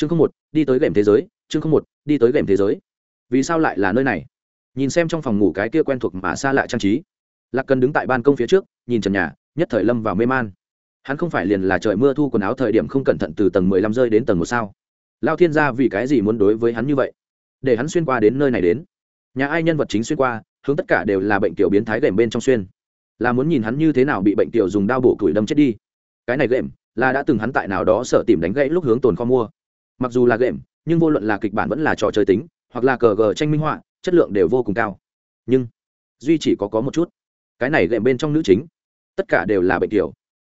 chương không một, đi tới gệm thế giới, chương không một, đi tới gệm thế giới. Vì sao lại là nơi này? Nhìn xem trong phòng ngủ cái kia quen thuộc mà xa lạ trang trí. Lạc cần đứng tại ban công phía trước, nhìn trần nhà, nhất thời lâm vào mê man. Hắn không phải liền là trời mưa thu quần áo thời điểm không cẩn thận từ tầng mười lăm rơi đến tầng một sao? Lao thiên gia vì cái gì muốn đối với hắn như vậy? Để hắn xuyên qua đến nơi này đến. Nhà ai nhân vật chính xuyên qua, hướng tất cả đều là bệnh tiểu biến thái gệm bên trong xuyên. Là muốn nhìn hắn như thế nào bị bệnh tiểu dùng đao bổ củi đâm chết đi. Cái này gệm là đã từng hắn tại nào đó sợ tìm đánh gãy lúc hướng tồn kho mua mặc dù là game, nhưng vô luận là kịch bản vẫn là trò chơi tính, hoặc là cờ gờ tranh minh họa, chất lượng đều vô cùng cao. Nhưng, duy chỉ có có một chút. Cái này game bên trong nữ chính, tất cả đều là bệnh tiểu.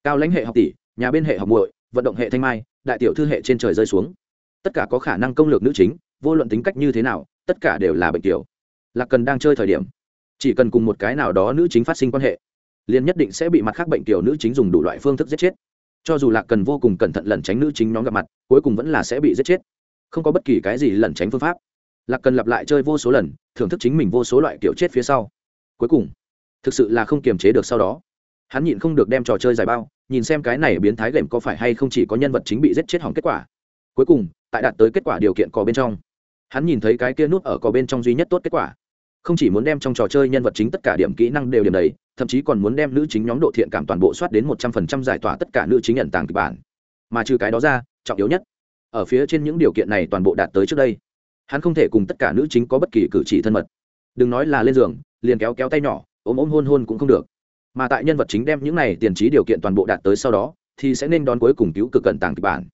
Cao lãnh hệ học tỷ, nhà bên hệ học muội, vận động hệ thanh mai, đại tiểu thư hệ trên trời rơi xuống. Tất cả có khả năng công lược nữ chính, vô luận tính cách như thế nào, tất cả đều là bệnh tiểu. Là cần đang chơi thời điểm, chỉ cần cùng một cái nào đó nữ chính phát sinh quan hệ, liền nhất định sẽ bị mặt khác bệnh tiểu nữ chính dùng đủ loại phương thức giết chết cho dù lạc cần vô cùng cẩn thận lẩn tránh nữ chính nhóm gặp mặt, cuối cùng vẫn là sẽ bị giết chết. Không có bất kỳ cái gì lẩn tránh phương pháp. Lạc cần lặp lại chơi vô số lần, thưởng thức chính mình vô số loại kiểu chết phía sau. Cuối cùng, thực sự là không kiềm chế được sau đó. Hắn nhịn không được đem trò chơi giải bao, nhìn xem cái này biến thái game có phải hay không chỉ có nhân vật chính bị giết chết hỏng kết quả. Cuối cùng, tại đạt tới kết quả điều kiện có bên trong, hắn nhìn thấy cái kia nút ở có bên trong duy nhất tốt kết quả. Không chỉ muốn đem trong trò chơi nhân vật chính tất cả điểm kỹ năng đều điểm đầy thậm chí còn muốn đem nữ chính nhóm độ thiện cảm toàn bộ soát đến một trăm phần trăm giải tỏa tất cả nữ chính nhận tàng kịch bản. Mà trừ cái đó ra, trọng yếu nhất, ở phía trên những điều kiện này toàn bộ đạt tới trước đây, hắn không thể cùng tất cả nữ chính có bất kỳ cử chỉ thân mật. Đừng nói là lên giường, liền kéo kéo tay nhỏ, ôm ôm hôn hôn cũng không được. Mà tại nhân vật chính đem những này tiền trí điều kiện toàn bộ đạt tới sau đó, thì sẽ nên đón cuối cùng cứu cực cận tàng kịch bản.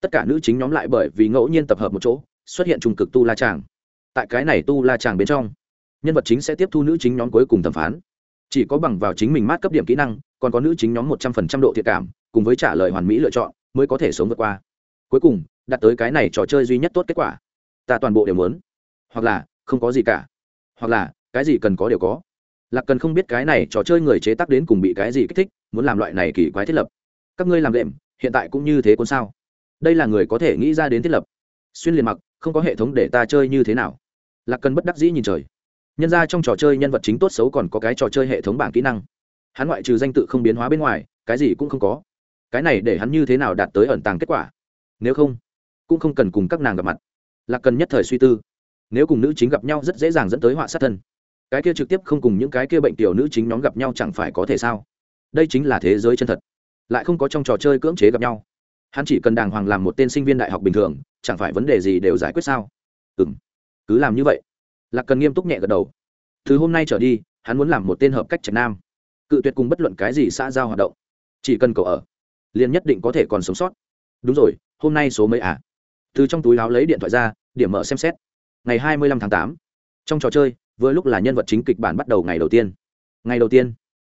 Tất cả nữ chính nhóm lại bởi vì ngẫu nhiên tập hợp một chỗ, xuất hiện trung cực tu la tràng tại cái này tu la tràng bên trong, nhân vật chính sẽ tiếp thu nữ chính nhóm cuối cùng thẩm phán chỉ có bằng vào chính mình mát cấp điểm kỹ năng, còn có nữ chính nhóm một trăm phần trăm độ thiệt cảm, cùng với trả lời hoàn mỹ lựa chọn, mới có thể sống vượt qua. Cuối cùng, đạt tới cái này trò chơi duy nhất tốt kết quả. Ta toàn bộ đều muốn. Hoặc là, không có gì cả. Hoặc là, cái gì cần có đều có. Lạc cần không biết cái này trò chơi người chế tác đến cùng bị cái gì kích thích, muốn làm loại này kỳ quái thiết lập. Các ngươi làm đệm, hiện tại cũng như thế cuốn sao? Đây là người có thể nghĩ ra đến thiết lập. Xuyên liền mặc, không có hệ thống để ta chơi như thế nào. Lạc cần bất đắc dĩ nhìn trời nhân ra trong trò chơi nhân vật chính tốt xấu còn có cái trò chơi hệ thống bảng kỹ năng. Hắn ngoại trừ danh tự không biến hóa bên ngoài, cái gì cũng không có. Cái này để hắn như thế nào đạt tới ẩn tàng kết quả? Nếu không, cũng không cần cùng các nàng gặp mặt. Là cần nhất thời suy tư. Nếu cùng nữ chính gặp nhau rất dễ dàng dẫn tới họa sát thân. Cái kia trực tiếp không cùng những cái kia bệnh tiểu nữ chính nhóm gặp nhau chẳng phải có thể sao? Đây chính là thế giới chân thật. Lại không có trong trò chơi cưỡng chế gặp nhau. Hắn chỉ cần đàng hoàng làm một tên sinh viên đại học bình thường, chẳng phải vấn đề gì đều giải quyết sao? Ừ m cứ làm như vậy lạc cần nghiêm túc nhẹ gật đầu. Từ hôm nay trở đi, hắn muốn làm một tên hợp cách trạch nam. Cự tuyệt cùng bất luận cái gì xã giao hoạt động. Chỉ cần cậu ở, liền nhất định có thể còn sống sót. Đúng rồi, hôm nay số mấy à? Từ trong túi láo lấy điện thoại ra, điểm mở xem xét. Ngày hai mươi lăm tháng tám. Trong trò chơi, vừa lúc là nhân vật chính kịch bản bắt đầu ngày đầu tiên. Ngày đầu tiên,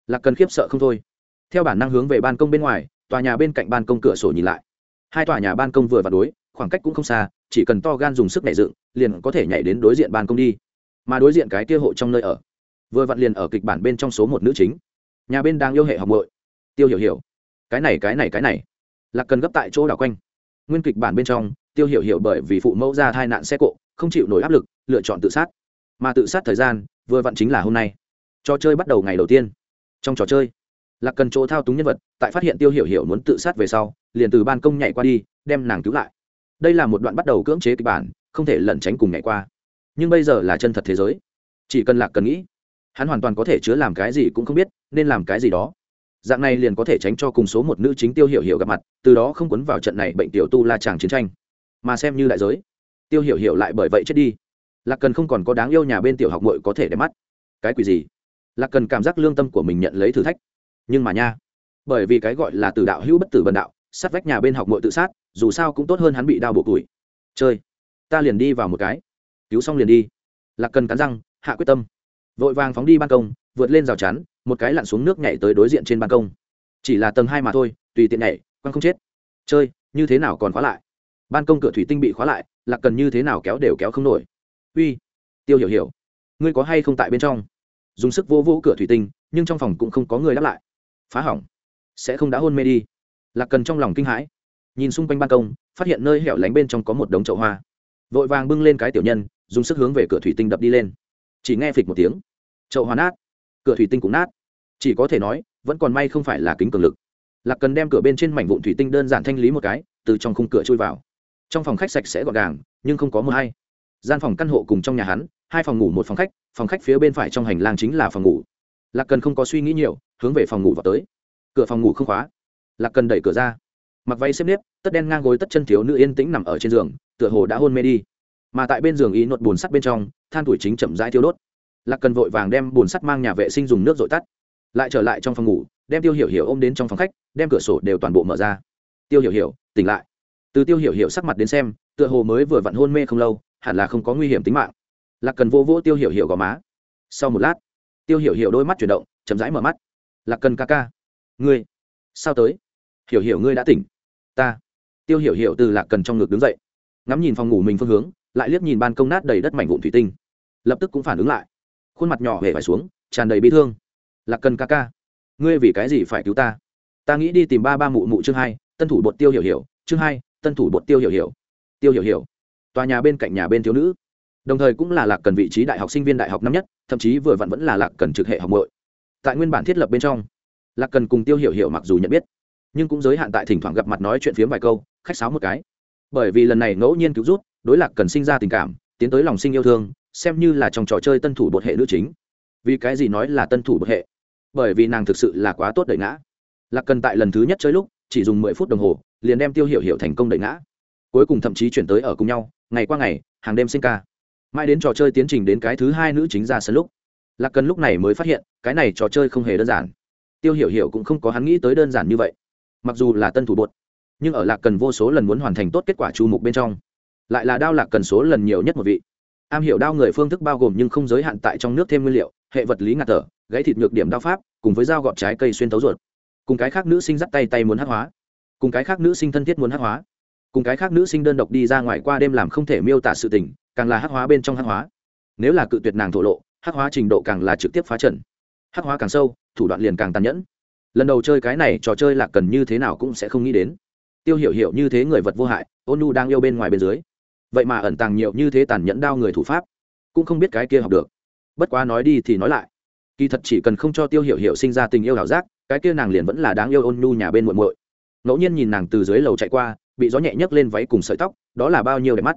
lạc cần khiếp sợ không thôi. Theo bản năng hướng về ban công bên ngoài, tòa nhà bên cạnh ban công cửa sổ nhìn lại. Hai tòa nhà ban công vừa và đối khoảng cách cũng không xa, chỉ cần to gan dùng sức nhảy dựng, liền có thể nhảy đến đối diện ban công đi. Mà đối diện cái kia hộ trong nơi ở, vừa vặn liền ở kịch bản bên trong số một nữ chính. Nhà bên đang yêu hệ học bội tiêu hiểu hiểu. Cái này cái này cái này. Là cần gấp tại chỗ đảo quanh. Nguyên kịch bản bên trong, tiêu hiểu hiểu bởi vì phụ mẫu ra thai nạn xe cộ, không chịu nổi áp lực, lựa chọn tự sát. Mà tự sát thời gian, vừa vặn chính là hôm nay. Trò chơi bắt đầu ngày đầu tiên. Trong trò chơi là cần chỗ thao túng nhân vật, tại phát hiện tiêu hiểu hiểu muốn tự sát về sau, liền từ ban công nhảy qua đi, đem nàng cứu lại đây là một đoạn bắt đầu cưỡng chế kịch bản, không thể lẩn tránh cùng ngày qua. Nhưng bây giờ là chân thật thế giới. Chỉ cần lạc cần nghĩ, hắn hoàn toàn có thể chứa làm cái gì cũng không biết, nên làm cái gì đó. Dạng này liền có thể tránh cho cùng số một nữ chính tiêu hiểu hiểu gặp mặt, từ đó không quấn vào trận này bệnh tiểu tu la chàng chiến tranh. Mà xem như đại giới, tiêu hiểu hiểu lại bởi vậy chết đi. Lạc cần không còn có đáng yêu nhà bên tiểu học mội có thể để mắt. Cái quỷ gì? Lạc cần cảm giác lương tâm của mình nhận lấy thử thách. Nhưng mà nha, bởi vì cái gọi là từ đạo hữu bất tử bần đạo, sát vách nhà bên học mội tự sát dù sao cũng tốt hơn hắn bị đau bộ tuổi chơi, ta liền đi vào một cái. Cứu xong liền đi. Lạc cần cắn răng, hạ quyết tâm. Vội vàng phóng đi ban công, vượt lên rào chắn, một cái lặn xuống nước nhảy tới đối diện trên ban công. Chỉ là tầng hai mà thôi, tùy tiện nhảy, quăng không chết. Chơi, như thế nào còn khóa lại? Ban công cửa thủy tinh bị khóa lại, lạc cần như thế nào kéo đều kéo không nổi. Uy, tiêu hiểu hiểu, ngươi có hay không tại bên trong? Dùng sức vô vô cửa thủy tinh, nhưng trong phòng cũng không có người đáp lại. Phá hỏng, sẽ không đã hôn mê đi. Lạc cần trong lòng kinh hãi nhìn xung quanh ban công, phát hiện nơi hẻo lánh bên trong có một đống chậu hoa. Vội vàng bưng lên cái tiểu nhân, dùng sức hướng về cửa thủy tinh đập đi lên. Chỉ nghe phịch một tiếng. Chậu hoa nát. Cửa thủy tinh cũng nát. Chỉ có thể nói, vẫn còn may không phải là kính cường lực. Lạc cần đem cửa bên trên mảnh vụn thủy tinh đơn giản thanh lý một cái, từ trong khung cửa chui vào. Trong phòng khách sạch sẽ gọn gàng, nhưng không có mưa hay. Gian phòng căn hộ cùng trong nhà hắn, hai phòng ngủ một phòng khách phòng khách phía bên phải trong hành lang chính là phòng ngủ. Lạc cần không có suy nghĩ nhiều, hướng về phòng ngủ vào tới. Cửa phòng ngủ không khóa. Lạc cần đẩy cửa ra mặc váy xếp nếp, tất đen ngang gối tất chân thiếu nữ yên tĩnh nằm ở trên giường, tựa hồ đã hôn mê đi. Mà tại bên giường ý nột bùn sắt bên trong, than tuổi chính chậm rãi thiêu đốt. Lạc cần vội vàng đem bùn sắt mang nhà vệ sinh dùng nước dội tắt. Lại trở lại trong phòng ngủ, đem tiêu hiểu hiểu ôm đến trong phòng khách, đem cửa sổ đều toàn bộ mở ra. Tiêu hiểu hiểu, tỉnh lại. Từ tiêu hiểu hiểu sắc mặt đến xem, tựa hồ mới vừa vặn hôn mê không lâu, hẳn là không có nguy hiểm tính mạng. Lạc cần vô vỗ tiêu hiểu hiểu gò má. Sau một lát, tiêu hiểu hiểu đôi mắt chuyển động, chậm rãi mở mắt. Lạc cần ca ca, ngươi, sao tới? Hiểu hiểu ngươi đã tỉnh ta. Tiêu hiểu hiểu từ lạc cần trong ngực đứng dậy, ngắm nhìn phòng ngủ mình phương hướng, lại liếc nhìn ban công nát đầy đất mảnh vụn thủy tinh. Lập tức cũng phản ứng lại. Khuôn mặt nhỏ hề phải xuống, tràn đầy bi thương. Lạc cần ca ca, ngươi vì cái gì phải cứu ta? Ta nghĩ đi tìm ba ba mụ mụ chương hai, tân thủ bột tiêu hiểu hiểu, chương hai, tân thủ bột tiêu hiểu hiểu. Tiêu hiểu hiểu, tòa nhà bên cạnh nhà bên thiếu nữ. Đồng thời cũng là lạc cần vị trí đại học sinh viên đại học năm nhất, thậm chí vừa vặn vẫn là lạc cần trực hệ học bội tại nguyên bản thiết lập bên trong, lạc cần cùng tiêu hiểu hiểu mặc dù nhận biết nhưng cũng giới hạn tại thỉnh thoảng gặp mặt nói chuyện phiếm vài câu, khách sáo một cái. Bởi vì lần này ngẫu nhiên cứu rút đối lạc cần sinh ra tình cảm, tiến tới lòng sinh yêu thương, xem như là trong trò chơi tân thủ bột hệ nữ chính. Vì cái gì nói là tân thủ bột hệ? Bởi vì nàng thực sự là quá tốt đẩy ngã. Lạc cần tại lần thứ nhất chơi lúc, chỉ dùng mười phút đồng hồ, liền đem tiêu hiểu hiểu thành công đẩy ngã. Cuối cùng thậm chí chuyển tới ở cùng nhau, ngày qua ngày, hàng đêm sinh ca. Mãi đến trò chơi tiến trình đến cái thứ hai nữ chính ra sân lúc, lạc cần lúc này mới phát hiện, cái này trò chơi không hề đơn giản. Tiêu hiểu hiểu cũng không có hắn nghĩ tới đơn giản như vậy mặc dù là tân thủ bột, nhưng ở lạc cần vô số lần muốn hoàn thành tốt kết quả chu mục bên trong, lại là đao lạc cần số lần nhiều nhất một vị. Am hiểu đao người phương thức bao gồm nhưng không giới hạn tại trong nước thêm nguyên liệu, hệ vật lý ngạt thở, gãy thịt nhược điểm đao pháp, cùng với dao gọt trái cây xuyên tấu ruột. Cùng cái khác nữ sinh dắt tay tay muốn hát hóa. Cùng cái khác nữ sinh thân thiết muốn hát hóa. Cùng cái khác nữ sinh đơn độc đi ra ngoài qua đêm làm không thể miêu tả sự tình, càng là hát hóa bên trong hát hóa. Nếu là cự tuyệt nàng thổ lộ hát hóa trình độ càng là trực tiếp phá trần. Hát hóa càng sâu, thủ đoạn liền càng tàn nhẫn lần đầu chơi cái này trò chơi lạc cần như thế nào cũng sẽ không nghĩ đến. Tiêu hiểu hiểu như thế người vật vô hại, ôn nu đang yêu bên ngoài bên dưới. Vậy mà ẩn tàng nhiều như thế tàn nhẫn đao người thủ pháp, cũng không biết cái kia học được. Bất quá nói đi thì nói lại. Kỳ thật chỉ cần không cho tiêu hiểu hiểu sinh ra tình yêu ảo giác, cái kia nàng liền vẫn là đáng yêu ôn nhu nhà bên muội muội. Ngẫu nhiên nhìn nàng từ dưới lầu chạy qua, bị gió nhẹ nhấc lên váy cùng sợi tóc, đó là bao nhiêu đẹp mắt.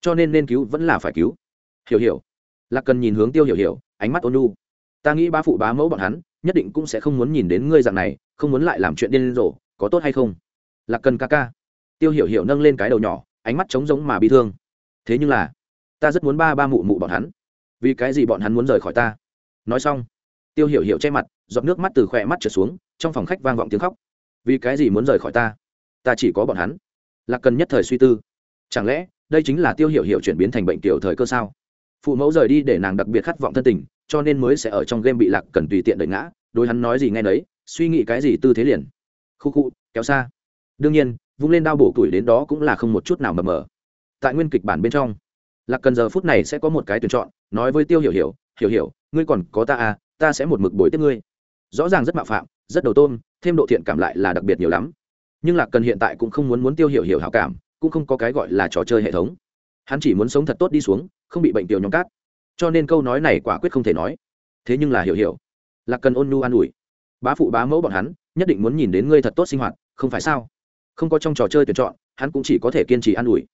Cho nên nên cứu vẫn là phải cứu. Hiểu hiểu, lạc cần nhìn hướng tiêu hiểu hiểu, ánh mắt ôn nhu ta nghĩ ba phụ bá mẫu bọn hắn nhất định cũng sẽ không muốn nhìn đến ngươi dạng này, không muốn lại làm chuyện điên rồ, có tốt hay không? Lạc cần ca ca. Tiêu hiểu hiểu nâng lên cái đầu nhỏ, ánh mắt trống giống mà bị thương. Thế nhưng là, ta rất muốn ba ba mụ mụ bọn hắn. Vì cái gì bọn hắn muốn rời khỏi ta? Nói xong, tiêu hiểu hiểu che mặt, giọt nước mắt từ khỏe mắt trở xuống, trong phòng khách vang vọng tiếng khóc. Vì cái gì muốn rời khỏi ta? Ta chỉ có bọn hắn. Lạc cần nhất thời suy tư. Chẳng lẽ, đây chính là tiêu hiểu hiểu chuyển biến thành bệnh tiểu thời cơ sao? Phụ mẫu rời đi để nàng đặc biệt khát vọng thân tình cho nên mới sẽ ở trong game bị lạc cần tùy tiện đợi ngã đối hắn nói gì nghe đấy, suy nghĩ cái gì tư thế liền. Khu khu kéo xa. Đương nhiên vung lên đao bổ tuổi đến đó cũng là không một chút nào mờ mờ. Tại nguyên kịch bản bên trong lạc cần giờ phút này sẽ có một cái tuyển chọn nói với tiêu hiểu hiểu hiểu hiểu ngươi còn có ta à ta sẽ một mực bồi tiếp ngươi. Rõ ràng rất mạo phạm rất đầu tôm thêm độ thiện cảm lại là đặc biệt nhiều lắm. Nhưng lạc cần hiện tại cũng không muốn muốn tiêu hiểu hiểu hảo cảm cũng không có cái gọi là trò chơi hệ thống. Hắn chỉ muốn sống thật tốt đi xuống không bị bệnh tiểu nhóm cát cho nên câu nói này quả quyết không thể nói. Thế nhưng là hiểu hiểu. Lạc cần ôn nhu an ủi. Bá phụ bá mẫu bọn hắn, nhất định muốn nhìn đến ngươi thật tốt sinh hoạt, không phải sao? Không có trong trò chơi tuyển chọn, hắn cũng chỉ có thể kiên trì an ủi.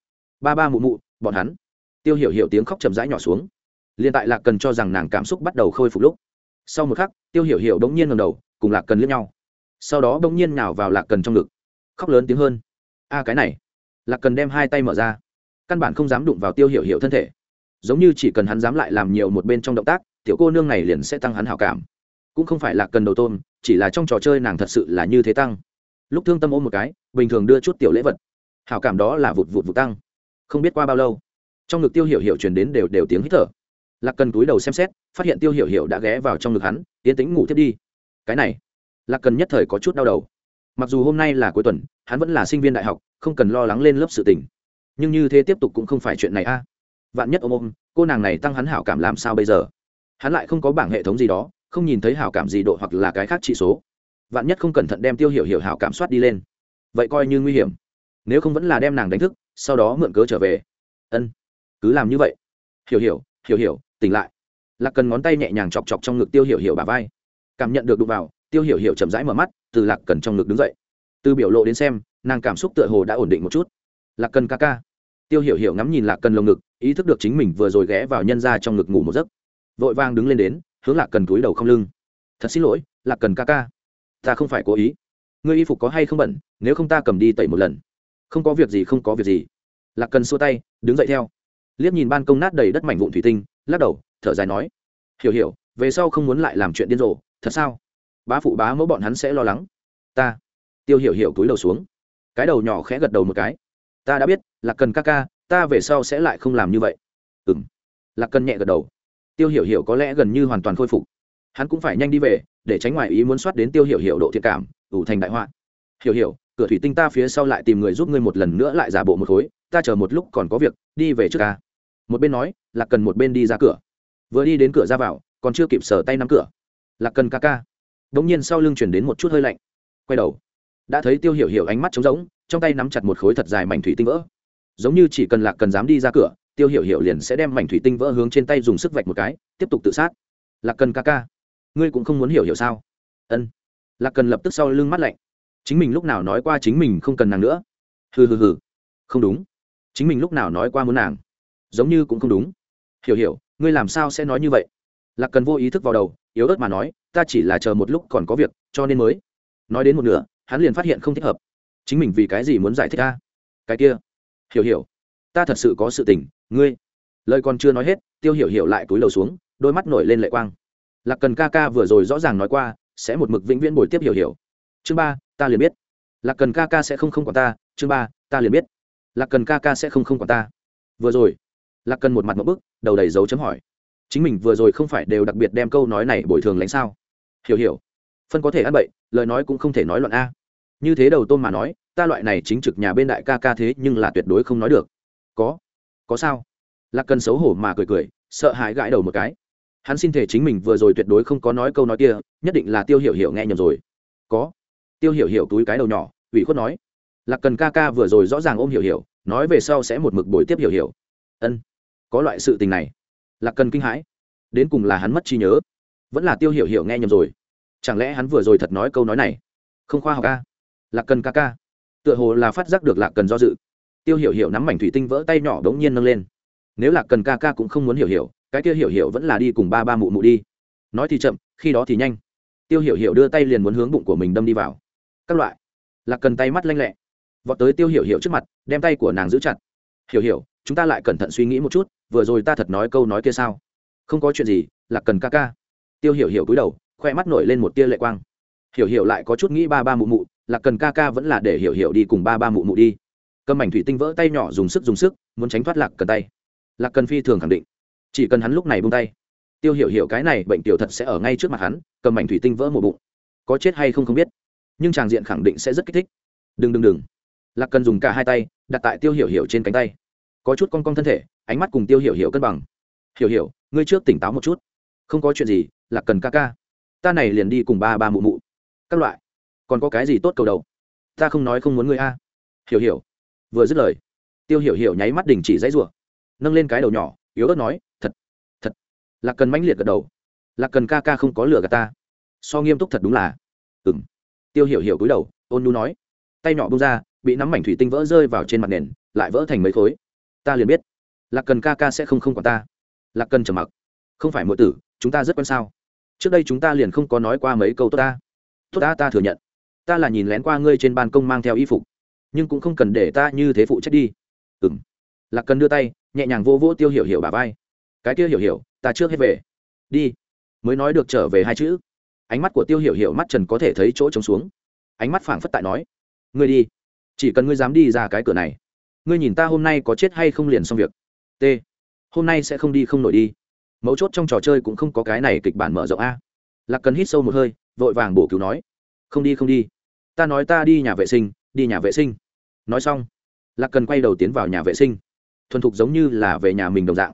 Ba ba mụ mụ, bọn hắn. Tiêu hiểu hiểu tiếng khóc chậm rãi nhỏ xuống. Liền tại lạc cần cho rằng nàng cảm xúc bắt đầu khôi phục lúc, sau một khắc, tiêu hiểu hiểu đống nhiên ngầm đầu, cùng lạc cần liếc nhau. Sau đó đống nhiên nào vào lạc cần trong ngực. Khóc lớn tiếng hơn. A, cái này. Lạc cần đem hai tay mở ra. Căn bản không dám đụng vào tiêu hiểu hiểu thân thể giống như chỉ cần hắn dám lại làm nhiều một bên trong động tác, tiểu cô nương này liền sẽ tăng hắn hảo cảm. Cũng không phải là cần đầu tôm, chỉ là trong trò chơi nàng thật sự là như thế tăng. Lúc thương tâm ôm một cái, bình thường đưa chút tiểu lễ vật. Hảo cảm đó là vụt vụt vụt tăng. Không biết qua bao lâu, trong ngực tiêu hiểu hiểu truyền đến đều đều tiếng hít thở. Lạc cần túi đầu xem xét, phát hiện tiêu hiểu hiểu đã ghé vào trong ngực hắn, tiến tính ngủ thiết đi. Cái này, lạc cần nhất thời có chút đau đầu. Mặc dù hôm nay là cuối tuần, hắn vẫn là sinh viên đại học, không cần lo lắng lên lớp sự tình. Nhưng như thế tiếp tục cũng không phải chuyện này a vạn nhất ôm ôm, cô nàng này tăng hắn hảo cảm làm sao bây giờ? Hắn lại không có bảng hệ thống gì đó, không nhìn thấy hảo cảm gì độ hoặc là cái khác trị số. Vạn nhất không cẩn thận đem tiêu hiểu hiểu hảo cảm soát đi lên. Vậy coi như nguy hiểm. Nếu không vẫn là đem nàng đánh thức, sau đó mượn cớ trở về. Ân, cứ làm như vậy. Hiểu hiểu hiểu hiểu, tỉnh lại. Lạc cần ngón tay nhẹ nhàng chọc chọc trong ngực tiêu hiểu hiểu bà vai. Cảm nhận được đụng vào, tiêu hiểu hiểu chậm rãi mở mắt, từ lạc cần trong ngực đứng dậy. Từ biểu lộ đến xem, nàng cảm xúc tựa hồ đã ổn định một chút. Lạc cần ca ca. Tiêu hiểu hiểu ngắm nhìn lạc cần lồng ngực ý thức được chính mình vừa rồi ghé vào nhân ra trong ngực ngủ một giấc. Vội vang đứng lên đến, hướng lạc cần túi đầu không lưng. Thật xin lỗi, lạc cần ca ca. Ta không phải cố ý. Ngươi y phục có hay không bẩn, nếu không ta cầm đi tẩy một lần. Không có việc gì, không có việc gì. Lạc cần xua tay, đứng dậy theo. Liếc nhìn ban công nát đầy đất mảnh vụn thủy tinh, lắc đầu, thở dài nói, hiểu hiểu, về sau không muốn lại làm chuyện điên rồ, thật sao? Bá phụ bá mẫu bọn hắn sẽ lo lắng. Ta. Tiêu hiểu hiểu túi đầu xuống. Cái đầu nhỏ khẽ gật đầu một cái. Ta đã biết là cần ca ca ta về sau sẽ lại không làm như vậy. Ừng lạc cần nhẹ gật đầu. Tiêu hiểu hiểu có lẽ gần như hoàn toàn khôi phục. Hắn cũng phải nhanh đi về, để tránh ngoài ý muốn soát đến tiêu hiểu hiểu độ thiệt cảm, ủ thành đại họa. Hiểu hiểu, cửa thủy tinh ta phía sau lại tìm người giúp ngươi một lần nữa lại giả bộ một khối, ta chờ một lúc còn có việc, đi về trước ca một bên nói, lạc cần một bên đi ra cửa. Vừa đi đến cửa ra vào, còn chưa kịp sờ tay nắm cửa. Lạc cần ca ca. Đ ỗ n g nhiên sau lưng chuyển đến một chút hơi lạnh. Quay đầu. Đã thấy tiêu hiểu hiểu ánh mắt trống rỗng, trong tay nắm chặt một khối thật dài mảnh thủy tinh vỡ giống như chỉ cần lạc cần dám đi ra cửa, tiêu hiểu hiểu liền sẽ đem mảnh thủy tinh vỡ hướng trên tay dùng sức vạch một cái, tiếp tục tự sát. Lạc cần ca ca, ngươi cũng không muốn hiểu hiểu sao? Ân. Lạc cần lập tức sau lưng mắt lạnh. Chính mình lúc nào nói qua chính mình không cần nàng nữa? Hừ hừ hừ. Không đúng. Chính mình lúc nào nói qua muốn nàng? Giống như cũng không đúng. Hiểu hiểu, ngươi làm sao sẽ nói như vậy? Lạc cần vô ý thức vào đầu, yếu ớt mà nói, ta chỉ là chờ một lúc còn có việc, cho nên mới. Nói đến một nửa, hắn liền phát hiện không thích hợp. Chính mình vì cái gì muốn giải thích ta cái kia hiểu hiểu. Ta thật sự có sự tình, ngươi. Lời còn chưa nói hết, tiêu hiểu hiểu lại túi lầu xuống, đôi mắt nổi lên lệ quang. Lạc cần ca ca vừa rồi rõ ràng nói qua, sẽ một mực vĩnh viễn bồi tiếp hiểu hiểu. Chương ba, ta liền biết. Lạc cần ca ca sẽ không không quản ta. Chương ba, ta liền biết. Lạc cần ca ca sẽ không không quản ta. Vừa rồi, lạc cần một mặt một bức, đầu đầy dấu chấm hỏi. Chính mình vừa rồi không phải đều đặc biệt đem câu nói này bồi thường lãnh sao? Hiểu hiểu, phân có thể ăn bậy, lời nói cũng không thể nói loạn a. Như thế đầu tôn mà nói ta loại này chính trực nhà bên đại ca ca thế nhưng là tuyệt đối không nói được. Có có sao? Lạc cần xấu hổ mà cười cười, sợ hãi gãi đầu một cái. Hắn xin thể chính mình vừa rồi tuyệt đối không có nói câu nói kia, nhất định là tiêu hiểu hiểu nghe nhầm rồi. Có. Tiêu hiểu hiểu túi cái đầu nhỏ, ủy khuất nói. Lạc cần ca ca vừa rồi rõ ràng ôm hiểu hiểu, nói về sau sẽ một mực bồi tiếp hiểu hiểu. Ân. Có loại sự tình này. Lạc cần kinh hãi. Đến cùng là hắn mất trí nhớ. Vẫn là tiêu hiểu hiểu nghe nhầm rồi. Chẳng lẽ hắn vừa rồi thật nói câu nói này? Không khoa học ca lạc cần ca ca tựa hồ là phát giác được lạc cần do dự. Tiêu hiểu hiểu nắm mảnh thủy tinh vỡ tay nhỏ đ ố n g nhiên nâng lên. Nếu lạc cần ca ca cũng không muốn hiểu hiểu, cái kia hiểu hiểu vẫn là đi cùng ba ba mụ mụ đi. Nói thì chậm, khi đó thì nhanh. Tiêu hiểu hiểu đưa tay liền muốn hướng bụng của mình đâm đi vào. Các loại. Lạc cần tay mắt lanh lẹ. Vọt tới tiêu hiểu hiểu trước mặt, đem tay của nàng giữ chặt. Hiểu hiểu, chúng ta lại cẩn thận suy nghĩ một chút, vừa rồi ta thật nói câu nói kia sao? Không có chuyện gì, lạc cần ca ca. Tiêu hiểu hiểu cúi đầu, khoe mắt nổi lên một tia lệ quang. Hiểu hiểu lại có chút nghĩ ba ba mụ mụ là cần ca ca vẫn là để hiểu hiểu đi cùng ba ba mụ mụ đi. Cầm mảnh thủy tinh vỡ tay nhỏ dùng sức dùng sức, muốn tránh thoát lạc cần tay. Lạc cần phi thường khẳng định. Chỉ cần hắn lúc này bung tay, tiêu hiểu hiểu cái này bệnh tiểu thật sẽ ở ngay trước mặt hắn, cầm mảnh thủy tinh vỡ một bụng. Có chết hay không không biết, nhưng tràng diện khẳng định sẽ rất kích thích. Đừng đừng đừng. Lạc cần dùng cả hai tay, đặt tại tiêu hiểu hiểu trên cánh tay. Có chút con con thân thể, ánh mắt cùng tiêu hiểu hiểu cân bằng. Hiểu hiểu, ngươi trước tỉnh táo một chút. Không có chuyện gì, Lạc cần ca ca. Ta này liền đi cùng ba ba mụ mụ. Các loại còn có cái gì tốt cầu đầu? Ta không nói không muốn ngươi a. Hiểu hiểu. Vừa dứt lời, tiêu hiểu hiểu nháy mắt đình chỉ dãy rủa, nâng lên cái đầu nhỏ, yếu ớt nói, thật thật. Lạc cần mãnh liệt gật đầu. Lạc cần ca ca không có lửa gạt ta. So nghiêm túc thật đúng là. Ừng tiêu hiểu hiểu cúi đầu, ôn nu nói, tay nhỏ bung ra, bị nắm mảnh thủy tinh vỡ rơi vào trên mặt nền, lại vỡ thành mấy khối. Ta liền biết. Lạc cần ca ca sẽ không không quản ta. Lạc cần trầm mặc. Không phải mọi tử, chúng ta rất quan sao? Trước đây chúng ta liền không có nói qua mấy câu tốt ta. Tốt ta ta thừa nhận ta là nhìn lén qua ngươi trên ban công mang theo y phục, nhưng cũng không cần để ta như thế phụ trách đi. Ừ m lạc cần đưa tay, nhẹ nhàng vô vô tiêu hiểu hiểu bà vai. Cái kia hiểu hiểu, ta trước hết về. Đi. Mới nói được trở về hai chữ. Ánh mắt của tiêu hiểu hiểu mắt trần có thể thấy chỗ trống xuống. Ánh mắt phảng phất tại nói, ngươi đi. Chỉ cần ngươi dám đi ra cái cửa này, ngươi nhìn ta hôm nay có chết hay không liền xong việc. T. Hôm nay sẽ không đi không nổi đi. Mấu chốt trong trò chơi cũng không có cái này kịch bản mở rộng a. Lạc cần hít sâu một hơi, vội vàng bổ cứu nói không đi không đi. Ta nói ta đi nhà vệ sinh, đi nhà vệ sinh. Nói xong, lạc cần quay đầu tiến vào nhà vệ sinh. Thuần thục giống như là về nhà mình đồng dạng.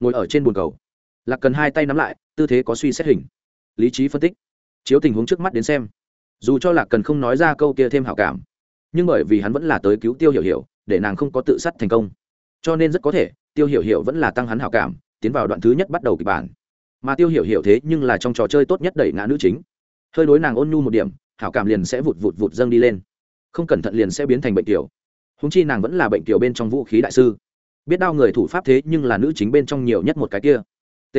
Ngồi ở trên bồn cầu. Lạc cần hai tay nắm lại, tư thế có suy xét hình. Lý trí phân tích. Chiếu tình huống trước mắt đến xem. Dù cho lạc cần không nói ra câu kia thêm hảo cảm, nhưng bởi vì hắn vẫn là tới cứu tiêu hiểu hiểu, để nàng không có tự sát thành công. Cho nên rất có thể, tiêu hiểu hiểu vẫn là tăng hắn hảo cảm, tiến vào đoạn thứ nhất bắt đầu kịch bản. Mà tiêu hiểu hiểu thế nhưng là trong trò chơi tốt nhất đẩy ngã nữ chính. Hơi đối nàng ôn nhu một điểm hảo cảm liền sẽ vụt vụt vụt dâng đi lên. Không cẩn thận liền sẽ biến thành bệnh tiểu. Húng chi nàng vẫn là bệnh tiểu bên trong vũ khí đại sư. Biết đau người thủ pháp thế nhưng là nữ chính bên trong nhiều nhất một cái kia. T.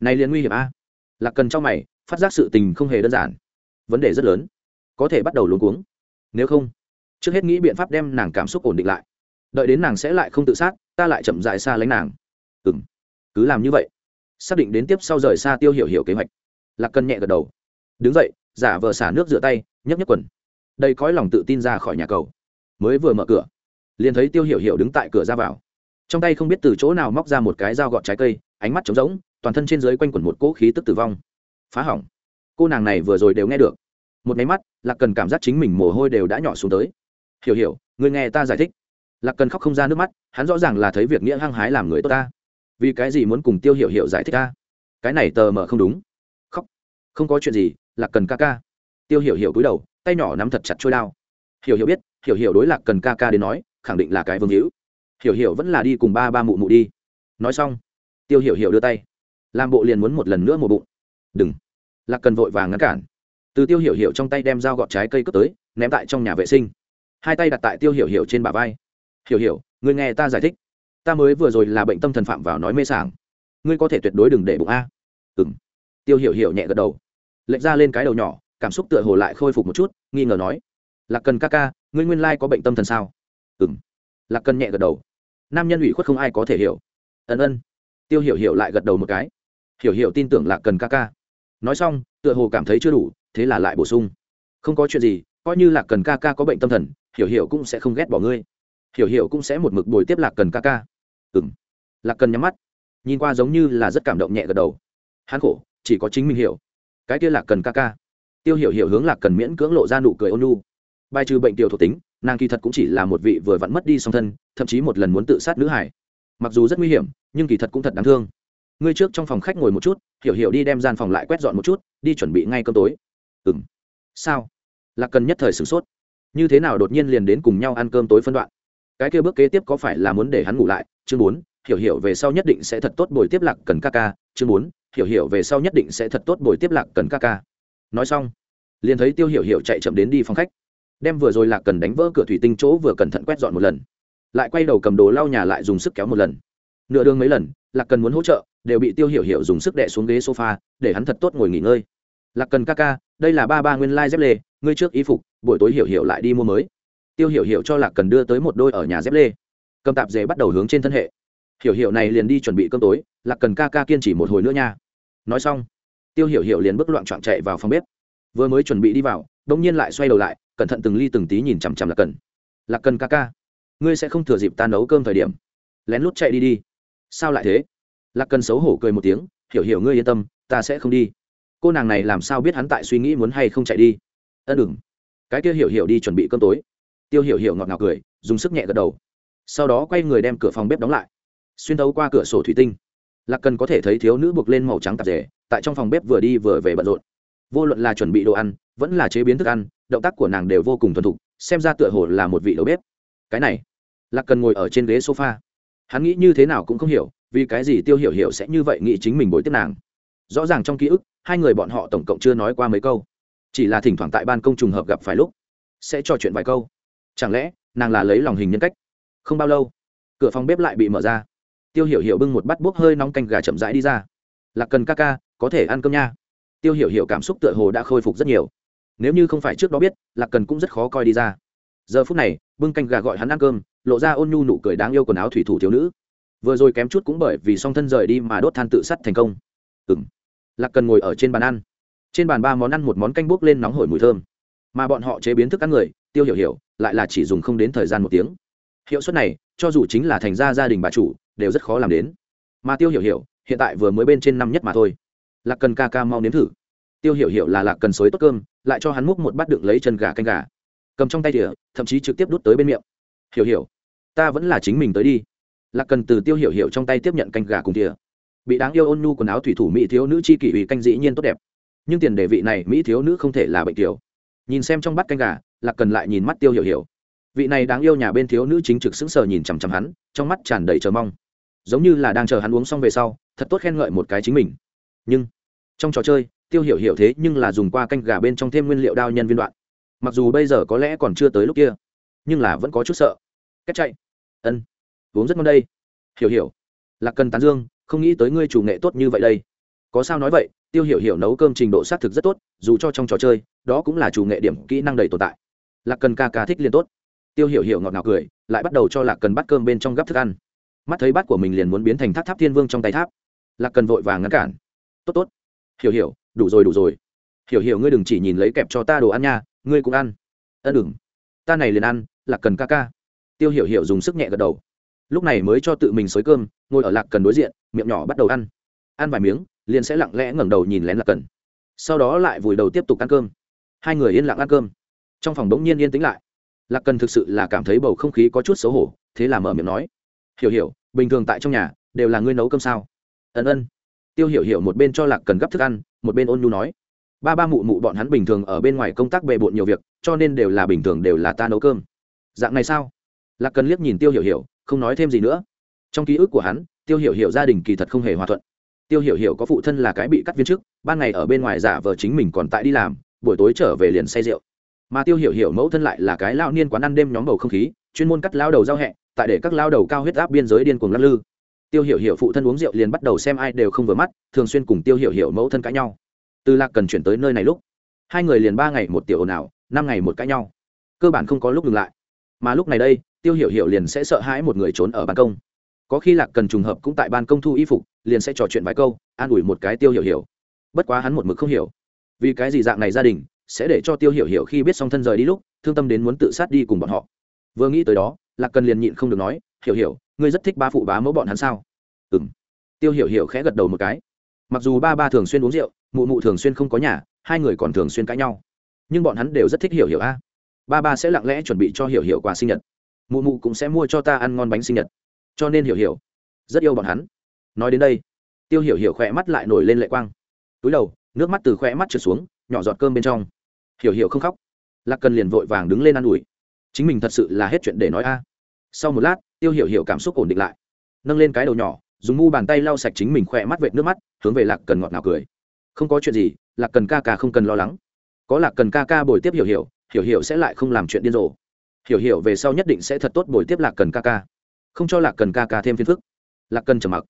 Này liền nguy hiểm a. Lạc cần trong mày, phát giác sự tình không hề đơn giản. Vấn đề rất lớn. Có thể bắt đầu luống cuống. Nếu không, trước hết nghĩ biện pháp đem nàng cảm xúc ổn định lại. Đợi đến nàng sẽ lại không tự sát, ta lại chậm dại xa lánh nàng. Ừ m cứ làm như vậy. Xác định đến tiếp sau rời xa tiêu hiểu hiểu kế hoạch. Lạc cần nhẹ gật đầu. Đứng dậy giả vờ xả nước rửa tay nhấp nhấp quần. Đây cõi lòng tự tin ra khỏi nhà cầu. Mới vừa mở cửa, liền thấy tiêu hiểu hiểu đứng tại cửa ra vào. Trong tay không biết từ chỗ nào móc ra một cái dao gọt trái cây, ánh mắt trống rỗng, toàn thân trên dưới quanh quẩn một cỗ khí tức tử vong. Phá hỏng. Cô nàng này vừa rồi đều nghe được. Một máy mắt, lạc cần cảm giác chính mình mồ hôi đều đã nhỏ xuống tới. Hiểu hiểu người nghe ta giải thích. Lạc cần khóc không ra nước mắt, hắn rõ ràng là thấy việc nghĩa hăng hái làm người tốt ta. Vì cái gì muốn cùng tiêu hiểu hiểu giải thích ta? Cái này tờ mờ không đúng. Khóc. Không có chuyện gì lạc cần ca ca. Tiêu hiểu hiểu cúi đầu, tay nhỏ nắm thật chặt trôi đao. Hiểu hiểu biết, hiểu hiểu đối lạc cần ca ca đến nói, khẳng định là cái vương hữu. Hiểu hiểu vẫn là đi cùng ba ba mụ mụ đi. Nói xong, tiêu hiểu hiểu đưa tay, làm bộ liền muốn một lần nữa một bụng. Đừng. Lạc cần vội vàng ngăn cản. Từ tiêu hiểu hiểu trong tay đem dao gọt trái cây cướp tới, ném tại trong nhà vệ sinh. Hai tay đặt tại tiêu hiểu hiểu trên bả vai. Hiểu hiểu người nghe ta giải thích. Ta mới vừa rồi là bệnh tâm thần phạm vào nói mê sảng. Ngươi có thể tuyệt đối đừng để bụng a. Ừng tiêu hiểu hiểu nhẹ gật đầu lệch ra lên cái đầu nhỏ, cảm xúc tựa hồ lại khôi phục một chút, nghi ngờ nói, lạc cần ca ca, ngươi nguyên lai có bệnh tâm thần sao? Ừng lạc cần nhẹ gật đầu. Nam nhân ủy khuất không ai có thể hiểu. Ân ân. Tiêu hiểu hiểu lại gật đầu một cái. Hiểu hiểu tin tưởng lạc cần ca ca. Nói xong, tựa hồ cảm thấy chưa đủ, thế là lại bổ sung. Không có chuyện gì, coi như lạc cần ca ca có bệnh tâm thần, hiểu hiểu cũng sẽ không ghét bỏ ngươi. Hiểu hiểu cũng sẽ một mực bồi tiếp lạc cần ca ca. Ừ m lạc cần nhắm mắt, nhìn qua giống như là rất cảm động nhẹ gật đầu. Hắn khổ, chỉ có chính mình hiểu cái kia lạc cần ca ca. Tiêu hiểu hiểu hướng lạc cần miễn cưỡng lộ ra nụ cười ôn nu bài trừ bệnh tiểu thuộc tính, nàng kỳ thật cũng chỉ là một vị vừa vặn mất đi song thân, thậm chí một lần muốn tự sát nữ hải mặc dù rất nguy hiểm, nhưng kỳ thật cũng thật đáng thương. Ngươi trước trong phòng khách ngồi một chút, hiểu hiểu đi đem gian phòng lại quét dọn một chút, đi chuẩn bị ngay cơm tối. Ừ m sao? Lạc cần nhất thời sửng sốt. Như thế nào đột nhiên liền đến cùng nhau ăn cơm tối phân đoạn? Cái kia bước kế tiếp có phải là muốn để hắn ngủ lại? Chương bốn hiểu hiểu về sau nhất định sẽ thật tốt bồi tiếp lạc cần ca ca. Chương bốn, hiểu hiểu về sau nhất định sẽ thật tốt bồi tiếp lạc cần ca ca. Nói xong, liền thấy tiêu hiểu hiểu chạy chậm đến đi phòng khách. Đem vừa rồi lạc cần đánh vỡ cửa thủy tinh chỗ vừa cẩn thận quét dọn một lần. Lại quay đầu cầm đồ lau nhà lại dùng sức kéo một lần. Nửa đường mấy lần, lạc cần muốn hỗ trợ, đều bị tiêu hiểu hiểu dùng sức đẻ xuống ghế sofa, để hắn thật tốt ngồi nghỉ ngơi. Lạc cần ca ca, đây là ba ba nguyên lai dép lê, ngươi trước y phục, buổi tối hiểu hiểu lại đi mua mới. Tiêu hiểu hiểu cho lạc cần đưa tới một đôi ở nhà dép lê. Cầm tạp dề bắt đầu hướng trên thân hệ hiểu hiểu này liền đi chuẩn bị cơm tối, lạc cần ca ca kiên trì một hồi nữa nha. Nói xong, tiêu hiểu hiểu liền bước loạn trọn chạy vào phòng bếp. Vừa mới chuẩn bị đi vào đông nhiên lại xoay đầu lại, cẩn thận từng ly từng tí nhìn chằm chằm lạc cần. Lạc cần ca ca, ngươi sẽ không thừa dịp ta nấu cơm thời điểm, lén lút chạy đi đi. Sao lại thế? Lạc cần xấu hổ cười một tiếng, hiểu hiểu ngươi yên tâm, ta sẽ không đi. Cô nàng này làm sao biết hắn tại suy nghĩ muốn hay không chạy đi? Ân đừng cái kia hiểu hiểu đi chuẩn bị cơm tối. Tiêu hiểu hiểu ngọt ngào cười, dùng sức nhẹ gật đầu. Sau đó quay người đem cửa phòng bếp đóng lại xuyên thấu qua cửa sổ thủy tinh. Lạc cần có thể thấy thiếu nữ buộc lên màu trắng tạp rể tại trong phòng bếp vừa đi vừa về bận rộn. Vô luận là chuẩn bị đồ ăn, vẫn là chế biến thức ăn, động tác của nàng đều vô cùng thuần thục, xem ra tựa hồ là một vị đầu bếp. Cái này, lạc cần ngồi ở trên ghế sofa. Hắn nghĩ như thế nào cũng không hiểu, vì cái gì tiêu hiểu hiểu sẽ như vậy nghĩ chính mình bồi tiếp nàng. Rõ ràng trong ký ức, hai người bọn họ tổng cộng chưa nói qua mấy câu. Chỉ là thỉnh thoảng tại ban công trùng hợp gặp phải lúc, sẽ trò chuyện vài câu. Chẳng lẽ, nàng là lấy lòng hình nhân cách? Không bao lâu, cửa phòng bếp lại bị mở ra tiêu hiểu hiểu bưng một bát bốc hơi nóng canh gà chậm rãi đi ra. Lạc cần ca ca, có thể ăn cơm nha. Tiêu hiểu hiểu cảm xúc tựa hồ đã khôi phục rất nhiều. Nếu như không phải trước đó biết, lạc cần cũng rất khó coi đi ra. Giờ phút này, bưng canh gà gọi hắn ăn cơm, lộ ra ôn nhu nụ cười đáng yêu quần áo thủy thủ thiếu nữ. Vừa rồi kém chút cũng bởi vì song thân rời đi mà đốt than tự sát thành công. Ừng lạc cần ngồi ở trên bàn ăn. Trên bàn ba món ăn một món canh bốc lên nóng hổi mùi thơm. Mà bọn họ chế biến thức ăn người, tiêu hiểu hiểu, lại là chỉ dùng không đến thời gian một tiếng. Hiệu suất này, cho dù chính là thành ra gia đình bà chủ đều rất khó làm đến. Mà tiêu hiểu hiểu, hiện tại vừa mới bên trên năm nhất mà thôi. Lạc cần ca ca mau nếm thử. Tiêu hiểu hiểu là lạc cần xối tốt cơm, lại cho hắn múc một bát đựng lấy chân gà canh gà. Cầm trong tay thìa, thậm chí trực tiếp đút tới bên miệng. Hiểu hiểu, ta vẫn là chính mình tới đi. Lạc cần từ tiêu hiểu hiểu trong tay tiếp nhận canh gà cùng thìa. Bị đáng yêu ôn nhu quần áo thủy thủ mỹ thiếu nữ chi kỷ ủy canh dĩ nhiên tốt đẹp. Nhưng tiền đề vị này mỹ thiếu nữ không thể là bệnh tiểu. Nhìn xem trong bát canh gà, lạc cần lại nhìn mắt tiêu hiểu hiểu. Vị này đáng yêu nhà bên thiếu nữ chính trực sững sờ nhìn chằm chằm hắn, trong mắt tràn đầy chờ mong giống như là đang chờ hắn uống xong về sau, thật tốt khen ngợi một cái chính mình. Nhưng, trong trò chơi, tiêu hiểu hiểu thế nhưng là dùng qua canh gà bên trong thêm nguyên liệu đao nhân viên đoạn. Mặc dù bây giờ có lẽ còn chưa tới lúc kia, nhưng là vẫn có chút sợ. Cách chạy. Ân. Uống rất ngon đây. Hiểu hiểu. Lạc cần tán dương, không nghĩ tới ngươi chủ nghệ tốt như vậy đây. Có sao nói vậy, tiêu hiểu hiểu nấu cơm trình độ xác thực rất tốt, dù cho trong trò chơi, đó cũng là chủ nghệ điểm kỹ năng đầy tồn tại. Lạc cần ca ca thích liền tốt. Tiêu hiểu hiểu ngọt ngào cười, lại bắt đầu cho lạc cần bắt cơm bên trong gắp thức ăn mắt thấy bát của mình liền muốn biến thành tháp tháp thiên vương trong tay tháp. Lạc cần vội vàng ngăn cản. Tốt tốt. Hiểu hiểu. Đủ rồi đủ rồi. Hiểu hiểu. Ngươi đừng chỉ nhìn lấy kẹp cho ta đồ ăn nha. Ngươi cũng ăn. Ân đừng. Ta này liền ăn, lạc cần ca ca. Tiêu hiểu hiểu dùng sức nhẹ gật đầu. Lúc này mới cho tự mình xới cơm, ngồi ở lạc cần đối diện, miệng nhỏ bắt đầu ăn. Ăn vài miếng, liền sẽ lặng lẽ ngẩng đầu nhìn lén lạc cần. Sau đó lại vùi đầu tiếp tục ăn cơm. Hai người yên lặng ăn cơm. Trong phòng bỗng nhiên yên tĩnh lại. Lạc cần thực sự là cảm thấy bầu không khí có chút xấu hổ, thế là mở miệng nói. Hiểu hiểu bình thường tại trong nhà, đều là ngươi nấu cơm sao? Ân ân. Tiêu hiểu hiểu một bên cho lạc cần gấp thức ăn, một bên ôn nhu nói. Ba ba mụ mụ bọn hắn bình thường ở bên ngoài công tác bề bộn nhiều việc, cho nên đều là bình thường đều là ta nấu cơm. Dạng này sao? Lạc cần liếc nhìn tiêu hiểu hiểu, không nói thêm gì nữa. Trong ký ức của hắn, tiêu hiểu hiểu gia đình kỳ thật không hề hòa thuận. Tiêu hiểu hiểu có phụ thân là cái bị cắt viên chức, ban ngày ở bên ngoài giả vờ chính mình còn tại đi làm, buổi tối trở về liền say rượu. Mà tiêu hiểu hiểu mẫu thân lại là cái lao niên quán ăn đêm nhóm bầu không khí chuyên môn cắt lao đầu giao hẹ, tại để các lao đầu cao huyết áp biên giới điên cuồng lắc lư. Tiêu hiểu hiểu phụ thân uống rượu liền bắt đầu xem ai đều không vừa mắt, thường xuyên cùng tiêu hiểu hiểu mẫu thân cãi nhau. Từ lạc cần chuyển tới nơi này lúc, hai người liền ba ngày một tiểu ồn ào, năm ngày một cãi nhau. Cơ bản không có lúc ngừng lại. Mà lúc này đây, tiêu hiểu hiểu liền sẽ sợ hãi một người trốn ở ban công. Có khi lạc cần trùng hợp cũng tại ban công thu y phục, liền sẽ trò chuyện vài câu, an ủi một cái tiêu hiểu hiểu. Bất quá hắn một mực không hiểu, vì cái gì dạng này gia đình sẽ để cho tiêu hiểu hiểu khi biết song thân rời đi lúc, thương tâm đến muốn tự sát đi cùng bọn họ vừa nghĩ tới đó, lạc cần liền nhịn không được nói, hiểu hiểu, ngươi rất thích ba phụ bá mẫu bọn hắn sao? Ừ m tiêu hiểu hiểu khẽ gật đầu một cái. Mặc dù ba ba thường xuyên uống rượu, mụ mụ thường xuyên không có nhà, hai người còn thường xuyên cãi nhau. Nhưng bọn hắn đều rất thích hiểu hiểu a. Ba ba sẽ lặng lẽ chuẩn bị cho hiểu hiểu quà sinh nhật. Mụ mụ cũng sẽ mua cho ta ăn ngon bánh sinh nhật. Cho nên hiểu hiểu, rất yêu bọn hắn. Nói đến đây, tiêu hiểu hiểu khỏe mắt lại nổi lên lệ quang. Túi đầu, nước mắt từ khỏe mắt trượt xuống, nhỏ giọt cơm bên trong. Hiểu hiểu không khóc. Lạc cần liền vội vàng đứng lên ă n ủi chính mình thật sự là hết chuyện để nói a. Sau một lát, tiêu hiểu hiểu cảm xúc ổn định lại. Nâng lên cái đầu nhỏ, dùng ngu bàn tay lau sạch chính mình khỏe mắt vệt nước mắt, hướng về lạc cần ngọt ngào cười. Không có chuyện gì, lạc cần ca ca không cần lo lắng. Có lạc cần ca ca bồi tiếp hiểu hiểu hiểu hiểu sẽ lại không làm chuyện điên rồ. Hiểu hiểu về sau nhất định sẽ thật tốt bồi tiếp lạc cần ca ca. Không cho lạc cần ca ca thêm phiền phức. Lạc cần trầm mặc.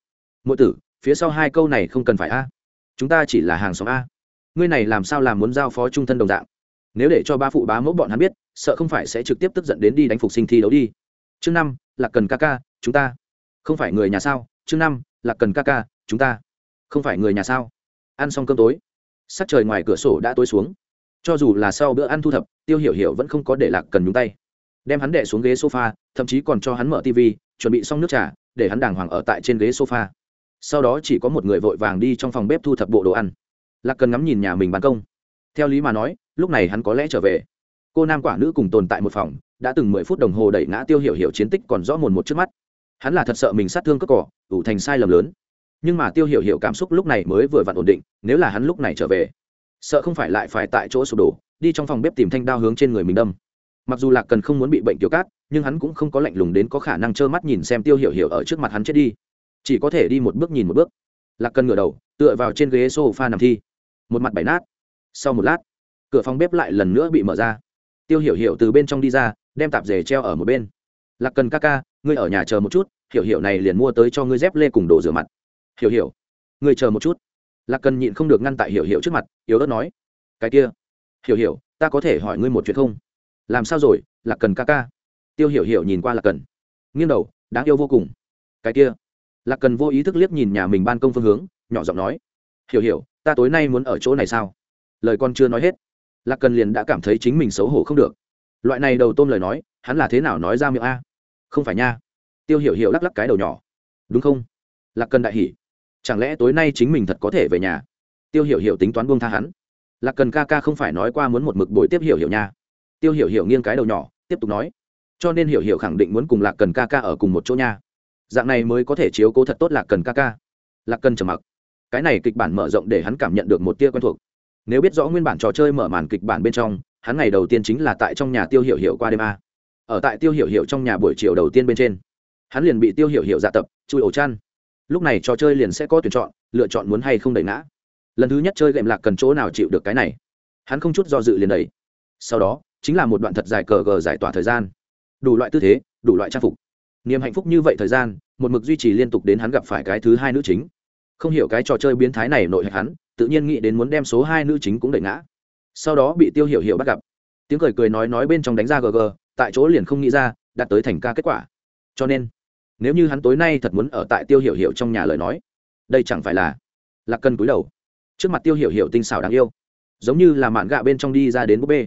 Mỗi tử, phía sau hai câu này không cần phải a. Chúng ta chỉ là hàng xóm a. Ngươi này làm sao làm muốn giao phó trung thân đồng dạng? Nếu để cho ba phụ bá mẫu bọn hắn biết, sợ không phải sẽ trực tiếp tức giận đến đi đánh phục sinh thi đấu đi. Chương năm là cần ca ca, chúng ta. Không phải người nhà sao? Chương năm là cần ca ca, chúng ta. Không phải người nhà sao? Ăn xong cơm tối. Sắc trời ngoài cửa sổ đã tối xuống. Cho dù là sau bữa ăn thu thập, tiêu hiểu hiểu vẫn không có để lạc cần nhúng tay. Đem hắn đẻ xuống ghế sofa, thậm chí còn cho hắn mở tv chuẩn bị xong nước trà, để hắn đàng hoàng ở tại trên ghế sofa. Sau đó chỉ có một người vội vàng đi trong phòng bếp thu thập bộ đồ ăn. Lạc cần ngắm nhìn nhà mình ban công theo lý mà nói, lúc này hắn có lẽ trở về. Cô nam quả nữ cùng tồn tại một phòng, đã từng mười phút đồng hồ đẩy ngã tiêu hiểu hiểu chiến tích còn rõ mồn một trước mắt. Hắn là thật sợ mình sát thương cất cỏ, ủ thành sai lầm lớn. Nhưng mà tiêu hiểu hiểu cảm xúc lúc này mới vừa vặn ổn định, nếu là hắn lúc này trở về, sợ không phải lại phải tại chỗ sụp đổ, đi trong phòng bếp tìm thanh đao hướng trên người mình đâm. Mặc dù lạc cần không muốn bị bệnh tiểu cát, nhưng hắn cũng không có lạnh lùng đến có khả năng trơ mắt nhìn xem tiêu hiểu hiểu ở trước mặt hắn chết đi. Chỉ có thể đi một bước nhìn một bước. Lạc cần ngửa đầu, tựa vào trên ghế sofa nằm thi. Một mặt bảy nát sau một lát, cửa phòng bếp lại lần nữa bị mở ra. Tiêu hiểu hiểu từ bên trong đi ra, đem tạp dề treo ở một bên. Lạc cần ca ca, ngươi ở nhà chờ một chút, hiểu hiểu này liền mua tới cho ngươi dép lê cùng đồ rửa mặt. Hiểu hiểu, ngươi chờ một chút. Lạc cần nhịn không được ngăn tại hiểu hiểu trước mặt, yếu ớt nói. Cái kia, hiểu hiểu, ta có thể hỏi ngươi một chuyện không? Làm sao rồi, lạc cần ca ca? Tiêu hiểu hiểu nhìn qua lạc cần, nghiêng đầu, đáng yêu vô cùng. Cái kia. Lạc cần vô ý thức liếc nhìn nhà mình ban công phương hướng, nhỏ giọng nói. Hiểu hiểu, ta tối nay muốn ở chỗ này sao? Lời con chưa nói hết. Lạc cần liền đã cảm thấy chính mình xấu hổ không được. Loại này đầu tôm lời nói, hắn là thế nào nói ra miệng a? Không phải nha. Tiêu hiểu hiểu lắc lắc cái đầu nhỏ. Đúng không? Lạc cần đại hỉ. Chẳng lẽ tối nay chính mình thật có thể về nhà? Tiêu hiểu hiểu tính toán buông tha hắn. Lạc cần ca ca không phải nói qua muốn một mực bồi tiếp hiểu hiểu nha. Tiêu hiểu hiểu nghiêng cái đầu nhỏ, tiếp tục nói. Cho nên hiểu hiểu khẳng định muốn cùng lạc cần ca ca ở cùng một chỗ nha. Dạng này mới có thể chiếu cố thật tốt lạc cần ca ca. Lạc cần trầm mặc. Cái này kịch bản mở rộng để hắn cảm nhận được một tia quen thuộc nếu biết rõ nguyên bản trò chơi mở màn kịch bản bên trong, hắn ngày đầu tiên chính là tại trong nhà tiêu hiểu hiểu qua đêm a. Ở tại tiêu hiểu hiểu trong nhà buổi chiều đầu tiên bên trên, hắn liền bị tiêu hiểu hiểu dạ tập, chui ổ chăn. Lúc này trò chơi liền sẽ có tuyển chọn, lựa chọn muốn hay không đẩy ngã. Lần thứ nhất chơi game lạc cần chỗ nào chịu được cái này, hắn không chút do dự liền đẩy. Sau đó, chính là một đoạn thật dài cờ gờ giải tỏa thời gian. Đủ loại tư thế, đủ loại trang phục. Niềm hạnh phúc như vậy thời gian, một mực duy trì liên tục đến hắn gặp phải cái thứ hai nữ chính. Không hiểu cái trò chơi biến thái này nội hạch hắn tự nhiên nghĩ đến muốn đem số hai nữ chính cũng đẩy ngã. Sau đó bị tiêu hiểu hiểu bắt gặp. Tiếng cười cười nói nói bên trong đánh ra gg tại chỗ liền không nghĩ ra, đạt tới thành ca kết quả. Cho nên, nếu như hắn tối nay thật muốn ở tại tiêu hiểu hiểu trong nhà lời nói, đây chẳng phải là lạc cần cúi đầu. Trước mặt tiêu hiểu hiểu tinh xảo đáng yêu, giống như là mạn gạ bên trong đi ra đến búp bê.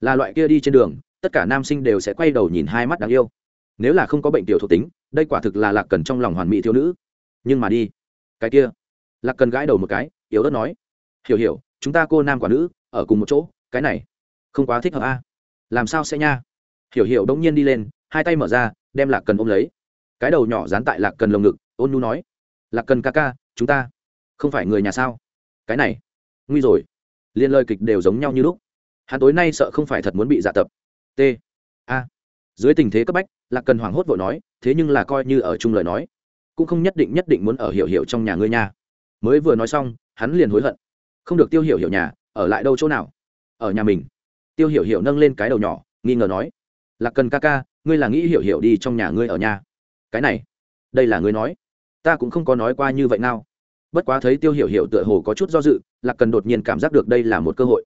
Là loại kia đi trên đường, tất cả nam sinh đều sẽ quay đầu nhìn hai mắt đáng yêu. Nếu là không có bệnh tiểu thuộc tính, đây quả thực là lạc cần trong lòng hoàn mỹ thiếu nữ. Nhưng mà đi, cái kia, lạc cần gãi đầu một cái yếu ớt nói. Hiểu hiểu, chúng ta cô nam quả nữ, ở cùng một chỗ, cái này, không quá thích hợp a. Làm sao sẽ nha? Hiểu hiểu đông nhiên đi lên, hai tay mở ra, đem lạc cần ôm lấy. Cái đầu nhỏ dán tại lạc cần lồng ngực, ôn nu nói. Lạc cần ca ca, chúng ta không phải người nhà sao? Cái này, nguy rồi. Liên lời kịch đều giống nhau như lúc. Hắn tối nay sợ không phải thật muốn bị dạ tập. T. A. Dưới tình thế cấp bách, lạc cần hoảng hốt vội nói, thế nhưng là coi như ở chung lời nói, cũng không nhất định nhất định muốn ở hiểu hiểu trong nhà ngươi nha. Mới vừa nói xong hắn liền hối hận. Không được tiêu hiểu hiểu nhà, ở lại đâu chỗ nào? Ở nhà mình. Tiêu hiểu hiểu nâng lên cái đầu nhỏ, nghi ngờ nói, lạc cần ca ca, ngươi là nghĩ hiểu hiểu đi trong nhà ngươi ở nhà. Cái này, đây là ngươi nói. Ta cũng không có nói qua như vậy nào. Bất quá thấy tiêu hiểu hiểu tựa hồ có chút do dự, lạc cần đột nhiên cảm giác được đây là một cơ hội.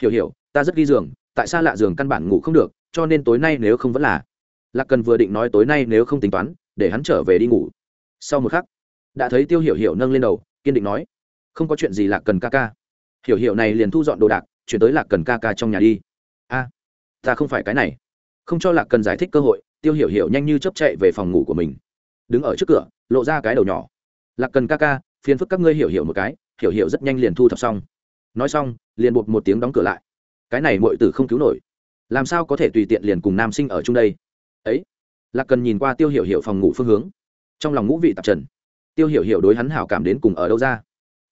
Hiểu hiểu, ta rất ghi giường, tại sao lạ giường căn bản ngủ không được, cho nên tối nay nếu không vẫn là. Lạc cần vừa định nói tối nay nếu không tính toán, để hắn trở về đi ngủ. Sau một khắc, đã thấy tiêu hiểu hiểu nâng lên đầu, kiên định nói không có chuyện gì lạc cần ca ca. Hiểu hiểu này liền thu dọn đồ đạc, chuyển tới lạc cần ca ca trong nhà đi. A, ta không phải cái này. Không cho lạc cần giải thích cơ hội, tiêu hiểu hiểu nhanh như chấp chạy về phòng ngủ của mình. Đứng ở trước cửa, lộ ra cái đầu nhỏ. Lạc cần ca ca, phiền phức các ngươi hiểu hiểu một cái. Hiểu hiểu rất nhanh liền thu thập xong. Nói xong, liền buộc một tiếng đóng cửa lại. Cái này mọi tử không cứu nổi. Làm sao có thể tùy tiện liền cùng nam sinh ở chung đây? Ấy, lạc cần nhìn qua tiêu hiểu hiểu phòng ngủ phương hướng. Trong lòng ngũ vị tạp trần, tiêu hiểu hiểu đối hắn hảo cảm đến cùng ở đâu ra?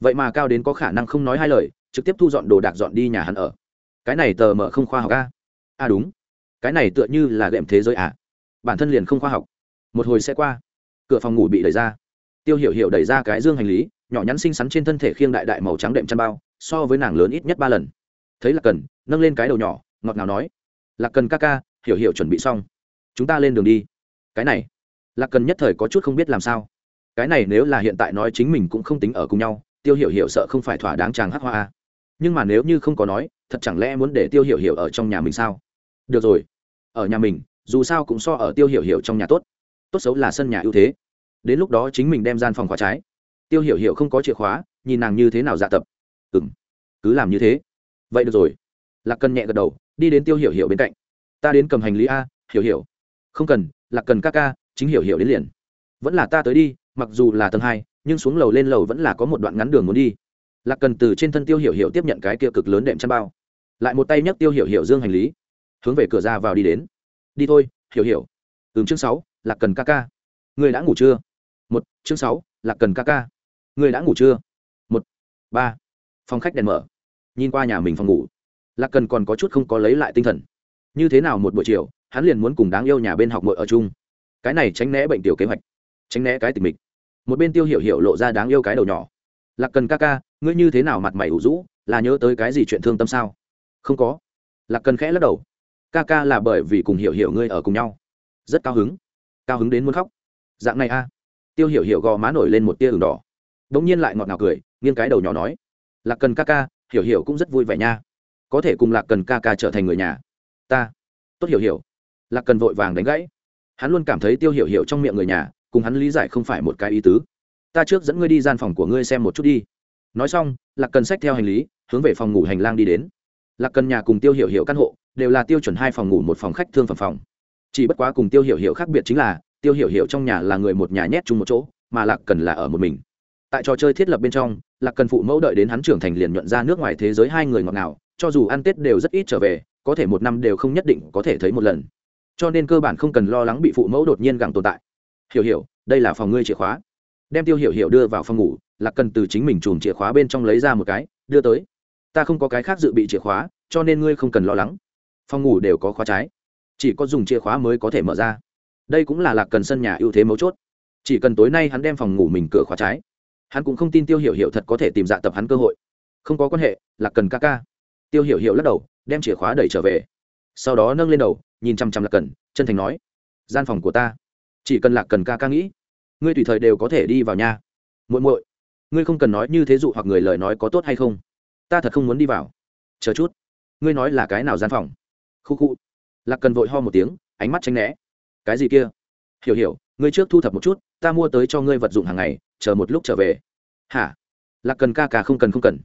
Vậy mà cao đến có khả năng không nói hai lời, trực tiếp thu dọn đồ đạc dọn đi nhà hắn ở. Cái này tờ mở không khoa học a à đúng. Cái này tựa như là đệm thế giới à? Bản thân liền không khoa học. Một hồi sẽ qua. Cửa phòng ngủ bị đẩy ra. Tiêu hiểu hiểu đẩy ra cái dương hành lý, nhỏ nhắn xinh xắn trên thân thể khiêng đại đại màu trắng đệm chăn bao, so với nàng lớn ít nhất ba lần. Thấy là cần, nâng lên cái đầu nhỏ, ngọt ngào nói là cần ca ca, hiểu hiểu chuẩn bị xong. Chúng ta lên đường đi. Cái này, lạc cần nhất thời có chút không biết làm sao. Cái này nếu là hiện tại nói chính mình cũng không tính ở cùng nhau tiêu hiểu hiểu sợ không phải thỏa đáng chàng hắc hoa à. nhưng mà nếu như không có nói, thật chẳng lẽ muốn để tiêu hiểu hiểu ở trong nhà mình sao? Được rồi. Ở nhà mình, dù sao cũng so ở tiêu hiểu hiểu trong nhà tốt. Tốt xấu là sân nhà ưu thế. Đến lúc đó chính mình đem gian phòng khóa trái. Tiêu hiểu hiểu không có chìa khóa, nhìn nàng như thế nào dạ tập. Ừ m cứ làm như thế. Vậy được rồi. Lạc cần nhẹ gật đầu, đi đến tiêu hiểu hiểu bên cạnh. Ta đến cầm hành lý a, hiểu hiểu. Không cần, lạc cần ca ca, chính hiểu hiểu đến liền. Vẫn là ta tới đi, mặc dù là tầng hai nhưng xuống lầu lên lầu vẫn là có một đoạn ngắn đường muốn đi. Lạc cần từ trên thân tiêu hiểu hiểu tiếp nhận cái kia cực lớn đệm chăn bao. Lại một tay nhấc tiêu hiểu hiểu dương hành lý, hướng về cửa ra vào đi đến. Đi thôi, hiểu hiểu. Ừm, chương sáu, lạc cần ca ca. Người đã ngủ chưa? Một, chương sáu, lạc cần ca ca. Người đã ngủ chưa? Một, ba. Phòng khách đèn mở. Nhìn qua nhà mình phòng ngủ, lạc cần còn có chút không có lấy lại tinh thần. Như thế nào một buổi chiều, hắn liền muốn cùng đáng yêu nhà bên học mội ở chung. Cái này tránh né bệnh tiểu kế hoạch, tránh né cái tình mình một bên tiêu hiểu hiểu lộ ra đáng yêu cái đầu nhỏ. Lạc cần ca ca, ngươi như thế nào mặt mày ủ rũ, là nhớ tới cái gì chuyện thương tâm sao? Không có. Lạc cần khẽ lắc đầu. Ca ca là bởi vì cùng hiểu hiểu ngươi ở cùng nhau. Rất cao hứng. Cao hứng đến muốn khóc. Dạng này a. Tiêu hiểu hiểu gò má nổi lên một tia ửng đỏ. Đ ỗ n g nhiên lại ngọt ngào cười, nghiêng cái đầu nhỏ nói. Lạc cần ca ca, hiểu hiểu cũng rất vui vẻ nha. Có thể cùng lạc cần ca ca trở thành người nhà. Ta. Tốt hiểu hiểu. Lạc cần vội vàng đánh gãy. Hắn luôn cảm thấy tiêu hiểu hiểu trong miệng người nhà cùng hắn lý giải không phải một cái ý tứ. Ta trước dẫn ngươi đi gian phòng của ngươi xem một chút đi. Nói xong, lạc cần xách theo hành lý, hướng về phòng ngủ hành lang đi đến. Lạc cần nhà cùng tiêu hiểu hiểu căn hộ, đều là tiêu chuẩn hai phòng ngủ, một phòng khách thương phẩm phòng. Chỉ bất quá cùng tiêu hiểu hiểu khác biệt chính là, tiêu hiểu hiểu trong nhà là người một nhà nhét chung một chỗ, mà lạc cần là ở một mình. Tại trò chơi thiết lập bên trong, lạc cần phụ mẫu đợi đến hắn trưởng thành liền nhuận ra nước ngoài thế giới hai người ngọt ngào, cho dù ăn tết đều rất ít trở về, có thể một năm đều không nhất định có thể thấy một lần. Cho nên cơ bản không cần lo lắng bị phụ mẫu đột nhiên gặng tồn tại hiểu hiểu, đây là phòng ngươi chìa khóa. Đem tiêu hiểu hiểu đưa vào phòng ngủ là cần từ chính mình chùm chìa khóa bên trong lấy ra một cái, đưa tới. Ta không có cái khác dự bị chìa khóa, cho nên ngươi không cần lo lắng. Phòng ngủ đều có khóa trái. Chỉ có dùng chìa khóa mới có thể mở ra. Đây cũng là lạc cần sân nhà ưu thế mấu chốt. Chỉ cần tối nay hắn đem phòng ngủ mình cửa khóa trái. Hắn cũng không tin tiêu hiểu hiểu thật có thể tìm dạ tập hắn cơ hội. Không có quan hệ, lạc cần ca ca. Tiêu hiểu hiểu lắc đầu, đem chìa khóa đẩy trở về. Sau đó nâng lên đầu, nhìn chăm chăm lạc cần, chân thành nói, gian phòng của ta chỉ cần lạc cần ca ca nghĩ, ngươi tùy thời đều có thể đi vào nhà muội muội, ngươi không cần nói như thế dụ hoặc người lời nói có tốt hay không. Ta thật không muốn đi vào. Chờ chút. Ngươi nói là cái nào gian phòng? Khu khu. Lạc cần vội ho một tiếng, ánh mắt tranh né. Cái gì kia? Hiểu hiểu, ngươi trước thu thập một chút, ta mua tới cho ngươi vật dụng hàng ngày, chờ một lúc trở về. Hả? Lạc cần ca ca không cần không cần.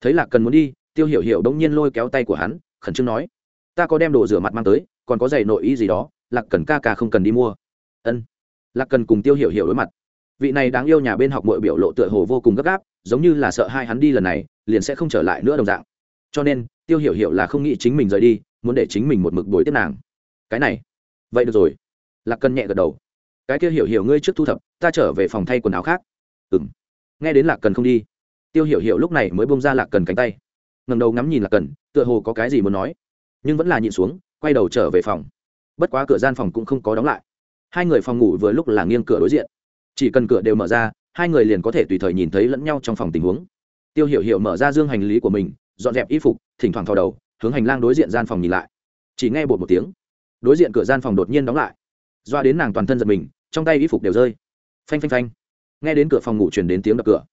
Thấy lạc cần muốn đi, tiêu hiểu hiểu đông nhiên lôi kéo tay của hắn, khẩn trương nói. Ta có đem đồ rửa mặt mang tới, còn có giày nội y gì đó, lạc cần ca ca không cần đi mua ân. Lạc cần cùng tiêu hiểu hiểu đối mặt. Vị này đáng yêu nhà bên học mọi biểu lộ tựa hồ vô cùng gấp gáp, giống như là sợ hai hắn đi lần này, liền sẽ không trở lại nữa đồng dạng. Cho nên, tiêu hiểu hiểu là không nghĩ chính mình rời đi, muốn để chính mình một mực bồi tiếp nàng. Cái này. Vậy được rồi. Lạc cần nhẹ gật đầu. Cái kia hiểu hiểu ngươi trước thu thập, ta trở về phòng thay quần áo khác. Ừ m nghe đến lạc cần không đi, tiêu hiểu hiểu lúc này mới bông ra lạc cần cánh tay. Ngầm đầu ngắm nhìn lạc cần, tựa hồ có cái gì muốn nói. Nhưng vẫn là nhịn xuống, quay đầu trở về phòng. Bất quá cửa gian phòng cũng không có đóng lại hai người phòng ngủ vừa lúc là nghiêng cửa đối diện. Chỉ cần cửa đều mở ra, hai người liền có thể tùy thời nhìn thấy lẫn nhau trong phòng tình huống. Tiêu hiểu hiểu mở ra dương hành lý của mình, dọn dẹp y phục, thỉnh thoảng thò đầu, hướng hành lang đối diện gian phòng nhìn lại. Chỉ nghe bột một tiếng. Đối diện cửa gian phòng đột nhiên đóng lại. Doa đến nàng toàn thân giật mình, trong tay y phục đều rơi. Phanh phanh phanh. Nghe đến cửa phòng ngủ chuyển đến tiếng đập cửa.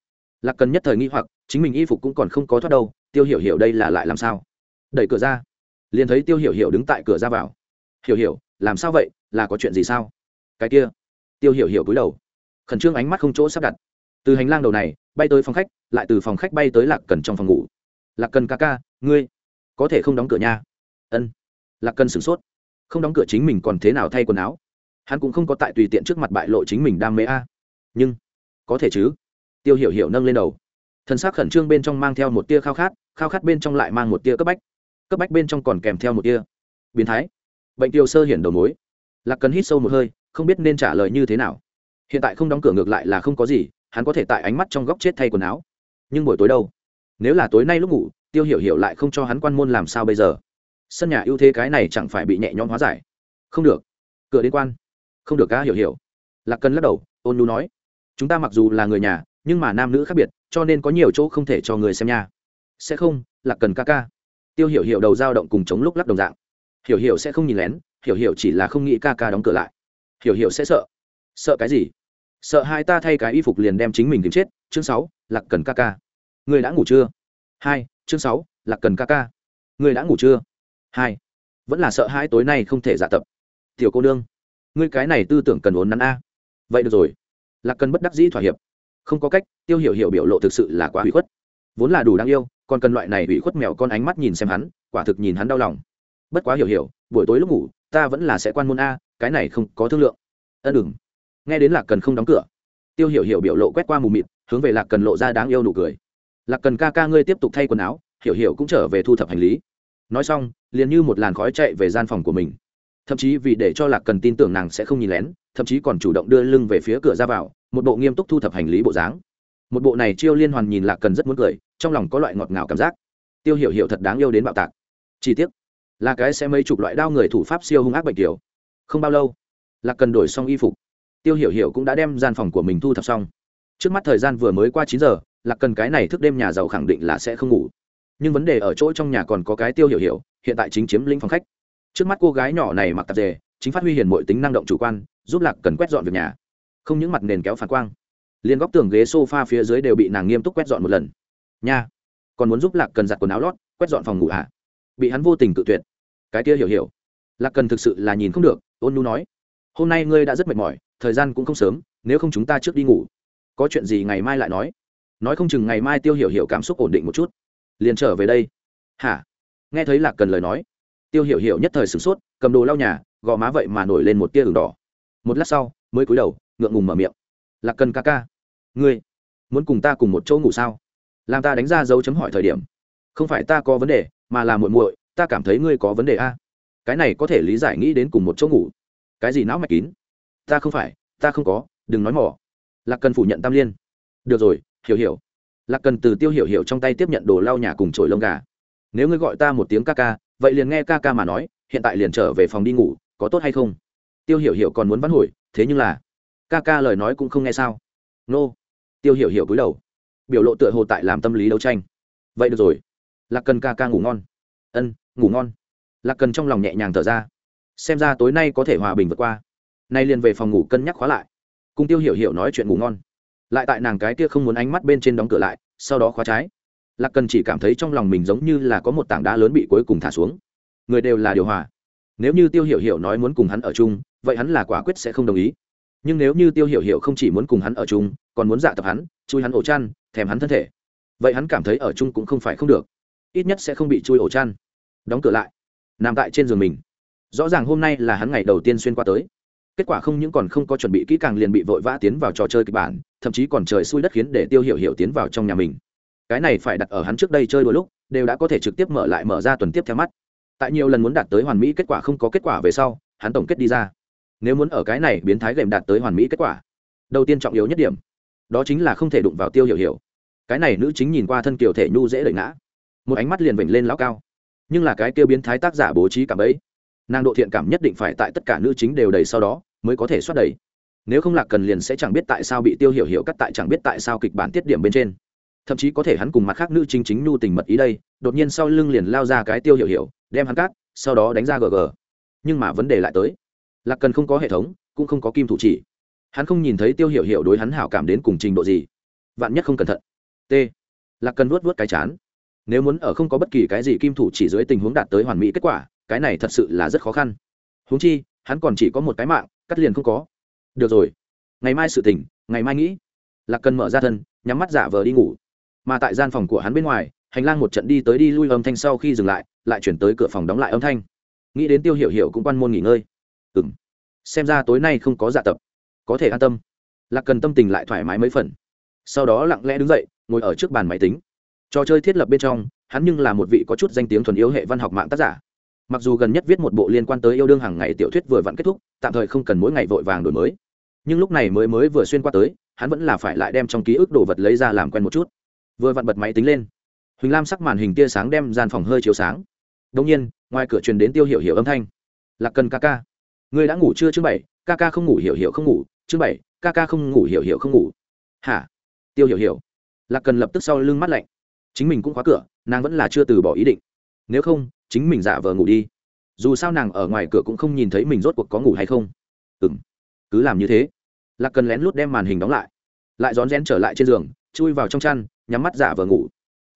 Lạc cần nhất thời nghĩ hoặc, chính mình y phục cũng còn không có thoát đâu, tiêu hiểu hiểu đây là lại làm sao? Đẩy cửa ra. Liền thấy tiêu hiểu hiểu đứng tại cửa ra vào. Hiểu hiểu, làm sao vậy? Là có chuyện gì sao? Cái kia. Tiêu hiểu hiểu cúi đầu. Khẩn trương ánh mắt không chỗ sắp đặt. Từ hành lang đầu này, bay tới phòng khách, lại từ phòng khách bay tới lạc cần trong phòng ngủ. Lạc cần ca ca, ngươi có thể không đóng cửa nha. Ân. Lạc cần sửng sốt. Không đóng cửa chính mình còn thế nào thay quần áo? Hắn cũng không có tại tùy tiện trước mặt bại lộ chính mình đam mê a. Nhưng, có thể chứ? Tiêu hiểu hiểu nâng lên đầu. Thân xác khẩn trương bên trong mang theo một tia khao khát khao khát bên trong lại mang một tia cấp bách. Cấp bách bên trong còn kèm theo một tia biến thái. Bệnh tiêu sơ hiển đầu mối. Lạc cần hít sâu một hơi không biết nên trả lời như thế nào. Hiện tại không đóng cửa ngược lại là không có gì, hắn có thể tại ánh mắt trong góc chết thay quần áo. Nhưng buổi tối đâu? Nếu là tối nay lúc ngủ, tiêu hiểu hiểu lại không cho hắn quan môn làm sao bây giờ? Sân nhà ưu thế cái này chẳng phải bị nhẹ nhõm hóa giải. Không được. Cửa đến quan. Không được cá hiểu hiểu. Lạc cần lắc đầu, ôn nhu nói. Chúng ta mặc dù là người nhà, nhưng mà nam nữ khác biệt, cho nên có nhiều chỗ không thể cho người xem nha. Sẽ không, lạc cần ca ca. Tiêu hiểu hiểu đầu dao động cùng chống lúc lắc đồng dạng. Hiểu hiểu sẽ không nhìn lén, hiểu hiểu chỉ là không nghĩ ca ca đóng cửa lại hiểu hiểu sẽ sợ. Sợ cái gì? Sợ hai ta thay cái y phục liền đem chính mình kiếm chết. Chương sáu, lạc cần ca ca. Người đã ngủ chưa? Hai, chương sáu, lạc cần ca ca. Người đã ngủ chưa? Hai, vẫn là sợ hai tối nay không thể dạ tập. Tiểu cô nương, ngươi cái này tư tưởng cần ốn nắn a. Vậy được rồi. Lạc cần bất đắc dĩ thỏa hiệp. Không có cách, tiêu hiểu hiểu biểu lộ thực sự là quá hủy khuất. Vốn là đủ đáng yêu, còn cần loại này hủy khuất mèo con ánh mắt nhìn xem hắn, quả thực nhìn hắn đau lòng. Bất quá hiểu hiểu, buổi tối lúc ngủ, ta vẫn là sẽ quan môn a cái này không có thương lượng. Ân đừng nghe đến lạc cần không đóng cửa, tiêu hiểu hiểu biểu lộ quét qua mù mịt, hướng về lạc cần lộ ra đáng yêu nụ cười. Lạc cần ca ca ngươi tiếp tục thay quần áo. Hiểu hiểu cũng trở về thu thập hành lý. Nói xong, liền như một làn khói chạy về gian phòng của mình. Thậm chí vì để cho lạc cần tin tưởng nàng sẽ không nhìn lén, thậm chí còn chủ động đưa lưng về phía cửa ra vào, một bộ nghiêm túc thu thập hành lý bộ dáng. Một bộ này chiêu liên hoàn nhìn lạc cần rất muốn cười, trong lòng có loại ngọt ngào cảm giác. Tiêu hiểu hiểu thật đáng yêu đến bạo tạc. Chi tiết là cái sẽ mấy chục loại đao người thủ pháp siêu hung ác bệnh kiểu không bao lâu, lạc cần đổi xong y phục. Tiêu hiểu hiểu cũng đã đem gian phòng của mình thu thập xong. Trước mắt thời gian vừa mới qua chín giờ, lạc cần cái này thức đêm nhà giàu khẳng định là sẽ không ngủ. Nhưng vấn đề ở chỗ trong nhà còn có cái tiêu hiểu hiểu, hiện tại chính chiếm lĩnh phòng khách. Trước mắt cô gái nhỏ này mặc tạp dề, chính phát huy hiền mọi tính năng động chủ quan, giúp lạc cần quét dọn việc nhà. Không những mặt nền kéo phản quang, liền góc tường ghế s o f a phía dưới đều bị nàng nghiêm túc quét dọn một lần. Nha, còn muốn giúp lạc cần giặt quần áo lót, quét dọn phòng ngủ hạ bị hắn vô tình tự tuyệt. Cái kia hiểu hiểu, lạc cần thực sự là nhìn không được ôn nu nói, hôm nay ngươi đã rất mệt mỏi, thời gian cũng không sớm, nếu không chúng ta trước đi ngủ. Có chuyện gì ngày mai lại nói. Nói không chừng ngày mai tiêu hiểu hiểu cảm xúc ổn định một chút. Liền trở về đây. Hả? Nghe thấy lạc cần lời nói, tiêu hiểu hiểu nhất thời sửng sốt, cầm đồ lau nhà, gò má vậy mà nổi lên một tia đường đỏ. Một lát sau, mới cúi đầu, ngượng ngùng mở miệng. Lạc cần ca ca, ngươi muốn cùng ta cùng một chỗ ngủ sao? Làm ta đánh ra dấu chấm hỏi thời điểm, không phải ta có vấn đề, mà là muội muội, ta cảm thấy ngươi có vấn đề a cái này có thể lý giải nghĩ đến cùng một chỗ ngủ. Cái gì não mạch kín? Ta không phải, ta không có, đừng nói mỏ lạc cần phủ nhận tam liên. Được rồi, hiểu hiểu. Lạc cần từ tiêu hiểu hiểu trong tay tiếp nhận đồ lau nhà cùng trổi lông gà. Nếu ngươi gọi ta một tiếng ca ca, vậy liền nghe ca ca mà nói, hiện tại liền trở về phòng đi ngủ, có tốt hay không? Tiêu hiểu hiểu còn muốn vắn hồi, thế nhưng là, ca ca lời nói cũng không nghe sao. Nô. Tiêu hiểu hiểu cúi đầu. Biểu lộ tựa hồ tại làm tâm lý đấu tranh. Vậy được rồi. Lạc cần ca ca ngủ ngon. Ân, ngủ ngon lạc cần trong lòng nhẹ nhàng thở ra. Xem ra tối nay có thể hòa bình vượt qua. Nay liền về phòng ngủ cân nhắc khóa lại. Cùng tiêu hiểu hiểu nói chuyện ngủ ngon. Lại tại nàng cái kia không muốn ánh mắt bên trên đóng cửa lại, sau đó khóa trái. Lạc cần chỉ cảm thấy trong lòng mình giống như là có một tảng đá lớn bị cuối cùng thả xuống. Người đều là điều hòa. Nếu như tiêu hiểu hiểu nói muốn cùng hắn ở chung, vậy hắn là quả quyết sẽ không đồng ý. Nhưng nếu như tiêu hiểu hiểu không chỉ muốn cùng hắn ở chung, còn muốn dạ tập hắn, chui hắn ổ chăn, thèm hắn thân thể. Vậy hắn cảm thấy ở chung cũng không phải không được. Ít nhất sẽ không bị chui ổ chăn. Đóng cửa lại nằm tại trên giường mình. Rõ ràng hôm nay là hắn ngày đầu tiên xuyên qua tới. Kết quả không những còn không có chuẩn bị kỹ càng liền bị vội vã tiến vào trò chơi kịch bản, thậm chí còn trời xui đất khiến để tiêu hiểu hiểu tiến vào trong nhà mình. Cái này phải đặt ở hắn trước đây chơi đôi lúc, đều đã có thể trực tiếp mở lại mở ra tuần tiếp theo mắt. Tại nhiều lần muốn đạt tới hoàn mỹ kết quả không có kết quả về sau, hắn tổng kết đi ra. Nếu muốn ở cái này biến thái gệm đạt tới hoàn mỹ kết quả, đầu tiên trọng yếu nhất điểm, đó chính là không thể đụng vào tiêu hiểu hiểu. Cái này nữ chính nhìn qua thân kiều thể nhu dễ đẩy ngã. Một ánh mắt liền vểnh lên lão cao nhưng là cái kêu biến thái tác giả bố trí cảm ấy, nàng độ thiện cảm nhất định phải tại tất cả nữ chính đều đầy sau đó mới có thể xoát đầy. Nếu không lạc cần liền sẽ chẳng biết tại sao bị tiêu hiểu hiểu cắt tại chẳng biết tại sao kịch bản tiết điểm bên trên. Thậm chí có thể hắn cùng mặt khác nữ chính chính nhu tình mật ý đây, đột nhiên sau lưng liền lao ra cái tiêu hiểu hiểu, đem hắn cắt, sau đó đánh ra gg nhưng mà vấn đề lại tới, lạc cần không có hệ thống, cũng không có kim thủ chỉ. Hắn không nhìn thấy tiêu hiểu hiểu đối hắn hảo cảm đến cùng trình độ gì. Vạn nhất không cẩn thận. T. Lạc cần vuốt vuốt cái chán nếu muốn ở không có bất kỳ cái gì kim thủ chỉ dưới tình huống đạt tới hoàn mỹ kết quả, cái này thật sự là rất khó khăn. Huống chi, hắn còn chỉ có một cái mạng, cắt liền không có. Được rồi. Ngày mai sự tỉnh ngày mai nghĩ. Lạc cần mở ra thân, nhắm mắt giả vờ đi ngủ. Mà tại gian phòng của hắn bên ngoài, hành lang một trận đi tới đi lui âm thanh sau khi dừng lại lại chuyển tới cửa phòng đóng lại âm thanh. Nghĩ đến tiêu hiểu hiểu cũng quan môn nghỉ ngơi. Ừ m xem ra tối nay không có dạ tập. Có thể an tâm. Lạc cần tâm tình lại thoải mái mấy phần. Sau đó lặng lẽ đứng dậy, ngồi ở trước bàn máy tính trò chơi thiết lập bên trong, hắn nhưng là một vị có chút danh tiếng thuần yếu hệ văn học mạng tác giả. Mặc dù gần nhất viết một bộ liên quan tới yêu đương hàng ngày tiểu thuyết vừa vặn kết thúc, tạm thời không cần mỗi ngày vội vàng đổi mới. Nhưng lúc này mới mới vừa xuyên qua tới, hắn vẫn là phải lại đem trong ký ức đồ vật lấy ra làm quen một chút. Vừa vặn bật máy tính lên. Huỳnh lam sắc màn hình tia sáng đem gian phòng hơi chiếu sáng. Đông nhiên, ngoài cửa truyền đến tiêu hiểu hiểu âm thanh. Lạc cần ca ca người đã ngủ chưa? Chứ bảy, ca ca không ngủ, hiểu hiểu không ngủ. Chứ bảy, ca ca không ngủ, hiểu hiểu không ngủ. Hả? Tiêu hiểu hiểu. Lạc cần lập tức sau lưng mắt lạnh chính mình cũng khóa cửa, nàng vẫn là chưa từ bỏ ý định. Nếu không, chính mình giả vờ ngủ đi. Dù sao nàng ở ngoài cửa cũng không nhìn thấy mình rốt cuộc có ngủ hay không. Ừ m cứ làm như thế. Lạc cần lén lút đem màn hình đóng lại. Lại rón rén trở lại trên giường, chui vào trong chăn, nhắm mắt giả vờ ngủ.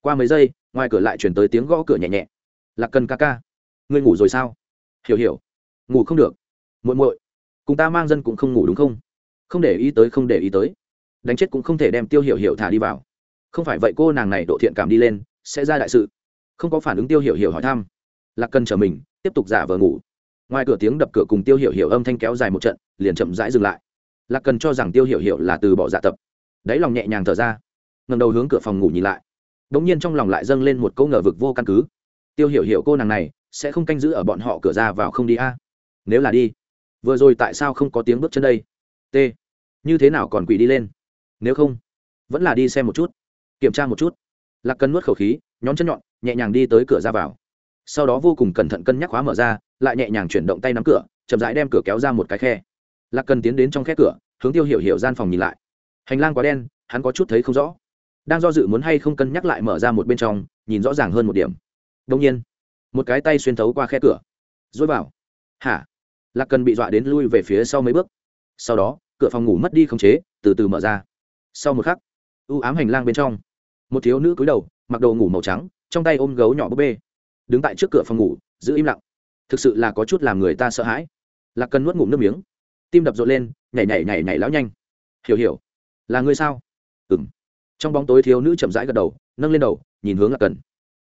Qua mấy giây, ngoài cửa lại chuyển tới tiếng gõ cửa nhẹ nhẹ. Lạc cần ca ca, ngươi ngủ rồi sao? Hiểu hiểu. Ngủ không được. Muội muội, cùng ta mang dân cũng không ngủ đúng không? Không để ý tới, không để ý tới. Đánh chết cũng không thể đem tiêu hiểu hiểu thả đi vào không phải vậy cô nàng này độ thiện cảm đi lên, sẽ ra đại sự. Không có phản ứng tiêu hiểu hiểu hỏi thăm. Lạc cần trở mình, tiếp tục giả vờ ngủ. Ngoài cửa tiếng đập cửa cùng tiêu hiểu hiểu âm thanh kéo dài một trận, liền chậm rãi dừng lại. Lạc cần cho rằng tiêu hiểu hiểu là từ bỏ dạ tập. Đáy lòng nhẹ nhàng thở ra ngầm đầu hướng cửa phòng ngủ nhìn lại. Đ ỗ n g nhiên trong lòng lại dâng lên một câu ngờ vực vô căn cứ. Tiêu hiểu hiểu cô nàng này, sẽ không canh giữ ở bọn họ cửa ra vào không đi a? Nếu là đi, vừa rồi tại sao không có tiếng bước chân đây? T, như thế nào còn quỷ đi lên? Nếu không, vẫn là đi xem một chút kiểm tra một chút. Lạc cần nuốt khẩu khí nhóm chân nhọn, nhẹ nhàng đi tới cửa ra vào. Sau đó vô cùng cẩn thận cân nhắc khóa mở ra, lại nhẹ nhàng chuyển động tay nắm cửa, chậm rãi đem cửa kéo ra một cái khe. Lạc cần tiến đến trong khe cửa, hướng tiêu hiểu hiểu gian phòng nhìn lại. Hành lang quá đen, hắn có chút thấy không rõ. Đang do dự muốn hay không cân nhắc lại mở ra một bên trong, nhìn rõ ràng hơn một điểm. Đông nhiên, một cái tay xuyên thấu qua khe cửa. Dối vào. Hả? Lạc cần bị dọa đến lui về phía sau mấy bước. Sau đó, cửa phòng ngủ mất đi khống chế, từ từ mở ra. Sau một khắc, u ám hành lang bên trong một thiếu nữ cúi đầu, mặc đồ ngủ màu trắng, trong tay ôm gấu nhỏ búp bê. Đứng tại trước cửa phòng ngủ, giữ im lặng. Thực sự là có chút làm người ta sợ hãi. Lạc cần nuốt ngụm nước miếng. Tim đập rộn lên, nhảy nhảy nhảy nhảy lão nhanh. Hiểu hiểu. Là ngươi sao? Ừ m trong bóng tối thiếu nữ chậm rãi gật đầu, nâng lên đầu, nhìn hướng lạc cần.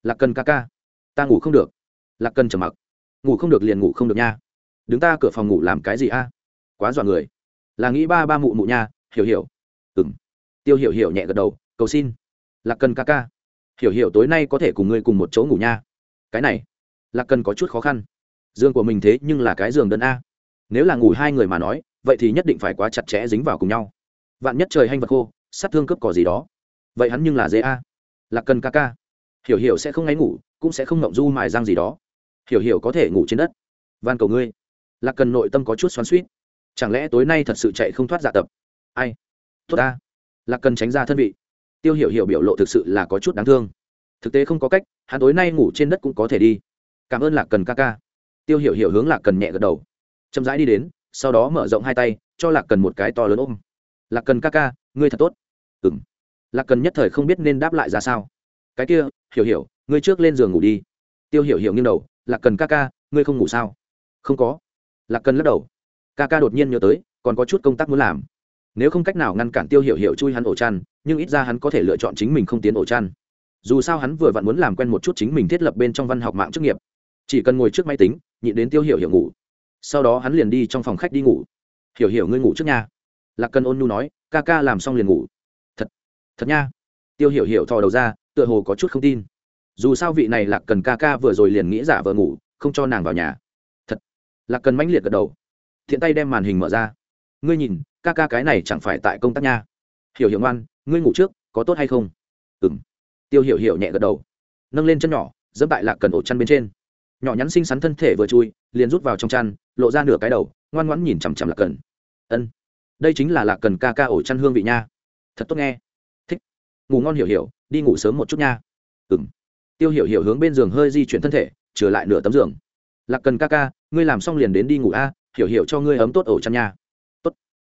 Lạc cần ca ca, ta ngủ không được. Lạc cần trầm mặc. Ngủ không được liền ngủ không được nha. Đứng ta cửa phòng ngủ làm cái gì a? Quá dọa người. Là nghĩ ba ba mụ mụ nha. Hiểu hiểu. Ừ m tiêu hiểu hiểu nhẹ gật đầu, cầu xin lạc cần ca ca. Hiểu hiểu tối nay có thể cùng ngươi cùng một chỗ ngủ nha. Cái này, lạc cần có chút khó khăn. Giường của mình thế nhưng là cái giường đơn a. Nếu là ngủ hai người mà nói, vậy thì nhất định phải quá chặt chẽ dính vào cùng nhau. Vạn nhất trời hanh vật khô, sát thương cướp cỏ gì đó. Vậy hắn nhưng là dễ a. Lạc cần ca ca. Hiểu hiểu sẽ không ngáy ngủ, cũng sẽ không ngộng du mài răng gì đó. Hiểu hiểu có thể ngủ trên đất. Van cầu ngươi. Lạc cần nội tâm có chút xoắn suýt chẳng lẽ tối nay thật sự chạy không thoát dạ tập? Ai? Tốt ta lạc cần tránh ra thân vị tiêu hiểu hiểu biểu lộ thực sự là có chút đáng thương. Thực tế không có cách, hắn tối nay ngủ trên đất cũng có thể đi. Cảm ơn lạc cần ca ca. Tiêu hiểu hiểu hướng lạc cần nhẹ gật đầu. Chậm rãi đi đến, sau đó mở rộng hai tay, cho lạc cần một cái to lớn ôm. Lạc cần ca ca, ngươi thật tốt. Ừ m lạc cần nhất thời không biết nên đáp lại ra sao. Cái kia, hiểu hiểu, ngươi trước lên giường ngủ đi. Tiêu hiểu hiểu nghiêng đầu, lạc cần ca ca, ngươi không ngủ sao? Không có. Lạc cần lắc đầu. Ca ca đột nhiên nhớ tới, còn có chút công tác muốn làm nếu không cách nào ngăn cản tiêu hiểu hiểu chui hắn ổ chăn, nhưng ít ra hắn có thể lựa chọn chính mình không tiến ổ chăn. Dù sao hắn vừa vặn muốn làm quen một chút chính mình thiết lập bên trong văn học mạng chức nghiệp. Chỉ cần ngồi trước máy tính, nhịn đến tiêu hiểu hiểu ngủ. Sau đó hắn liền đi trong phòng khách đi ngủ. Hiểu hiểu ngươi ngủ trước nha. Lạc cần ôn nhu nói, ca ca làm xong liền ngủ. Thật thật nha. Tiêu hiểu hiểu thò đầu ra, tựa hồ có chút không tin. Dù sao vị này lạc cần ca ca vừa rồi liền nghĩ giả vờ ngủ, không cho nàng vào nhà. Thật. Lạc cần mãnh liệt gật đầu. Thiện tay đem màn hình mở ra. Ngươi nhìn ca ca cái này chẳng phải tại công tác nha. Hiểu hiểu ngoan, ngươi ngủ trước, có tốt hay không? Ừ m tiêu hiểu hiểu nhẹ gật đầu. Nâng lên chân nhỏ, dẫm tại lạc cần ổ chăn bên trên. Nhỏ nhắn xinh xắn thân thể vừa chui, liền rút vào trong chăn, lộ ra nửa cái đầu, ngoan ngoãn nhìn chằm chằm lạc cần. Ân, đây chính là lạc cần ca ca ổ chăn hương vị nha. Thật tốt nghe. Thích. Ngủ ngon hiểu hiểu, đi ngủ sớm một chút nha. Ừ m tiêu hiểu hiểu hướng bên giường hơi di chuyển thân thể trở lại nửa tấm giường. Lạc cần ca ca, ngươi làm xong liền đến đi ngủ a, hiểu hiểu cho ngươi ấm tốt ổ chăn nha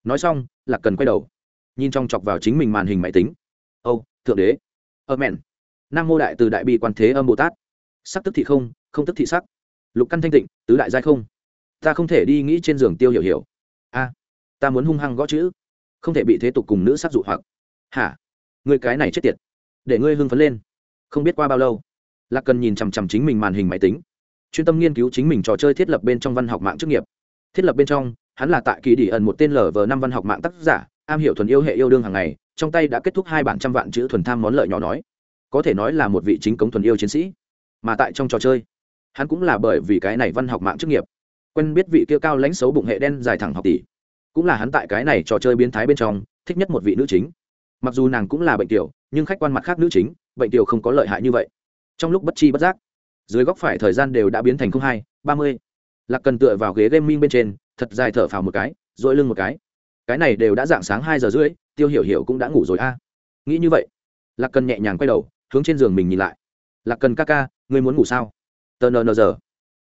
nói xong, lạc cần quay đầu, nhìn trong chọc vào chính mình màn hình máy tính. Âu, thượng đế. Ơ, mẹn. Nam mô đại từ đại bi quan thế âm bồ tát. Sắc tức thị không không tức thị sắc. Lục căn thanh tịnh, tứ đại giai không. Ta không thể đi nghĩ trên giường tiêu hiểu hiểu. A, ta muốn hung hăng gõ chữ, không thể bị thế tục cùng nữ sắc dụ hoặc. Hả? Người cái này chết tiệt, để ngươi hưng phấn lên. Không biết qua bao lâu. Lạc cần nhìn chằm chằm chính mình màn hình máy tính. Chuyên tâm nghiên cứu chính mình trò chơi thiết lập bên trong văn học mạng chức nghiệp. Thiết lập bên trong hắn là tại kỳ đi ẩn một tên lở vờ năm văn học mạng tác giả, am hiểu thuần yêu hệ yêu đương hàng ngày, trong tay đã kết thúc hai bản trăm vạn chữ thuần tham món lợi nhỏ nói. Có thể nói là một vị chính cống thuần yêu chiến sĩ, mà tại trong trò chơi, hắn cũng là bởi vì cái này văn học mạng chức nghiệp. Quen biết vị kia cao lãnh xấu bụng hệ đen dài thẳng học tỷ, cũng là hắn tại cái này trò chơi biến thái bên trong, thích nhất một vị nữ chính. Mặc dù nàng cũng là bệnh tiểu, nhưng khách quan mặt khác nữ chính, bệnh tiểu không có lợi hại như vậy. Trong lúc bất chi bất giác, dưới góc phải thời gian đều đã biến thành không hai, ba mươi. Lạc cần tựa vào ghế gaming bên trên thật dài thở phào một cái, dội lưng một cái. Cái này đều đã dạng sáng hai giờ rưỡi, tiêu hiểu hiểu cũng đã ngủ rồi a. Nghĩ như vậy, lạc cần nhẹ nhàng quay đầu, hướng trên giường mình nhìn lại. Lạc cần ca ca, ngươi muốn ngủ sao? Tờ nờ nờ giờ.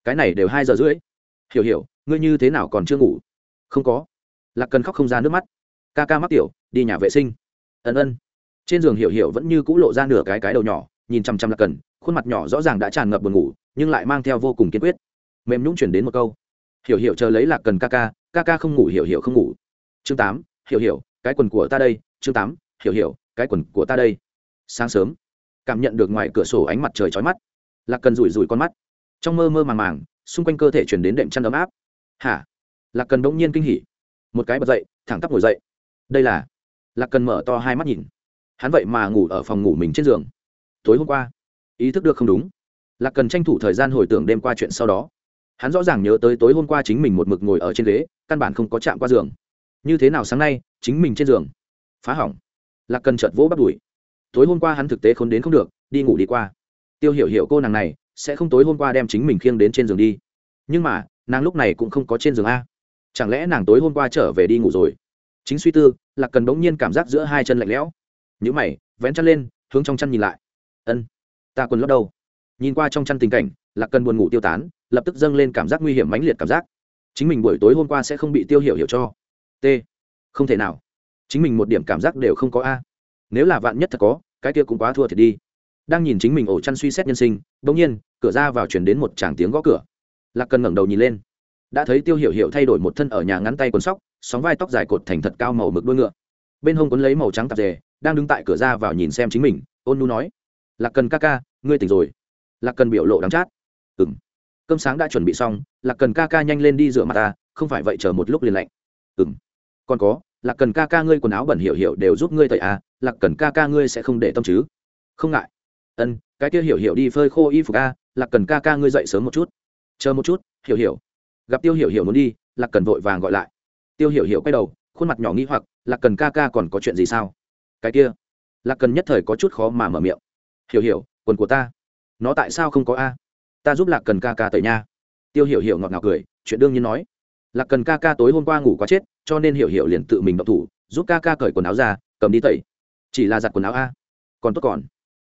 Cái này đều hai giờ rưỡi. Hiểu hiểu, ngươi như thế nào còn chưa ngủ? Không có. Lạc cần khóc không ra nước mắt. Ca ca mắc tiểu, đi nhà vệ sinh. Ân ân. Trên giường hiểu hiểu vẫn như c ũ lộ ra nửa cái cái đầu nhỏ, nhìn chăm chăm lạc cần, khuôn mặt nhỏ rõ ràng đã tràn ngập buồn ngủ, nhưng lại mang theo vô cùng kiên quyết. Mềm nhũng chuyển đến một câu hiểu hiểu chờ lấy lạc cần ca ca ca ca không ngủ, hiểu hiểu không ngủ. Chương tám, hiểu hiểu, cái quần của ta đây. Chương tám, hiểu hiểu, cái quần của ta đây. Sáng sớm, cảm nhận được ngoài cửa sổ ánh mặt trời chói mắt. Lạc cần rủi rủi con mắt. Trong mơ mơ màng màng, xung quanh cơ thể chuyển đến đệm chăn ấm áp. Hả? Lạc cần bỗng nhiên kinh hỉ. Một cái bật dậy, thẳng tắp ngồi dậy. Đây là? Lạc cần mở to hai mắt nhìn. Hắn vậy mà ngủ ở phòng ngủ mình trên giường. Tối hôm qua, ý thức được không đúng. Lạc cần tranh thủ thời gian hồi tưởng đêm qua chuyện sau đó hắn rõ ràng nhớ tới tối hôm qua chính mình một mực ngồi ở trên ghế, căn bản không có chạm qua giường. Như thế nào sáng nay, chính mình trên giường? Phá hỏng. Lạc cần chợt vỗ bắt đùi. Tối hôm qua hắn thực tế khốn đến không được, đi ngủ đi qua. Tiêu hiểu hiểu cô nàng này, sẽ không tối hôm qua đem chính mình khiêng đến trên giường đi. Nhưng mà, nàng lúc này cũng không có trên giường a. Chẳng lẽ nàng tối hôm qua trở về đi ngủ rồi? Chính suy tư, lạc cần bỗng nhiên cảm giác giữa hai chân lạnh lẽo. Nhữ mày, vén chăn lên, hướng trong chăn nhìn lại. Ân, ta quần lót đâu? Nhìn qua trong chăn tình cảnh, lạc cần buồn ngủ tiêu tán lập tức dâng lên cảm giác nguy hiểm mãnh liệt cảm giác. Chính mình buổi tối hôm qua sẽ không bị tiêu hiểu hiểu cho. T. Không thể nào. Chính mình một điểm cảm giác đều không có a. Nếu là vạn nhất thật có, cái kia cũng quá thua thiệt đi. Đang nhìn chính mình ổ chăn suy xét nhân sinh bỗng nhiên, cửa ra vào chuyển đến một tràng tiếng gõ cửa. Lạc cần ngẩng đầu nhìn lên. Đã thấy tiêu hiểu hiểu thay đổi một thân ở nhà ngắn tay quần sóc, sóng vai tóc dài cột thành thật cao màu mực đuôi ngựa. Bên hông quấn lấy màu trắng tạp dề, đang đứng tại cửa ra vào nhìn xem chính mình, ôn nu nói. Lạc cần ca ca, ngươi tỉnh rồi. Lạc cần biểu lộ đắng chát. Ừng cơm sáng đã chuẩn bị xong, lạc cần ca ca nhanh lên đi rửa mặt ta, không phải vậy chờ một lúc liền lạnh. Ừng còn có, lạc cần ca ca ngươi quần áo bẩn hiểu hiểu đều giúp ngươi tẩy à lạc cần ca ca ngươi sẽ không để tâm chứ? Không ngại. Ân, cái kia hiểu hiểu đi phơi khô y phục a, lạc cần ca ca ngươi dậy sớm một chút. Chờ một chút, hiểu hiểu. Gặp tiêu hiểu hiểu muốn đi, lạc cần vội vàng gọi lại. Tiêu hiểu hiểu quay đầu, khuôn mặt nhỏ nghi hoặc, lạc cần ca ca còn có chuyện gì sao? Cái kia. Lạc cần nhất thời có chút khó mà mở miệng. Hiểu hiểu, quần của ta, nó tại sao không có a? Ta giúp lạc cần ca ca tẩy nha. Tiêu hiểu hiểu ngọt ngào cười, chuyện đương nhiên nói. Lạc cần ca ca tối hôm qua ngủ quá chết, cho nên hiểu hiểu liền tự mình động thủ, giúp ca ca cởi quần áo ra, cầm đi tẩy. Chỉ là giặt quần áo a. Còn tốt còn.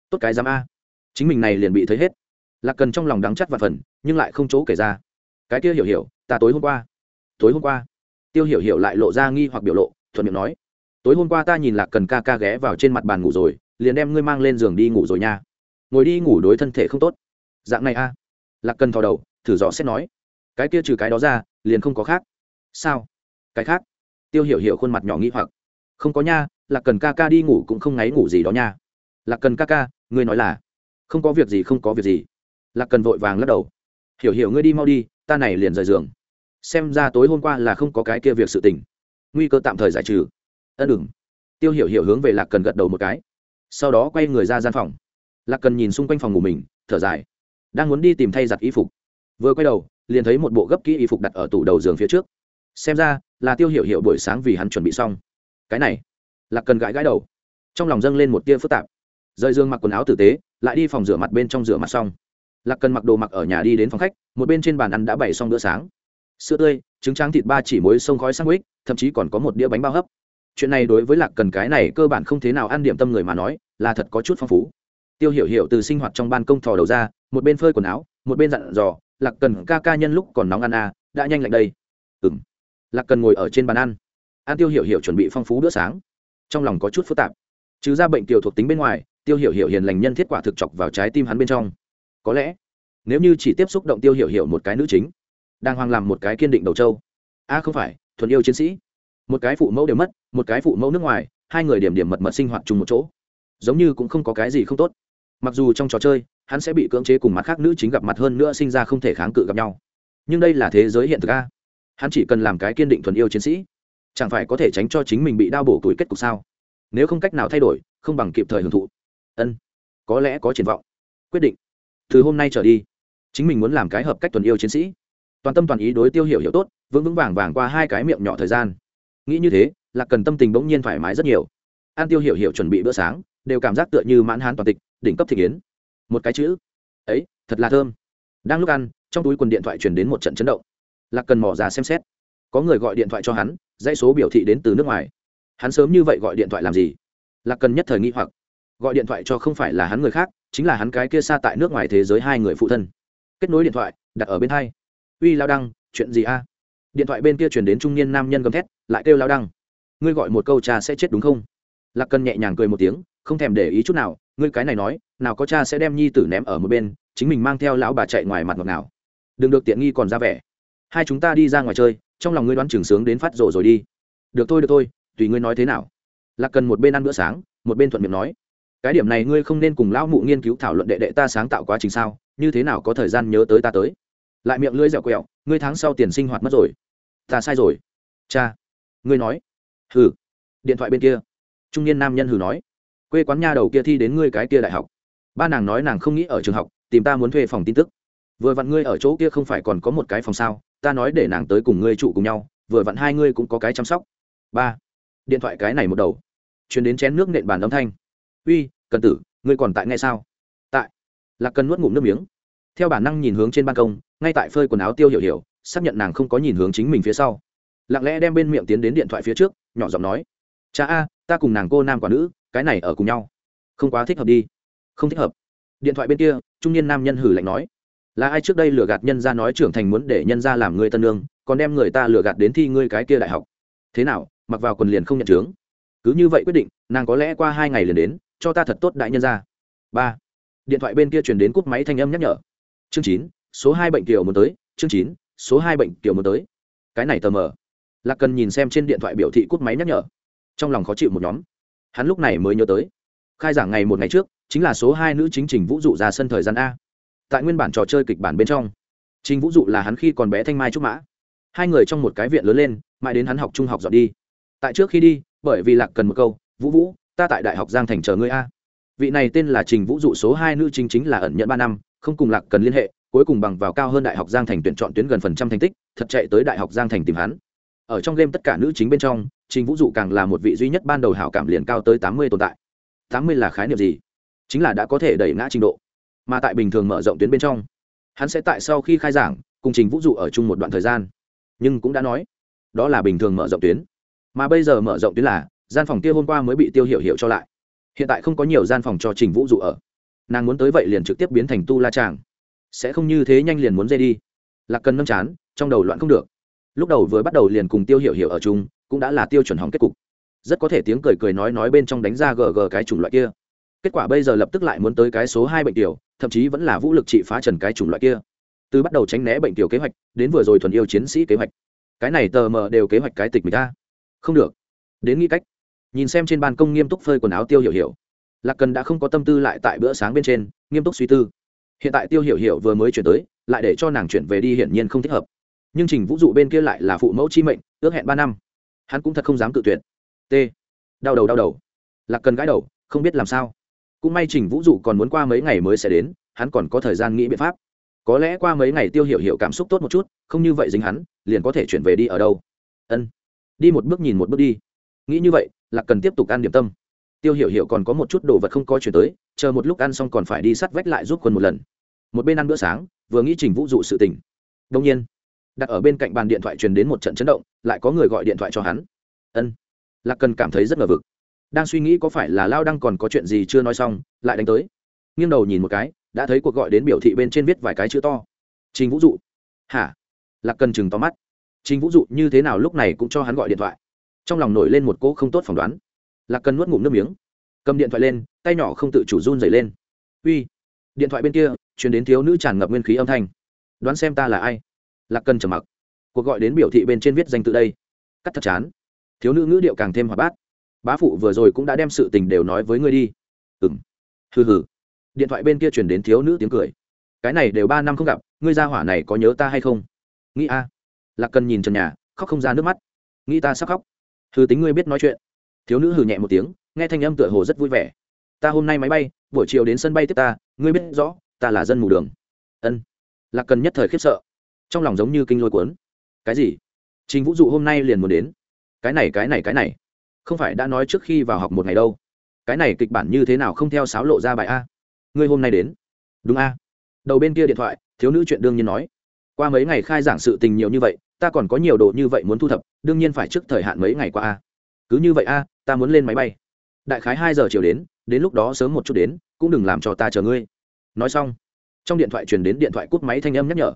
Tốt cái dám a. Chính mình này liền bị thấy hết. Lạc cần trong lòng đắng chắt và phần, nhưng lại không chỗ kể ra. Cái kia hiểu hiểu, ta tối hôm qua. Tối hôm qua. Tiêu hiểu hiểu lại lộ ra nghi hoặc biểu lộ, thuận miệng nói. Tối hôm qua ta nhìn lạc cần ca ca ghé vào trên mặt bàn ngủ rồi, liền đem ngươi mang lên giường đi ngủ rồi nha. Ngồi đi ngủ đối thân thể không tốt. Dạng này a lạc cần thò đầu, thử dò xét nói, cái kia trừ cái đó ra, liền không có khác. Sao? Cái khác? Tiêu hiểu hiểu khuôn mặt nhỏ nghĩ hoặc, không có nha, lạc cần ca ca đi ngủ cũng không ngáy ngủ gì đó nha. Lạc cần ca ca, ngươi nói là? Không có việc gì, không có việc gì. Lạc cần vội vàng lắc đầu, hiểu hiểu ngươi đi mau đi, ta này liền rời giường. Xem ra tối hôm qua là không có cái kia việc sự tình. Nguy cơ tạm thời giải trừ. Ân đừng. Tiêu hiểu hiểu hướng về lạc cần gật đầu một cái, sau đó quay người ra gian phòng. Lạc cần nhìn xung quanh phòng ngủ mình, thở dài đang muốn đi tìm thay giặt y phục. Vừa quay đầu, liền thấy một bộ gấp kỹ y phục đặt ở tủ đầu giường phía trước. Xem ra, là tiêu hiểu hiểu buổi sáng vì hắn chuẩn bị xong. Cái này là cần gãi gãi đầu. Trong lòng dâng lên một tia phức tạp. Rời giường mặc quần áo tử tế, lại đi phòng rửa mặt bên trong rửa mặt xong. Lạc cần mặc đồ mặc ở nhà đi đến phòng khách, một bên trên bàn ăn đã bày xong bữa sáng. Sữa tươi, trứng tráng thịt ba chỉ muối sông khói sang quýt, thậm chí còn có một đĩa bánh bao hấp. Chuyện này đối với lạc cần cái này cơ bản không thế nào ăn điểm tâm người mà nói, là thật có chút phong phú tiêu hiểu hiểu từ sinh hoạt trong ban công thò đầu ra, một bên phơi quần áo, một bên dặn dò, lạc cần ca ca nhân lúc còn nóng ăn à đã nhanh lạnh đây. Ừng lạc cần ngồi ở trên bàn ăn. Ăn tiêu hiểu hiểu chuẩn bị phong phú bữa sáng. Trong lòng có chút phức tạp. Chứ ra bệnh tiểu thuộc tính bên ngoài, tiêu hiểu hiểu hiền lành nhân thiết quả thực chọc vào trái tim hắn bên trong. Có lẽ, nếu như chỉ tiếp xúc động tiêu hiểu hiểu một cái nữ chính, đang hoang làm một cái kiên định đầu châu a à, không phải, thuần yêu chiến sĩ. Một cái phụ mẫu đều mất, một cái phụ mẫu nước ngoài, hai người điểm điểm mật mật sinh hoạt chung một chỗ. Giống như cũng không có cái gì không tốt mặc dù trong trò chơi, hắn sẽ bị cưỡng chế cùng mặt khác nữ chính gặp mặt hơn nữa sinh ra không thể kháng cự gặp nhau. Nhưng đây là thế giới hiện thực a. Hắn chỉ cần làm cái kiên định thuần yêu chiến sĩ, chẳng phải có thể tránh cho chính mình bị đau bổ tuổi kết cục sao? Nếu không cách nào thay đổi, không bằng kịp thời hưởng thụ. Ân, có lẽ có triển vọng. Quyết định. Từ hôm nay trở đi, chính mình muốn làm cái hợp cách tuần yêu chiến sĩ. Toàn tâm toàn ý đối tiêu hiểu hiểu tốt, vững vững vàng vàng qua hai cái miệng nhỏ thời gian. Nghĩ như thế là cần tâm tình bỗng nhiên thoải mái rất nhiều. An tiêu hiểu hiểu chuẩn bị bữa sáng đều cảm giác tựa như mãn hán toàn tịch, đỉnh cấp thị kiến. Một cái chữ. Ấy, thật là thơm. Đang lúc ăn, trong túi quần điện thoại chuyển đến một trận chấn động. Lạc cần mò ra xem xét. Có người gọi điện thoại cho hắn, dãy số biểu thị đến từ nước ngoài. Hắn sớm như vậy gọi điện thoại làm gì? Lạc cần nhất thời nghĩ hoặc. Gọi điện thoại cho không phải là hắn người khác, chính là hắn cái kia xa tại nước ngoài thế giới hai người phụ thân. Kết nối điện thoại, đặt ở bên hai. Uy lao đăng, chuyện gì a? Điện thoại bên kia chuyển đến trung niên nam nhân gầm thét, lại kêu lao đăng. Ngươi gọi một câu cha sẽ chết đúng không? Lạc cần nhẹ nhàng cười một tiếng không thèm để ý chút nào, ngươi cái này nói, nào có cha sẽ đem nhi tử ném ở một bên, chính mình mang theo lão bà chạy ngoài mặt ngọt nào đừng được tiện nghi còn ra vẻ. Hai chúng ta đi ra ngoài chơi, trong lòng ngươi đoán trường sướng đến phát rộ rồi đi. Được thôi được thôi, tùy ngươi nói thế nào. Lạc cần một bên ăn bữa sáng, một bên thuận miệng nói. Cái điểm này ngươi không nên cùng lão mụ nghiên cứu thảo luận đệ đệ ta sáng tạo quá trình sao, như thế nào có thời gian nhớ tới ta tới. Lại miệng lưỡi dẻo quẹo, ngươi tháng sau tiền sinh hoạt mất rồi. Ta sai rồi. Cha, ngươi nói. Hừ. Điện thoại bên kia. Trung niên nam nhân hừ nói quê quán nha đầu kia thi đến ngươi cái kia đại học. Ba nàng nói nàng không nghĩ ở trường học, tìm ta muốn thuê phòng tin tức. Vừa vặn ngươi ở chỗ kia không phải còn có một cái phòng sao, ta nói để nàng tới cùng ngươi trụ cùng nhau, vừa vặn hai ngươi cũng có cái chăm sóc. Ba, điện thoại cái này một đầu. Chuyển đến chén nước nện bàn âm thanh. Uy, cần tử, ngươi còn tại ngay sao? Tại. Lạc cần nuốt ngụm nước miếng. Theo bản năng nhìn hướng trên ban công, ngay tại phơi quần áo tiêu hiểu hiểu, xác nhận nàng không có nhìn hướng chính mình phía sau. Lặng lẽ đem bên miệng tiến đến điện thoại phía trước, nhỏ giọng nói. Cha a, ta cùng nàng cô nam quả nữ cái này ở cùng nhau. Không quá thích hợp đi. Không thích hợp. Điện thoại bên kia, trung niên nam nhân hử lạnh nói. Là ai trước đây lừa gạt nhân ra nói trưởng thành muốn để nhân ra làm người tân lương, còn đem người ta lừa gạt đến thi ngươi cái kia đại học. Thế nào, mặc vào quần liền không nhận chướng? Cứ như vậy quyết định, nàng có lẽ qua hai ngày liền đến, cho ta thật tốt đại nhân ra ba. Điện thoại bên kia truyền đến cúp máy thanh âm nhắc nhở. Chương chín, số hai bệnh tiểu muốn tới, chương chín, số hai bệnh tiểu muốn tới. Cái này tờ mờ. Là cần nhìn xem trên điện thoại biểu thị cúp máy nhắc nhở. Trong lòng khó chịu một nhóm hắn lúc này mới nhớ tới. Khai giảng ngày một ngày trước, chính là số hai nữ chính trình vũ dụ ra sân thời gian a. Tại nguyên bản trò chơi kịch bản bên trong, trình vũ dụ là hắn khi còn bé thanh mai trúc mã. Hai người trong một cái viện lớn lên, mãi đến hắn học trung học dọn đi. Tại trước khi đi, bởi vì lạc cần một câu, vũ vũ, ta tại đại học giang thành chờ ngươi a. Vị này tên là trình vũ dụ số hai nữ chính chính là ẩn nhận ba năm, không cùng lạc cần liên hệ, cuối cùng bằng vào cao hơn đại học giang thành tuyển chọn tuyến gần phần trăm thành tích, thật chạy tới đại học giang thành tìm hắn. Ở trong game tất cả nữ chính bên trong trình vũ dụ càng là một vị duy nhất ban đầu hảo cảm liền cao tới tám mươi tồn tại. Tám mươi là khái niệm gì? Chính là đã có thể đẩy ngã trình độ. Mà tại bình thường mở rộng tuyến bên trong, hắn sẽ tại sau khi khai giảng, cùng trình vũ dụ ở chung một đoạn thời gian. Nhưng cũng đã nói, đó là bình thường mở rộng tuyến. Mà bây giờ mở rộng tuyến là, gian phòng kia hôm qua mới bị tiêu hiểu hiểu cho lại. Hiện tại không có nhiều gian phòng cho trình vũ dụ ở. Nàng muốn tới vậy liền trực tiếp biến thành tu la tràng sẽ không như thế nhanh liền muốn dây đi. Lạc cần nâm chán, trong đầu loạn không được. Lúc đầu vừa bắt đầu liền cùng tiêu hiểu hiểu ở chung cũng đã là tiêu chuẩn hỏng kết cục. Rất có thể tiếng cười cười nói nói bên trong đánh ra gg cái chủng loại kia. Kết quả bây giờ lập tức lại muốn tới cái số hai bệnh tiểu, thậm chí vẫn là vũ lực trị phá trần cái chủng loại kia. Từ bắt đầu tránh né bệnh tiểu kế hoạch, đến vừa rồi thuần yêu chiến sĩ kế hoạch. Cái này tờ mờ đều kế hoạch cái tịch mình ta. Không được. Đến nghĩ cách. Nhìn xem trên ban công nghiêm túc phơi quần áo tiêu hiểu hiểu. Lạc cần đã không có tâm tư lại tại bữa sáng bên trên, nghiêm túc suy tư. Hiện tại tiêu hiểu hiểu vừa mới chuyển tới, lại để cho nàng chuyển về đi hiển nhiên không thích hợp. Nhưng trình vũ dụ bên kia lại là phụ mẫu chi mệnh, ước hẹn ba năm hắn cũng thật không dám cự tuyệt. T. Đau đầu đau đầu. Lạc cần gãi đầu, không biết làm sao. Cũng may trình vũ dụ còn muốn qua mấy ngày mới sẽ đến, hắn còn có thời gian nghĩ biện pháp. Có lẽ qua mấy ngày tiêu hiểu hiểu cảm xúc tốt một chút, không như vậy dính hắn, liền có thể chuyển về đi ở đâu. Ân. Đi một bước nhìn một bước đi. Nghĩ như vậy là cần tiếp tục ăn điểm tâm. Tiêu hiểu hiểu còn có một chút đồ vật không có chuyển tới, chờ một lúc ăn xong còn phải đi sắt vách lại giúp quân một lần. Một bên ăn bữa sáng, vừa nghĩ trình vũ dụ sự tình. Đông nhiên đặt ở bên cạnh bàn điện thoại truyền đến một trận chấn động, lại có người gọi điện thoại cho hắn. Ân. Lạc cần cảm thấy rất ngờ vực. Đang suy nghĩ có phải là lao đăng còn có chuyện gì chưa nói xong, lại đánh tới. Nghiêng đầu nhìn một cái, đã thấy cuộc gọi đến biểu thị bên trên viết vài cái chữ to. Trình vũ dụ. Hả? Lạc cần chừng to mắt. Trình vũ dụ như thế nào lúc này cũng cho hắn gọi điện thoại. Trong lòng nổi lên một cỗ không tốt phỏng đoán. Lạc cần nuốt ngụm nước miếng. Cầm điện thoại lên, tay nhỏ không tự chủ run dày lên. Uy. Điện thoại bên kia chuyển đến thiếu nữ tràn ngập nguyên khí âm thanh. Đoán xem ta là ai? Lạc cần trầm mặc. Cuộc gọi đến biểu thị bên trên viết danh tự đây. Cắt thật chán. Thiếu nữ ngữ điệu càng thêm hoạt bát. Bá phụ vừa rồi cũng đã đem sự tình đều nói với ngươi đi. Ừ m hừ hừ. Điện thoại bên kia chuyển đến thiếu nữ tiếng cười. Cái này đều ba năm không gặp, ngươi ra hỏa này có nhớ ta hay không? Nghĩ a. Lạc cần nhìn trần nhà, khóc không ra nước mắt. Nghĩ ta sắp khóc. Hừ tính ngươi biết nói chuyện. Thiếu nữ hừ nhẹ một tiếng, nghe thanh âm tựa hồ rất vui vẻ. Ta hôm nay máy bay, buổi chiều đến sân bay tiếp ta, ngươi biết rõ, ta là dân mù đường. Ân. Lạc cần nhất thời khiếp sợ trong lòng giống như kinh lôi cuốn. Cái gì? Trình vũ dụ hôm nay liền muốn đến. Cái này cái này cái này. Không phải đã nói trước khi vào học một ngày đâu. Cái này kịch bản như thế nào không theo sáo lộ ra bài a. Ngươi hôm nay đến. Đúng a. Đầu bên kia điện thoại, thiếu nữ chuyện đương nhiên nói. Qua mấy ngày khai giảng sự tình nhiều như vậy, ta còn có nhiều đồ như vậy muốn thu thập, đương nhiên phải trước thời hạn mấy ngày qua a. Cứ như vậy a, ta muốn lên máy bay. Đại khái hai giờ chiều đến đến lúc đó sớm một chút đến, cũng đừng làm cho ta chờ ngươi. Nói xong, trong điện thoại truyền đến điện thoại cút máy thanh âm nhắc nhở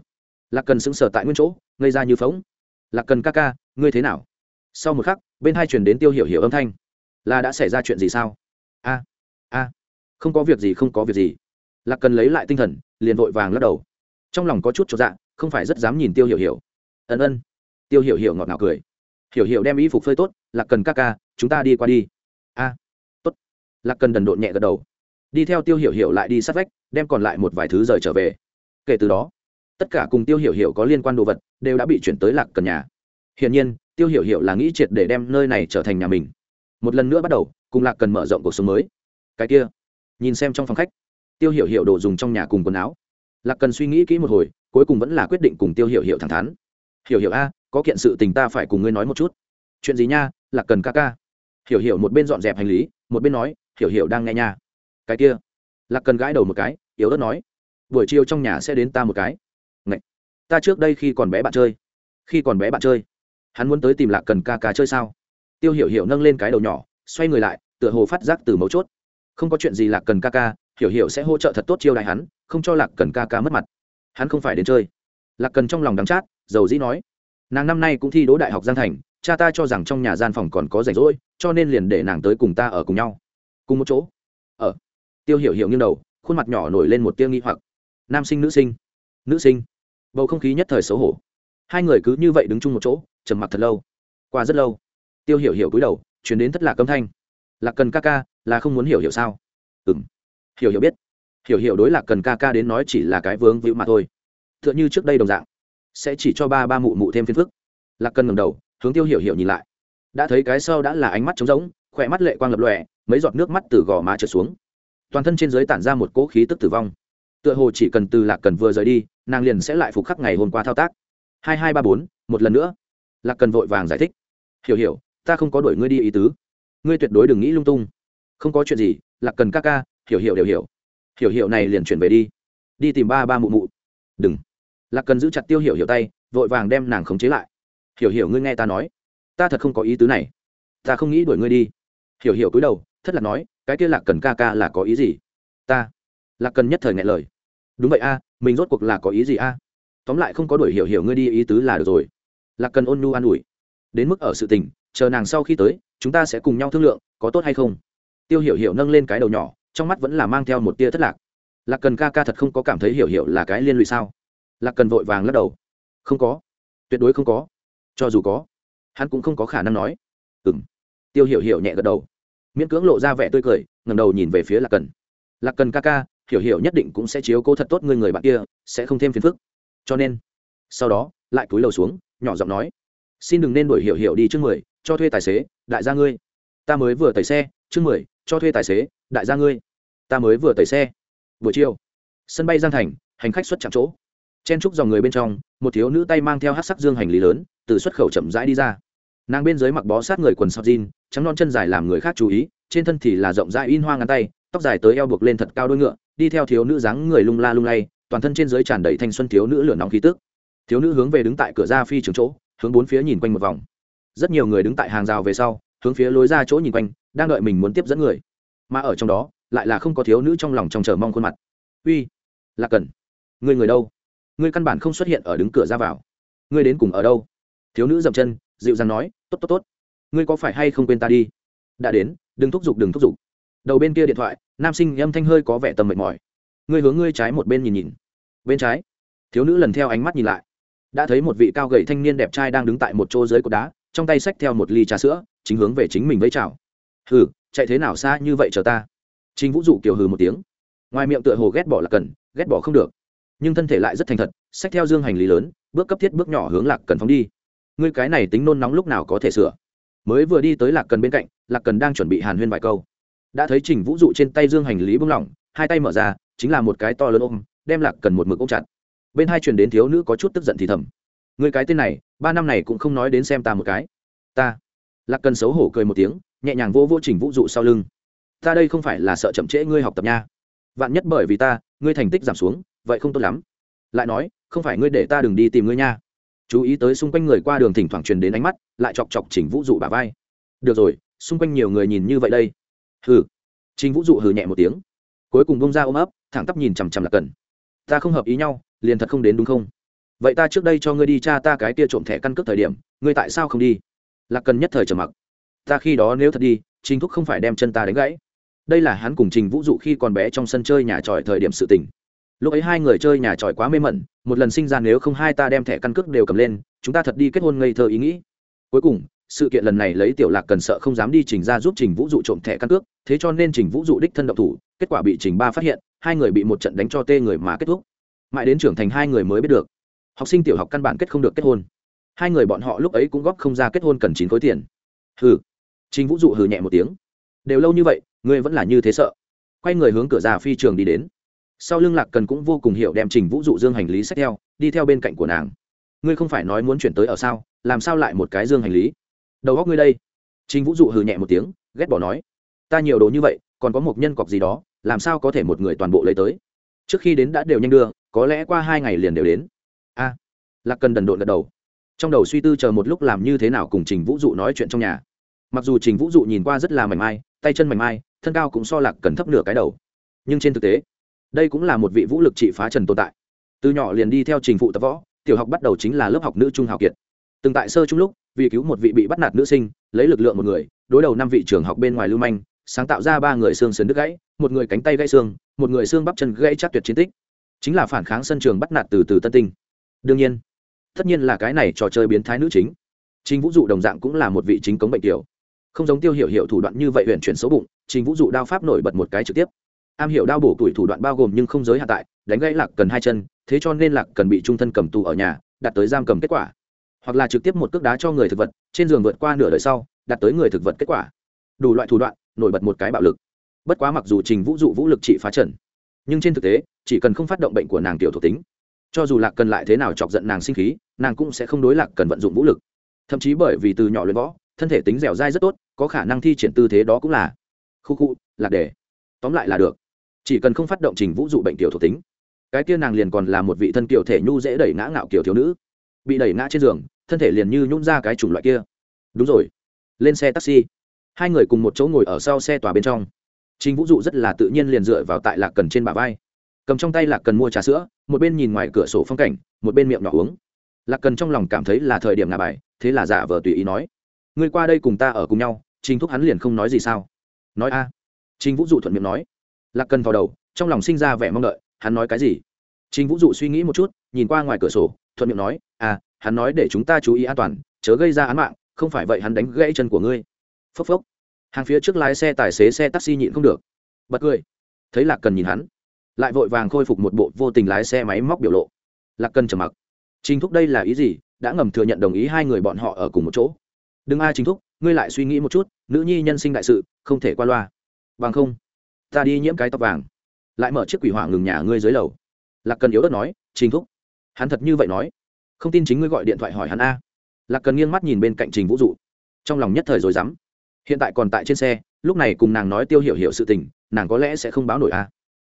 lạc cần sững sờ tại nguyên chỗ, ngây ra như phóng lạc cần ca ca, ngươi thế nào? Sau một khắc, bên hai truyền đến tiêu hiểu hiểu âm thanh. Là đã xảy ra chuyện gì sao? A a, không có việc gì, không có việc gì. Lạc cần lấy lại tinh thần, liền vội vàng lắc đầu. Trong lòng có chút cho dạ không phải rất dám nhìn tiêu hiểu hiểu. Ân ân. Tiêu hiểu hiểu ngọt ngào cười. Hiểu hiểu đem y phục phơi tốt, lạc cần ca ca, chúng ta đi qua đi. A, tốt. Lạc cần đần độn nhẹ gật đầu. Đi theo tiêu hiểu hiểu lại đi sát vách, đem còn lại một vài thứ rời trở về. Kể từ đó tất cả cùng tiêu hiểu hiểu có liên quan đồ vật, đều đã bị chuyển tới lạc cần nhà. Hiển nhiên, tiêu hiểu hiểu là nghĩ triệt để đem nơi này trở thành nhà mình. Một lần nữa bắt đầu, cùng lạc cần mở rộng cuộc sống mới. Cái kia, nhìn xem trong phòng khách, tiêu hiểu hiểu đồ dùng trong nhà cùng quần áo. Lạc cần suy nghĩ kỹ một hồi, cuối cùng vẫn là quyết định cùng tiêu hiểu hiểu thẳng thắn. Hiểu hiểu a, có kiện sự tình ta phải cùng ngươi nói một chút. Chuyện gì nha, lạc cần ca ca? Hiểu hiểu một bên dọn dẹp hành lý, một bên nói, hiểu hiểu đang nghe nha. Cái kia? Lạc cần gãi đầu một cái, yếu ớt nói, buổi chiều trong nhà sẽ đến ta một cái ta trước đây khi còn bé bạn chơi. Khi còn bé bạn chơi. Hắn muốn tới tìm lạc cần ca ca chơi sao? Tiêu hiểu hiểu nâng lên cái đầu nhỏ, xoay người lại, tựa hồ phát giác từ mấu chốt. Không có chuyện gì lạc cần ca ca, hiểu hiểu sẽ hỗ trợ thật tốt chiêu đại hắn, không cho lạc cần ca ca mất mặt. Hắn không phải đến chơi. Lạc cần trong lòng đắng chát, dầu dĩ nói, nàng năm nay cũng thi đỗ đại học giang thành, cha ta cho rằng trong nhà gian phòng còn có rảnh rỗi, cho nên liền để nàng tới cùng ta ở cùng nhau. Cùng một chỗ. Ở tiêu hiểu hiểu nghiêng đầu, khuôn mặt nhỏ nổi lên một tia nghi hoặc. Nam sinh, nữ sinh? Nữ sinh bầu không khí nhất thời xấu hổ. Hai người cứ như vậy đứng chung một chỗ, trầm mặc thật lâu. Qua rất lâu, tiêu hiểu hiểu cúi đầu chuyển đến thất lạc âm thanh. Lạc cần ca ca, là không muốn hiểu hiểu sao? Ừ m hiểu hiểu biết. Hiểu hiểu đối lạc cần ca ca đến nói chỉ là cái vướng víu mà thôi. T h ư ợ n h ư trước đây đồng dạng, sẽ chỉ cho ba ba mụ mụ thêm phiền phức. Lạc cần ngầm đầu, hướng tiêu hiểu hiểu nhìn lại. Đã thấy cái sau đã là ánh mắt trống rỗng, khỏe mắt lệ quang lập lòe, mấy giọt nước mắt từ gò má trượt xuống. Toàn thân trên giới tản ra một cỗ khí tức tử vong tựa hồ chỉ cần từ lạc cần vừa rời đi, nàng liền sẽ lại phục khắc ngày hôm qua thao tác. Hai hai ba bốn, một lần nữa. Lạc cần vội vàng giải thích. Hiểu hiểu, ta không có đuổi ngươi đi ý tứ. Ngươi tuyệt đối đừng nghĩ lung tung. Không có chuyện gì, lạc cần ca ca, hiểu hiểu đều hiểu. Hiểu hiểu này liền chuyển về đi. Đi tìm ba ba mụ mụ. Đừng. Lạc cần giữ chặt tiêu hiểu hiểu tay, vội vàng đem nàng khống chế lại. Hiểu hiểu, ngươi nghe ta nói. Ta thật không có ý tứ này. Ta không nghĩ đuổi ngươi đi. Hiểu hiểu cúi đầu, thất lạc nói, cái kia lạc cần ca ca là có ý gì? Ta lạc cần nhất thời ngại lời. Đúng vậy a, mình rốt cuộc là có ý gì a? Tóm lại không có đuổi hiểu hiểu ngươi đi ý tứ là được rồi. Lạc cần ôn nhu an ủi. Đến mức ở sự tình, chờ nàng sau khi tới, chúng ta sẽ cùng nhau thương lượng, có tốt hay không? Tiêu hiểu hiểu nâng lên cái đầu nhỏ, trong mắt vẫn là mang theo một tia thất lạc. Lạc cần ca ca thật không có cảm thấy hiểu hiểu là cái liên lụy sao? Lạc cần vội vàng lắc đầu. Không có. Tuyệt đối không có. Cho dù có, hắn cũng không có khả năng nói. Ừ m tiêu hiểu hiểu nhẹ gật đầu. Miễn cưỡng lộ ra vẻ tươi cười ngầm đầu nhìn về phía lạc cần. Lạc cần ca ca hiểu hiểu nhất định cũng sẽ chiếu cố thật tốt người người bạn kia, sẽ không thêm phiền phức. Cho nên, sau đó, lại cúi đầu xuống, nhỏ giọng nói, xin đừng nên đuổi hiểu hiểu đi trước mười, cho thuê tài xế, đại gia ngươi. Ta mới vừa tẩy xe chương mười, cho thuê tài xế, đại gia ngươi. Ta mới vừa tẩy xe. Buổi chiều, sân bay giang thành, hành khách xuất chạm chỗ. Chen trúc dòng người bên trong, một thiếu nữ tay mang theo hát sắc dương hành lý lớn, từ xuất khẩu chậm rãi đi ra. Nàng bên dưới mặc bó sát người quần sọc jean, trắng non chân dài làm người khác chú ý, trên thân thì là rộng rãi in hoa ngắn tay, tóc dài tới eo buộc lên thật cao đôi ngựa đi theo thiếu nữ dáng người lung la lung lay, toàn thân trên dưới tràn đầy thanh xuân thiếu nữ lửa nóng khí tức. Thiếu nữ hướng về đứng tại cửa ra phi trường chỗ, hướng bốn phía nhìn quanh một vòng. Rất nhiều người đứng tại hàng rào về sau, hướng phía lối ra chỗ nhìn quanh, đang đợi mình muốn tiếp dẫn người. Mà ở trong đó, lại là không có thiếu nữ trong lòng trong chờ mong khuôn mặt. Uy là cần người người đâu? Người căn bản không xuất hiện ở đứng cửa ra vào. Ngươi đến cùng ở đâu? Thiếu nữ dậm chân, dịu dàng nói, tốt tốt tốt. Ngươi có phải hay không quên ta đi? Đã đến, đừng thúc giục, đừng thúc giục. Đầu bên kia điện thoại nam sinh âm thanh hơi có vẻ tầm mệt mỏi. Ngươi hướng ngươi trái một bên nhìn nhìn. Bên trái. Thiếu nữ lần theo ánh mắt nhìn lại. Đã thấy một vị cao gầy thanh niên đẹp trai đang đứng tại một chỗ dưới cột đá, trong tay xách theo một ly trà sữa, chính hướng về chính mình với chào. Hừ, chạy thế nào xa như vậy chờ ta? Trình vũ dụ kiều hừ một tiếng. Ngoài miệng tựa hồ ghét bỏ là cần, ghét bỏ không được. Nhưng thân thể lại rất thành thật, xách theo dương hành lý lớn, bước cấp thiết bước nhỏ hướng lạc cần phóng đi. Ngươi cái này tính nôn nóng lúc nào có thể sửa? Mới vừa đi tới lạc cần bên cạnh, lạc cần đang chuẩn bị hàn huyên vài câu đã thấy trình vũ dụ trên tay dương hành lý bung lỏng, hai tay mở ra, chính là một cái to lớn ôm, đem lạc cần một mực ôm chặt. Bên hai truyền đến thiếu nữ có chút tức giận thì thầm. Người cái tên này, ba năm này cũng không nói đến xem ta một cái. Ta. Lạc cần xấu hổ cười một tiếng, nhẹ nhàng vô vô trình vũ dụ sau lưng. Ta đây không phải là sợ chậm trễ ngươi học tập nha. Vạn nhất bởi vì ta, ngươi thành tích giảm xuống, vậy không tốt lắm. Lại nói, không phải ngươi để ta đừng đi tìm ngươi nha. Chú ý tới xung quanh người qua đường thỉnh thoảng truyền đến ánh mắt, lại chọc chọc chỉnh vũ dụ bà vai. Được rồi, xung quanh nhiều người nhìn như vậy đây hừ. Trình vũ dụ hừ nhẹ một tiếng. Cuối cùng bông ra ôm ấp, thẳng tắp nhìn chằm chằm là cần ta không hợp ý nhau, liền thật không đến đúng không? Vậy ta trước đây cho ngươi đi cha ta cái kia trộm thẻ căn cước thời điểm, ngươi tại sao không đi? Lạc cần nhất thời trầm mặc. Ta khi đó nếu thật đi, trình thúc không phải đem chân ta đánh gãy. Đây là hắn cùng trình vũ dụ khi còn bé trong sân chơi nhà tròi thời điểm sự tình. Lúc ấy hai người chơi nhà tròi quá mê mẩn, một lần sinh ra nếu không hai ta đem thẻ căn cước đều cầm lên, chúng ta thật đi kết hôn ngây thơ ý nghĩ. Cuối cùng sự kiện lần này lấy tiểu lạc cần sợ không dám đi trình ra giúp trình vũ dụ trộm thẻ căn cước, thế cho nên trình vũ dụ đích thân động thủ, kết quả bị trình ba phát hiện, hai người bị một trận đánh cho tê người mà kết thúc. Mãi đến trưởng thành hai người mới biết được, học sinh tiểu học căn bản kết không được kết hôn. Hai người bọn họ lúc ấy cũng góp không ra kết hôn cần chín khối tiền. Hừ. Trình vũ dụ hừ nhẹ một tiếng. Đều lâu như vậy, ngươi vẫn là như thế sợ. Quay người hướng cửa ra phi trường đi đến. Sau lưng lạc cần cũng vô cùng hiểu đem trình vũ dụ dương hành lý sách theo, đi theo bên cạnh của nàng. Ngươi không phải nói muốn chuyển tới ở sao, làm sao lại một cái dương hành lý? Đầu góc ngươi đây. Trình vũ dụ hừ nhẹ một tiếng, ghét bỏ nói, ta nhiều đồ như vậy, còn có một nhân cọc gì đó, làm sao có thể một người toàn bộ lấy tới? Trước khi đến đã đều nhanh đưa, có lẽ qua hai ngày liền đều đến. A, lạc cần đần độn gật đầu. Trong đầu suy tư chờ một lúc làm như thế nào cùng trình vũ dụ nói chuyện trong nhà. Mặc dù trình vũ dụ nhìn qua rất là mảnh mai, tay chân mảnh mai, thân cao cũng so lạc cần thấp nửa cái đầu. Nhưng trên thực tế, đây cũng là một vị vũ lực trị phá trần tồn tại. Từ nhỏ liền đi theo trình phụ tập võ, tiểu học bắt đầu chính là lớp học nữ trung hào kiệt. Từng tại sơ trung lúc vì cứu một vị bị bắt nạt nữ sinh, lấy lực lượng một người, đối đầu năm vị trường học bên ngoài lưu manh, sáng tạo ra ba người xương sườn đứt gãy, một người cánh tay gãy xương, một người xương bắp chân gãy chắc tuyệt chiến tích. Chính là phản kháng sân trường bắt nạt từ từ tân tinh. Đương nhiên, tất nhiên là cái này trò chơi biến thái nữ chính. Trình vũ dụ đồng dạng cũng là một vị chính cống bệnh tiểu. Không giống tiêu hiểu hiểu thủ đoạn như vậy huyện chuyển xấu bụng, trình vũ dụ đao pháp nổi bật một cái trực tiếp. Am hiểu đao bổ tuổi thủ đoạn bao gồm nhưng không giới hạn tại, đánh gãy lạc cần hai chân, thế cho nên lạc cần bị trung thân cầm tù ở nhà, đạt tới giam cầm kết quả hoặc là trực tiếp một cước đá cho người thực vật, trên giường vượt qua nửa đời sau, đạt tới người thực vật kết quả. Đủ loại thủ đoạn, nổi bật một cái bạo lực. Bất quá mặc dù trình vũ dụ vũ lực trị phá trần, nhưng trên thực tế, chỉ cần không phát động bệnh của nàng tiểu thuộc tính, cho dù lạc cần lại thế nào chọc giận nàng sinh khí, nàng cũng sẽ không đối lạc cần vận dụng vũ lực. Thậm chí bởi vì từ nhỏ luyện võ, thân thể tính dẻo dai rất tốt, có khả năng thi triển tư thế đó cũng là. Khu khu, lạc đề. Tóm lại là được. Chỉ cần không phát động trình vũ dụ bệnh tiểu thuộc tính, cái kia nàng liền còn là một vị thân kiểu thể nhu dễ đẩy ngã ngạo kiểu thiếu nữ bị đẩy ngã trên giường, thân thể liền như nhún ra cái chủng loại kia. Đúng rồi. Lên xe taxi. Hai người cùng một chỗ ngồi ở sau xe tòa bên trong. Trình vũ dụ rất là tự nhiên liền dựa vào tại lạc cần trên bả vai. Cầm trong tay lạc cần mua trà sữa, một bên nhìn ngoài cửa sổ phong cảnh, một bên miệng nhỏ uống. Lạc cần trong lòng cảm thấy là thời điểm ngà bài, thế là giả vờ tùy ý nói. Ngươi qua đây cùng ta ở cùng nhau, trình thúc hắn liền không nói gì sao? Nói a. Trình vũ dụ thuận miệng nói. Lạc cần vào đầu, trong lòng sinh ra vẻ mong đợi, hắn nói cái gì? Trình vũ dụ suy nghĩ một chút, nhìn qua ngoài cửa sổ thuận miệng nói à hắn nói để chúng ta chú ý an toàn, chớ gây ra án mạng, không phải vậy hắn đánh gãy chân của ngươi. Phốc phốc. Hàng phía trước lái xe tài xế xe taxi nhịn không được. Bật cười. Thấy lạc cần nhìn hắn, lại vội vàng khôi phục một bộ vô tình lái xe máy móc biểu lộ. Lạc cần trầm mặc. Trình thúc đây là ý gì? Đã ngầm thừa nhận đồng ý hai người bọn họ ở cùng một chỗ. Đừng ai chính thúc, ngươi lại suy nghĩ một chút, nữ nhi nhân sinh đại sự, không thể qua loa. Bằng không, ta đi nhiễm cái tóc vàng. Lại mở chiếc quỷ hỏa ngừng nhà ngươi dưới lầu. Lạc cần yếu đất nói, trình thúc hắn thật như vậy nói. Không tin chính ngươi gọi điện thoại hỏi hắn a. Lạc cần nghiêng mắt nhìn bên cạnh trình vũ dụ. Trong lòng nhất thời rồi dám hiện tại còn tại trên xe, lúc này cùng nàng nói tiêu hiểu hiểu sự tình, nàng có lẽ sẽ không báo nổi a.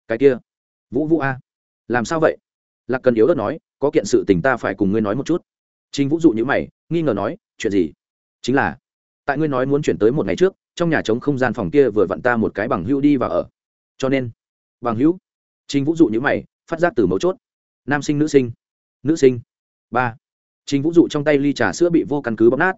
Cái kia, vũ vũ a. Làm sao vậy? Lạc cần yếu đất nói, có kiện sự tình ta phải cùng ngươi nói một chút. Trình vũ dụ như mày, nghi ngờ nói, chuyện gì? Chính là, tại ngươi nói muốn chuyển tới một ngày trước, trong nhà trống không gian phòng kia vừa vặn ta một cái bằng hữu đi và ở. Cho nên, bằng hữu, trình vũ dụ như mày, phát giác từ mấu chốt. Nam sinh, nữ sinh nữ sinh. Ba. Trình vũ dụ trong tay ly trà sữa bị vô căn cứ bóp nát.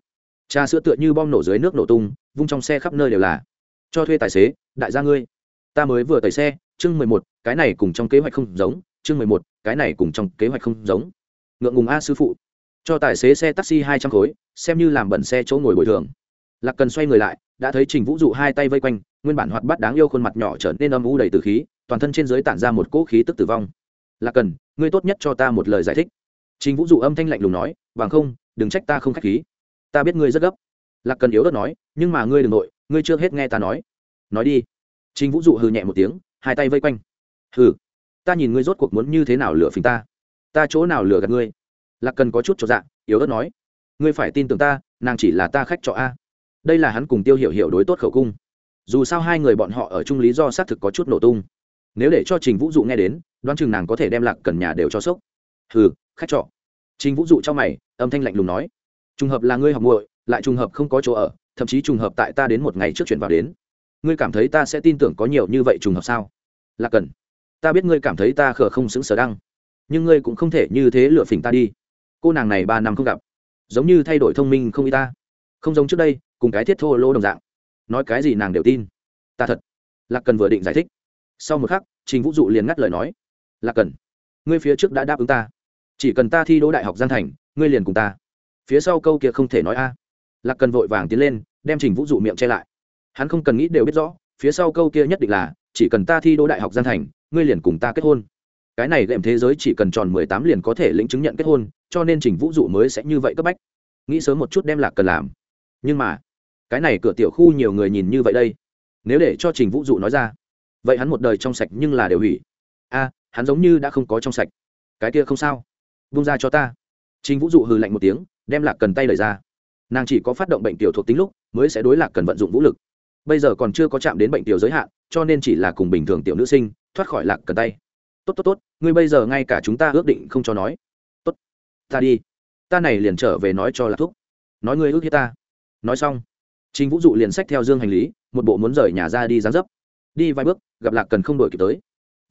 Trà sữa tựa như bom nổ dưới nước nổ tung, vung trong xe khắp nơi đều là. Cho thuê tài xế, đại gia ngươi. Ta mới vừa tẩy xe, chương mười một, cái này cùng trong kế hoạch không giống, chương mười một, cái này cùng trong kế hoạch không giống. Ngượng ngùng a sư phụ. Cho tài xế xe taxi hai trăm khối, xem như làm bẩn xe chỗ ngồi bồi thường. Lạc cần xoay người lại, đã thấy trình vũ dụ hai tay vây quanh, nguyên bản hoạt bát đáng yêu khuôn mặt nhỏ trở nên âm u đầy từ khí, toàn thân trên dưới tản ra một cỗ khí tức tử vong lạc cần, ngươi tốt nhất cho ta một lời giải thích. Trình vũ dụ âm thanh lạnh lùng nói, bằng không, đừng trách ta không k h á c h khí. Ta biết ngươi rất gấp. Lạc cần yếu đất nói, nhưng mà ngươi đ ừ n g nội, ngươi chưa hết nghe ta nói. Nói đi. Trình vũ dụ hừ nhẹ một tiếng, hai tay vây quanh. Hừ, ta nhìn ngươi rốt cuộc muốn như thế nào lừa phình ta. Ta chỗ nào lừa gạt ngươi? Lạc cần có chút cho dạ yếu ớt nói, ngươi phải tin tưởng ta, nàng chỉ là ta khách trọ a. Đây là hắn cùng tiêu hiểu hiểu đối tốt khẩu cung. Dù sao hai người bọn họ ở chung lý do xác thực có chút nổ tung. Nếu để cho trình vũ dụ nghe đến đoán chừng nàng có thể đem lạc cần nhà đều cho sốc. Hừ, khách trọ. Trình vũ dụ cho mày, âm thanh lạnh lùng nói. Trùng hợp là ngươi học muội, lại trùng hợp không có chỗ ở, thậm chí trùng hợp tại ta đến một ngày trước chuyển vào đến. Ngươi cảm thấy ta sẽ tin tưởng có nhiều như vậy trùng hợp sao? Lạc cần. Ta biết ngươi cảm thấy ta khờ không xứng sở đăng. Nhưng ngươi cũng không thể như thế lựa phỉnh ta đi. Cô nàng này ba năm không gặp. Giống như thay đổi thông minh không y ta. Không giống trước đây, cùng cái thiết thô lô đồng dạng. Nói cái gì nàng đều tin. Ta thật. Lạc cần vừa định giải thích. Sau một khắc, trình vũ dụ liền ngắt lời nói lạc cần, ngươi phía trước đã đáp ứng ta. Chỉ cần ta thi đỗ đại học Giang thành, ngươi liền cùng ta. Phía sau câu kia không thể nói a. Lạc cần vội vàng tiến lên, đem trình vũ dụ miệng che lại. Hắn không cần nghĩ đều biết rõ, phía sau câu kia nhất định là, chỉ cần ta thi đỗ đại học Giang thành, ngươi liền cùng ta kết hôn. Cái này gệm thế giới chỉ cần tròn mười tám liền có thể lĩnh chứng nhận kết hôn, cho nên trình vũ dụ mới sẽ như vậy cấp bách. Nghĩ sớm một chút đem lạc cần làm. Nhưng mà, cái này cửa tiểu khu nhiều người nhìn như vậy đây. Nếu để cho trình vũ dụ nói ra, vậy hắn một đời trong sạch nhưng là đều hủy. A hắn giống như đã không có trong sạch. Cái kia không sao. Vung ra cho ta. Trình vũ dụ hừ lạnh một tiếng, đem lạc cần tay lời ra. Nàng chỉ có phát động bệnh tiểu thuộc tính lúc, mới sẽ đối lạc cần vận dụng vũ lực. Bây giờ còn chưa có chạm đến bệnh tiểu giới hạn, cho nên chỉ là cùng bình thường tiểu nữ sinh, thoát khỏi lạc cần tay. Tốt tốt tốt, ngươi bây giờ ngay cả chúng ta ước định không cho nói. Tốt, ta đi. Ta này liền trở về nói cho lạc thúc. Nói ngươi ước hiếp ta. Nói xong chính vũ dụ liền sách theo dương hành lý, một bộ muốn rời nhà ra đi dán dấp. Đi vài bước, gặp lạc cần không đổi kịp tới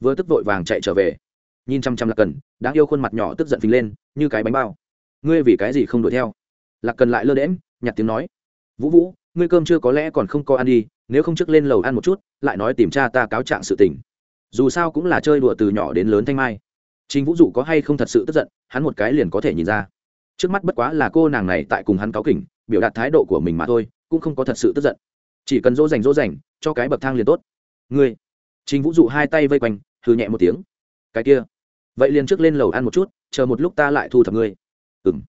vừa tức vội vàng chạy trở về. Nhìn chăm chăm lạc cần, đáng yêu khuôn mặt nhỏ tức giận phình lên, như cái bánh bao. Ngươi vì cái gì không đuổi theo? Lạc cần lại lơ đễm nhặt tiếng nói. Vũ vũ, ngươi cơm chưa có lẽ còn không có ăn đi, nếu không trước lên lầu ăn một chút, lại nói tìm cha ta cáo trạng sự tình. Dù sao cũng là chơi đùa từ nhỏ đến lớn thanh mai. Trình vũ dụ có hay không thật sự tức giận, hắn một cái liền có thể nhìn ra. Trước mắt bất quá là cô nàng này tại cùng hắn cáo kỉnh, biểu đạt thái độ của mình mà thôi, cũng không có thật sự tức giận. Chỉ cần dỗ dành dỗ dành, cho cái bậc thang liền tốt. Ngươi. Trình vũ dụ hai tay vây quanh hừ nhẹ một tiếng. Cái kia. Vậy liền trước lên lầu ăn một chút, chờ một lúc ta lại thu thập ngươi. Ừ m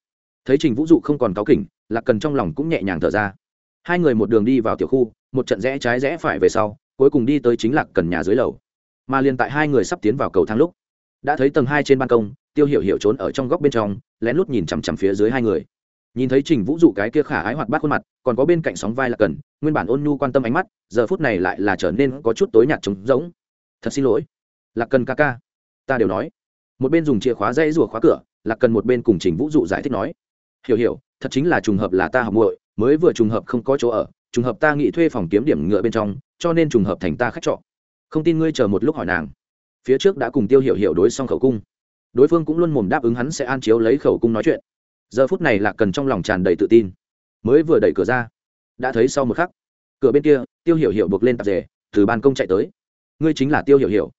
thấy trình vũ dụ không còn cáu kỉnh, lạc cần trong lòng cũng nhẹ nhàng thở ra. Hai người một đường đi vào tiểu khu, một trận rẽ trái rẽ phải về sau, cuối cùng đi tới chính lạc cần nhà dưới lầu. Mà liền tại hai người sắp tiến vào cầu thang lúc, đã thấy tầng hai trên ban công, tiêu hiểu hiểu trốn ở trong góc bên trong, lén lút nhìn chằm chằm phía dưới hai người. Nhìn thấy trình vũ dụ cái kia khả ái hoạt bát khuôn mặt, còn có bên cạnh sóng vai là cần, nguyên bản ôn nhu quan tâm ánh mắt, giờ phút này lại là trở nên có chút tối nhạt trống rỗng. Thật xin lỗi lạc cần ca ca. Ta đều nói. Một bên dùng chìa khóa dây rùa khóa cửa, lạc cần một bên cùng trình vũ dụ giải thích nói. Hiểu hiểu, thật chính là trùng hợp là ta học muội, mới vừa trùng hợp không có chỗ ở, trùng hợp ta nghĩ thuê phòng kiếm điểm ngựa bên trong, cho nên trùng hợp thành ta khách trọ. Không tin ngươi chờ một lúc hỏi nàng. Phía trước đã cùng tiêu hiểu hiểu đối xong khẩu cung. Đối phương cũng luôn mồm đáp ứng hắn sẽ an chiếu lấy khẩu cung nói chuyện. Giờ phút này lạc cần trong lòng tràn đầy tự tin. Mới vừa đẩy cửa ra, đã thấy sau một khắc, cửa bên kia, tiêu hiểu hiểu buộc lên tạp rể từ ban công chạy tới. Ngươi chính là tiêu hiểu hiểu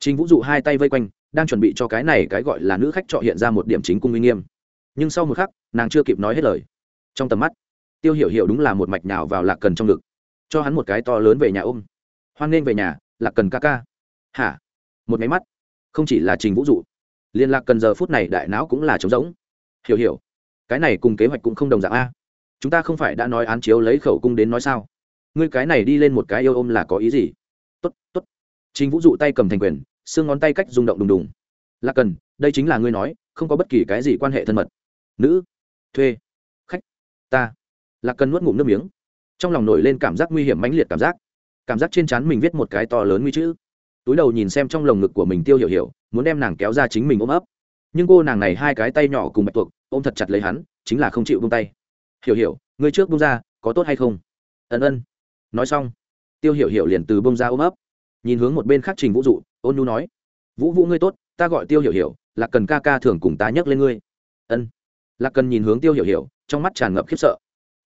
trình vũ dụ hai tay vây quanh, đang chuẩn bị cho cái này cái gọi là nữ khách trọ hiện ra một điểm chính cung uy nghiêm. Nhưng sau một khắc, nàng chưa kịp nói hết lời. Trong tầm mắt, tiêu hiểu hiểu đúng là một mạch nhào vào lạc cần trong ngực. Cho hắn một cái to lớn về nhà ôm. Hoan nên về nhà, lạc cần ca ca. Hả? Một cái mắt. Không chỉ là trình vũ dụ. Liên lạc cần giờ phút này đại não cũng là trống rỗng. Hiểu hiểu, cái này cùng kế hoạch cũng không đồng dạng a. Chúng ta không phải đã nói án chiếu lấy khẩu cung đến nói sao? Ngươi cái này đi lên một cái yêu ôm là có ý gì? Tốt tốt. Trình vũ dụ tay cầm thành quyền xương ngón tay cách rung động đùng đùng. Lạc cần, đây chính là ngươi nói, không có bất kỳ cái gì quan hệ thân mật. Nữ, thuê, khách, ta. Lạc cần nuốt ngụm nước miếng. Trong lòng nổi lên cảm giác nguy hiểm mãnh liệt cảm giác. Cảm giác trên trán mình viết một cái to lớn nguy chữ. Túi đầu nhìn xem trong lồng ngực của mình tiêu hiểu hiểu, muốn đem nàng kéo ra chính mình ôm ấp. Nhưng cô nàng này hai cái tay nhỏ cùng bạch tuộc, ôm thật chặt lấy hắn, chính là không chịu bông tay. Hiểu hiểu, ngươi trước bông ra, có tốt hay không? Ân ân. Nói xong, tiêu hiểu hiểu liền từ bông ra ôm ấp. Nhìn hướng một bên khác trình vũ dụ ôn nhu nói, vũ vũ ngươi tốt, ta gọi tiêu hiểu hiểu là cần ca ca thường cùng ta nhắc lên ngươi. Ân. Là cần nhìn hướng tiêu hiểu hiểu, trong mắt tràn ngập khiếp sợ.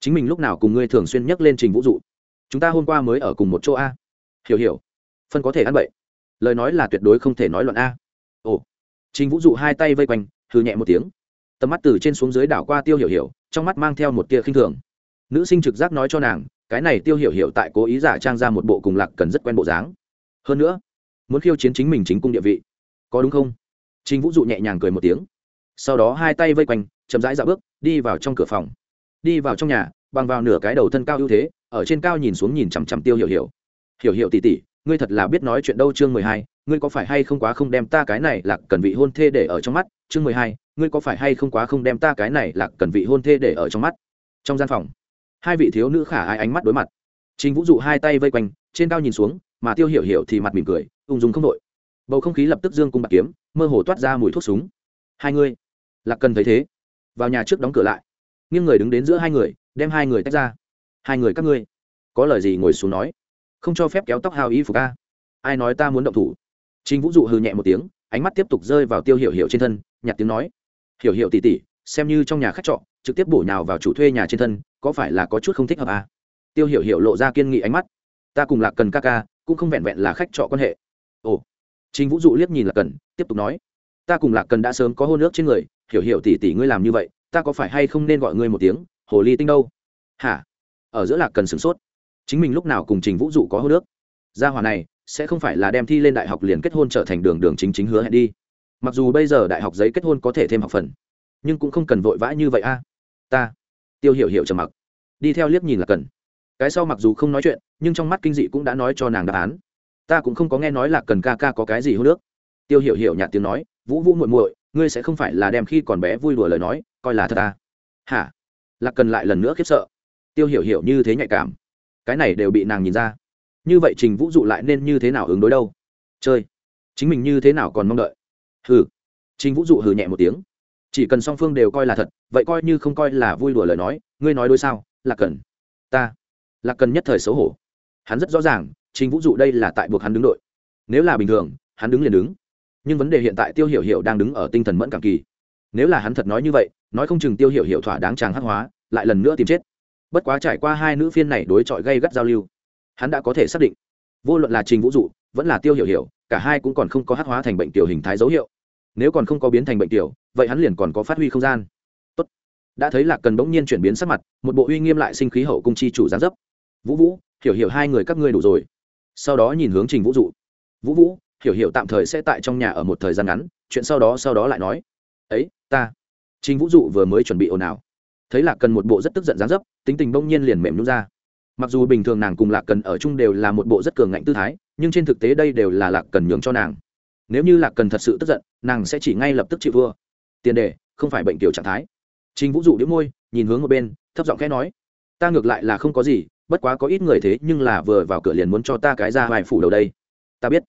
Chính mình lúc nào cùng ngươi thường xuyên nhắc lên trình vũ dụ? Chúng ta hôm qua mới ở cùng một chỗ a. Hiểu hiểu, phân có thể ăn bậy. Lời nói là tuyệt đối không thể nói luận a. Ồ. Trình vũ dụ hai tay vây quanh hư nhẹ một tiếng. Tầm mắt từ trên xuống dưới đảo qua tiêu hiểu hiểu, trong mắt mang theo một tia khinh thường. Nữ sinh trực giác nói cho nàng, cái này tiêu hiểu hiểu tại cố ý giả trang ra một bộ cùng lạc cần rất quen bộ dáng. Hơn nữa muốn khiêu chiến chính mình chính cung địa vị. Có đúng không? Trình vũ dụ nhẹ nhàng cười một tiếng. Sau đó hai tay vây quanh, chậm rãi dạo bước, đi vào trong cửa phòng. Đi vào trong nhà, bằng vào nửa cái đầu thân cao ưu thế, ở trên cao nhìn xuống nhìn chằm chằm tiêu hiểu hiểu. Hiểu hiểu tỉ tỉ ngươi thật là biết nói chuyện đâu chương mười hai, ngươi có phải hay không quá không đem ta cái này là cần vị hôn thê để ở trong mắt? Chương mười hai, ngươi có phải hay không quá không đem ta cái này là cần vị hôn thê để ở trong mắt? Trong gian phòng, hai vị thiếu nữ khả ai ánh mắt đối mặt. Trình vũ dụ hai tay vây quanh, trên cao nhìn xuống mà tiêu hiểu hiểu thì mặt mỉm cười, ung dung không đội. Bầu không khí lập tức dương cung bạc kiếm, mơ hồ toát ra mùi thuốc súng. Hai người. Lạc cần thấy thế. Vào nhà trước đóng cửa lại. Nghiêng người đứng đến giữa hai người, đem hai người tách ra. Hai người các ngươi. Có lời gì ngồi xuống nói. Không cho phép kéo tóc hào y phục ca ai nói ta muốn động thủ? Chính vũ dụ hừ nhẹ một tiếng, ánh mắt tiếp tục rơi vào tiêu hiểu hiểu trên thân nhặt tiếng nói. Hiểu hiểu tỉ tỉ xem như trong nhà khách trọ, trực tiếp bổ nhào vào chủ thuê nhà trên thân, có phải là có chút không thích hợp à? tiêu hiểu hiểu lộ ra kiên nghị ánh mắt. Ta cùng lạc cần ca ca cũng không vẹn vẹn là khách trọ quan hệ. Ồ chính vũ dụ liếc nhìn lạc cần, tiếp tục nói, ta cùng lạc cần đã sớm có hôn ước trên người, hiểu hiểu tỉ tỉ ngươi làm như vậy, ta có phải hay không nên gọi ngươi một tiếng, hồ ly tinh đâu? Hả? Ở giữa lạc cần sửng sốt. Chính mình lúc nào cùng trình vũ dụ có hôn ước? Gia hòa này sẽ không phải là đem thi lên đại học liền kết hôn trở thành đường đường chính chính hứa hẹn đi. Mặc dù bây giờ đại học giấy kết hôn có thể thêm học phần, nhưng cũng không cần vội vã như vậy a. Ta, tiêu hiểu hiểu trầm mặc, đi theo liếc nhìn là cần cái sau mặc dù không nói chuyện, nhưng trong mắt kinh dị cũng đã nói cho nàng đáp án. Ta cũng không có nghe nói là cần ca ca có cái gì hô nước. Tiêu hiểu hiểu nhạt tiếng nói, vũ vũ muội muội, ngươi sẽ không phải là đem khi còn bé vui đùa lời nói, coi là thật ta hả? Lạc cần lại lần nữa khiếp sợ. Tiêu hiểu hiểu như thế nhạy cảm. Cái này đều bị nàng nhìn ra. Như vậy trình vũ dụ lại nên như thế nào ứng đối đâu? Chơi! Chính mình như thế nào còn mong đợi? Hừ! Trình vũ dụ hừ nhẹ một tiếng. Chỉ cần song phương đều coi là thật, vậy coi như không coi là vui đùa lời nói, ngươi nói đôi sao là cần? Ta! Là cần nhất thời xấu hổ. Hắn rất rõ ràng, trình vũ dụ đây là tại buộc hắn đứng đội. Nếu là bình thường, hắn đứng liền đứng. Nhưng vấn đề hiện tại tiêu hiểu hiểu đang đứng ở tinh thần mẫn cảm kỳ. Nếu là hắn thật nói như vậy, nói không chừng tiêu hiểu hiểu thỏa đáng tràng hắc hóa, lại lần nữa tìm chết. Bất quá trải qua hai nữ phiên này đối chọi gây gắt giao lưu, hắn đã có thể xác định, vô luận là trình vũ dụ, vẫn là tiêu hiểu hiểu, cả hai cũng còn không có hắc hóa thành bệnh tiểu hình thái dấu hiệu. Nếu còn không có biến thành bệnh tiểu, vậy hắn liền còn có phát huy không gian. Tốt. đã thấy lạc cần bỗng nhiên chuyển biến sắc mặt, một bộ uy nghiêm lại sinh khí hậu cung chi chủ gián dấp vũ vũ, hiểu hiểu hai người các ngươi đủ rồi. Sau đó nhìn hướng trình vũ dụ. Vũ vũ, hiểu hiểu tạm thời sẽ tại trong nhà ở một thời gian ngắn, chuyện sau đó sau đó lại nói. Ấy, ta. Trình vũ dụ vừa mới chuẩn bị ồn ào. Thấy lạc cần một bộ rất tức giận gián dấp, tính tình bỗng nhiên liền mềm nhún ra. Mặc dù bình thường nàng cùng lạc cần ở chung đều là một bộ rất cường ngạnh tư thái, nhưng trên thực tế đây đều là lạc cần nhường cho nàng. Nếu như lạc cần thật sự tức giận, nàng sẽ chỉ ngay lập tức chịu vua. Tiền đề, không phải bệnh kiểu trạng thái. Trình vũ dụ đĩu môi, nhìn hướng một bên, thấp giọng khẽ nói. Ta ngược lại là không có gì bất quá có ít người thế nhưng là vừa vào cửa liền muốn cho ta cái ra vài phủ đầu đây. Ta biết.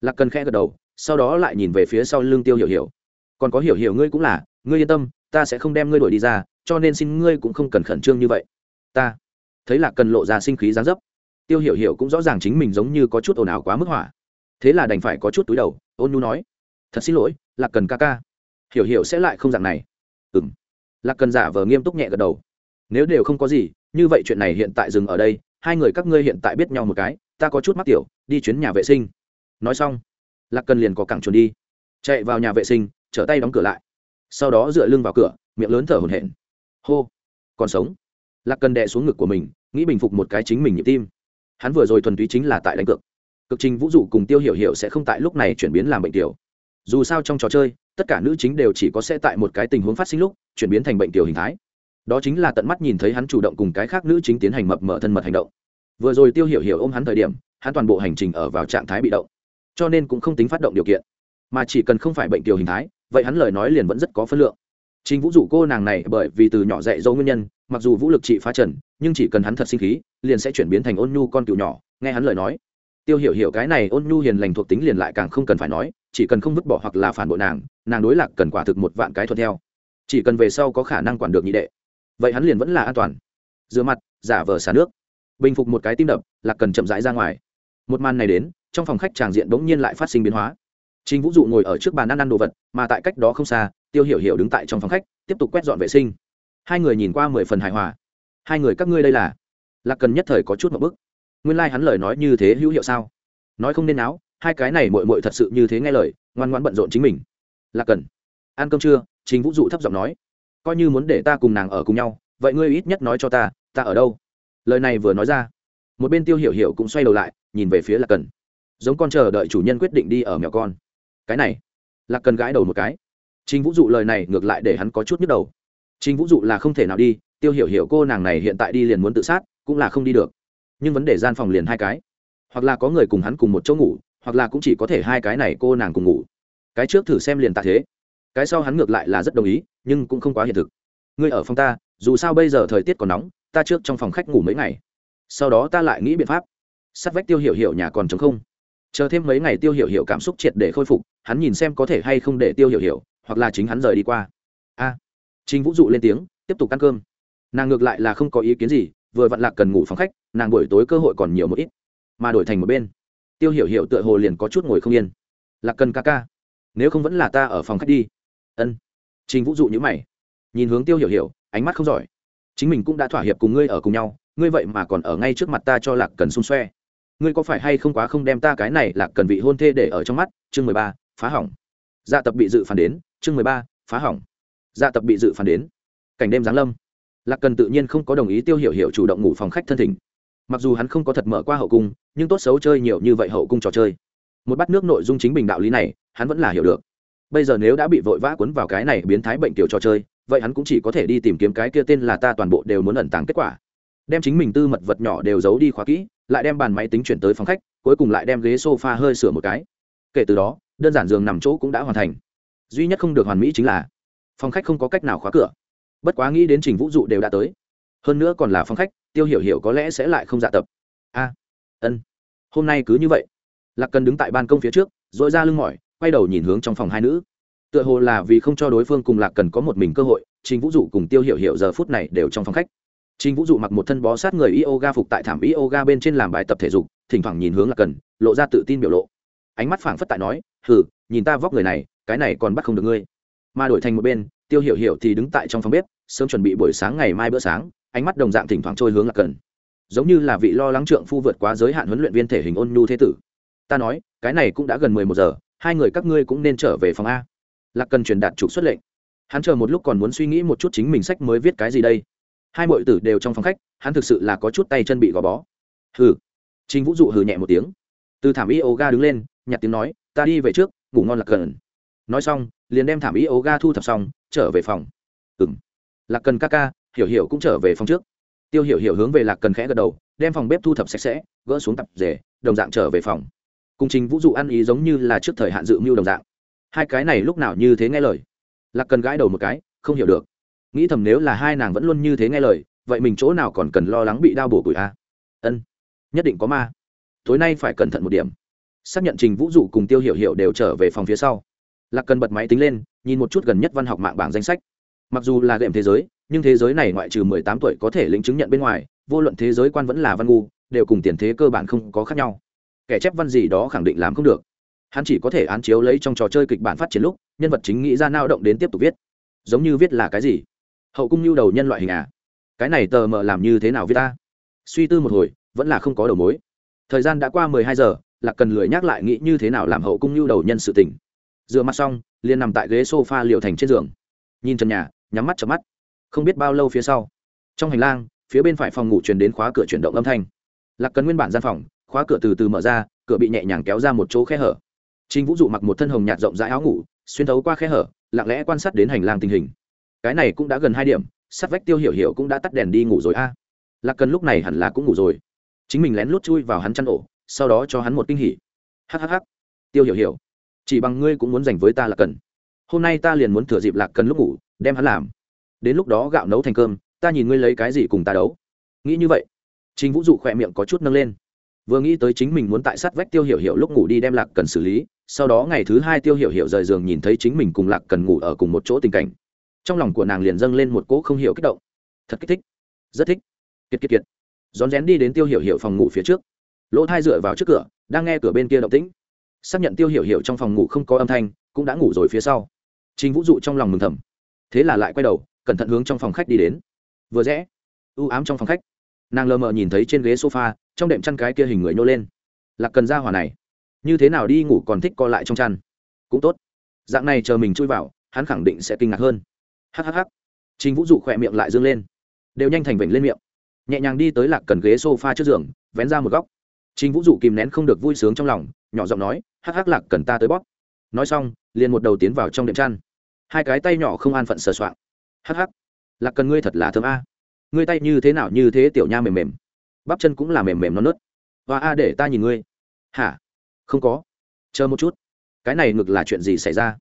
Lạc cần khẽ gật đầu, sau đó lại nhìn về phía sau lưng tiêu hiểu hiểu. Còn có hiểu hiểu ngươi cũng là, ngươi yên tâm, ta sẽ không đem ngươi đuổi đi ra, cho nên xin ngươi cũng không cần khẩn trương như vậy. Ta. Thấy lạc cần lộ ra sinh khí gián dấp, tiêu hiểu hiểu cũng rõ ràng chính mình giống như có chút ồn ào quá mức hỏa. Thế là đành phải có chút túi đầu, ôn nhu nói, thật xin lỗi, lạc cần ca ca. Hiểu hiểu sẽ lại không dạng này. Ừ m lạc cần giả vờ nghiêm túc nhẹ gật đầu. Nếu đều không có gì như vậy chuyện này hiện tại dừng ở đây, hai người các ngươi hiện tại biết nhau một cái, ta có chút mắc tiểu, đi chuyến nhà vệ sinh. Nói xong, lạc cần liền có cẳng chuồn đi. Chạy vào nhà vệ sinh, trở tay đóng cửa lại. Sau đó dựa lưng vào cửa, miệng lớn thở hổn hển. Hô, còn sống. Lạc cần đè xuống ngực của mình, nghĩ bình phục một cái chính mình nhịp tim. Hắn vừa rồi thuần túy chính là tại đánh cược. Cực trình vũ dụ cùng tiêu hiểu hiểu sẽ không tại lúc này chuyển biến làm bệnh tiểu. Dù sao trong trò chơi, tất cả nữ chính đều chỉ có sẽ tại một cái tình huống phát sinh lúc, chuyển biến thành bệnh tiểu hình thái đó chính là tận mắt nhìn thấy hắn chủ động cùng cái khác nữ chính tiến hành mập mở thân mật hành động. Vừa rồi tiêu hiểu hiểu ôm hắn thời điểm, hắn toàn bộ hành trình ở vào trạng thái bị động, cho nên cũng không tính phát động điều kiện. Mà chỉ cần không phải bệnh tiểu hình thái, vậy hắn lời nói liền vẫn rất có phân lượng. Chính vũ dụ cô nàng này bởi vì từ nhỏ dạy dỗ nguyên nhân, mặc dù vũ lực trị phá trần, nhưng chỉ cần hắn thật sinh khí, liền sẽ chuyển biến thành ôn nhu con cựu nhỏ, nghe hắn lời nói. Tiêu hiểu hiểu cái này ôn nhu hiền lành thuộc tính liền lại càng không cần phải nói, chỉ cần không vứt bỏ hoặc là phản bội nàng nàng đối lạc cần quả thực một vạn cái thuận theo. Chỉ cần về sau có khả năng quản được nhị đệ vậy hắn liền vẫn là an toàn rửa mặt giả vờ xả nước bình phục một cái tim đập lạc cần chậm rãi ra ngoài một màn này đến trong phòng khách tràng diện bỗng nhiên lại phát sinh biến hóa Trình Vũ Dụ ngồi ở trước bàn ăn ăn đồ vật, mà tại cách đó không xa, Tiêu Hiểu Hiểu đứng tại trong phòng khách, tiếp tục quét dọn vệ sinh. Hai người nhìn qua mười phần hài hòa. Hai người các ngươi đây là? Lạc Cần nhất thời có chút một bức. Nguyên lai like hắn lời nói như thế hữu hiệu sao? Nói không nên áo, hai cái này muội muội thật sự như thế nghe lời, ngoan ngoãn bận rộn chính mình. Lạc Cần, ăn cơm chưa? Trình Vũ Dụ thấp giọng nói. Coi như muốn để ta cùng nàng ở cùng nhau, vậy ngươi ít nhất nói cho ta, ta ở đâu? Lời này vừa nói ra, một bên Tiêu Hiểu Hiểu cũng xoay đầu lại, nhìn về phía Lạc Cần. Giống con chờ đợi chủ nhân quyết định đi ở mèo con. Cái này lạc cần gãi đầu một cái. Trình vũ dụ lời này ngược lại để hắn có chút nhức đầu. Trình vũ dụ là không thể nào đi tiêu hiểu hiểu cô nàng này hiện tại đi liền muốn tự sát cũng là không đi được. Nhưng vấn đề gian phòng liền hai cái. Hoặc là có người cùng hắn cùng một chỗ ngủ hoặc là cũng chỉ có thể hai cái này cô nàng cùng ngủ. Cái trước thử xem liền tạ thế cái sau hắn ngược lại là rất đồng ý nhưng cũng không quá hiện thực. Ngươi ở phòng ta dù sao bây giờ thời tiết còn nóng ta trước trong phòng khách ngủ mấy ngày. Sau đó ta lại nghĩ biện pháp. Sắt vách tiêu hiểu hiểu nhà còn chống không. Chờ thêm mấy ngày tiêu hiểu hiểu cảm xúc triệt để khôi phục hắn nhìn xem có thể hay không để tiêu hiểu hiểu hoặc là chính hắn rời đi qua. A. À, trình vũ dụ lên tiếng tiếp tục ăn cơm. Nàng ngược lại là không có ý kiến gì vừa vặn lạc cần ngủ phòng khách nàng buổi tối cơ hội còn nhiều một ít mà đổi thành một bên. Tiêu hiểu hiểu tựa hồ liền có chút ngồi không yên. Lạc cần ca ca nếu không vẫn là ta ở phòng khách đi ân. Trình vũ dụ nhữ mày. Nhìn hướng tiêu hiểu hiểu, ánh mắt không giỏi. Chính mình cũng đã thỏa hiệp cùng ngươi ở cùng nhau, ngươi vậy mà còn ở ngay trước mặt ta cho lạc cần xung xoe. Ngươi có phải hay không quá không đem ta cái này lạc cần vị hôn thê để ở trong mắt? Chương mười ba, phá hỏng. Dạ tập bị dự phản đến. Chương mười ba, phá hỏng. Dạ tập bị dự phản đến. Cảnh đêm giáng lâm. Lạc cần tự nhiên không có đồng ý tiêu hiểu hiểu chủ động ngủ phòng khách thân thỉnh. Mặc dù hắn không có thật mở qua hậu cung, nhưng tốt xấu chơi nhiều như vậy hậu cung trò chơi. Một bát nước nội dung chính bình đạo lý này, hắn vẫn là hiểu được bây giờ nếu đã bị vội vã cuốn vào cái này biến thái bệnh tiểu trò chơi, vậy hắn cũng chỉ có thể đi tìm kiếm cái kia tên là ta toàn bộ đều muốn ẩn tàng kết quả. Đem chính mình tư mật vật nhỏ đều giấu đi khóa kỹ, lại đem bàn máy tính chuyển tới phòng khách, cuối cùng lại đem ghế s o f a hơi sửa một cái. Kể từ đó, đơn giản giường nằm chỗ cũng đã hoàn thành. Duy nhất không được hoàn mỹ chính là, phòng khách không có cách nào khóa cửa. Bất quá nghĩ đến trình vũ dụ đều đã tới. Hơn nữa còn là phòng khách, tiêu hiểu hiểu có lẽ sẽ lại không dạ tập. A, ân. Hôm nay cứ như vậy. Lạc cần đứng tại ban công phía trước dội ra lưng mỏi quay đầu nhìn hướng trong phòng hai nữ tựa hồ là vì không cho đối phương cùng lạc cần có một mình cơ hội trình vũ dụ cùng tiêu hiểu hiểu giờ phút này đều trong phòng khách Trình Vũ dụ mặc một thân bó sát người yoga phục tại thảm yoga bên trên làm bài tập thể dục, thỉnh thoảng nhìn hướng lạc cần, lộ ra tự tin biểu lộ. Ánh mắt phảng phất tại nói, "Hừ, nhìn ta vóc người này, cái này còn bắt không được ngươi." Mà đổi thành một bên, Tiêu Hiểu Hiểu thì đứng tại trong phòng bếp, sớm chuẩn bị buổi sáng ngày mai bữa sáng, ánh mắt đồng dạng thỉnh thoảng trôi hướng lạc cần. Giống như là vị lo lắng trượng phu vượt quá giới hạn huấn luyện viên thể hình ôn nhu thế tử. Ta nói, cái này cũng đã gần mười một giờ, hai người các ngươi cũng nên trở về phòng a. Lạc Cần truyền đạt trục xuất lệnh. Hắn chờ một lúc còn muốn suy nghĩ một chút chính mình sách mới viết cái gì đây. Hai mọi tử đều trong phòng khách, hắn thực sự là có chút tay chân bị gò bó. Hừ. Trình vũ dụ hừ nhẹ một tiếng. Từ thảm y ô ga đứng lên, nhặt tiếng nói, ta đi về trước, ngủ ngon lạc cần. Nói xong, liền đem thảm y ô ga thu thập xong, trở về phòng. Ừ m lạc cần ca ca, hiểu hiểu cũng trở về phòng trước. Tiêu hiểu hiểu hướng về lạc cần khẽ gật đầu, đem phòng bếp thu thập sạch sẽ, gỡ xuống tập rể, đồng dạng trở về phòng cùng trình vũ dụ ăn ý giống như là trước thời hạn dự mưu đồng dạng. Hai cái này lúc nào như thế nghe lời? Lạc cần gãi đầu một cái, không hiểu được. Nghĩ thầm nếu là hai nàng vẫn luôn như thế nghe lời, vậy mình chỗ nào còn cần lo lắng bị đau bổ củi a? Ân, nhất định có ma. Tối nay phải cẩn thận một điểm. Xác nhận trình vũ dụ cùng tiêu hiểu hiểu đều trở về phòng phía sau. Lạc cần bật máy tính lên, nhìn một chút gần nhất văn học mạng bảng danh sách. Mặc dù là đệm thế giới, nhưng thế giới này ngoại trừ mười tám tuổi có thể lĩnh chứng nhận bên ngoài, vô luận thế giới quan vẫn là văn ngu, đều cùng tiền thế cơ bản không có khác nhau kẻ chép văn gì đó khẳng định làm không được. Hắn chỉ có thể án chiếu lấy trong trò chơi kịch bản phát triển lúc, nhân vật chính nghĩ ra nao động đến tiếp tục viết. Giống như viết là cái gì? Hậu cung nhu đầu nhân loại hình à? Cái này tờ mờ làm như thế nào viết ta? Suy tư một hồi, vẫn là không có đầu mối. Thời gian đã qua mười hai giờ là cần lười nhắc lại nghĩ như thế nào làm hậu cung nhu đầu nhân sự tỉnh dựa mặt xong, liền nằm tại ghế s o f a liệu thành trên giường. Nhìn trần nhà, nhắm mắt chợp mắt. Không biết bao lâu phía sau, trong hành lang, phía bên phải phòng ngủ truyền đến khóa cửa chuyển động âm thanh. Lạc cần nguyên bản gian phòng khóa cửa từ từ mở ra, cửa bị nhẹ nhàng kéo ra một chỗ khe hở. Trinh vũ dụ mặc một thân hồng nhạt rộng rãi áo ngủ, xuyên thấu qua khe hở, lặng lẽ quan sát đến hành lang tình hình. Cái này cũng đã gần hai điểm, sát vách tiêu hiểu hiểu cũng đã tắt đèn đi ngủ rồi a. Lạc cần lúc này hẳn là cũng ngủ rồi. Chính mình lén lút chui vào hắn chăn ổ, sau đó cho hắn một kinh hỉ. Hhh tiêu hiểu hiểu, chỉ bằng ngươi cũng muốn dành với ta là cần. Hôm nay ta liền muốn thừa dịp lạc cần lúc ngủ, đem hắn làm. Đến lúc đó gạo nấu thành cơm, ta nhìn ngươi lấy cái gì cùng ta đấu. Nghĩ như vậy, trình vũ dụ khỏe miệng có chút nâng lên vừa nghĩ tới chính mình muốn tại sát vách tiêu hiểu hiểu lúc ngủ đi đem lạc cần xử lý, sau đó ngày thứ hai tiêu hiểu hiểu rời giường nhìn thấy chính mình cùng lạc cần ngủ ở cùng một chỗ tình cảnh. Trong lòng của nàng liền dâng lên một cỗ không hiểu kích động. Thật kích thích. Rất thích. Kiệt kiệt kiệt. Rón rén đi đến tiêu hiểu hiểu phòng ngủ phía trước. Lỗ thai dựa vào trước cửa, đang nghe cửa bên kia động tĩnh. Xác nhận tiêu hiểu hiểu trong phòng ngủ không có âm thanh, cũng đã ngủ rồi phía sau. Trình vũ dụ trong lòng mừng thầm. Thế là lại quay đầu, cẩn thận hướng trong phòng khách đi đến. Vừa rẽ ưu ám trong phòng khách nàng lờ mờ nhìn thấy trên ghế sofa, trong đệm chăn cái kia hình người nhô lên. Lạc cần ra hỏa này, như thế nào đi ngủ còn thích co lại trong chăn? Cũng tốt. Dạng này chờ mình chui vào, hắn khẳng định sẽ kinh ngạc hơn. Hhh trình vũ dụ khỏe miệng lại dương lên. Đều nhanh thành vểnh lên miệng. Nhẹ nhàng đi tới lạc cần ghế sofa trước giường, vén ra một góc. Trình vũ dụ kìm nén không được vui sướng trong lòng, nhỏ giọng nói, hắc hắc lạc cần ta tới bóp. Nói xong, liền một đầu tiến vào trong đệm chăn. Hai cái tay nhỏ không an phận sờ soạng. Hắc hắc, lạc cần ngươi thật là thơm a ngươi tay như thế nào như thế tiểu nha mềm mềm. Bắp chân cũng là mềm mềm non nớt. Và a để ta nhìn ngươi. Hả? Không có. Chờ một chút. Cái này ngược là chuyện gì xảy ra?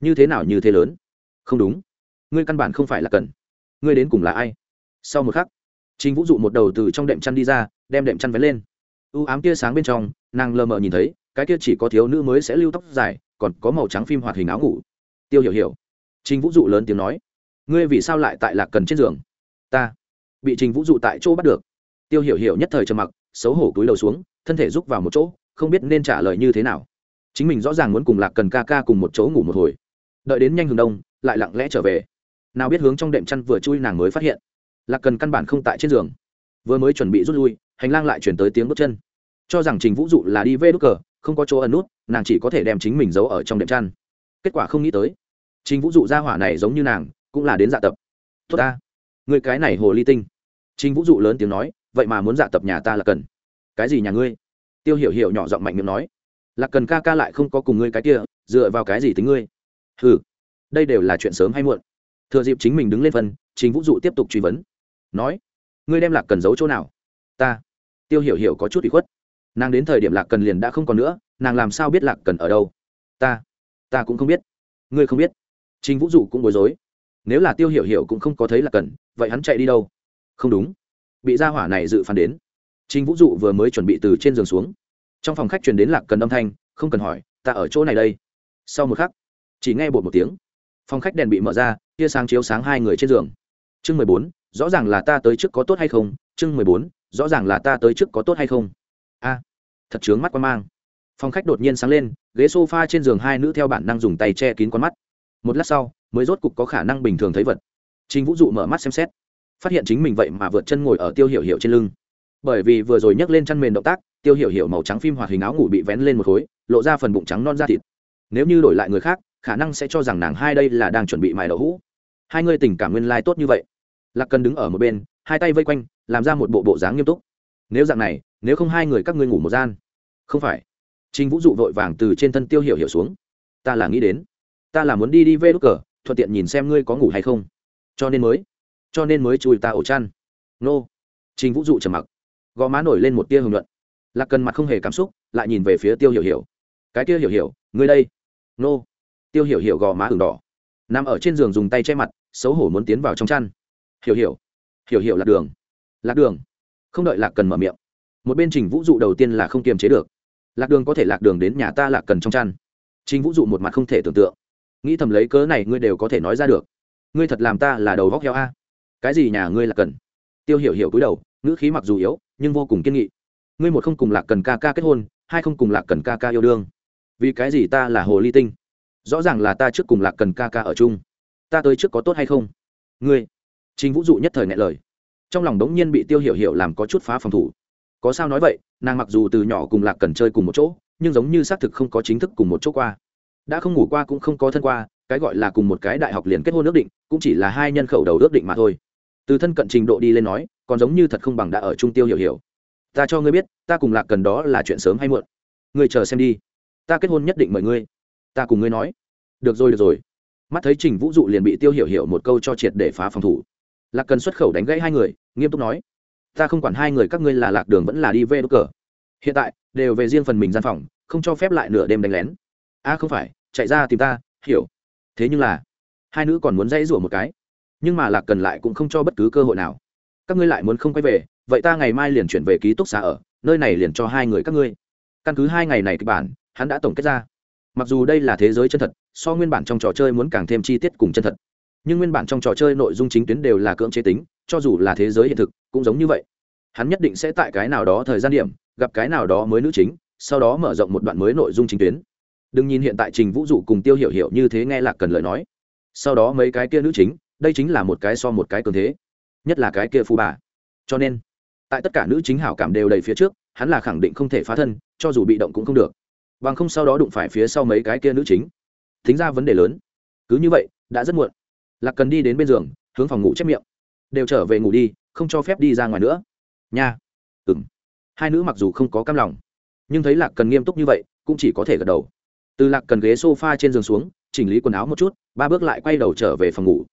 Như thế nào như thế lớn? Không đúng. Ngươi căn bản không phải là cần. Ngươi đến cùng là ai? Sau một khắc chính vũ dụ một đầu từ trong đệm chăn đi ra, đem đệm chăn vén lên. U ám tia sáng bên trong, nàng lờ mờ nhìn thấy, cái kia chỉ có thiếu nữ mới sẽ lưu tóc dài, còn có màu trắng phim hoạt hình áo ngủ. Tiêu hiểu hiểu. Trình vũ dụ lớn tiếng nói, ngươi vì sao lại tại lạc cần trên giường? Ta bị trình vũ dụ tại chỗ bắt được. Tiêu hiểu hiểu nhất thời trầm mặc, xấu hổ túi đầu xuống, thân thể rúc vào một chỗ, không biết nên trả lời như thế nào. Chính mình rõ ràng muốn cùng lạc cần ca ca cùng một chỗ ngủ một hồi. Đợi đến nhanh hướng đông, lại lặng lẽ trở về. Nào biết hướng trong đệm chăn vừa chui nàng mới phát hiện, lạc cần căn bản không tại trên giường. Vừa mới chuẩn bị rút lui, hành lang lại chuyển tới tiếng bước chân. Cho rằng trình vũ dụ là đi vê đốt cờ, không có chỗ ẩn nút, nàng chỉ có thể đem chính mình giấu ở trong đệm chăn. Kết quả không nghĩ tới, trình vũ dụ ra hỏa này giống như nàng, cũng là đến dạ tập. Tốt ta, người cái này hồ ly tinh trình vũ dụ lớn tiếng nói vậy mà muốn dạ tập nhà ta là cần. Cái gì nhà ngươi? Tiêu hiểu hiểu nhỏ giọng mạnh miệng nói lạc cần ca ca lại không có cùng ngươi cái kia dựa vào cái gì tính ngươi? Hừ, đây đều là chuyện sớm hay muộn. Thừa dịp chính mình đứng lên phân trình vũ dụ tiếp tục truy vấn nói ngươi đem lạc cần giấu chỗ nào? Ta. Tiêu hiểu hiểu có chút ủy khuất nàng đến thời điểm lạc cần liền đã không còn nữa nàng làm sao biết lạc cần ở đâu? Ta ta cũng không biết. Ngươi không biết? Trình vũ dụ cũng bối rối nếu là tiêu hiểu hiểu cũng không có thấy lạc cần vậy hắn chạy đi đâu? Không đúng. Bị gia hỏa này dự phán đến. Trình vũ dụ vừa mới chuẩn bị từ trên giường xuống. Trong phòng khách truyền đến lạc cần âm thanh, không cần hỏi, ta ở chỗ này đây. Sau một khắc, chỉ nghe bột một tiếng. Phòng khách đèn bị mở ra, tia sáng chiếu sáng hai người trên giường. Chương mười bốn, rõ ràng là ta tới trước có tốt hay không? Chương mười bốn, rõ ràng là ta tới trước có tốt hay không? A, thật chướng mắt quan mang. Phòng khách đột nhiên sáng lên, ghế s o f a trên giường hai nữ theo bản năng dùng tay che kín con mắt. Một lát sau, mới rốt cục có khả năng bình thường thấy vật. Chính vũ dụ mở mắt xem xét phát hiện chính mình vậy mà vượt chân ngồi ở tiêu hiểu hiểu trên lưng. Bởi vì vừa rồi nhấc lên chăn mền động tác, tiêu hiểu hiểu màu trắng phim hoạt hình áo ngủ bị vén lên một khối, lộ ra phần bụng trắng non da thịt. Nếu như đổi lại người khác, khả năng sẽ cho rằng nàng hai đây là đang chuẩn bị mài đậu hũ. Hai người tình cảm nguyên lai、like、tốt như vậy. Lạc cần đứng ở một bên, hai tay vây quanh, làm ra một bộ bộ dáng nghiêm túc. Nếu dạng này, nếu không hai người các ngươi ngủ một gian. Không phải. Trinh vũ dụ vội vàng từ trên thân tiêu hiểu hiểu xuống. Ta là nghĩ đến. Ta là muốn đi đi vê đ cờ, thuận tiện nhìn xem ngươi có ngủ hay không. Cho nên mới cho nên mới chui ta ổ chăn. Nô. Trình vũ dụ trầm mặc. Gò má nổi lên một tia hưởng luận lạc cần mặt không hề cảm xúc, lại nhìn về phía tiêu hiểu hiểu. Cái kia hiểu hiểu, ngươi đây. Nô. Tiêu hiểu hiểu gò má ửng đỏ. Nằm ở trên giường dùng tay che mặt, xấu hổ muốn tiến vào trong chăn. Hiểu hiểu. Hiểu hiểu lạc đường. Lạc đường. Không đợi lạc cần mở miệng, một bên trình vũ dụ đầu tiên là không kiềm chế được. Lạc đường có thể lạc đường đến nhà ta lạc cần trong chăn. Trình vũ dụ một mặt không thể tưởng tượng. Nghĩ thầm lấy cớ này ngươi đều có thể nói ra được. Ngươi thật làm ta là đầu vóc heo a cái gì nhà ngươi là cần? Tiêu hiểu hiểu cúi đầu, ngữ khí mặc dù yếu, nhưng vô cùng kiên nghị. Ngươi một không cùng lạc cần ca ca kết hôn, hai không cùng lạc cần ca ca yêu đương. Vì cái gì ta là hồ ly tinh? Rõ ràng là ta trước cùng lạc cần ca ca ở chung. Ta tới trước có tốt hay không? Ngươi. Chính vũ dụ nhất thời ngại lời. Trong lòng đống nhiên bị tiêu hiểu hiểu làm có chút phá phòng thủ. Có sao nói vậy, nàng mặc dù từ nhỏ cùng lạc cần chơi cùng một chỗ, nhưng giống như xác thực không có chính thức cùng một chỗ qua. Đã không ngủ qua cũng không có thân qua, cái gọi là cùng một cái đại học liền kết hôn ước định, cũng chỉ là hai nhân khẩu đầu ước định mà thôi từ thân cận trình độ đi lên nói, còn giống như thật không bằng đã ở trung tiêu hiểu hiểu. Ta cho ngươi biết, ta cùng lạc cần đó là chuyện sớm hay muộn. Ngươi chờ xem đi. Ta kết hôn nhất định mời ngươi. Ta cùng ngươi nói. Được rồi được rồi. Mắt thấy trình vũ dụ liền bị tiêu hiểu hiểu một câu cho triệt để phá phòng thủ. Lạc cần xuất khẩu đánh gãy hai người, nghiêm túc nói. Ta không quản hai người các ngươi là lạc đường vẫn là đi về đốt cờ. Hiện tại, đều về riêng phần mình gian phòng, không cho phép lại nửa đêm đánh lén. A không phải, chạy ra tìm ta, hiểu. Thế nhưng là, hai nữ còn muốn dãy rủa một cái nhưng mà lạc cần lại cũng không cho bất cứ cơ hội nào. Các ngươi lại muốn không quay về, vậy ta ngày mai liền chuyển về ký túc xá ở, nơi này liền cho hai người các ngươi. Căn cứ hai ngày này kịch bản, hắn đã tổng kết ra. Mặc dù đây là thế giới chân thật, so nguyên bản trong trò chơi muốn càng thêm chi tiết cùng chân thật. Nhưng nguyên bản trong trò chơi nội dung chính tuyến đều là cưỡng chế tính, cho dù là thế giới hiện thực, cũng giống như vậy. Hắn nhất định sẽ tại cái nào đó thời gian điểm, gặp cái nào đó mới nữ chính, sau đó mở rộng một đoạn mới nội dung chính tuyến. Đừng nhìn hiện tại trình vũ dụ cùng tiêu hiểu hiểu như thế nghe lạc cần lời nói. Sau đó mấy cái kia nữ chính đây chính là một cái so một cái cường thế, nhất là cái kia phù bà. Cho nên, tại tất cả nữ chính hảo cảm đều đầy phía trước, hắn là khẳng định không thể phá thân, cho dù bị động cũng không được. Bằng không sau đó đụng phải phía sau mấy cái kia nữ chính. Thính ra vấn đề lớn. Cứ như vậy, đã rất muộn. Lạc cần đi đến bên giường, hướng phòng ngủ chép miệng. Đều trở về ngủ đi, không cho phép đi ra ngoài nữa. Nha. Ừng hai nữ mặc dù không có cam lòng, nhưng thấy lạc cần nghiêm túc như vậy, cũng chỉ có thể gật đầu. Từ lạc cần ghế s o f a trên giường xuống, chỉnh lý quần áo một chút, ba bước lại quay đầu trở về phòng ngủ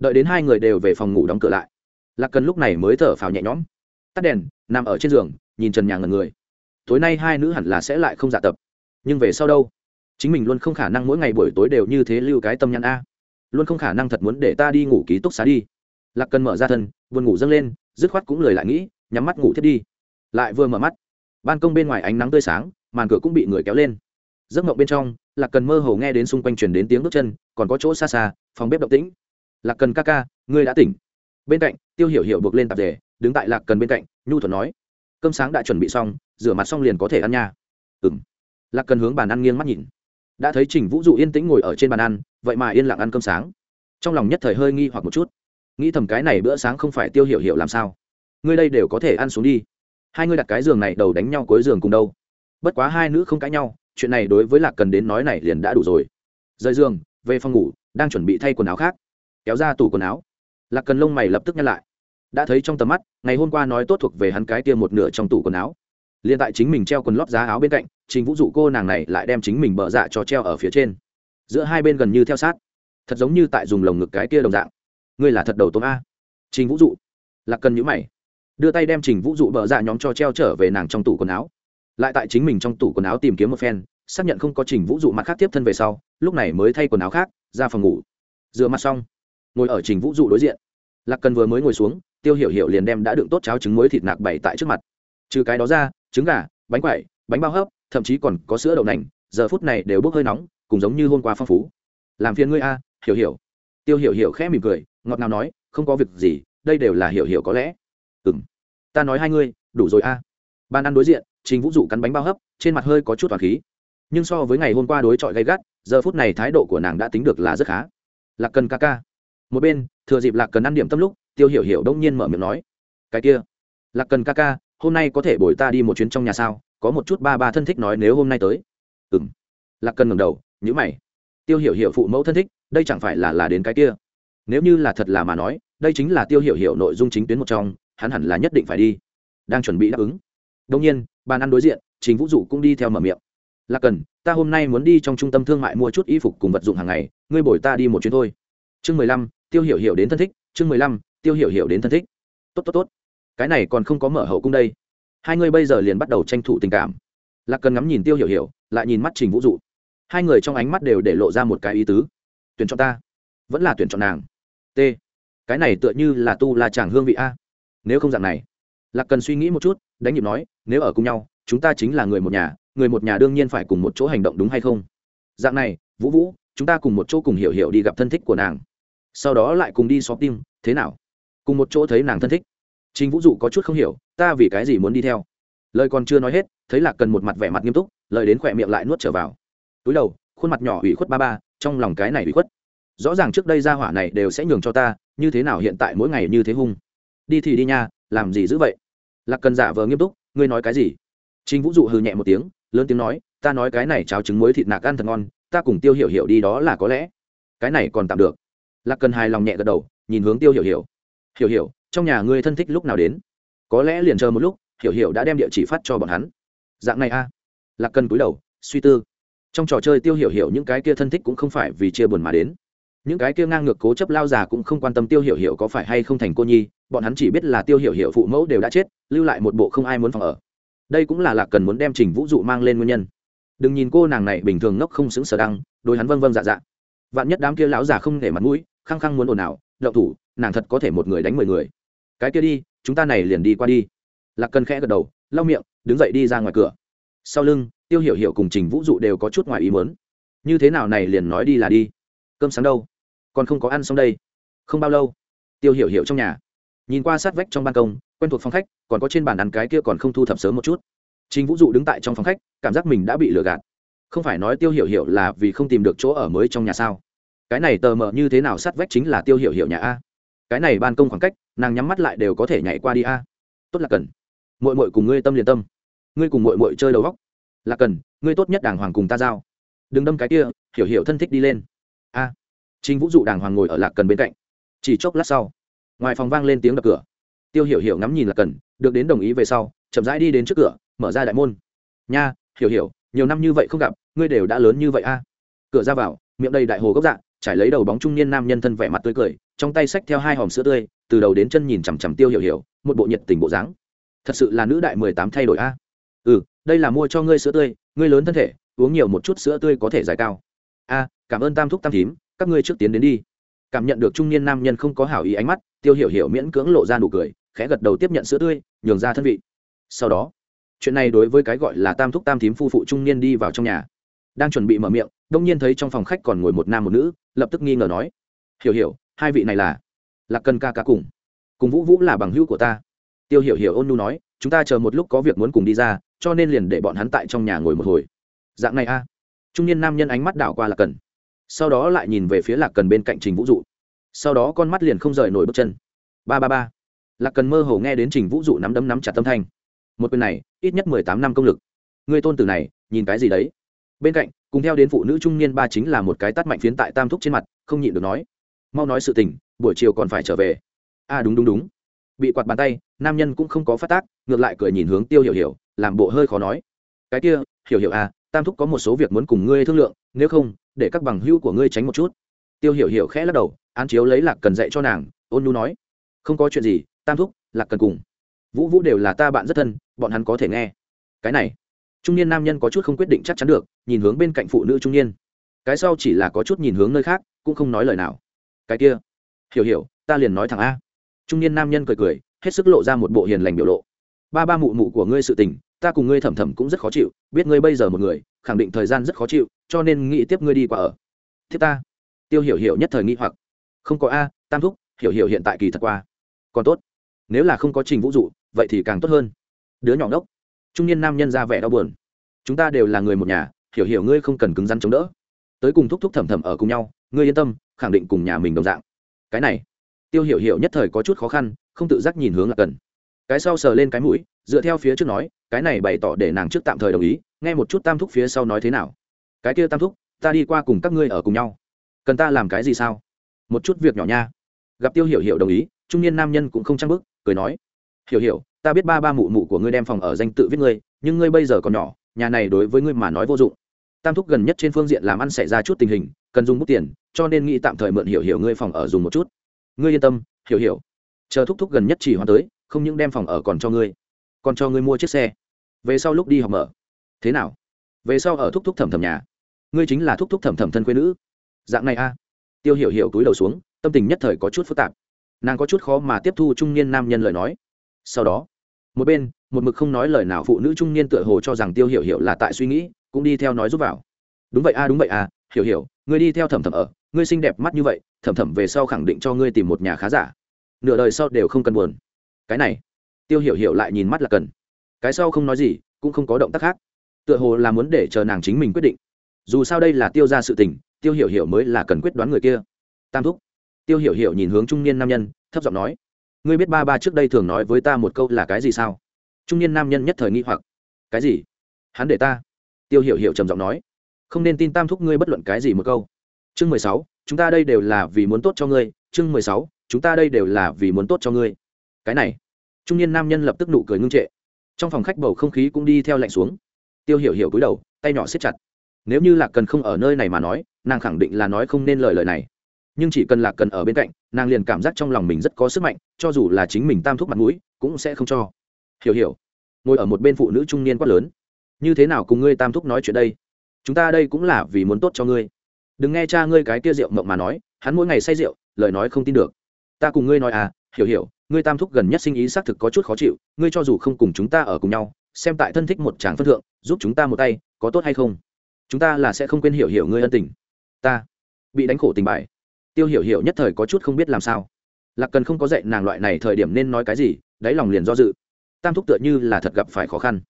đợi đến hai người đều về phòng ngủ đóng cửa lại. Lạc cần lúc này mới thở phào nhẹ nhõm. Tắt đèn, nằm ở trên giường, nhìn trần nhà ngần người. Tối nay hai nữ hẳn là sẽ lại không dạ tập. Nhưng về sau đâu? Chính mình luôn không khả năng mỗi ngày buổi tối đều như thế lưu cái tâm nhãn a. Luôn không khả năng thật muốn để ta đi ngủ ký túc xá đi. Lạc cần mở ra thân vườn ngủ dâng lên, dứt khoát cũng lời lại nghĩ, nhắm mắt ngủ thiết đi. Lại vừa mở mắt, ban công bên ngoài ánh nắng tươi sáng, màn cửa cũng bị người kéo lên. Giấc mộng bên trong, lạc cần mơ hồ nghe đến xung quanh chuyển đến tiếng bước chân, còn có chỗ xa xa, phòng bếp động tĩnh lạc cần ca ca, ngươi đã tỉnh. Bên cạnh, tiêu hiểu hiểu buộc lên tạp dề, đứng tại lạc cần bên cạnh, nhu thuận nói, cơm sáng đã chuẩn bị xong, rửa mặt xong liền có thể ăn nha. Ừng lạc cần hướng bàn ăn nghiêng mắt nhìn. Đã thấy trình vũ dụ yên tĩnh ngồi ở trên bàn ăn, vậy mà yên lặng ăn cơm sáng. Trong lòng nhất thời hơi nghi hoặc một chút. Nghĩ thầm cái này bữa sáng không phải tiêu hiểu hiểu làm sao? Ngươi đây đều có thể ăn xuống đi. Hai ngươi đặt cái giường này đầu đánh nhau cuối giường cùng đâu? Bất quá hai nữ không cãi nhau, chuyện này đối với lạc cần đến nói này liền đã đủ rồi. Rời giường, về phòng ngủ, đang chuẩn bị thay quần áo khác kéo ra tủ quần áo. Lạc cần lông mày lập tức nhăn lại. Đã thấy trong tầm mắt, ngày hôm qua nói tốt thuộc về hắn cái kia một nửa trong tủ quần áo. Liền tại chính mình treo quần lót giá áo bên cạnh, trình vũ dụ cô nàng này lại đem chính mình bợ dạ cho treo ở phía trên. Giữa hai bên gần như theo sát. Thật giống như tại dùng lồng ngực cái kia đồng dạng. Ngươi là thật đầu tôm a. Trình vũ dụ. Lạc cần nhữ mày. Đưa tay đem trình vũ dụ bợ dạ nhóm cho treo trở về nàng trong tủ quần áo. Lại tại chính mình trong tủ quần áo tìm kiếm một phen, xác nhận không có trình vũ dụ mặt khác tiếp thân về sau, lúc này mới thay quần áo khác, ra phòng ngủ. Rửa mặt xong ngồi ở trình vũ dụ đối diện. Lạc cần vừa mới ngồi xuống, tiêu hiểu hiểu liền đem đã đựng tốt cháo trứng muối thịt nạc bày tại trước mặt. Trừ cái đó ra, trứng gà, bánh quẩy, bánh bao hấp, thậm chí còn có sữa đậu nành, giờ phút này đều bốc hơi nóng, cùng giống như hôm qua phong phú. Làm phiền ngươi a, hiểu hiểu. Tiêu hiểu hiểu khẽ mỉm cười, ngọt ngào nói, không có việc gì, đây đều là hiểu hiểu có lẽ. Ừ m ta nói hai ngươi, đủ rồi a. Ban ăn đối diện, trình vũ dụ cắn bánh bao hấp, trên mặt hơi có chút toàn khí. Nhưng so với ngày hôm qua đối chọi gay gắt, giờ phút này thái độ của nàng đã tính được là rất khá. Lạc cần ca ca một bên, thừa dịp lạc cần ăn điểm tâm lúc, tiêu hiểu hiểu đông nhiên mở miệng nói, cái kia, lạc cần ca ca, hôm nay có thể bồi ta đi một chuyến trong nhà sao? Có một chút ba ba thân thích nói nếu hôm nay tới. Ừ m lạc cần ngẩng đầu nhữ mày. Tiêu hiểu hiểu phụ mẫu thân thích, đây chẳng phải là là đến cái kia. Nếu như là thật là mà nói, đây chính là tiêu hiểu hiểu nội dung chính tuyến một trong, hắn hẳn là nhất định phải đi. Đang chuẩn bị đáp ứng. Đông nhiên, bàn ăn đối diện chính vũ dụ cũng đi theo mở miệng. Lạc cần, ta hôm nay muốn đi trong trung tâm thương mại mua chút y phục cùng vật dụng hàng ngày, ngươi bồi ta đi một chuyến thôi. Chương mười lăm tiêu hiểu hiểu đến thân thích, chương mười lăm, tiêu hiểu hiểu đến thân thích. Tốt tốt tốt. Cái này còn không có mở hậu cung đây. Hai người bây giờ liền bắt đầu tranh thủ tình cảm. Lạc cần ngắm nhìn tiêu hiểu hiểu, lại nhìn mắt trình vũ dụ. Hai người trong ánh mắt đều để lộ ra một cái ý tứ. Tuyển chọn ta. Vẫn là tuyển chọn nàng. T. Cái này tựa như là tu là chàng hương vị a. Nếu không dạng này. Lạc cần suy nghĩ một chút, đánh nhịp nói, nếu ở cùng nhau, chúng ta chính là người một nhà, người một nhà đương nhiên phải cùng một chỗ hành động đúng hay không? Dạng này, vũ vũ, chúng ta cùng một chỗ cùng hiểu hiểu đi gặp thân thích của nàng sau đó lại cùng đi shopping thế nào cùng một chỗ thấy nàng thân thích Trình Vũ Dụ có chút không hiểu, ta vì cái gì muốn đi theo? Lời còn chưa nói hết, thấy Lạc Cần một mặt vẻ mặt nghiêm túc, lời đến khỏe miệng lại nuốt trở vào. Túi đầu, khuôn mặt nhỏ ủy khuất ba ba, trong lòng cái này ủy khuất. Rõ ràng trước đây gia hỏa này đều sẽ nhường cho ta, như thế nào hiện tại mỗi ngày như thế hung. Đi thì đi nha, làm gì dữ vậy? Lạc Cần giả vờ nghiêm túc, ngươi nói cái gì trình vũ dụ hừ nhẹ một tiếng lớn tiếng nói ta nói cái này cháo trứng muối thịt nạc ăn thật ngon ta cùng tiêu hiểu hiểu đi đó là có lẽ cái này còn tạm được lạc cần hài lòng nhẹ gật đầu, nhìn hướng tiêu hiểu hiểu. Hiểu hiểu, trong nhà ngươi thân thích lúc nào đến? Có lẽ liền chờ một lúc, hiểu hiểu đã đem địa chỉ phát cho bọn hắn. Dạng này a? À? lạc cần cúi đầu, suy tư. Trong trò chơi tiêu hiểu hiểu những cái kia thân thích cũng không phải vì chia buồn mà đến. Những cái kia ngang ngược cố chấp lao già cũng không quan tâm tiêu hiểu hiểu có phải hay không thành cô nhi, bọn hắn chỉ biết là tiêu hiểu hiểu phụ mẫu đều đã chết, lưu lại một bộ không ai muốn phòng ở. Đây cũng là lạc cần muốn đem trình vũ dụ mang lên nguyên nhân. Đừng nhìn cô nàng này bình thường ngốc không xứng sở đăng đôi hắn vâng vâng dạ dạ. Vạn nhất đám kia lão già không để mặt mũi khăng khăng muốn ồn ào đậu thủ, nàng thật có thể một người đánh mười người. Cái kia đi, chúng ta này liền đi qua đi. Lạc cần khẽ gật đầu, lau miệng, đứng dậy đi ra ngoài cửa. Sau lưng, tiêu hiểu hiểu cùng trình vũ dụ đều có chút ngoài ý muốn. như thế nào này liền nói đi là đi. Cơm sáng đâu? Còn không có ăn xong đây. Không bao lâu. Tiêu hiểu hiểu trong nhà. Nhìn qua sát vách trong ban công, quen thuộc phòng khách, còn có trên bàn ăn cái kia còn không thu thập sớm một chút. Trình vũ dụ đứng tại trong phòng khách, cảm giác mình đã bị lừa gạt. Không phải nói tiêu hiểu hiểu là vì không tìm được chỗ ở mới trong nhà sao? Cái này tờ mờ như thế nào sát vách chính là tiêu hiểu hiểu nhà a? Cái này ban công khoảng cách nàng nhắm mắt lại đều có thể nhảy qua đi a. Tốt là cần. Mội mội cùng ngươi tâm liền tâm. Ngươi cùng mội mội chơi đầu góc. Là cần ngươi tốt nhất đàng hoàng cùng ta giao. Đừng đâm cái kia hiểu hiểu thân thích đi lên. A. À, chính vũ dụ đàng hoàng ngồi ở lạc cần bên cạnh. Chỉ chốc lát sau ngoài phòng vang lên tiếng đập cửa. Tiêu hiểu hiểu ngắm nhìn lạc cần được đến đồng ý về sau chậm rãi đi đến trước cửa mở ra đại môn. Nha hiểu hiểu nhiều năm như vậy không gặp ngươi đều đã lớn như vậy a. Cửa ra vào miệng đầy đại hồ gốc dạ trải lấy đầu bóng trung niên nam nhân thân vẻ mặt tươi cười, trong tay xách theo hai hòm sữa tươi, từ đầu đến chân nhìn chằm chằm tiêu hiểu hiểu, một bộ nhiệt tình bộ dáng. Thật sự là nữ đại mười tám thay đổi a. Ừ đây là mua cho ngươi sữa tươi, ngươi lớn thân thể, uống nhiều một chút sữa tươi có thể giải cao. A, cảm ơn tam thúc tam thím, các ngươi trước tiến đến đi. Cảm nhận được trung niên nam nhân không có hảo ý ánh mắt, tiêu hiểu hiểu miễn cưỡng lộ ra nụ cười, khẽ gật đầu tiếp nhận sữa tươi, nhường ra thân vị. Sau đó, chuyện này đối với cái gọi là tam thúc tam thím phu phụ trung niên đi vào trong nhà đang chuẩn bị mở miệng, đông nhiên thấy trong phòng khách còn ngồi một nam một nữ, lập tức nghi ngờ nói, hiểu hiểu, hai vị này là là cần ca ca cùng cùng vũ vũ là bằng hữu của ta. Tiêu hiểu hiểu ôn nu nói, chúng ta chờ một lúc có việc muốn cùng đi ra, cho nên liền để bọn hắn tại trong nhà ngồi một hồi. Dạng này a. Trung niên nam nhân ánh mắt đảo qua lạc cần, sau đó lại nhìn về phía lạc cần bên cạnh trình vũ dụ. Sau đó con mắt liền không rời nổi bước chân. Ba ba ba. Lạc cần mơ hồ nghe đến trình vũ dụ nắm đấm nắm chặt tâm thanh. Một quyền này, ít nhất mười tám năm công lực. Người tôn tử này, nhìn cái gì đấy? Bên cạnh cùng theo đến phụ nữ trung niên ba chính là một cái tắt mạnh phiến tại tam thúc trên mặt không nhịn được nói mau nói sự tình buổi chiều còn phải trở về. A à, đúng đúng đúng. Bị quạt bàn tay nam nhân cũng không có phát tác ngược lại cười nhìn hướng tiêu hiểu hiểu làm bộ hơi khó nói cái kia hiểu hiểu à tam thúc có một số việc muốn cùng ngươi thương lượng nếu không để các bằng hữu của ngươi tránh một chút. Tiêu hiểu hiểu khẽ lắc đầu án chiếu lấy lạc cần dạy cho nàng ôn nhu nói không có chuyện gì tam thúc lạc cần cùng. Vũ vũ đều là ta bạn rất thân bọn hắn có thể nghe. Cái này trung niên nam nhân có chút không quyết định chắc chắn được, nhìn hướng bên cạnh phụ nữ trung niên. Cái sau chỉ là có chút nhìn hướng nơi khác, cũng không nói lời nào. Cái kia, hiểu hiểu, ta liền nói thẳng a. Trung niên nam nhân cười cười, hết sức lộ ra một bộ hiền lành biểu lộ. Ba ba mụ mụ của ngươi sự tình, ta cùng ngươi thầm thầm cũng rất khó chịu, biết ngươi bây giờ một người, khẳng định thời gian rất khó chịu, cho nên nghĩ tiếp ngươi đi qua ở. Thiết ta, tiêu hiểu hiểu nhất thời nghĩ hoặc. Không có a, tam thúc, hiểu hiểu hiện tại kỳ thật qua. Còn tốt, nếu là không có trình vũ dụ, vậy thì càng tốt hơn. Đứa nhỏ ngốc trung niên nam nhân ra vẻ đau buồn. Chúng ta đều là người một nhà, hiểu hiểu ngươi không cần cứng rắn chống đỡ. Tới cùng thúc thúc thầm thầm ở cùng nhau, ngươi yên tâm, khẳng định cùng nhà mình đồng dạng. Cái này, tiêu hiểu hiểu nhất thời có chút khó khăn, không tự giác nhìn hướng là cần. Cái sau sờ lên cái mũi, dựa theo phía trước nói, cái này bày tỏ để nàng trước tạm thời đồng ý, nghe một chút tam thúc phía sau nói thế nào. Cái kia tam thúc, ta đi qua cùng các ngươi ở cùng nhau. Cần ta làm cái gì sao? Một chút việc nhỏ nha. Gặp tiêu hiểu hiểu đồng ý, trung niên nam nhân cũng không trang bức cười nói. Hiểu hiểu ta biết ba ba mụ mụ của ngươi đem phòng ở danh tự viết ngươi, nhưng ngươi bây giờ còn nhỏ, nhà này đối với ngươi mà nói vô dụng. Tam thúc gần nhất trên phương diện làm ăn xảy ra chút tình hình, cần dùng bút tiền, cho nên nghĩ tạm thời mượn hiểu hiểu ngươi phòng ở dùng một chút. Ngươi yên tâm, hiểu hiểu. Chờ thúc thúc gần nhất chỉ hoàn tới, không những đem phòng ở còn cho ngươi, còn cho ngươi mua chiếc xe. Về sau lúc đi học mở. Thế nào? Về sau ở thúc thúc thẩm thẩm nhà. Ngươi chính là thúc thúc thẩm thẩm thân quê nữ. Dạng này a. Tiêu hiểu hiểu túi đầu xuống, tâm tình nhất thời có chút phức tạp. Nàng có chút khó mà tiếp thu trung niên nam nhân lời nói. Sau đó một bên, một mực không nói lời nào phụ nữ trung niên tựa hồ cho rằng tiêu hiểu hiểu là tại suy nghĩ, cũng đi theo nói giúp vào. Đúng vậy a đúng vậy a hiểu hiểu, ngươi đi theo thẩm thẩm ở, ngươi xinh đẹp mắt như vậy, thẩm thẩm về sau khẳng định cho ngươi tìm một nhà khá giả. Nửa đời sau đều không cần buồn. Cái này, tiêu hiểu hiểu lại nhìn mắt là cần. Cái sau không nói gì, cũng không có động tác khác. Tựa hồ là muốn để chờ nàng chính mình quyết định. Dù sao đây là tiêu ra sự tình, tiêu hiểu hiểu mới là cần quyết đoán người kia. Tam thúc. Tiêu hiểu hiểu nhìn hướng trung niên nam nhân, thấp giọng nói ngươi biết ba ba trước đây thường nói với ta một câu là cái gì sao? Trung niên nam nhân nhất thời nghi hoặc. Cái gì? Hắn để ta. Tiêu hiểu hiểu trầm giọng nói. Không nên tin tam thúc ngươi bất luận cái gì một câu. Chương mười sáu, chúng ta đây đều là vì muốn tốt cho ngươi. Chương mười sáu, chúng ta đây đều là vì muốn tốt cho ngươi. Cái này. Trung niên nam nhân lập tức nụ cười ngưng trệ. Trong phòng khách bầu không khí cũng đi theo lạnh xuống. Tiêu hiểu hiểu cúi đầu, tay nhỏ siết chặt. Nếu như là cần không ở nơi này mà nói, nàng khẳng định là nói không nên lời lời này nhưng chỉ cần lạc cần ở bên cạnh, nàng liền cảm giác trong lòng mình rất có sức mạnh, cho dù là chính mình tam thúc mặt mũi, cũng sẽ không cho. Hiểu hiểu. Ngồi ở một bên phụ nữ trung niên quát lớn. Như thế nào cùng ngươi tam thúc nói chuyện đây? Chúng ta đây cũng là vì muốn tốt cho ngươi. Đừng nghe cha ngươi cái kia rượu mộng mà nói, hắn mỗi ngày say rượu, lời nói không tin được. Ta cùng ngươi nói à hiểu hiểu, ngươi tam thúc gần nhất sinh ý xác thực có chút khó chịu, ngươi cho dù không cùng chúng ta ở cùng nhau, xem tại thân thích một tràng phân thượng, giúp chúng ta một tay, có tốt hay không? Chúng ta là sẽ không quên hiểu hiểu ngươi ân tình. Ta bị đánh khổ tình bài tiêu hiểu hiểu nhất thời có chút không biết làm sao. Lạc cần không có dạy nàng loại này thời điểm nên nói cái gì, đáy lòng liền do dự. Tam thúc tựa như là thật gặp phải khó khăn.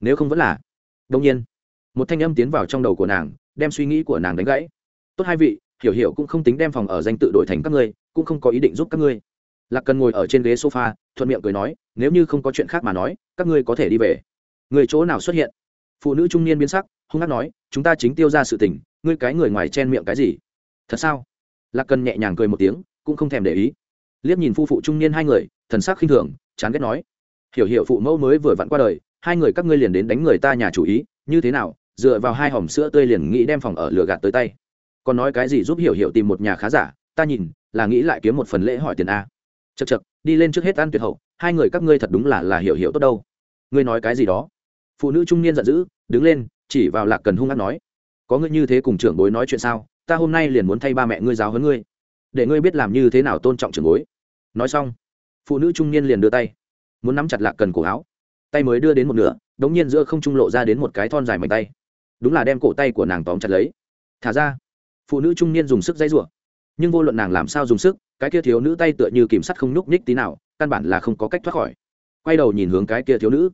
Nếu không vẫn là. Đông nhiên, một thanh âm tiến vào trong đầu của nàng, đem suy nghĩ của nàng đánh gãy. Tốt hai vị, hiểu hiểu cũng không tính đem phòng ở danh tự đổi thành các ngươi, cũng không có ý định giúp các ngươi. Lạc cần ngồi ở trên ghế sofa, thuận miệng cười nói, nếu như không có chuyện khác mà nói, các ngươi có thể đi về. Người chỗ nào xuất hiện? Phụ nữ trung niên biến sắc, hung hát nói, chúng ta chính tiêu ra sự tình, ngươi cái người ngoài chen miệng cái gì? Thật sao? Lạc cần nhẹ nhàng cười một tiếng, cũng không thèm để ý. Liếc nhìn phu phụ trung niên hai người, thần sắc khinh thường, chán ghét nói, hiểu hiểu phụ mẫu mới vừa vặn qua đời, hai người các ngươi liền đến đánh người ta nhà chủ ý, như thế nào, dựa vào hai hòm sữa tươi liền nghĩ đem phòng ở lửa gạt tới tay. Còn nói cái gì giúp hiểu hiểu tìm một nhà khá giả, ta nhìn, là nghĩ lại kiếm một phần lễ hỏi tiền a. Chật chật đi lên trước hết ăn tuyệt hậu, hai người các ngươi thật đúng là là hiểu hiểu tốt đâu. Ngươi nói cái gì đó? Phụ nữ trung niên giận dữ, đứng lên, chỉ vào lạc cần hung hăng nói, có ngươi như thế cùng trưởng bối nói chuyện sao? Ta hôm nay liền muốn thay ba mẹ ngươi giáo hơn ngươi, để ngươi biết làm như thế nào tôn trọng trưởng bối. Nói xong, phụ nữ trung niên liền đưa tay, muốn nắm chặt lạc cần cổ áo, tay mới đưa đến một nửa, đống nhiên giữa không trung lộ ra đến một cái thon dài mảnh tay, đúng là đem cổ tay của nàng tóm chặt lấy. Thả ra, phụ nữ trung niên dùng sức dây rủa, nhưng vô luận nàng làm sao dùng sức, cái kia thiếu nữ tay tựa như kìm sắt không nhúc nhích tí nào, căn bản là không có cách thoát khỏi. Quay đầu nhìn hướng cái kia thiếu nữ,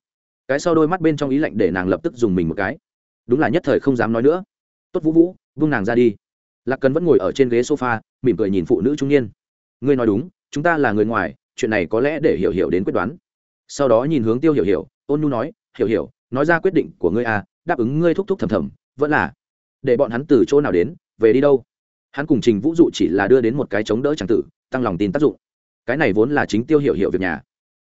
cái sau đôi mắt bên trong ý lạnh để nàng lập tức dùng mình một cái. Đúng là nhất thời không dám nói nữa. Tốt vũ vũ vung nàng ra đi lạc cần vẫn ngồi ở trên ghế sofa, mỉm cười nhìn phụ nữ trung niên. Ngươi nói đúng, chúng ta là người ngoài, chuyện này có lẽ để hiểu hiểu đến quyết đoán. Sau đó nhìn hướng tiêu hiểu hiểu, ôn nhu nói, hiểu hiểu, nói ra quyết định của ngươi à đáp ứng ngươi thúc thúc thầm thầm, vẫn là để bọn hắn từ chỗ nào đến, về đi đâu? Hắn cùng trình vũ dụ chỉ là đưa đến một cái chống đỡ tràng tử, tăng lòng tin tác dụng. Cái này vốn là chính tiêu hiểu hiểu việc nhà,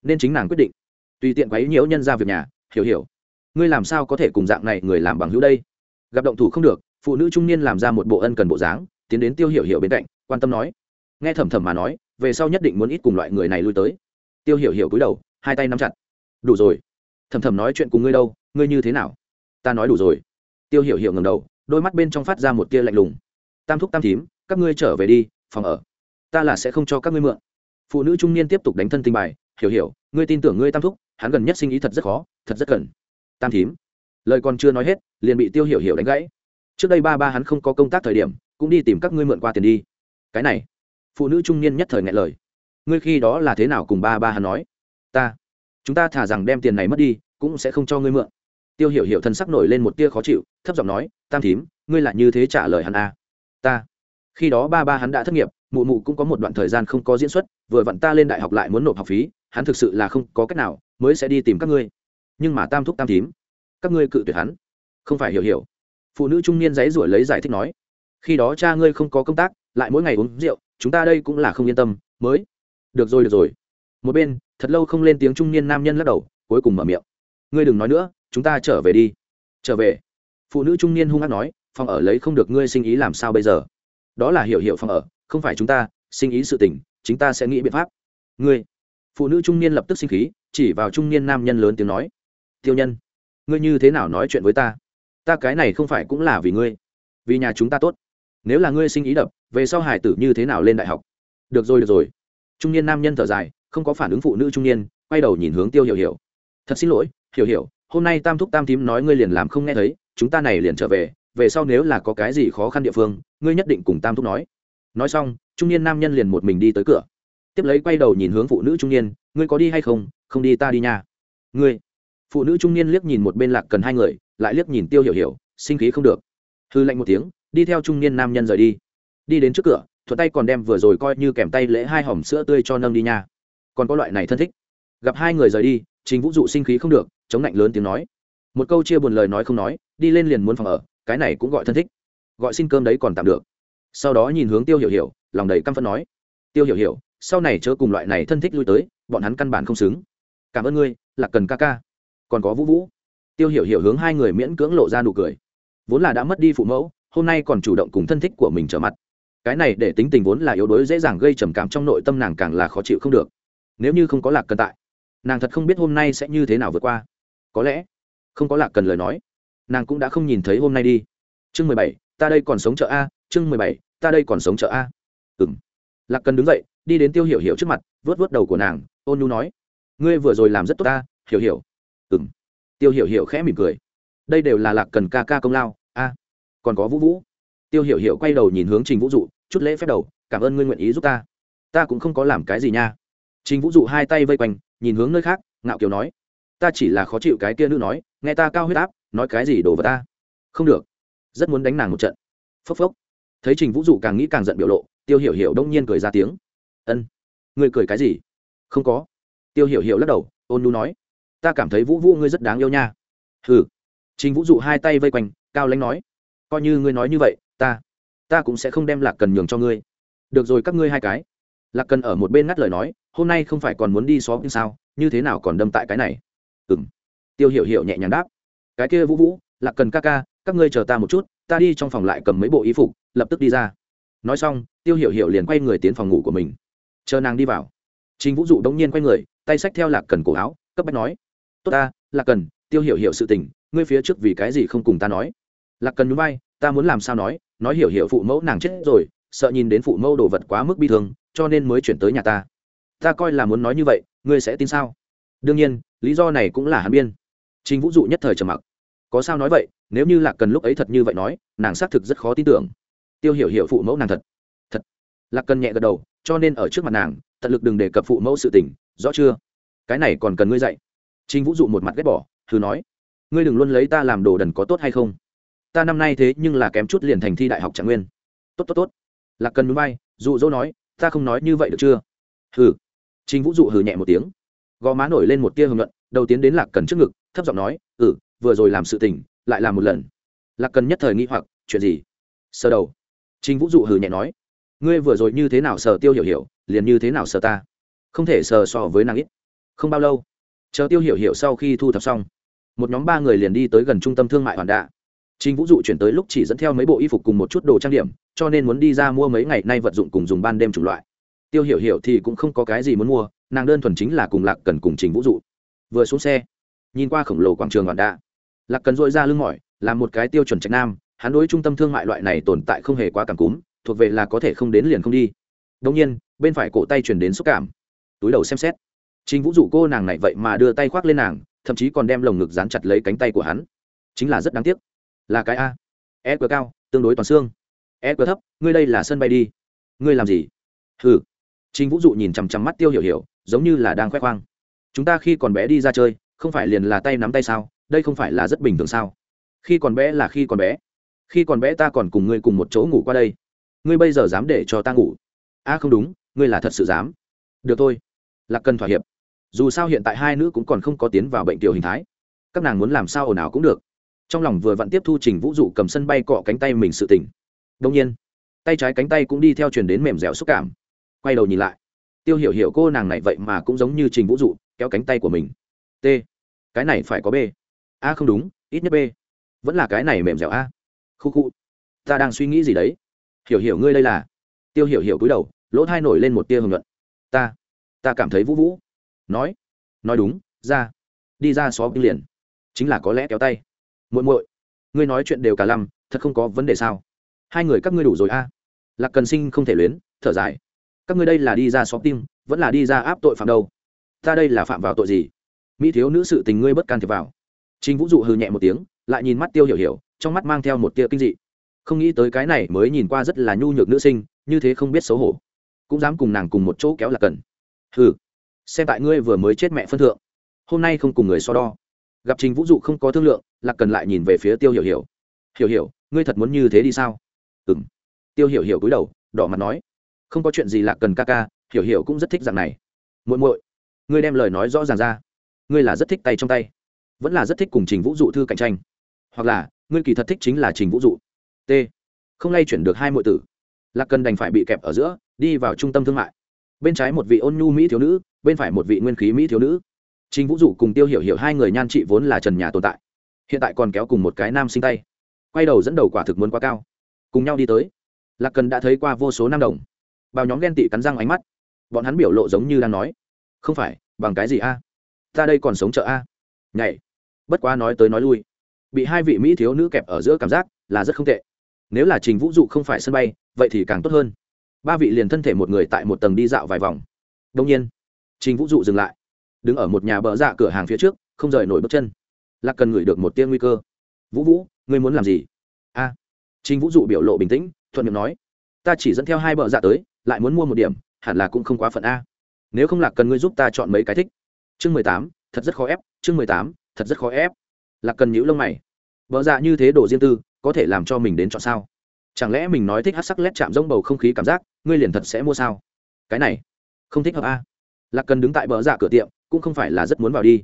nên chính nàng quyết định. Tùy tiện quấy nhiễu nhân ra việc nhà, hiểu hiểu, ngươi làm sao có thể cùng dạng này người làm bằng hữu đây? Gặp động thủ không được phụ nữ trung niên làm ra một bộ ân cần bộ dáng, tiến đến tiêu hiểu hiểu bên cạnh, quan tâm nói, nghe thầm thầm mà nói, về sau nhất định muốn ít cùng loại người này lui tới. Tiêu hiểu hiểu cúi đầu, hai tay nắm chặt. Đủ rồi. Thầm thầm nói chuyện cùng ngươi đâu, ngươi như thế nào? Ta nói đủ rồi. Tiêu hiểu hiểu ngầm đầu, đôi mắt bên trong phát ra một tia lạnh lùng. Tam thúc tam thím, các ngươi trở về đi, phòng ở. Ta là sẽ không cho các ngươi mượn. Phụ nữ trung niên tiếp tục đánh thân tình bài, hiểu hiểu, ngươi tin tưởng ngươi tam thúc, hắn gần nhất sinh ý thật rất khó, thật rất cần. Tam thím. Lời còn chưa nói hết, liền bị tiêu hiểu hiểu đánh gãy trước đây ba ba hắn không có công tác thời điểm, cũng đi tìm các ngươi mượn qua tiền đi. Cái này, phụ nữ trung niên nhất thời ngại lời. Ngươi khi đó là thế nào cùng ba ba hắn nói? Ta, chúng ta thả rằng đem tiền này mất đi, cũng sẽ không cho ngươi mượn. Tiêu hiểu hiểu thân sắc nổi lên một tia khó chịu, thấp giọng nói, tam thím, ngươi là như thế trả lời hắn à. ta, khi đó ba ba hắn đã thất nghiệp, mụ mụ cũng có một đoạn thời gian không có diễn xuất, vừa vặn ta lên đại học lại muốn nộp học phí, hắn thực sự là không có cách nào, mới sẽ đi tìm các ngươi. Nhưng mà tam thúc tam thím, các ngươi cự tuyệt hắn. Không phải hiểu hiểu phụ nữ trung niên giấy rủi lấy giải thích nói, khi đó cha ngươi không có công tác, lại mỗi ngày uống rượu, chúng ta đây cũng là không yên tâm, mới. Được rồi được rồi. Một bên, thật lâu không lên tiếng trung niên nam nhân lắc đầu, cuối cùng mở miệng, ngươi đừng nói nữa, chúng ta trở về đi. Trở về? Phụ nữ trung niên hung hát nói, phòng ở lấy không được ngươi sinh ý làm sao bây giờ? Đó là hiểu hiểu phòng ở, không phải chúng ta, sinh ý sự tình chúng ta sẽ nghĩ biện pháp. Ngươi? Phụ nữ trung niên lập tức sinh khí, chỉ vào trung niên nam nhân lớn tiếng nói, tiêu nhân, ngươi như thế nào nói chuyện với ta? Ta cái này không phải cũng là vì ngươi, vì nhà chúng ta tốt. Nếu là ngươi sinh ý đập, về sau hải tử như thế nào lên đại học? Được rồi được rồi. Trung niên nam nhân thở dài, không có phản ứng phụ nữ trung niên, quay đầu nhìn hướng tiêu hiểu hiểu. Thật xin lỗi, hiểu hiểu, hôm nay tam thúc tam thím nói ngươi liền làm không nghe thấy, chúng ta này liền trở về về sau nếu là có cái gì khó khăn địa phương, ngươi nhất định cùng tam thúc nói. Nói xong, trung niên nam nhân liền một mình đi tới cửa. Tiếp lấy quay đầu nhìn hướng phụ nữ trung niên, ngươi có đi hay không? Không đi ta đi nha. Ngươi. Phụ nữ trung niên liếc nhìn một bên lạc cần hai người lại liếc nhìn tiêu hiểu hiểu, sinh khí không được. Hư lạnh một tiếng, đi theo trung niên nam nhân rời đi. Đi đến trước cửa, thuận tay còn đem vừa rồi coi như kèm tay lễ hai hòm sữa tươi cho nâng đi nha. Còn có loại này thân thích. Gặp hai người rời đi chính vũ dụ sinh khí không được, chống lạnh lớn tiếng nói. Một câu chia buồn lời nói không nói, đi lên liền muốn phòng ở, cái này cũng gọi thân thích. Gọi xin cơm đấy còn tạm được. Sau đó nhìn hướng tiêu hiểu hiểu, lòng đầy căm phẫn nói. Tiêu hiểu hiểu, sau này chớ cùng loại này thân thích lui tới, bọn hắn căn bản không xứng. Cảm ơn ngươi là cần ca ca. Còn có vũ vũ tiêu hiểu hiểu hướng hai người miễn cưỡng lộ ra nụ cười. Vốn là đã mất đi phụ mẫu, hôm nay còn chủ động cùng thân thích của mình trở mặt. Cái này để tính tình vốn là yếu đuối dễ dàng gây trầm cảm trong nội tâm nàng càng là khó chịu không được. Nếu như không có lạc cần tại, nàng thật không biết hôm nay sẽ như thế nào vượt qua. Có lẽ, không có lạc cần lời nói, nàng cũng đã không nhìn thấy hôm nay đi. Chương mười bảy, ta đây còn sống chợ a, chương mười bảy, ta đây còn sống chợ a. Ừ m lạc cần đứng dậy, đi đến tiêu hiểu hiểu trước mặt vớt vớt đầu của nàng, ôn nhu nói, ngươi vừa rồi làm rất tốt ta, hiểu hiểu. Ừ m tiêu hiểu hiểu khẽ mỉm cười. Đây đều là lạc cần ca ca công lao, a. Còn có vũ vũ. Tiêu hiểu hiểu quay đầu nhìn hướng trình vũ dụ, chút lễ phép đầu, cảm ơn ngươi nguyện ý giúp ta. Ta cũng không có làm cái gì nha. Trình vũ dụ hai tay vây quanh, nhìn hướng nơi khác, ngạo kiều nói, ta chỉ là khó chịu cái kia nữ nói, nghe ta cao huyết áp, nói cái gì đổ vào ta? Không được. Rất muốn đánh nàng một trận. Phốc phốc. Thấy trình vũ dụ càng nghĩ càng giận biểu lộ, tiêu hiểu hiểu đông nhiên cười ra tiếng, ân, ngươi cười cái gì? Không có. Tiêu hiểu hiểu lắc đầu, ôn nu nói ta cảm thấy vũ vũ ngươi rất đáng yêu nha. Hừ. Chính vũ dụ hai tay vây quanh, cao lãnh nói. Coi như ngươi nói như vậy, ta ta cũng sẽ không đem lạc cần nhường cho ngươi. Được rồi các ngươi hai cái. Lạc cần ở một bên ngắt lời nói, hôm nay không phải còn muốn đi xóm nhưng sao, như thế nào còn đâm tại cái này? Ừ m tiêu hiểu hiểu nhẹ nhàng đáp. Cái kia vũ vũ, lạc cần ca ca, các ngươi chờ ta một chút, ta đi trong phòng lại cầm mấy bộ y phục, lập tức đi ra. Nói xong, tiêu hiểu hiểu liền quay người tiến phòng ngủ của mình. Chờ nàng đi vào. Trình vũ dụ đống nhiên quay người, tay xách theo lạc cần cổ áo, cấp bách nói tốt ta, lạc cần, tiêu hiểu hiểu sự tình, ngươi phía trước vì cái gì không cùng ta nói? Lạc cần núi bay ta muốn làm sao nói? Nói hiểu hiểu phụ mẫu nàng chết rồi, sợ nhìn đến phụ mẫu đồ vật quá mức bi thương, cho nên mới chuyển tới nhà ta. Ta coi là muốn nói như vậy, ngươi sẽ tin sao? Đương nhiên, lý do này cũng là hàn biên. Trình vũ dụ nhất thời trầm mặc. Có sao nói vậy? Nếu như lạc cần lúc ấy thật như vậy nói, nàng xác thực rất khó tin tưởng. Tiêu hiểu hiểu phụ mẫu nàng thật thật. Lạc cần nhẹ gật đầu, cho nên ở trước mặt nàng, tận lực đừng đề cập phụ mẫu sự tình, rõ chưa? Cái này còn cần ngươi dạy trình vũ dụ một mặt ghét bỏ thử nói, ngươi đừng luôn lấy ta làm đồ đần có tốt hay không? Ta năm nay thế nhưng là kém chút liền thành thi đại học trạng nguyên. Tốt tốt tốt. Lạc cần nhún bay dụ dỗ nói, ta không nói như vậy được chưa? Hừ. Trình vũ dụ hừ nhẹ một tiếng, gò má nổi lên một tia hưởng luận, đầu tiến đến lạc cần trước ngực, thấp giọng nói ừ vừa rồi làm sự tình, lại làm một lần. Lạc cần nhất thời nghi hoặc, chuyện gì? Sơ đầu. Trình vũ dụ hừ nhẹ nói, ngươi vừa rồi như thế nào sờ tiêu hiểu hiểu, liền như thế nào sờ ta? Không thể sờ so với nàng ít. Không bao lâu chờ tiêu hiểu hiểu sau khi thu thập xong một nhóm ba người liền đi tới gần trung tâm thương mại hoàn đạ Trình Vũ dụ chuyển tới lúc chỉ dẫn theo mấy bộ y phục cùng một chút đồ trang điểm, cho nên muốn đi ra mua mấy ngày nay vật dụng cùng dùng ban đêm chủng loại. Tiêu Hiểu Hiểu thì cũng không có cái gì muốn mua, nàng đơn thuần chính là cùng Lạc Cần cùng Trình Vũ dụ. Vừa xuống xe, nhìn qua khổng lồ quảng trường hoàn đạ, Lạc Cần rũi ra lưng mỏi, làm một cái tiêu chuẩn trạch nam, hắn đối trung tâm thương mại loại này tồn tại không hề quá cảm cúm, thuộc về là có thể không đến liền không đi. đông nhiên, bên phải cổ tay chuyển đến xúc cảm. Túi đầu xem xét chính Vũ dụ cô nàng này vậy mà đưa tay khoác lên nàng, thậm chí còn đem lồng ngực dán chặt lấy cánh tay của hắn. Chính là rất đáng tiếc. Là cái a. E cờ cao tương đối toàn xương. E cờ thấp ngươi đây là sân bay đi. Ngươi làm gì? Ừ chính vũ dụ nhìn chằm chằm mắt tiêu hiểu hiểu giống như là đang khoe khoang. Chúng ta khi còn bé đi ra chơi không phải liền là tay nắm tay sao? Đây không phải là rất bình thường sao? Khi còn bé là khi còn bé. Khi còn bé ta còn cùng ngươi cùng một chỗ ngủ qua đây. Ngươi bây giờ dám để cho ta ngủ? A không đúng ngươi là thật sự dám. Được thôi. Là cần thỏa hiệp dù sao hiện tại hai nữ cũng còn không có tiến vào bệnh tiểu hình thái. Các nàng muốn làm sao ồn ào cũng được. Trong lòng vừa vặn tiếp thu trình vũ dụ cầm sân bay cọ cánh tay mình sự tỉnh. Đông nhiên, tay trái cánh tay cũng đi theo truyền đến mềm dẻo xúc cảm. Quay đầu nhìn lại, tiêu hiểu hiểu cô nàng này vậy mà cũng giống như trình vũ dụ, kéo cánh tay của mình. T, cái này phải có b. A không đúng, ít nhất b. Vẫn là cái này mềm dẻo a. Khu khu, ta đang suy nghĩ gì đấy? Hiểu hiểu ngươi đây là. Tiêu hiểu hiểu cúi đầu, lỗ thai nổi lên một tia hưởng luận ta ta cảm thấy vũ vũ nói nói đúng, ra, đi ra xó binh liền. Chính là có lẽ kéo tay. Muội muội, ngươi nói chuyện đều cả lăm, thật không có vấn đề sao? Hai người các ngươi đủ rồi a. Lạc cần sinh không thể luyến, thở dài. Các ngươi đây là đi ra xó tim, vẫn là đi ra áp tội phạm đâu? Ta đây là phạm vào tội gì? Mỹ thiếu nữ sự tình ngươi bất can thiệp vào. Trình vũ dụ hừ nhẹ một tiếng, lại nhìn mắt tiêu hiểu hiểu, trong mắt mang theo một tia kinh dị. Không nghĩ tới cái này mới nhìn qua rất là nhu nhược nữ sinh, như thế không biết xấu hổ. Cũng dám cùng nàng cùng một chỗ kéo là cần. Hừ xem tại ngươi vừa mới chết mẹ phân thượng. Hôm nay không cùng người so đo. Gặp trình vũ dụ không có thương lượng, lạc cần lại nhìn về phía tiêu hiểu hiểu. Hiểu hiểu, ngươi thật muốn như thế đi sao? Ừ m tiêu hiểu hiểu cúi đầu, đỏ mặt nói. Không có chuyện gì lạc cần ca ca, hiểu hiểu cũng rất thích dạng này. Muội muội, ngươi đem lời nói rõ ràng ra. Ngươi là rất thích tay trong tay, vẫn là rất thích cùng trình vũ dụ thư cạnh tranh. Hoặc là, ngươi kỳ thật thích chính là trình vũ dụ. T. Không lay chuyển được hai mọi tử. Lạc cần đành phải bị kẹp ở giữa, đi vào trung tâm thương mại bên trái một vị ôn nhu mỹ thiếu nữ, bên phải một vị nguyên khí mỹ thiếu nữ. Trình vũ dụ cùng tiêu hiểu hiểu hai người nhan trị vốn là trần nhà tồn tại, hiện tại còn kéo cùng một cái nam sinh tay, quay đầu dẫn đầu quả thực muốn quá cao. Cùng nhau đi tới, lạc cần đã thấy qua vô số nam đồng. Bao nhóm ghen tị cắn răng ánh mắt, bọn hắn biểu lộ giống như đang nói, không phải, bằng cái gì a? Ta đây còn sống chợ a? Nhảy, bất quá nói tới nói lui, bị hai vị mỹ thiếu nữ kẹp ở giữa cảm giác là rất không tệ. Nếu là trình vũ dụ không phải sân bay, vậy thì càng tốt hơn ba vị liền thân thể một người tại một tầng đi dạo vài vòng. Đông nhiên, trình vũ dụ dừng lại, đứng ở một nhà bờ dạ cửa hàng phía trước, không rời nổi bước chân. Lạc cần ngửi được một tia nguy cơ. Vũ vũ, ngươi muốn làm gì? A. Trình vũ dụ biểu lộ bình tĩnh, thuận miệng nói, ta chỉ dẫn theo hai bờ dạ tới, lại muốn mua một điểm, hẳn là cũng không quá phận a. Nếu không lạc cần ngươi giúp ta chọn mấy cái thích. Chương mười tám, thật rất khó ép, chương mười tám, thật rất khó ép. Lạc cần nhữ lông mày vợ dạ như thế đồ riêng tư, có thể làm cho mình đến chọn sao? Chẳng lẽ mình nói thích hát sắc lét chạm rông bầu không khí cảm giác, ngươi liền thật sẽ mua sao? Cái này, không thích hợp a. Lạc cần đứng tại bờ dạ cửa tiệm, cũng không phải là rất muốn vào đi.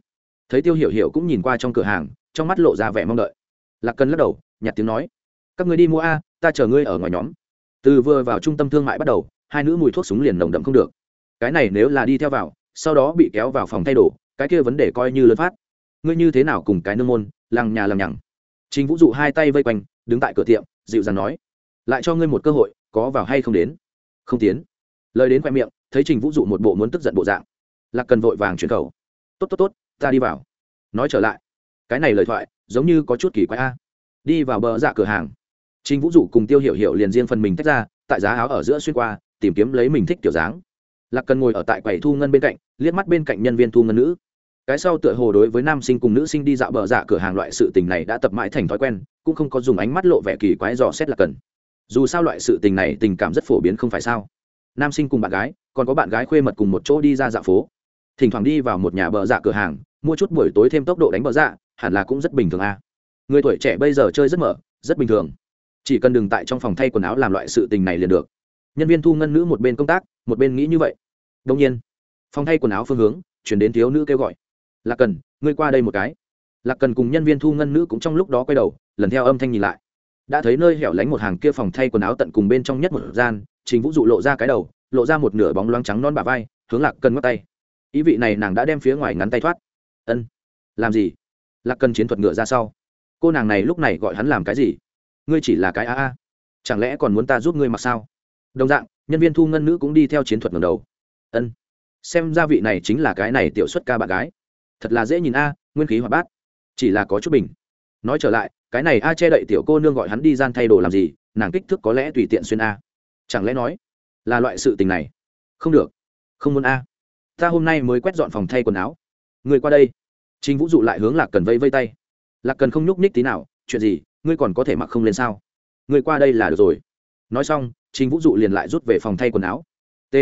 Thấy tiêu hiểu hiểu cũng nhìn qua trong cửa hàng, trong mắt lộ ra vẻ mong đợi. Lạc cần lắc đầu nhặt tiếng nói, các người đi mua a, ta chờ ngươi ở ngoài nhóm. Từ vừa vào trung tâm thương mại bắt đầu, hai nữ mùi thuốc súng liền nồng đậm không được. Cái này nếu là đi theo vào, sau đó bị kéo vào phòng thay đồ, cái kia vấn đề coi như lớn phát. Ngươi như thế nào cùng cái nương môn lằng nhà lằng nhằng. Chính vũ dụ hai tay vây quanh, đứng tại cửa tiệm, dịu dàng nói lại cho ngươi một cơ hội, có vào hay không đến? Không tiến. Lời đến khoe miệng, thấy trình vũ dụ một bộ muốn tức giận bộ dạng. Lạc cần vội vàng chuyển khẩu. Tốt tốt tốt, ta đi vào. Nói trở lại. Cái này lời thoại, giống như có chút kỳ quái a. Đi vào bờ dạ cửa hàng. Trình vũ dụ cùng tiêu hiểu hiểu liền riêng phần mình tách ra, tại giá áo ở giữa xuyên qua, tìm kiếm lấy mình thích kiểu dáng. Lạc cần ngồi ở tại quầy thu ngân bên cạnh, liếc mắt bên cạnh nhân viên thu ngân nữ. Cái sau tựa hồ đối với nam sinh cùng nữ sinh đi dạo bờ dạ cửa hàng loại sự tình này đã tập mãi thành thói quen, cũng không có dùng ánh mắt lộ vẻ kỳ quái dò xét là cần dù sao loại sự tình này tình cảm rất phổ biến không phải sao? Nam sinh cùng bạn gái, còn có bạn gái khuê mật cùng một chỗ đi ra dạo phố. Thỉnh thoảng đi vào một nhà bờ dạ cửa hàng, mua chút buổi tối thêm tốc độ đánh bờ dạ hẳn là cũng rất bình thường a. À. người tuổi trẻ bây giờ chơi rất mở, rất bình thường. Chỉ cần đừng tại trong phòng thay quần áo làm loại sự tình này liền được. Nhân viên thu ngân nữ một bên công tác, một bên nghĩ như vậy. Đông nhiên, phòng thay quần áo phương hướng, chuyển đến thiếu nữ kêu gọi. Lạc cần, ngươi qua đây một cái. Lạc cần cùng nhân viên thu ngân nữ cũng trong lúc đó quay đầu, lần theo âm thanh nhìn lại đã thấy nơi hẻo lánh một hàng kia phòng thay quần áo tận cùng bên trong nhất một gian chính vũ dụ lộ ra cái đầu, lộ ra một nửa bóng loáng trắng non bà vai, hướng lạc cần mất tay. Ý vị này nàng đã đem phía ngoài ngắn tay thoát. Ân, làm gì? Lạc cần chiến thuật ngựa ra sau. Cô nàng này lúc này gọi hắn làm cái gì? Ngươi chỉ là cái a a. Chẳng lẽ còn muốn ta giúp ngươi mặc sao? Đồng dạng, nhân viên thu ngân nữ cũng đi theo chiến thuật ngầm đầu. Ân, xem ra vị này chính là cái này tiểu xuất ca bạn gái. Thật là dễ nhìn a, nguyên khí hoạt bát. Chỉ là có chút bình. Nói trở lại cái này a che đậy tiểu cô nương gọi hắn đi gian thay đồ làm gì, nàng kích thước có lẽ tùy tiện xuyên a. Chẳng lẽ nói, là loại sự tình này? Không được, không muốn a. Ta hôm nay mới quét dọn phòng thay quần áo. Người qua đây. Chính vũ dụ lại hướng lạc cần vây vây tay. Lạc cần không nhúc nhích tí nào, chuyện gì, ngươi còn có thể mặc không lên sao? Ngươi qua đây là được rồi. Nói xong chính vũ dụ liền lại rút về phòng thay quần áo. T,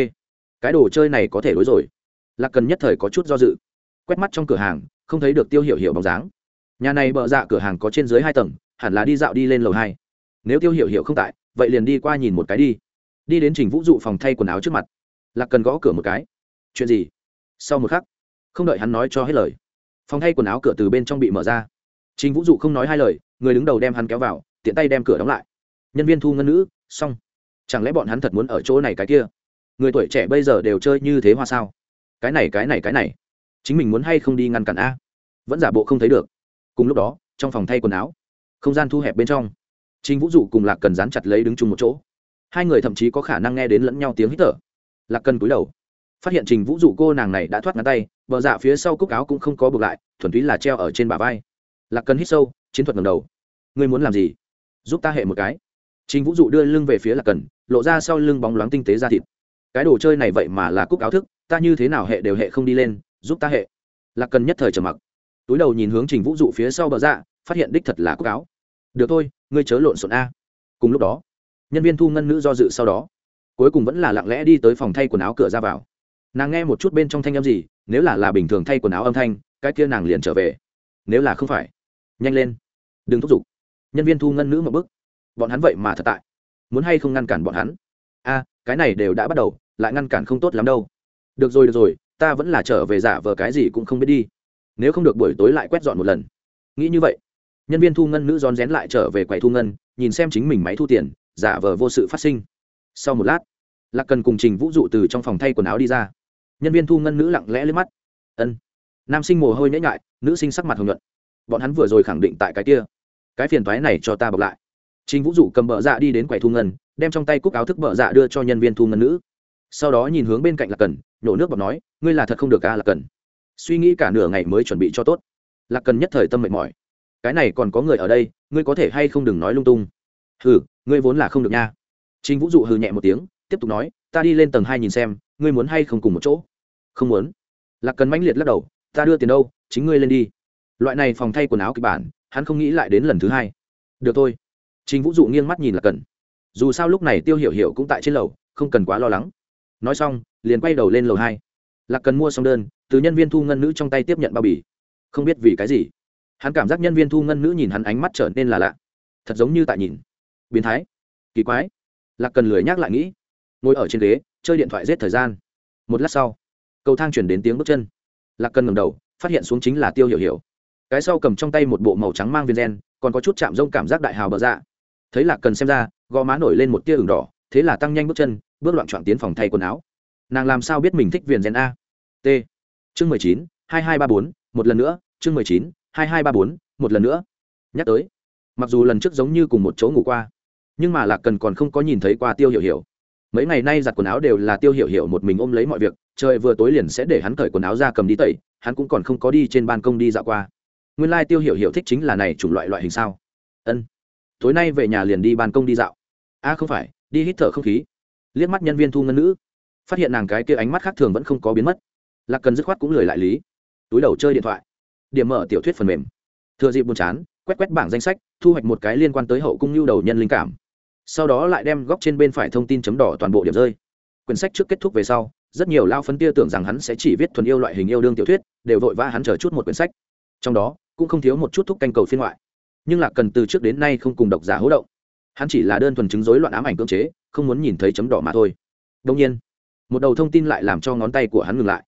cái đồ chơi này có thể đối rồi. Lạc cần nhất thời có chút do dự. Quét mắt trong cửa hàng, không thấy được tiêu hiểu hiểu bóng dáng nhà này bợ dạ cửa hàng có trên dưới hai tầng, hẳn là đi dạo đi lên lầu hai. Nếu tiêu hiểu hiểu không tại, vậy liền đi qua nhìn một cái đi. Đi đến trình vũ dụ phòng thay quần áo trước mặt. Lạc cần gõ cửa một cái. Chuyện gì? Sau một khắc, không đợi hắn nói cho hết lời, phòng thay quần áo cửa từ bên trong bị mở ra. Trình vũ dụ không nói hai lời, người đứng đầu đem hắn kéo vào, tiện tay đem cửa đóng lại. Nhân viên thu ngân nữ, xong. Chẳng lẽ bọn hắn thật muốn ở chỗ này cái kia? Người tuổi trẻ bây giờ đều chơi như thế hoa sao? Cái này cái này cái này. Chính mình muốn hay không đi ngăn cản a? Vẫn giả bộ không thấy được cùng lúc đó, trong phòng thay quần áo, không gian thu hẹp bên trong. Chính vũ dụ cùng lạc cần dán chặt lấy đứng chung một chỗ. Hai người thậm chí có khả năng nghe đến lẫn nhau tiếng hít thở. Lạc cần cúi đầu, phát hiện trình vũ dụ cô nàng này đã thoát ngắn tay, bờ dạ phía sau cúc áo cũng không có bực lại, thuần túy là treo ở trên bả vai. Lạc cần hít sâu, chiến thuật ngầm đầu. Ngươi muốn làm gì? Giúp ta hệ một cái. Trình vũ dụ đưa lưng về phía lạc cần, lộ ra sau lưng bóng loáng tinh tế ra thịt. Cái đồ chơi này vậy mà là cúc áo thức, ta như thế nào hệ đều hệ không đi lên, giúp ta hệ. Lạc cần nhất thời trầm mặc túi đầu nhìn hướng trình vũ dụ phía sau bờ dạ phát hiện đích thật là cúc áo được thôi, ngươi chớ lộn xộn a. Cùng lúc đó, nhân viên thu ngân nữ do dự sau đó, cuối cùng vẫn là lặng lẽ đi tới phòng thay quần áo cửa ra vào. Nàng nghe một chút bên trong thanh âm gì, nếu là là bình thường thay quần áo âm thanh, cái kia nàng liền trở về. Nếu là không phải, nhanh lên, đừng thúc giục. Nhân viên thu ngân nữ một bức bọn hắn vậy mà thật tại, muốn hay không ngăn cản bọn hắn? A, cái này đều đã bắt đầu, lại ngăn cản không tốt lắm đâu. Được rồi được rồi, ta vẫn là trở về giả vờ cái gì cũng không biết đi nếu không được buổi tối lại quét dọn một lần. Nghĩ như vậy, nhân viên thu ngân nữ rón rén lại trở về quầy thu ngân, nhìn xem chính mình máy thu tiền, giả vờ vô sự phát sinh. Sau một lát, lạc cần cùng trình vũ dụ từ trong phòng thay quần áo đi ra. Nhân viên thu ngân nữ lặng lẽ lên mắt. Ân. Nam sinh mồ hôi nhễ nhại, nữ sinh sắc mặt hồng nhuận. Bọn hắn vừa rồi khẳng định tại cái kia. Cái phiền thoái này cho ta bọc lại. Trình vũ dụ cầm bờ dạ đi đến quầy thu ngân, đem trong tay cúc áo thức bờ dạ đưa cho nhân viên thu ngân nữ. Sau đó nhìn hướng bên cạnh lạc cần, nhổ nước bọt nói, ngươi là thật không được à lạc cần suy nghĩ cả nửa ngày mới chuẩn bị cho tốt. Lạc cần nhất thời tâm mệt mỏi. Cái này còn có người ở đây, ngươi có thể hay không đừng nói lung tung. Hừ, ngươi vốn là không được nha. Chính vũ dụ hừ nhẹ một tiếng, tiếp tục nói, ta đi lên tầng hai nhìn xem, ngươi muốn hay không cùng một chỗ? Không muốn. Lạc cần mãnh liệt lắc đầu, ta đưa tiền đâu, chính ngươi lên đi. Loại này phòng thay quần áo kịch bản, hắn không nghĩ lại đến lần thứ hai. Được thôi. Chính vũ dụ nghiêng mắt nhìn lạc cần. Dù sao lúc này tiêu hiểu hiểu cũng tại trên lầu, không cần quá lo lắng. Nói xong, liền quay đầu lên lầu hai. Lạc cần mua xong đơn từ nhân viên thu ngân nữ trong tay tiếp nhận bao bì. Không biết vì cái gì, hắn cảm giác nhân viên thu ngân nữ nhìn hắn ánh mắt trở nên là lạ. Thật giống như tại nhìn. Biến thái. Kỳ quái. Lạc cần lười nhắc lại nghĩ. Ngồi ở trên ghế, chơi điện thoại giết thời gian. Một lát sau, cầu thang chuyển đến tiếng bước chân. Lạc cần ngầm đầu, phát hiện xuống chính là tiêu hiểu hiểu. Cái sau cầm trong tay một bộ màu trắng mang viên gen, còn có chút chạm rông cảm giác đại hào bờ dạ. Thấy lạc cần xem ra, gò má nổi lên một tia ửng đỏ, thế là tăng nhanh bước chân, bước loạn trọn tiến phòng thay quần áo. Nàng làm sao biết mình thích viền gen a, t? Chương mười chín hai hai ba bốn một lần nữa chương mười chín hai hai ba bốn một lần nữa. Nhắc tới mặc dù lần trước giống như cùng một chỗ ngủ qua nhưng mà lạc cần còn không có nhìn thấy qua tiêu hiểu hiểu. Mấy ngày nay giặt quần áo đều là tiêu hiểu hiểu một mình ôm lấy mọi việc trời vừa tối liền sẽ để hắn cởi quần áo ra cầm đi tẩy hắn cũng còn không có đi trên ban công đi dạo qua. Nguyên lai、like、tiêu hiểu hiểu thích chính là này chủng loại loại hình sao? Ân tối nay về nhà liền đi ban công đi dạo. A à, không phải đi hít thở không khí. Liếc mắt nhân viên thu ngân nữ phát hiện nàng cái kia ánh mắt khác thường vẫn không có biến mất lạc cần dứt khoát cũng lười lại lý. Túi đầu chơi điện thoại. Điểm mở tiểu thuyết phần mềm. Thừa dịp buồn chán, quét quét bảng danh sách, thu hoạch một cái liên quan tới hậu cung nhu đầu nhân linh cảm. Sau đó lại đem góc trên bên phải thông tin chấm đỏ toàn bộ điểm rơi. Quyển sách trước kết thúc về sau, rất nhiều lao phân tia tưởng rằng hắn sẽ chỉ viết thuần yêu loại hình yêu đương tiểu thuyết, đều vội vã hắn chờ chút một quyển sách. Trong đó, cũng không thiếu một chút thúc canh cầu phiên ngoại. Nhưng lạc cần từ trước đến nay không cùng độc giả hỗ động. Hắn chỉ là đơn thuần chứng rối loạn ám ảnh cưỡng chế, không muốn nhìn thấy chấm đỏ mà thôi. Đông nhiên, một đầu thông tin lại làm cho ngón tay của hắn ngừng lại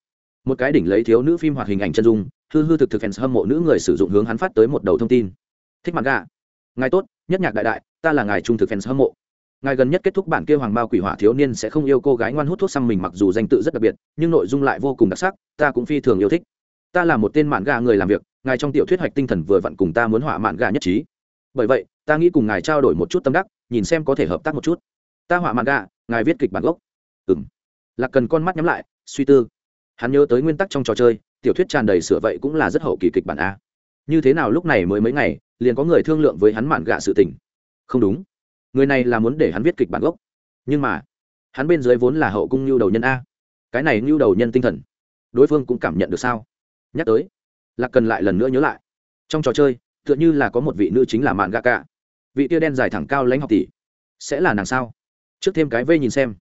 một cái đỉnh lấy thiếu nữ phim hoạt hình ảnh chân dung, hư hư thực thực fans hâm mộ nữ người sử dụng hướng hắn phát tới một đầu thông tin. Thích mặt gà ngài tốt, nhất nhạc đại đại, ta là ngài trung thực fans hâm mộ. Ngài gần nhất kết thúc bản kia hoàng bao quỷ hỏa thiếu niên sẽ không yêu cô gái ngoan hút thuốc xăm mình mặc dù danh tự rất đặc biệt, nhưng nội dung lại vô cùng đặc sắc, ta cũng phi thường yêu thích. Ta là một tên mạn gà người làm việc, ngài trong tiểu thuyết hoạch tinh thần vừa vặn cùng ta muốn họa mạn gà nhất trí. Bởi vậy, ta nghĩ cùng ngài trao đổi một chút tâm đắc, nhìn xem có thể hợp tác một chút. Ta họa mạn gà, ngài viết kịch bản gốc. Ừ m lạc cần con mắt nhắm lại, suy tư hắn nhớ tới nguyên tắc trong trò chơi, tiểu thuyết tràn đầy sửa vậy cũng là rất hậu kỳ kịch bản a. Như thế nào lúc này mới mấy ngày, liền có người thương lượng với hắn mạn gạ sự tình. Không đúng. Người này là muốn để hắn viết kịch bản gốc. Nhưng mà, hắn bên dưới vốn là hậu cung nhu đầu nhân a. Cái này nhu đầu nhân tinh thần, đối phương cũng cảm nhận được sao? Nhắc tới lạc cần lại lần nữa nhớ lại. Trong trò chơi, tựa như là có một vị nữ chính là mạn gạ cả. Vị tia đen dài thẳng cao lãnh học tỷ, sẽ là nàng sao? Trước thêm cái vây nhìn xem.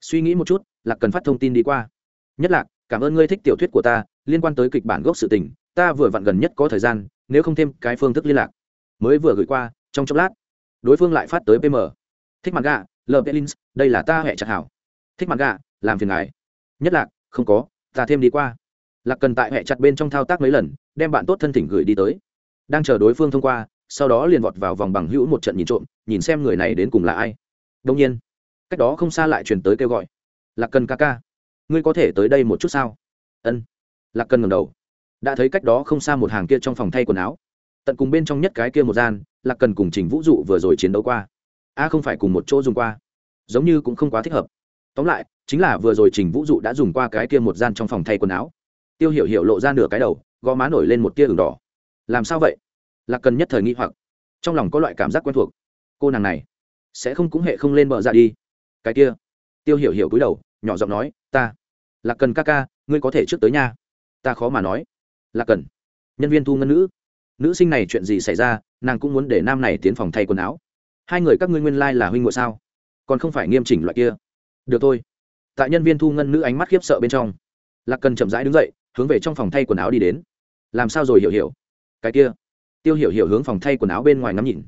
Suy nghĩ một chút lạc cần phát thông tin đi qua. Nhất lạc cảm ơn ngươi thích tiểu thuyết của ta, liên quan tới kịch bản gốc sự tình, ta vừa vặn gần nhất có thời gian, nếu không thêm cái phương thức liên lạc. Mới vừa gửi qua, trong chốc lát, đối phương lại phát tới pm thích mặt gà lờ pelins đây là ta hẹ chặt hảo. Thích mặt gà làm phiền ngài. Nhất lạc, không có, ta thêm đi qua. Lạc cần tại hẹ chặt bên trong thao tác mấy lần, đem bạn tốt thân thỉnh gửi đi tới. Đang chờ đối phương thông qua, sau đó liền vọt vào vòng bằng hữu một trận nhìn trộm, nhìn xem người này đến cùng là ai. Đông nhiên, cách đó không xa lại truyền tới kêu gọi. Lạc cần ca ca ngươi có thể tới đây một chút sao? Ân. Lạc cần ngầm đầu. Đã thấy cách đó không xa một hàng kia trong phòng thay quần áo. Tận cùng bên trong nhất cái kia một gian, lạc cần cùng trình vũ dụ vừa rồi chiến đấu qua. A, không phải cùng một chỗ dùng qua. Giống như cũng không quá thích hợp. Tóm lại, chính là vừa rồi trình vũ dụ đã dùng qua cái kia một gian trong phòng thay quần áo. Tiêu hiểu hiểu lộ ra nửa cái đầu, gò má nổi lên một tia ửng đỏ. Làm sao vậy? Lạc cần nhất thời nghi hoặc. Trong lòng có loại cảm giác quen thuộc. Cô nàng này, sẽ không cũng hệ không lên bờ ra đi. Cái kia. Tiêu hiểu hiểu cúi đầu nhỏ giọng nói, ta, lạc cần ca ca, ngươi có thể trước tới nha. Ta khó mà nói. Lạc cần, nhân viên thu ngân nữ nữ sinh này chuyện gì xảy ra, nàng cũng muốn để nam này tiến phòng thay quần áo. Hai người các ngươi nguyên lai、like、là huynh ngội sao? Còn không phải nghiêm chỉnh loại kia. Được thôi. Tại nhân viên thu ngân nữ ánh mắt khiếp sợ bên trong, lạc cần chậm rãi đứng dậy, hướng về trong phòng thay quần áo đi đến. Làm sao rồi, hiểu hiểu? Cái kia. Tiêu hiểu hiểu hướng phòng thay quần áo bên ngoài ngắm nhìn.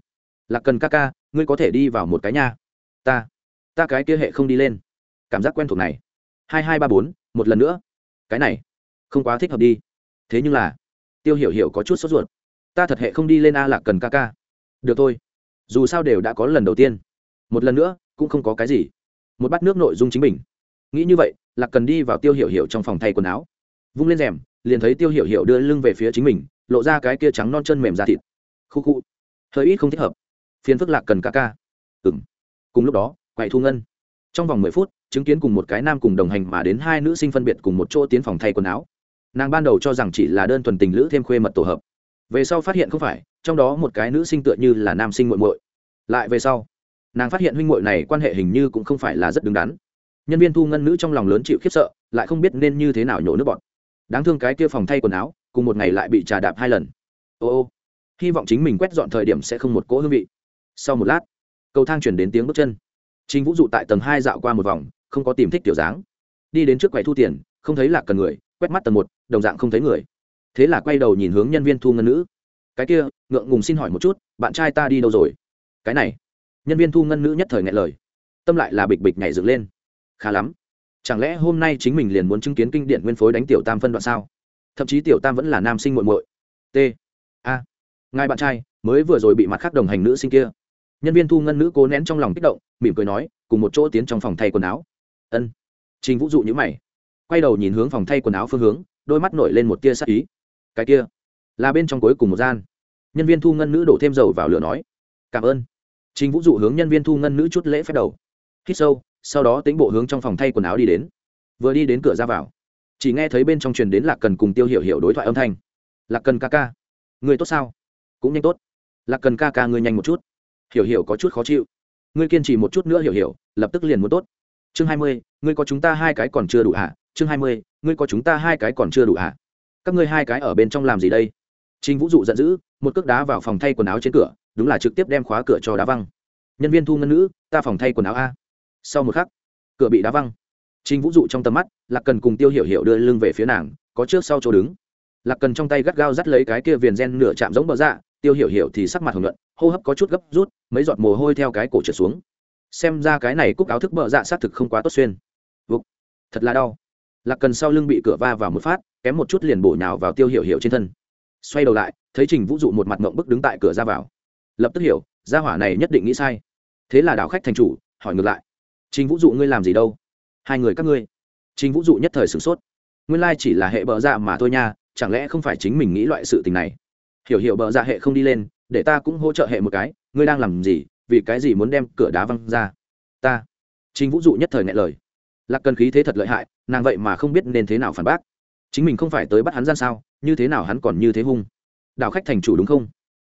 Lạc cần ca ca, ngươi có thể đi vào một cái nha. Ta ta cái kia hệ không đi lên cảm giác quen thuộc này. Hai hai ba bốn, một lần nữa. Cái này, không quá thích hợp đi. Thế nhưng là, tiêu hiểu hiểu có chút sốt ruột. Ta thật hệ không đi lên a lạc cần ca ca. Được thôi. Dù sao đều đã có lần đầu tiên. Một lần nữa, cũng không có cái gì. Một bát nước nội dung chính mình nghĩ như vậy, lạc cần đi vào tiêu hiểu hiểu trong phòng thay quần áo. Vung lên rèm, liền thấy tiêu hiểu hiểu đưa lưng về phía chính mình, lộ ra cái kia trắng non chân mềm da thịt. Khu khu. Hơi ít không thích hợp. Phiền phức lạc cần ca ca. Ừng cùng lúc đó, quậy thu ngân trong vòng mười phút, chứng kiến cùng một cái nam cùng đồng hành mà đến hai nữ sinh phân biệt cùng một chỗ tiến phòng thay quần áo. Nàng ban đầu cho rằng chỉ là đơn thuần tình lữ thêm khuê mật tổ hợp. Về sau phát hiện không phải, trong đó một cái nữ sinh tựa như là nam sinh muội muội. Lại về sau, nàng phát hiện huynh muội này quan hệ hình như cũng không phải là rất đứng đắn. Nhân viên thu ngân nữ trong lòng lớn chịu khiếp sợ, lại không biết nên như thế nào nhổ nước bọt. Đáng thương cái kia phòng thay quần áo, cùng một ngày lại bị trà đạp hai lần. Ô ô, hy vọng chính mình quét dọn thời điểm sẽ không một cỗ hương vị. Sau một lát, cầu thang chuyển đến tiếng bước chân chính vũ dụ tại tầng hai dạo qua một vòng, không có tìm thích tiểu dáng. Đi đến trước quầy thu tiền, không thấy là cần người, quét mắt tầng một, đồng dạng không thấy người. Thế là quay đầu nhìn hướng nhân viên thu ngân nữ. Cái kia, ngượng ngùng xin hỏi một chút, bạn trai ta đi đâu rồi? Cái này. Nhân viên thu ngân nữ nhất thời nghẹn lời. Tâm lại là bịch bịch nhảy dựng lên. Khá lắm. Chẳng lẽ hôm nay chính mình liền muốn chứng kiến kinh điển nguyên phối đánh tiểu tam phân đoạn sao? Thậm chí tiểu tam vẫn là nam sinh muội muội. T. A, ngài bạn trai, mới vừa rồi bị mặt khác đồng hành nữ sinh kia nhân viên thu ngân nữ cố nén trong lòng kích động, mỉm cười nói, cùng một chỗ tiến trong phòng thay quần áo. Ân. Trình vũ dụ nhữ mày, quay đầu nhìn hướng phòng thay quần áo phương hướng, đôi mắt nổi lên một tia sắc ý. Cái kia, là bên trong cuối cùng một gian. Nhân viên thu ngân nữ đổ thêm dầu vào lửa nói, cảm ơn. Trình vũ dụ hướng nhân viên thu ngân nữ chút lễ phép đầu. Hít sâu, sau đó tính bộ hướng trong phòng thay quần áo đi đến. Vừa đi đến cửa ra vào, chỉ nghe thấy bên trong truyền đến lạc cần cùng tiêu hiểu hiểu đối thoại âm thanh. Lạc cần ca ca, người tốt sao? Cũng nhanh tốt. Lạc cần ca ca người nhanh một chút hiểu hiểu có chút khó chịu. Ngươi kiên trì một chút nữa hiểu hiểu lập tức liền muốn tốt. Chương hai mươi ngươi có chúng ta hai cái còn chưa đủ hả? Chương hai mươi ngươi có chúng ta hai cái còn chưa đủ hả? Các ngươi hai cái ở bên trong làm gì đây? Trình vũ dụ giận dữ một cước đá vào phòng thay quần áo trên cửa đúng là trực tiếp đem khóa cửa cho đá văng. Nhân viên thu ngân nữ ta phòng thay quần áo a. Sau một khắc cửa bị đá văng. Trình vũ dụ trong tầm mắt lạc cần cùng tiêu hiểu hiểu đưa lưng về phía nàng có trước sau chỗ đứng. Lạc cần trong tay gắt gao dắt lấy cái kia viền gen nửa chạm giống bờ dạ tiêu hiểu hiểu thì sắc mặt hồng luận, hô hấp có chút gấp rút mấy giọt mồ hôi theo cái cổ trượt xuống. Xem ra cái này cúc áo thức bợ dạ xác thực không quá tốt xuyên. Vục. thật là đau. Lạc cần sau lưng bị cửa va vào một phát, kém một chút liền bổ nhào vào tiêu hiểu hiểu trên thân. Xoay đầu lại, thấy trình vũ dụ một mặt mộng bức đứng tại cửa ra vào. Lập tức hiểu, gia hỏa này nhất định nghĩ sai. Thế là đảo khách thành chủ, hỏi ngược lại. Trình vũ dụ ngươi làm gì đâu? Hai người các ngươi. Trình vũ dụ nhất thời sửng sốt. Nguyên lai chỉ là hệ bợ dạ mà thôi nha, chẳng lẽ không phải chính mình nghĩ loại sự tình này? Hiểu hiểu bợ dạ hệ không đi lên để ta cũng hỗ trợ hệ một cái, ngươi đang làm gì, vì cái gì muốn đem cửa đá văng ra? Ta. Trình vũ dụ nhất thời ngại lời. Lạc cần khí thế thật lợi hại, nàng vậy mà không biết nên thế nào phản bác. Chính mình không phải tới bắt hắn gian sao, như thế nào hắn còn như thế hung? Đảo khách thành chủ đúng không?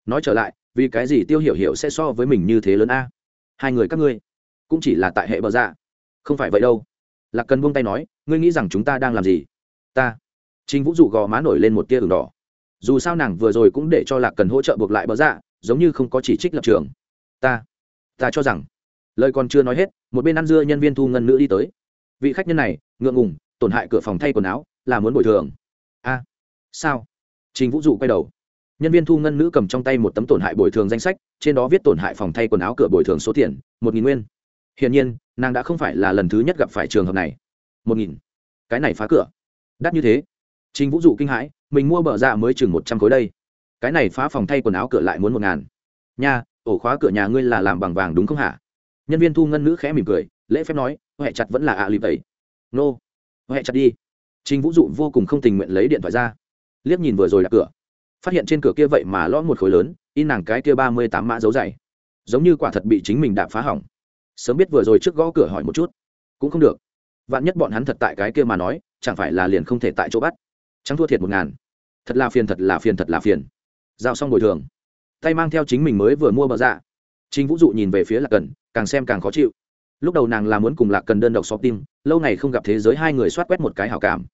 Nói trở lại, vì cái gì tiêu hiểu hiểu sẽ so với mình như thế lớn a? Hai người các ngươi, cũng chỉ là tại hệ bờ dạ. Không phải vậy đâu. Lạc cần buông tay nói, ngươi nghĩ rằng chúng ta đang làm gì? Ta. Trình vũ dụ gò má nổi lên một tia ửng đỏ dù sao nàng vừa rồi cũng để cho lạc cần hỗ trợ buộc lại bờ dạ giống như không có chỉ trích lập trường. Ta ta cho rằng, lời còn chưa nói hết, một bên ăn dưa nhân viên thu ngân nữ đi tới. Vị khách nhân này, ngượng ngùng, tổn hại cửa phòng thay quần áo, là muốn bồi thường. A à, sao? Trình vũ dụ quay đầu. Nhân viên thu ngân nữ cầm trong tay một tấm tổn hại bồi thường danh sách, trên đó viết tổn hại phòng thay quần áo cửa bồi thường số tiền, một nghìn nguyên. Hiển nhiên, nàng đã không phải là lần thứ nhất gặp phải trường hợp này. Một nghìn. Cái này phá cửa. Đắt như thế trình vũ dụ kinh hãi, mình mua bờ dạ mới chừng một trăm khối đây. Cái này phá phòng thay quần áo cửa lại muốn một ngàn. Nha, ổ khóa cửa nhà ngươi là làm bằng vàng đúng không hả? Nhân viên thu ngân nữ khẽ mỉm cười, lễ phép nói hệ chặt vẫn là ạ à lịp ấy nô hệ chặt đi. Trình vũ dụ vô cùng không tình nguyện lấy điện thoại ra. Liếc nhìn vừa rồi là cửa. Phát hiện trên cửa kia vậy mà lõ một khối lớn, in nàng cái kia ba mươi tám mã dấu dày. Giống như quả thật bị chính mình đạp phá hỏng. Sớm biết vừa rồi trước gõ cửa hỏi một chút. Cũng không được. Vạn nhất bọn hắn thật tại cái kia mà nói, chẳng phải là liền không thể tại chỗ bắt trắng thua thiệt một ngàn. Thật là phiền, thật là phiền, thật là phiền. Giao xong bồi thường. Tay mang theo chính mình mới vừa mua bờ dạ. Chính vũ dụ nhìn về phía lạc cần, càng xem càng khó chịu. Lúc đầu nàng là muốn cùng lạc cần đơn độc xóp tim lâu ngày không gặp thế giới hai người soát quét một cái hảo cảm.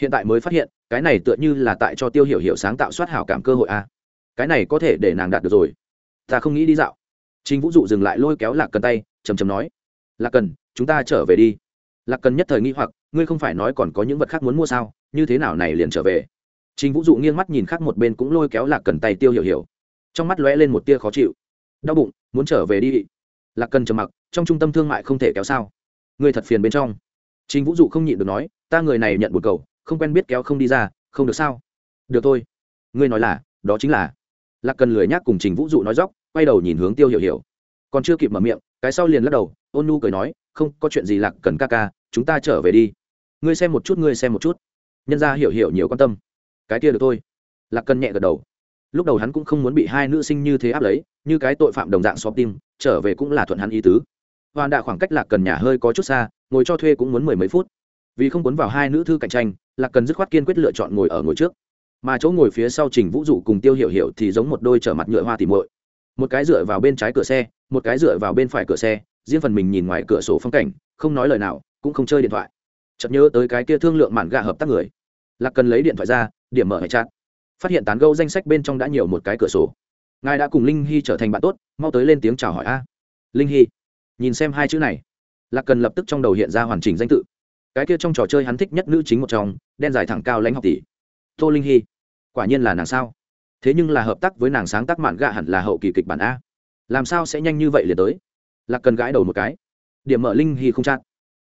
Hiện tại mới phát hiện, cái này tựa như là tại cho tiêu hiểu hiểu sáng tạo soát hảo cảm cơ hội a. Cái này có thể để nàng đạt được rồi. Ta không nghĩ đi dạo. Chính vũ dụ dừng lại lôi kéo lạc cần tay chầm chầm nói, lạc cần, chúng ta trở về đi. Lạc cần nhất thời nghi hoặc ngươi không phải nói còn có những vật khác muốn mua sao như thế nào này liền trở về Trình Vũ dụ nghiêng mắt nhìn khác một bên cũng lôi kéo Lạc Cần tay Tiêu Hiểu Hiểu. Trong mắt lóe lên một tia khó chịu. Đau bụng, muốn trở về đi. Lạc Cần trầm mặc, trong trung tâm thương mại không thể kéo sao? Ngươi thật phiền bên trong. Trình Vũ dụ không nhịn được nói, ta người này nhận một cầu, không quen biết kéo không đi ra, không được sao? Được thôi. ngươi nói là đó chính là lạc cần lười nhác cùng trình vũ dụ nói dóc quay đầu nhìn hướng tiêu hiểu hiểu còn chưa kịp mở miệng cái sau liền lắc đầu ôn nu cười nói không có chuyện gì lạc cần ca ca chúng ta trở về đi ngươi xem một chút, ngươi xem một chút. Nhân ra hiểu hiểu nhiều quan tâm. Cái kia được thôi. Lạc cần nhẹ gật đầu. Lúc đầu hắn cũng không muốn bị hai nữ sinh như thế áp lấy, như cái tội phạm đồng dạng xóp tim, trở về cũng là thuận hắn ý tứ. Hoàn đạ khoảng cách lạc cần nhà hơi có chút xa, ngồi cho thuê cũng muốn mười mấy phút. Vì không cuốn vào hai nữ thư cạnh tranh, lạc cần dứt khoát kiên quyết lựa chọn ngồi ở ngồi trước. Mà chỗ ngồi phía sau trình vũ dụ cùng tiêu hiểu hiểu thì giống một đôi trở mặt nhựa hoa tỉ muội. Một cái dựa vào bên trái cửa xe, một cái dựa vào bên phải cửa xe, riêng phần mình nhìn ngoài cửa sổ phong cảnh, không nói lời nào, cũng không chơi điện thoại chợt nhớ tới cái kia thương lượng mạn gạ hợp tác người. Lạc cần lấy điện thoại ra, điểm mở hệ chat. Phát hiện tán gâu danh sách bên trong đã nhiều một cái cửa sổ. Ngài đã cùng linh hy trở thành bạn tốt, mau tới lên tiếng chào hỏi a. Linh hy, nhìn xem hai chữ này. Lạc cần lập tức trong đầu hiện ra hoàn chỉnh danh tự. Cái kia trong trò chơi hắn thích nhất nữ chính một trong, đen dài thẳng cao lãnh học tỷ. Tô linh hy, quả nhiên là nàng sao? Thế nhưng là hợp tác với nàng sáng tác mạn gạ hẳn là hậu kỳ kịch bản a. Làm sao sẽ nhanh như vậy liền tới? Lạc cần gãi đầu một cái. Điểm mở linh hy không chát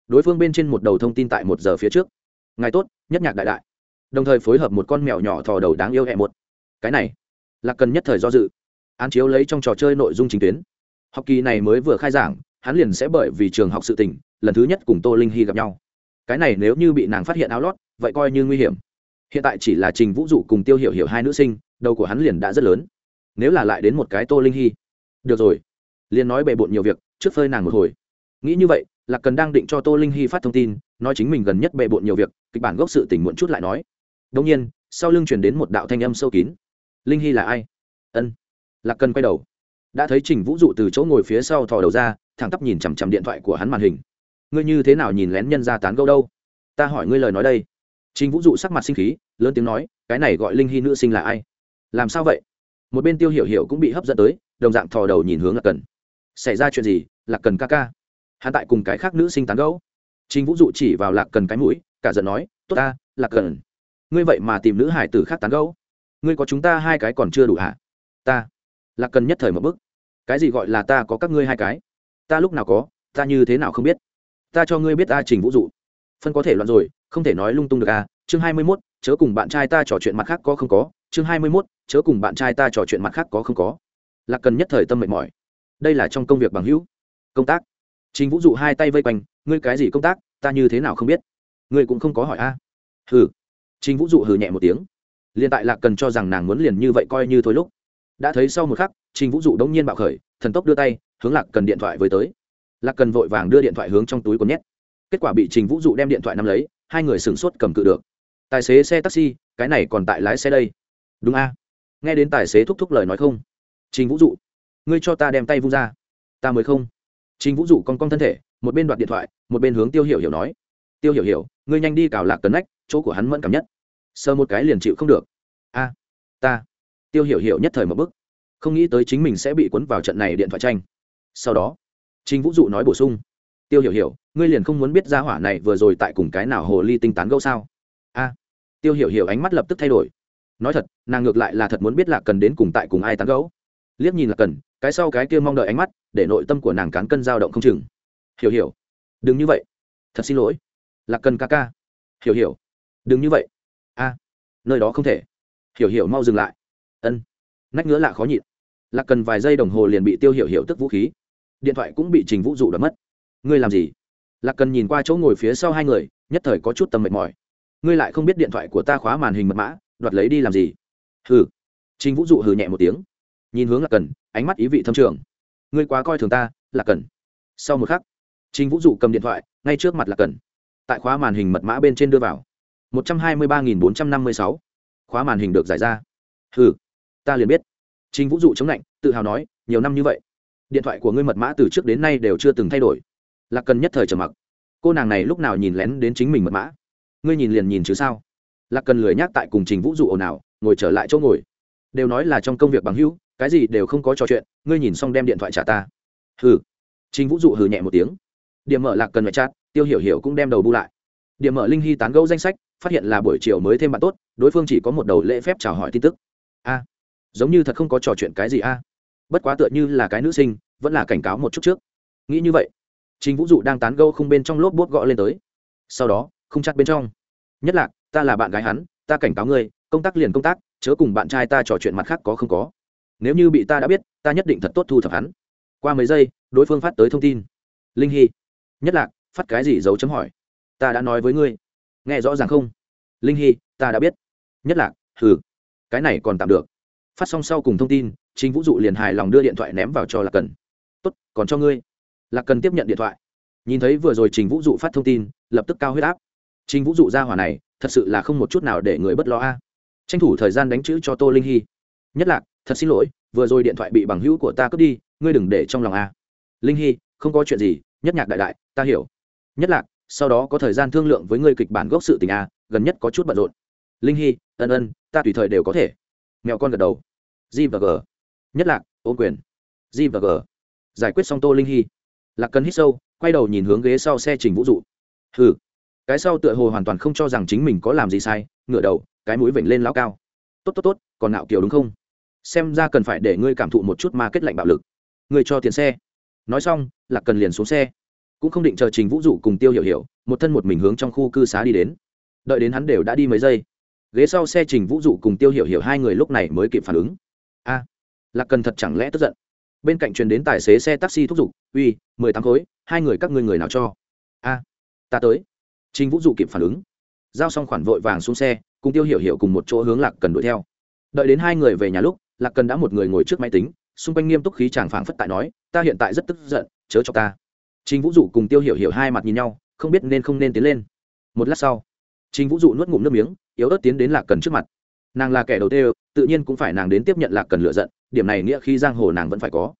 đối phương bên trên một đầu thông tin tại một giờ phía trước. Ngài tốt, nhất nhạc đại đại. Đồng thời phối hợp một con mèo nhỏ thò đầu đáng yêu hẹ một. Cái này, là cần nhất thời do dự. Án chiếu lấy trong trò chơi nội dung chính tuyến. Học kỳ này mới vừa khai giảng, hắn liền sẽ bởi vì trường học sự tình, lần thứ nhất cùng tô linh hy gặp nhau. Cái này nếu như bị nàng phát hiện áo lót, vậy coi như nguy hiểm. Hiện tại chỉ là trình vũ dụ cùng tiêu hiểu hiểu hai nữ sinh, đầu của hắn liền đã rất lớn. Nếu là lại đến một cái tô linh hy. Được rồi. Liền nói bề bộn nhiều việc, trước phơi nàng một hồi. Nghĩ như vậy Lạc cần đang định cho tô linh hy phát thông tin, nói chính mình gần nhất bệ bộn nhiều việc, kịch bản gốc sự tình muộn chút lại nói. Đông nhiên, sau lưng chuyển đến một đạo thanh âm sâu kín. Linh hy là ai? Ân. Lạc cần quay đầu. Đã thấy trình vũ dụ từ chỗ ngồi phía sau thò đầu ra, thẳng tắp nhìn chằm chằm điện thoại của hắn màn hình. Ngươi như thế nào nhìn lén nhân ra tán gâu đâu? Ta hỏi ngươi lời nói đây. Trình vũ dụ sắc mặt sinh khí, lớn tiếng nói, cái này gọi linh hy nữ sinh là ai? Làm sao vậy? Một bên tiêu hiểu hiểu cũng bị hấp dẫn tới, đồng dạng thò đầu nhìn hướng lạc cần. Xảy ra chuyện gì? Lạc cần ca ca hắn tại cùng cái khác nữ sinh tán gẫu. Trình vũ dụ chỉ vào lạc cần cái mũi, cả giận nói, tốt ta, lạc cần. Ngươi vậy mà tìm nữ hải tử khác tán gẫu. Ngươi có chúng ta hai cái còn chưa đủ hả? Ta. Lạc cần nhất thời một bức. Cái gì gọi là ta có các ngươi hai cái? Ta lúc nào có, ta như thế nào không biết? Ta cho ngươi biết ta trình vũ dụ. Phân có thể loạn rồi, không thể nói lung tung được à chương hai mươi mốt, chớ cùng bạn trai ta trò chuyện mặt khác có không có. Chương hai mươi mốt, chớ cùng bạn trai ta trò chuyện mặt khác có không có. Lạc cần nhất thời tâm mệt mỏi. Đây là trong công việc bằng hữu. Công tác trình vũ dụ hai tay vây quanh, ngươi cái gì công tác, ta như thế nào không biết? Ngươi cũng không có hỏi a? À. hừ. Trình vũ dụ hừ nhẹ một tiếng. Liền tại lạc cần cho rằng nàng muốn liền như vậy coi như thôi lúc. Đã thấy sau một khắc, trình vũ dụ đống nhiên bạo khởi, thần tốc đưa tay, hướng lạc cần điện thoại với tới. Lạc cần vội vàng đưa điện thoại hướng trong túi quần nhét. Kết quả bị trình vũ dụ đem điện thoại nắm lấy, hai người sửng sốt cầm cự được. Tài xế xe taxi, cái này còn tại lái xe đây. Đúng a. Nghe đến tài xế thúc thúc lời nói không? Trình vũ dụ, ngươi cho ta đem tay vung ra, ta mới không trình vũ dụ cong cong thân thể, một bên đoạt điện thoại, một bên hướng tiêu hiểu hiểu nói. Tiêu hiểu hiểu, ngươi nhanh đi cào lạc cần nách, chỗ của hắn mẫn cảm nhất. Sơ một cái liền chịu không được. A, ta. Tiêu hiểu hiểu nhất thời một bức không nghĩ tới chính mình sẽ bị cuốn vào trận này điện thoại tranh. Sau đó, trình vũ dụ nói bổ sung. Tiêu hiểu hiểu, ngươi liền không muốn biết gia hỏa này vừa rồi tại cùng cái nào hồ ly tinh tán gẫu sao? A. Tiêu hiểu hiểu ánh mắt lập tức thay đổi. Nói thật, nàng ngược lại là thật muốn biết là cần đến cùng tại cùng ai tán gẫu liếc nhìn là cần, cái sau cái kia mong đợi ánh mắt, để nội tâm của nàng cán cân dao động không chừng. Hiểu hiểu. Đừng như vậy. Thật xin lỗi. Là cần ca ca. Hiểu hiểu. Đừng như vậy. A. Nơi đó không thể. Hiểu hiểu mau dừng lại. Ân. Nách ngứa lạ khó nhịn. Lạc cần vài giây đồng hồ liền bị tiêu hiểu hiểu tức vũ khí. Điện thoại cũng bị trình vũ dụ đập mất. Ngươi làm gì? Lạc cần nhìn qua chỗ ngồi phía sau hai người, nhất thời có chút tầm mệt mỏi. Ngươi lại không biết điện thoại của ta khóa màn hình mật mã, đoạt lấy đi làm gì? Hừ. Trình vũ dụ hừ nhẹ một tiếng nhìn hướng lạc cần, ánh mắt ý vị thâm trường. Ngươi quá coi thường ta, lạc cần. Sau một khắc, trình vũ dụ cầm điện thoại, ngay trước mặt lạc cần. Tại khóa màn hình mật mã bên trên đưa vào. Một trăm hai mươi ba nghìn bốn trăm năm mươi sáu. Khóa màn hình được giải ra. Hừ, ta liền biết. Trình vũ dụ chống lạnh, tự hào nói, nhiều năm như vậy, điện thoại của ngươi mật mã từ trước đến nay đều chưa từng thay đổi. Lạc cần nhất thời trầm mặc. Cô nàng này lúc nào nhìn lén đến chính mình mật mã? Ngươi nhìn liền nhìn chứ sao? Lạc cần lười nhác tại cùng trình vũ dụ ồn ào, ngồi trở lại chỗ ngồi. Đều nói là trong công việc bằng hữu cái gì đều không có trò chuyện, ngươi nhìn xong đem điện thoại trả ta. Hừ. Trình vũ dụ hừ nhẹ một tiếng. Điểm mở lạc cần phải chat, tiêu hiểu hiểu cũng đem đầu bu lại. Điểm mở linh hy tán gẫu danh sách, phát hiện là buổi chiều mới thêm bạn tốt, đối phương chỉ có một đầu lễ phép chào hỏi tin tức. A. Giống như thật không có trò chuyện cái gì a. Bất quá tựa như là cái nữ sinh, vẫn là cảnh cáo một chút trước. Nghĩ như vậy chính vũ dụ đang tán gẫu không bên trong lốp bốt gõ lên tới. Sau đó không chặt bên trong. Nhất là, ta là bạn gái hắn, ta cảnh cáo ngươi, công tác liền công tác, chớ cùng bạn trai ta trò chuyện mặt khác có không có nếu như bị ta đã biết, ta nhất định thật tốt thu thập hắn. Qua mấy giây, đối phương phát tới thông tin. Linh hy, nhất lạc, phát cái gì dấu chấm hỏi? Ta đã nói với ngươi. Nghe rõ ràng không? Linh hy, ta đã biết. Nhất lạc, hừ. Cái này còn tạm được. Phát xong sau cùng thông tin chính vũ dụ liền hài lòng đưa điện thoại ném vào cho lạc cần. Tốt, còn cho ngươi. Lạc cần tiếp nhận điện thoại. Nhìn thấy vừa rồi trình vũ dụ phát thông tin, lập tức cao huyết áp. Trình vũ dụ ra hỏa này, thật sự là không một chút nào để người bất lo a. Tranh thủ thời gian đánh chữ cho tô linh hy. Nhất lạc thật xin lỗi, vừa rồi điện thoại bị bằng hữu của ta cướp đi, ngươi đừng để trong lòng a. Linh hy, không có chuyện gì, nhất nhạc đại đại, ta hiểu. Nhất lạc, sau đó có thời gian thương lượng với ngươi kịch bản gốc sự tình a, gần nhất có chút bận rộn. Linh hy, ân ân, ta tùy thời đều có thể. Mẹo con gật đầu. G và g. Nhất lạc ô quyền. G và g. Giải quyết xong tô linh hy. Lạc cần hít sâu, quay đầu nhìn hướng ghế sau xe trình vũ dụ hừ. Cái sau tựa hồ hoàn toàn không cho rằng chính mình có làm gì sai, ngửa đầu, cái mũi vểnh lên lão cao. Tốt tốt tốt, còn nạo kiều đúng không? Xem ra cần phải để ngươi cảm thụ một chút ma kết lạnh bạo lực. Ngươi cho tiền xe. Nói xong, lạc cần liền xuống xe. Cũng không định chờ trình vũ dụ cùng tiêu hiểu hiểu, một thân một mình hướng trong khu cư xá đi đến. Đợi đến hắn đều đã đi mấy giây, ghế sau xe trình vũ dụ cùng tiêu hiểu hiểu hai người lúc này mới kịp phản ứng. A, lạc cần thật chẳng lẽ tức giận? Bên cạnh truyền đến tài xế xe taxi thúc giục, uy, mười tám khối, hai người các ngươi người nào cho? A, ta tới. Trình vũ dụ kịp phản ứng. Giao xong khoản vội vàng xuống xe, cùng tiêu hiểu hiểu cùng một chỗ hướng lạc cần đuổi theo. Đợi đến hai người về nhà lúc lạc cần đã một người ngồi trước máy tính, xung quanh nghiêm túc khí chàng phảng phất tại nói, ta hiện tại rất tức giận, chớ cho ta. Trình vũ dụ cùng tiêu hiểu hiểu hai mặt nhìn nhau, không biết nên không nên tiến lên. Một lát sau, trình vũ dụ nuốt ngụm nước miếng, yếu ớt tiến đến lạc cần trước mặt. Nàng là kẻ đầu tiên tự nhiên cũng phải nàng đến tiếp nhận lạc cần lựa giận, điểm này nghĩa khi giang hồ nàng vẫn phải có.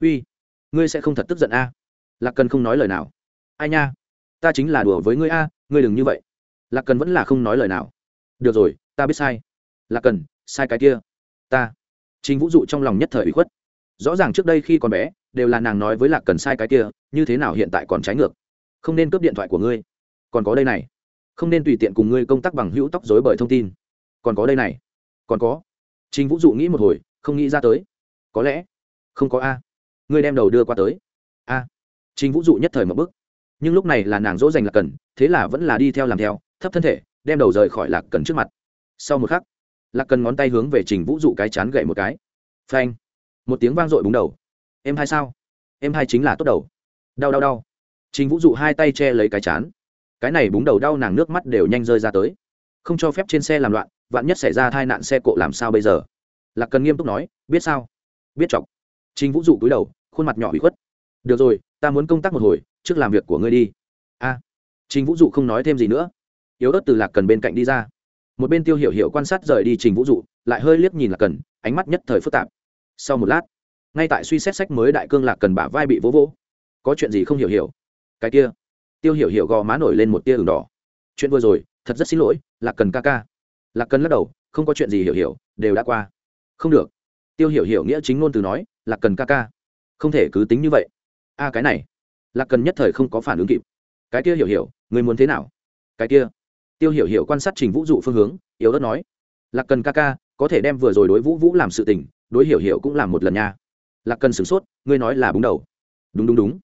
Uy, ngươi sẽ không thật tức giận a? Lạc cần không nói lời nào. Ai nha, ta chính là đùa với ngươi a, ngươi đừng như vậy. Lạc cần vẫn là không nói lời nào. Được rồi, ta biết sai. Lạc cần, sai cái kia. Ta trình vũ dụ trong lòng nhất thời bị khuất. Rõ ràng trước đây khi còn bé, đều là nàng nói với lạc cần sai cái kia, như thế nào hiện tại còn trái ngược? Không nên cướp điện thoại của ngươi. Còn có đây này. Không nên tùy tiện cùng ngươi công tác bằng hữu tóc dối bởi thông tin. Còn có đây này. Còn có. Trình vũ dụ nghĩ một hồi, không nghĩ ra tới. Có lẽ không có a. Ngươi đem đầu đưa qua tới. A. Trình vũ dụ nhất thời một bức nhưng lúc này là nàng dỗ dành lạc cần, thế là vẫn là đi theo làm theo, thấp thân thể, đem đầu rời khỏi lạc cần trước mặt. Sau một khắc lạc cần ngón tay hướng về trình vũ dụ cái chán gậy một cái. Phanh. Một tiếng vang dội búng đầu. Em hai sao? Em hai chính là tốt đầu. Đau đau đau. Trình vũ dụ hai tay che lấy cái chán. Cái này búng đầu đau nàng nước mắt đều nhanh rơi ra tới. Không cho phép trên xe làm loạn vạn nhất xảy ra tai nạn xe cộ làm sao bây giờ? Lạc cần nghiêm túc nói biết sao? Biết chọc. Trình vũ dụ cúi đầu khuôn mặt nhỏ bị khuất. Được rồi ta muốn công tác một hồi trước làm việc của ngươi đi. A. À, trình vũ dụ không nói thêm gì nữa. Yếu ớt từ lạc cần bên cạnh đi ra một bên tiêu hiểu hiểu quan sát rời đi trình vũ dụ, lại hơi liếc nhìn lạc cần, ánh mắt nhất thời phức tạp. Sau một lát, ngay tại suy xét sách mới đại cương lạc cần bả vai bị vỗ vỗ. Có chuyện gì không hiểu hiểu? Cái kia. Tiêu hiểu hiểu gò má nổi lên một tia ửng đỏ. Chuyện vừa rồi, thật rất xin lỗi, lạc cần ca ca. Lạc cần lắc đầu, không có chuyện gì hiểu hiểu, đều đã qua. Không được. Tiêu hiểu hiểu nghĩa chính ngôn từ nói, lạc cần ca ca. Không thể cứ tính như vậy. A, cái này. Lạc cần nhất thời không có phản ứng kịp. Cái kia hiểu hiểu, người muốn thế nào? Cái kia tiêu hiểu hiểu quan sát trình vũ dụ phương hướng, yếu đất nói, lạc cần ca ca, có thể đem vừa rồi đối vũ vũ làm sự tình, đối hiểu hiểu cũng làm một lần nha. Lạc cần sửng sốt, ngươi nói là búng đầu. Đúng đúng đúng.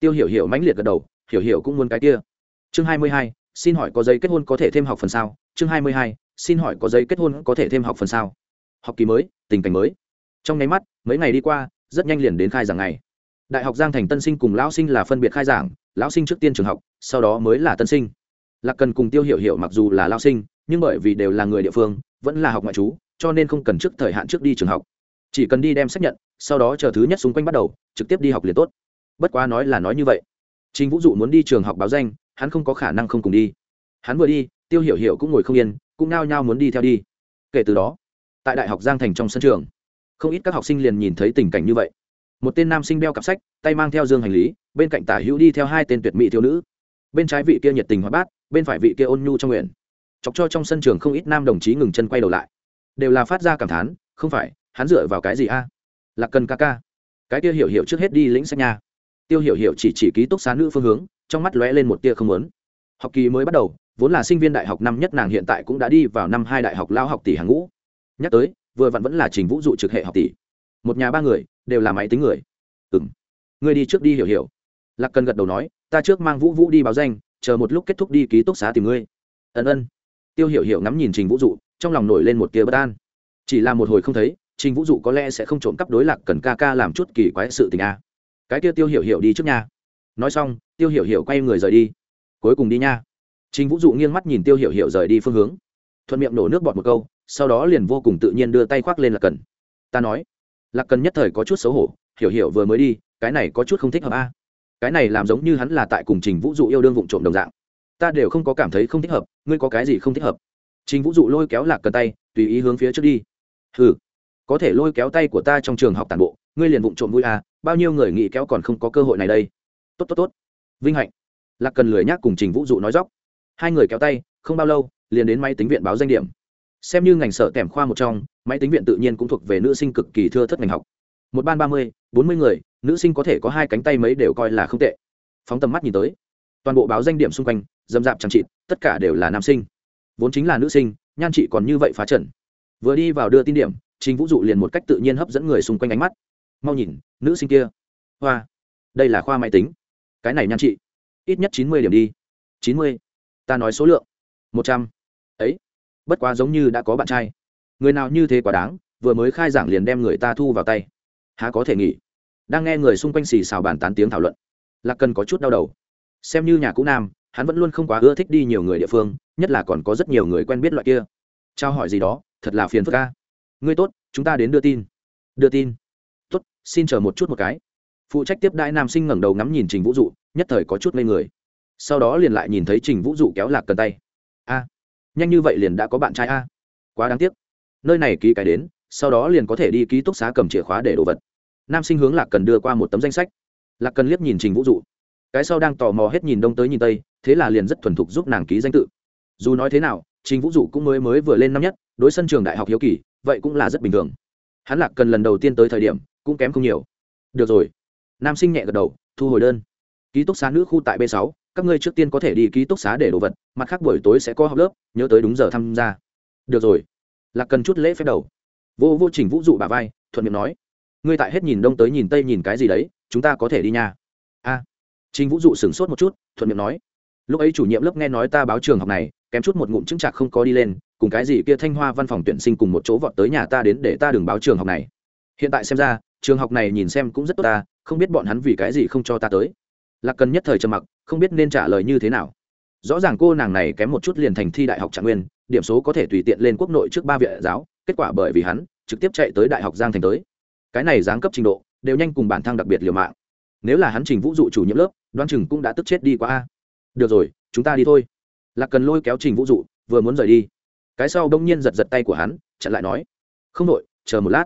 Tiêu hiểu hiểu mãnh liệt gật đầu, hiểu hiểu cũng muốn cái kia. Chương hai mươi hai, xin hỏi có giấy kết hôn có thể thêm học phần sao? Chương hai mươi hai, xin hỏi có giấy kết hôn có thể thêm học phần sao? Học kỳ mới, tình cảnh mới. Trong nháy mắt, mấy ngày đi qua, rất nhanh liền đến khai giảng ngày. Đại học giang thành tân sinh cùng lão sinh là phân biệt khai giảng, lão sinh trước tiên trường học, sau đó mới là tân sinh lạc cần cùng tiêu hiểu hiểu mặc dù là lao sinh, nhưng bởi vì đều là người địa phương, vẫn là học ngoại trú, cho nên không cần trước thời hạn trước đi trường học. Chỉ cần đi đem xác nhận, sau đó chờ thứ nhất xung quanh bắt đầu, trực tiếp đi học liền tốt. Bất quá nói là nói như vậy. Trình vũ dụ muốn đi trường học báo danh, hắn không có khả năng không cùng đi. Hắn vừa đi, tiêu hiểu hiểu cũng ngồi không yên, cũng nao nhao muốn đi theo đi. Kể từ đó, tại đại học giang thành trong sân trường, không ít các học sinh liền nhìn thấy tình cảnh như vậy. Một tên nam sinh đeo cặp sách, tay mang theo dương hành lý, bên cạnh tả hữu đi theo hai tên tuyệt mỹ thiếu nữ. Bên trái vị kia nhiệt tình hóa bát bên phải vị kia ôn nhu trong nguyện. Chọc cho trong sân trường không ít nam đồng chí ngừng chân quay đầu lại. Đều là phát ra cảm thán, không phải, hắn dựa vào cái gì a? À? là cần ca ca. Cái kia hiểu hiểu trước hết đi lĩnh sách nha. Tiêu hiểu hiểu chỉ chỉ ký túc xá nữ phương hướng, trong mắt lóe lên một tia không lớn học kỳ mới bắt đầu, vốn là sinh viên đại học năm nhất nàng hiện tại cũng đã đi vào năm hai đại học lao học tỷ hàng ngũ. Nhắc tới, vừa vặn vẫn là trình vũ dụ trực hệ học tỷ. Một nhà ba người, đều là máy tính người. Ừ m người đi trước đi hiểu hiểu. Lạc cần gật đầu nói, ta trước mang vũ vũ đi báo danh chờ một lúc kết thúc đi ký túc xá tìm ngươi. Ân ân. Tiêu hiểu hiểu ngắm nhìn trình vũ dụ, trong lòng nổi lên một tia bất an. Chỉ là một hồi không thấy, trình vũ dụ có lẽ sẽ không trộm cắp đối lạc cần ca ca làm chút kỳ quái sự tình a à. cái kia tiêu hiểu hiểu đi trước nha. Nói xong, tiêu hiểu hiểu quay người rời đi. Cuối cùng đi nha. Trình vũ dụ nghiêng mắt nhìn tiêu hiểu hiểu rời đi phương hướng. Thuận miệng nổ nước bọt một câu, sau đó liền vô cùng tự nhiên đưa tay khoác lên lạc cần. Ta nói, lạc cần nhất thời có chút xấu hổ, hiểu hiểu vừa mới đi, cái này có chút không thích hợp a cái này làm giống như hắn là tại cùng trình vũ dụ yêu đương vụng trộm đồng dạng. Ta đều không có cảm thấy không thích hợp, ngươi có cái gì không thích hợp? Trình vũ dụ lôi kéo lạc cần tay, tùy ý hướng phía trước đi. Ừ có thể lôi kéo tay của ta trong trường học tàn bộ, ngươi liền vụng trộm vui à bao nhiêu người nghĩ kéo còn không có cơ hội này đây. Tốt tốt tốt. Vinh hạnh. Lạc cần lười nhác cùng trình vũ dụ nói dóc. Hai người kéo tay, không bao lâu, liền đến máy tính viện báo danh điểm. Xem như ngành sở kèm khoa một trong, máy tính viện tự nhiên cũng thuộc về nữ sinh cực kỳ thưa thất ngành học. Một ban ba mươi, bốn mươi người nữ sinh có thể có hai cánh tay mấy đều coi là không tệ. Phóng tầm mắt nhìn tới, toàn bộ báo danh điểm xung quanh dầm dạp chẳng trị tất cả đều là nam sinh. Vốn chính là nữ sinh, nhan chị còn như vậy phá trần vừa đi vào đưa tin điểm chính vũ dụ liền một cách tự nhiên hấp dẫn người xung quanh ánh mắt. Mau nhìn, nữ sinh kia. Hoa, đây là khoa máy tính. Cái này nhan chị. Ít nhất chín mươi điểm đi. Chín mươi. Ta nói số lượng. Một trăm. Ấy, bất quá giống như đã có bạn trai. Người nào như thế quá đáng, vừa mới khai giảng liền đem người ta thu vào tay. Há có thể nghỉ? Đang nghe người xung quanh xì xào bàn tán tiếng thảo luận. Lạc cần có chút đau đầu. Xem như nhà cũ nam, hắn vẫn luôn không quá ưa thích đi nhiều người địa phương, nhất là còn có rất nhiều người quen biết loại kia. Trao hỏi gì đó, thật là phiền phức ca ngươi tốt, chúng ta đến đưa tin. Đưa tin. Tốt, xin chờ một chút một cái. Phụ trách tiếp đại nam sinh ngẩng đầu ngắm nhìn trình vũ dụ, nhất thời có chút ngây người. Sau đó liền lại nhìn thấy trình vũ dụ kéo lạc cần tay. A, nhanh như vậy liền đã có bạn trai a. Quá đáng tiếc. Nơi này ký cái đến, sau đó liền có thể đi ký túc xá cầm chìa khóa để đồ vật nam sinh hướng lạc cần đưa qua một tấm danh sách. Lạc cần liếc nhìn trình vũ dụ. Cái sau đang tò mò hết nhìn đông tới nhìn tây, thế là liền rất thuần thục giúp nàng ký danh tự. Dù nói thế nào, trình vũ dụ cũng mới mới vừa lên năm nhất, đối sân trường đại học hiếu kỳ, vậy cũng là rất bình thường. Hắn lạc cần lần đầu tiên tới thời điểm, cũng kém không nhiều. Được rồi. Nam sinh nhẹ gật đầu, thu hồi đơn. Ký túc xá nữ khu tại b sáu, các ngươi trước tiên có thể đi ký túc xá để đồ vật, mặt khác buổi tối sẽ có học lớp, nhớ tới đúng giờ tham gia. Được rồi. Lạc cần chút lễ phép đầu. Vô vô trình vũ dụ bà vai, thuận miệng nói ngươi tại hết nhìn đông tới nhìn tây nhìn cái gì đấy, chúng ta có thể đi nha. A. Trình vũ dụ sửng sốt một chút, thuận miệng nói. Lúc ấy chủ nhiệm lớp nghe nói ta báo trường học này, kém chút một ngụm chứng chạc không có đi lên, cùng cái gì kia thanh hoa văn phòng tuyển sinh cùng một chỗ vọt tới nhà ta đến để ta đừng báo trường học này. Hiện tại xem ra, trường học này nhìn xem cũng rất tốt ta, không biết bọn hắn vì cái gì không cho ta tới. Lạc cần nhất thời trầm mặc, không biết nên trả lời như thế nào. Rõ ràng cô nàng này kém một chút liền thành thi đại học trạng nguyên, điểm số có thể tùy tiện lên quốc nội trước ba viện giáo, kết quả bởi vì hắn, trực tiếp chạy tới đại học giang thành tới cái này giáng cấp trình độ, đều nhanh cùng bản thăng đặc biệt liều mạng. Nếu là hắn trình vũ dụ chủ nhiệm lớp đoan chừng cũng đã tức chết đi qua a. Được rồi, chúng ta đi thôi. Lạc cần lôi kéo trình vũ dụ vừa muốn rời đi. Cái sau đông nhiên giật giật tay của hắn, chặn lại nói, không đội chờ một lát.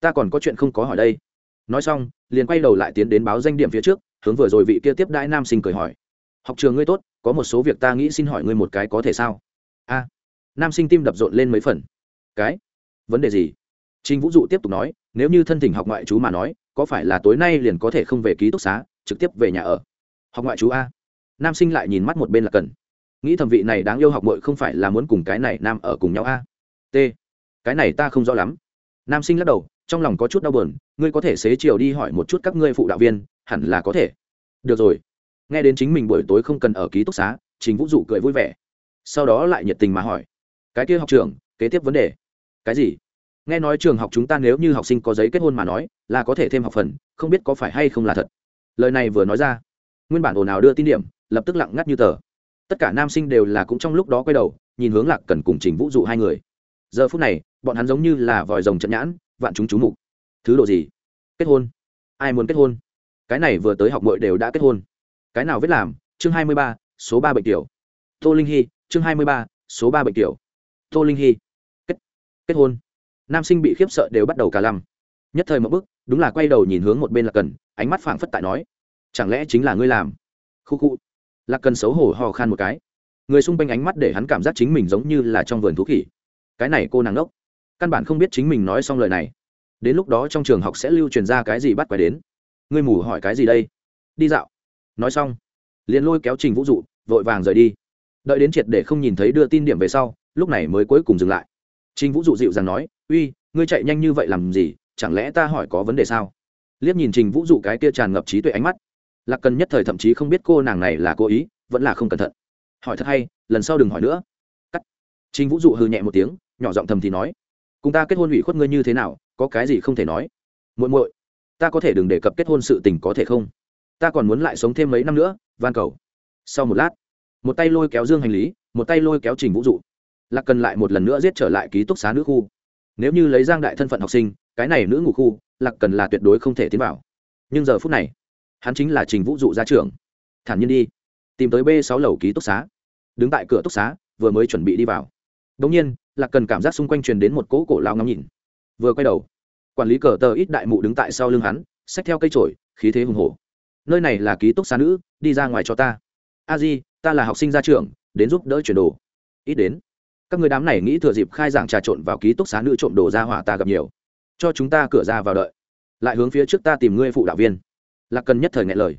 Ta còn có chuyện không có hỏi đây. Nói xong, liền quay đầu lại tiến đến báo danh điểm phía trước, hướng vừa rồi vị kia tiếp đãi nam sinh cười hỏi, học trường ngươi tốt, có một số việc ta nghĩ xin hỏi ngươi một cái có thể sao? A. Nam sinh tim đập rộn lên mấy phần. Cái? Vấn đề gì? Trình Vũ Dụ tiếp tục nói, nếu như thân thỉnh học ngoại chú mà nói, có phải là tối nay liền có thể không về ký túc xá, trực tiếp về nhà ở? Học ngoại chú a? Nam sinh lại nhìn mắt một bên là cần. Nghĩ thẩm vị này đáng yêu học muội không phải là muốn cùng cái này nam ở cùng nhau a? T. Cái này ta không rõ lắm. Nam sinh lắc đầu, trong lòng có chút đau buồn, ngươi có thể xế chiều đi hỏi một chút các ngươi phụ đạo viên, hẳn là có thể. Được rồi. Nghe đến chính mình buổi tối không cần ở ký túc xá, Trình Vũ Dụ cười vui vẻ. Sau đó lại nhiệt tình mà hỏi, cái kia học trưởng, kế tiếp vấn đề. Cái gì? Nghe nói trường học chúng ta nếu như học sinh có giấy kết hôn mà nói, là có thể thêm học phần, không biết có phải hay không là thật. Lời này vừa nói ra, nguyên bản ồn ào đưa tin điểm, lập tức lặng ngắt như tờ. Tất cả nam sinh đều là cũng trong lúc đó quay đầu, nhìn hướng lạc cần cùng trình vũ dụ hai người. Giờ phút này, bọn hắn giống như là vòi rồng trận nhãn, vạn chúng chú mục. Thứ độ gì? Kết hôn. Ai muốn kết hôn? Cái này vừa tới học mội đều đã kết hôn. Cái nào viết làm? Chương hai mươi ba, số ba bệnh tiểu. Tô linh hy, chương hai mươi ba, số ba bệnh tiểu. Tô linh hy. Kết kết hôn nam sinh bị khiếp sợ đều bắt đầu cả lăm. Nhất thời một bức đúng là quay đầu nhìn hướng một bên lạc cần, ánh mắt phảng phất tại nói, chẳng lẽ chính là ngươi làm? Khu khu. Lạc cần xấu hổ hò khan một cái. Người xung quanh ánh mắt để hắn cảm giác chính mình giống như là trong vườn thú khỉ. Cái này cô nàng ngốc. Căn bản không biết chính mình nói xong lời này. Đến lúc đó trong trường học sẽ lưu truyền ra cái gì bắt quái đến. Ngươi mù hỏi cái gì đây? Đi dạo. Nói xong, liền lôi kéo trình vũ dụ, vội vàng rời đi. Đợi đến triệt để không nhìn thấy đưa tin điểm về sau, lúc này mới cuối cùng dừng lại trình vũ dụ dịu rằng nói, uy, ngươi chạy nhanh như vậy làm gì? Chẳng lẽ ta hỏi có vấn đề sao? Liếc nhìn trình vũ dụ cái kia tràn ngập trí tuệ ánh mắt. Lạc cần nhất thời thậm chí không biết cô nàng này là cố ý, vẫn là không cẩn thận. Hỏi thật hay, lần sau đừng hỏi nữa. Cắt. Trình vũ dụ hừ nhẹ một tiếng, nhỏ giọng thầm thì nói, cùng ta kết hôn ủy khuất ngươi như thế nào, có cái gì không thể nói? Muội muội, ta có thể đừng đề cập kết hôn sự tình có thể không? Ta còn muốn lại sống thêm mấy năm nữa, van cầu. Sau một lát, một tay lôi kéo dương hành lý, một tay lôi kéo trình vũ dụ lạc cần lại một lần nữa giết trở lại ký túc xá nữ khu. Nếu như lấy giang đại thân phận học sinh, cái này nữ ngủ khu, lạc cần là tuyệt đối không thể tiến vào. Nhưng giờ phút này, hắn chính là trình vũ dụ ra trường thản nhiên đi, tìm tới b sáu lầu ký túc xá. Đứng tại cửa túc xá, vừa mới chuẩn bị đi vào. Đ ỗ n g nhiên, lạc cần cảm giác xung quanh truyền đến một cỗ cổ lao ngắm nhìn. Vừa quay đầu, quản lý cờ tờ ít đại mụ đứng tại sau lưng hắn, xách theo cây trổi khí thế hùng hồ nơi này là ký túc xá nữ, đi ra ngoài cho ta. A di, ta là học sinh ra trường đến giúp đỡ chuyển đồ. Ít đến các người đám này nghĩ thừa dịp khai giảng trà trộn vào ký túc xá nữ trộm đồ ra hỏa ta gặp nhiều. Cho chúng ta cửa ra vào đợi. Lại hướng phía trước ta tìm ngươi phụ đạo viên. Lạc cần nhất thời ngại lời.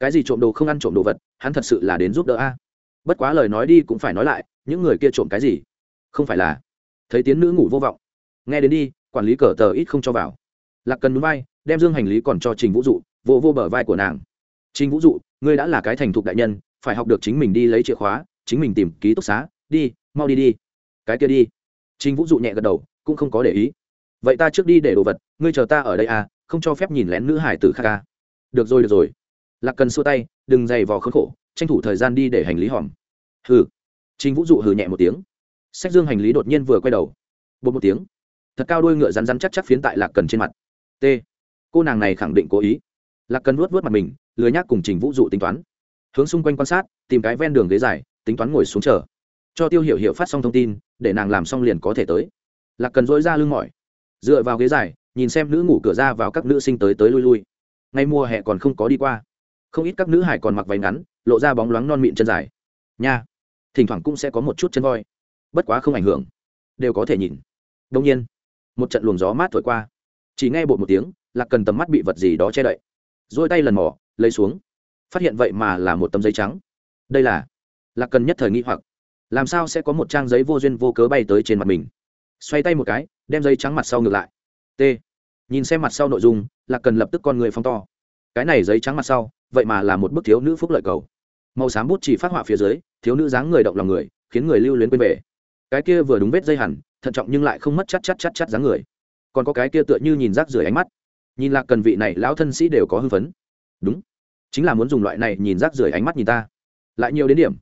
Cái gì trộm đồ không ăn trộm đồ vật, hắn thật sự là đến giúp đỡ a. Bất quá lời nói đi cũng phải nói lại, những người kia trộm cái gì? Không phải là. Thấy tiếng nữ ngủ vô vọng. Nghe đến đi, quản lý cờ tờ ít không cho vào. Lạc cần núi vai, đem dương hành lý còn cho trình vũ dụ vô vô bờ vai của nàng. Trình vũ dụ, ngươi đã là cái thành thục đại nhân, phải học được chính mình đi lấy chìa khóa, chính mình tìm ký túc xá, đi, mau đi đi cái kia đi. Trình vũ dụ nhẹ gật đầu, cũng không có để ý. Vậy ta trước đi để đồ vật, ngươi chờ ta ở đây à không cho phép nhìn lén nữ hải tử khác à. Được rồi được rồi. Lạc cần xua tay, đừng dày vò khốn khổ, tranh thủ thời gian đi để hành lý hòm. Hừ. Trình vũ dụ hừ nhẹ một tiếng. Sách dương hành lý đột nhiên vừa quay đầu. Bột một tiếng. Thật cao đôi ngựa rắn rắn chắc chắc phiến tại lạc cần trên mặt. T. Cô nàng này khẳng định cố ý. Lạc cần vuốt vuốt mặt mình, lười nhác cùng trình vũ dụ tính toán. Hướng xung quanh quan sát, tìm cái ven đường ghế dài, tính toán ngồi xuống chờ cho tiêu hiểu hiểu phát xong thông tin, để nàng làm xong liền có thể tới. Lạc cần dối ra lưng mỏi, dựa vào ghế dài, nhìn xem nữ ngủ cửa ra vào các nữ sinh tới tới lui lui. Ngay mùa hè còn không có đi qua, không ít các nữ hải còn mặc váy ngắn, lộ ra bóng loáng non mịn chân dài. Nha, thỉnh thoảng cũng sẽ có một chút chân voi, bất quá không ảnh hưởng, đều có thể nhìn. Đông nhiên, một trận luồng gió mát thổi qua, chỉ nghe bột một tiếng, lạc cần tầm mắt bị vật gì đó che đậy dôi tay lần mỏ lấy xuống, phát hiện vậy mà là một tấm giấy trắng. Đây là lạc cần nhất thời nghĩ hoặc làm sao sẽ có một trang giấy vô duyên vô cớ bay tới trên mặt mình? Xoay tay một cái, đem giấy trắng mặt sau ngược lại. T. Nhìn xem mặt sau nội dung là cần lập tức con người phong to. Cái này giấy trắng mặt sau, vậy mà là một bức thiếu nữ phúc lợi cầu. Màu xám bút chỉ phát họa phía dưới, thiếu nữ dáng người động lòng người, khiến người lưu luyến quên về. Cái kia vừa đúng vết dây hẳn, thận trọng nhưng lại không mất chắc chắc chắc chắc dáng người. Còn có cái kia tựa như nhìn rác rưởi ánh mắt. Nhìn lạc cần vị này, lão thân sĩ đều có hưng phấn. Đúng, chính là muốn dùng loại này nhìn rác rưởi ánh mắt nhìn ta. Lại nhiều đến điểm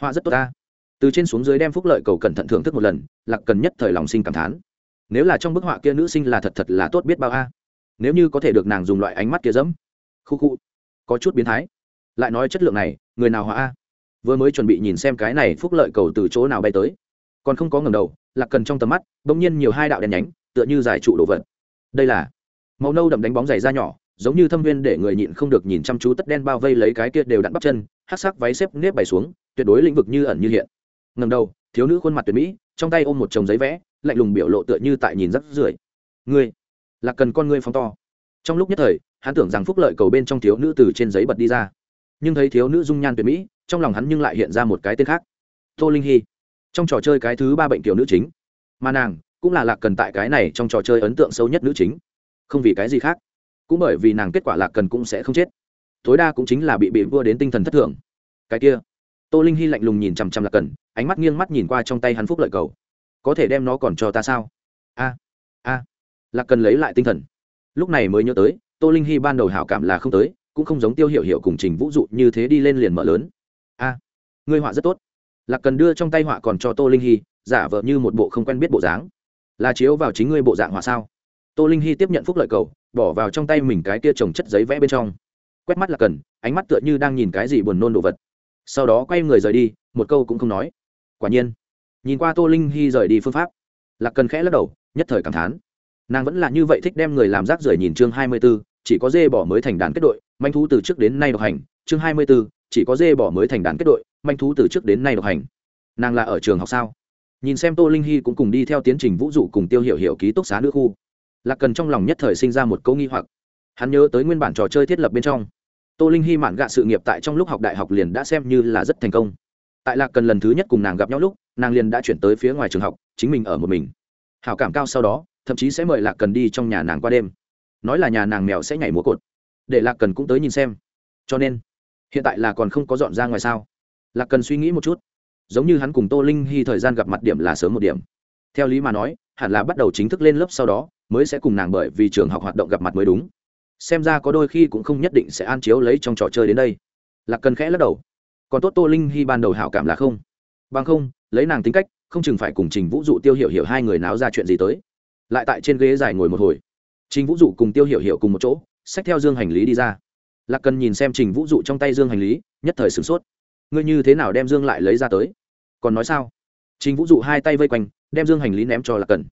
họa rất tốt ta. Từ trên xuống dưới đem phúc lợi cầu cẩn thận thưởng thức một lần, lạc cần nhất thời lòng sinh cảm thán. Nếu là trong bức họa kia nữ sinh là thật thật là tốt biết bao a. Nếu như có thể được nàng dùng loại ánh mắt kia dẫm. Khu khu. Có chút biến thái. Lại nói chất lượng này, người nào họa a? Vừa mới chuẩn bị nhìn xem cái này phúc lợi cầu từ chỗ nào bay tới. Còn không có ngầm đầu, lạc cần trong tầm mắt, bỗng nhiên nhiều hai đạo đèn nhánh, tựa như giải trụ đồ vật. Đây là màu nâu đậm đánh bóng dày da nhỏ, giống như thâm viên để người nhịn không được nhìn chăm chú tất đen bao vây lấy cái kia đều đặn bắp chân hát sắc váy xếp nếp bày xuống tuyệt đối lĩnh vực như ẩn như hiện. Ngầm đầu, thiếu nữ khuôn mặt tuyệt mỹ, trong tay ôm một chồng giấy vẽ, lạnh lùng biểu lộ tựa như tại nhìn rắc rưởi. Ngươi, là cần con ngươi phóng to. Trong lúc nhất thời, hắn tưởng rằng phúc lợi cầu bên trong thiếu nữ từ trên giấy bật đi ra. Nhưng thấy thiếu nữ dung nhan tuyệt mỹ, trong lòng hắn nhưng lại hiện ra một cái tên khác. Tô linh hy trong trò chơi cái thứ ba bệnh kiểu nữ chính. Mà nàng, cũng là lạc cần tại cái này trong trò chơi ấn tượng sâu nhất nữ chính. Không vì cái gì khác. Cũng bởi vì nàng kết quả lạc cần cũng sẽ không chết. Tối đa cũng chính là bị bị vua đến tinh thần thất thường. Cái kia tô linh hy lạnh lùng nhìn chằm chằm lạc cần ánh mắt nghiêng mắt nhìn qua trong tay hắn phúc lợi cầu. Có thể đem nó còn cho ta sao? A a. Lạc cần lấy lại tinh thần. Lúc này mới nhớ tới, tô linh hy ban đầu hảo cảm là không tới, cũng không giống tiêu hiểu hiểu cùng trình vũ dụ như thế đi lên liền mở lớn. A, ngươi họa rất tốt. Lạc cần đưa trong tay họa còn cho tô linh hy giả vờ như một bộ không quen biết bộ dáng. Là chiếu vào chính ngươi bộ dạng họa sao? Tô linh hy tiếp nhận phúc lợi cầu, bỏ vào trong tay mình cái kia trồng chất giấy vẽ bên trong. Quét mắt lạc cần ánh mắt tựa như đang nhìn cái gì buồn nôn đồ vật sau đó quay người rời đi, một câu cũng không nói. Quả nhiên, nhìn qua tô linh hy rời đi phương pháp, lạc cần khẽ lắc đầu, nhất thời cảm thán. Nàng vẫn là như vậy thích đem người làm rác rưởi nhìn chương hai mươi b ố chỉ có dê bỏ mới thành đàn kết đội, manh thú từ trước đến nay độc hành. Chương hai mươi b ố chỉ có dê bỏ mới thành đàn kết đội, manh thú từ trước đến nay độc hành. Nàng là ở trường học sao? Nhìn xem tô linh hy cũng cùng đi theo tiến trình vũ dụ cùng tiêu hiệu hiệu ký túc xá nữ khu. Lạc cần trong lòng nhất thời sinh ra một câu nghi hoặc. Hắn nhớ tới nguyên bản trò chơi thiết lập bên trong tô linh hy mạn gạ sự nghiệp tại trong lúc học đại học liền đã xem như là rất thành công. Tại lạc cần lần thứ nhất cùng nàng gặp nhau lúc, nàng liền đã chuyển tới phía ngoài trường học, chính mình ở một mình. Hảo cảm cao sau đó, thậm chí sẽ mời lạc cần đi trong nhà nàng qua đêm. Nói là nhà nàng mèo sẽ nhảy múa cột. Để lạc cần cũng tới nhìn xem. Cho nên, hiện tại là còn không có dọn ra ngoài sao? Lạc cần suy nghĩ một chút. Giống như hắn cùng tô linh hy thời gian gặp mặt điểm là sớm một điểm. Theo lý mà nói, hẳn là bắt đầu chính thức lên lớp sau đó, mới sẽ cùng nàng bởi vì trường học hoạt động gặp mặt mới đúng xem ra có đôi khi cũng không nhất định sẽ an chiếu lấy trong trò chơi đến đây. Lạc cần khẽ lắc đầu. Còn tốt tô linh hy ban đầu hảo cảm là không. Bằng không, lấy nàng tính cách, không chừng phải cùng trình vũ dụ tiêu hiểu hiểu hai người náo ra chuyện gì tới. Lại tại trên ghế dài ngồi một hồi. Trình vũ dụ cùng tiêu hiểu hiểu cùng một chỗ, xách theo dương hành lý đi ra. Lạc cần nhìn xem trình vũ dụ trong tay dương hành lý, nhất thời sửng sốt. Ngươi như thế nào đem dương lại lấy ra tới? Còn nói sao? Trình vũ dụ hai tay vây quanh, đem dương hành lý ném cho lạc cần.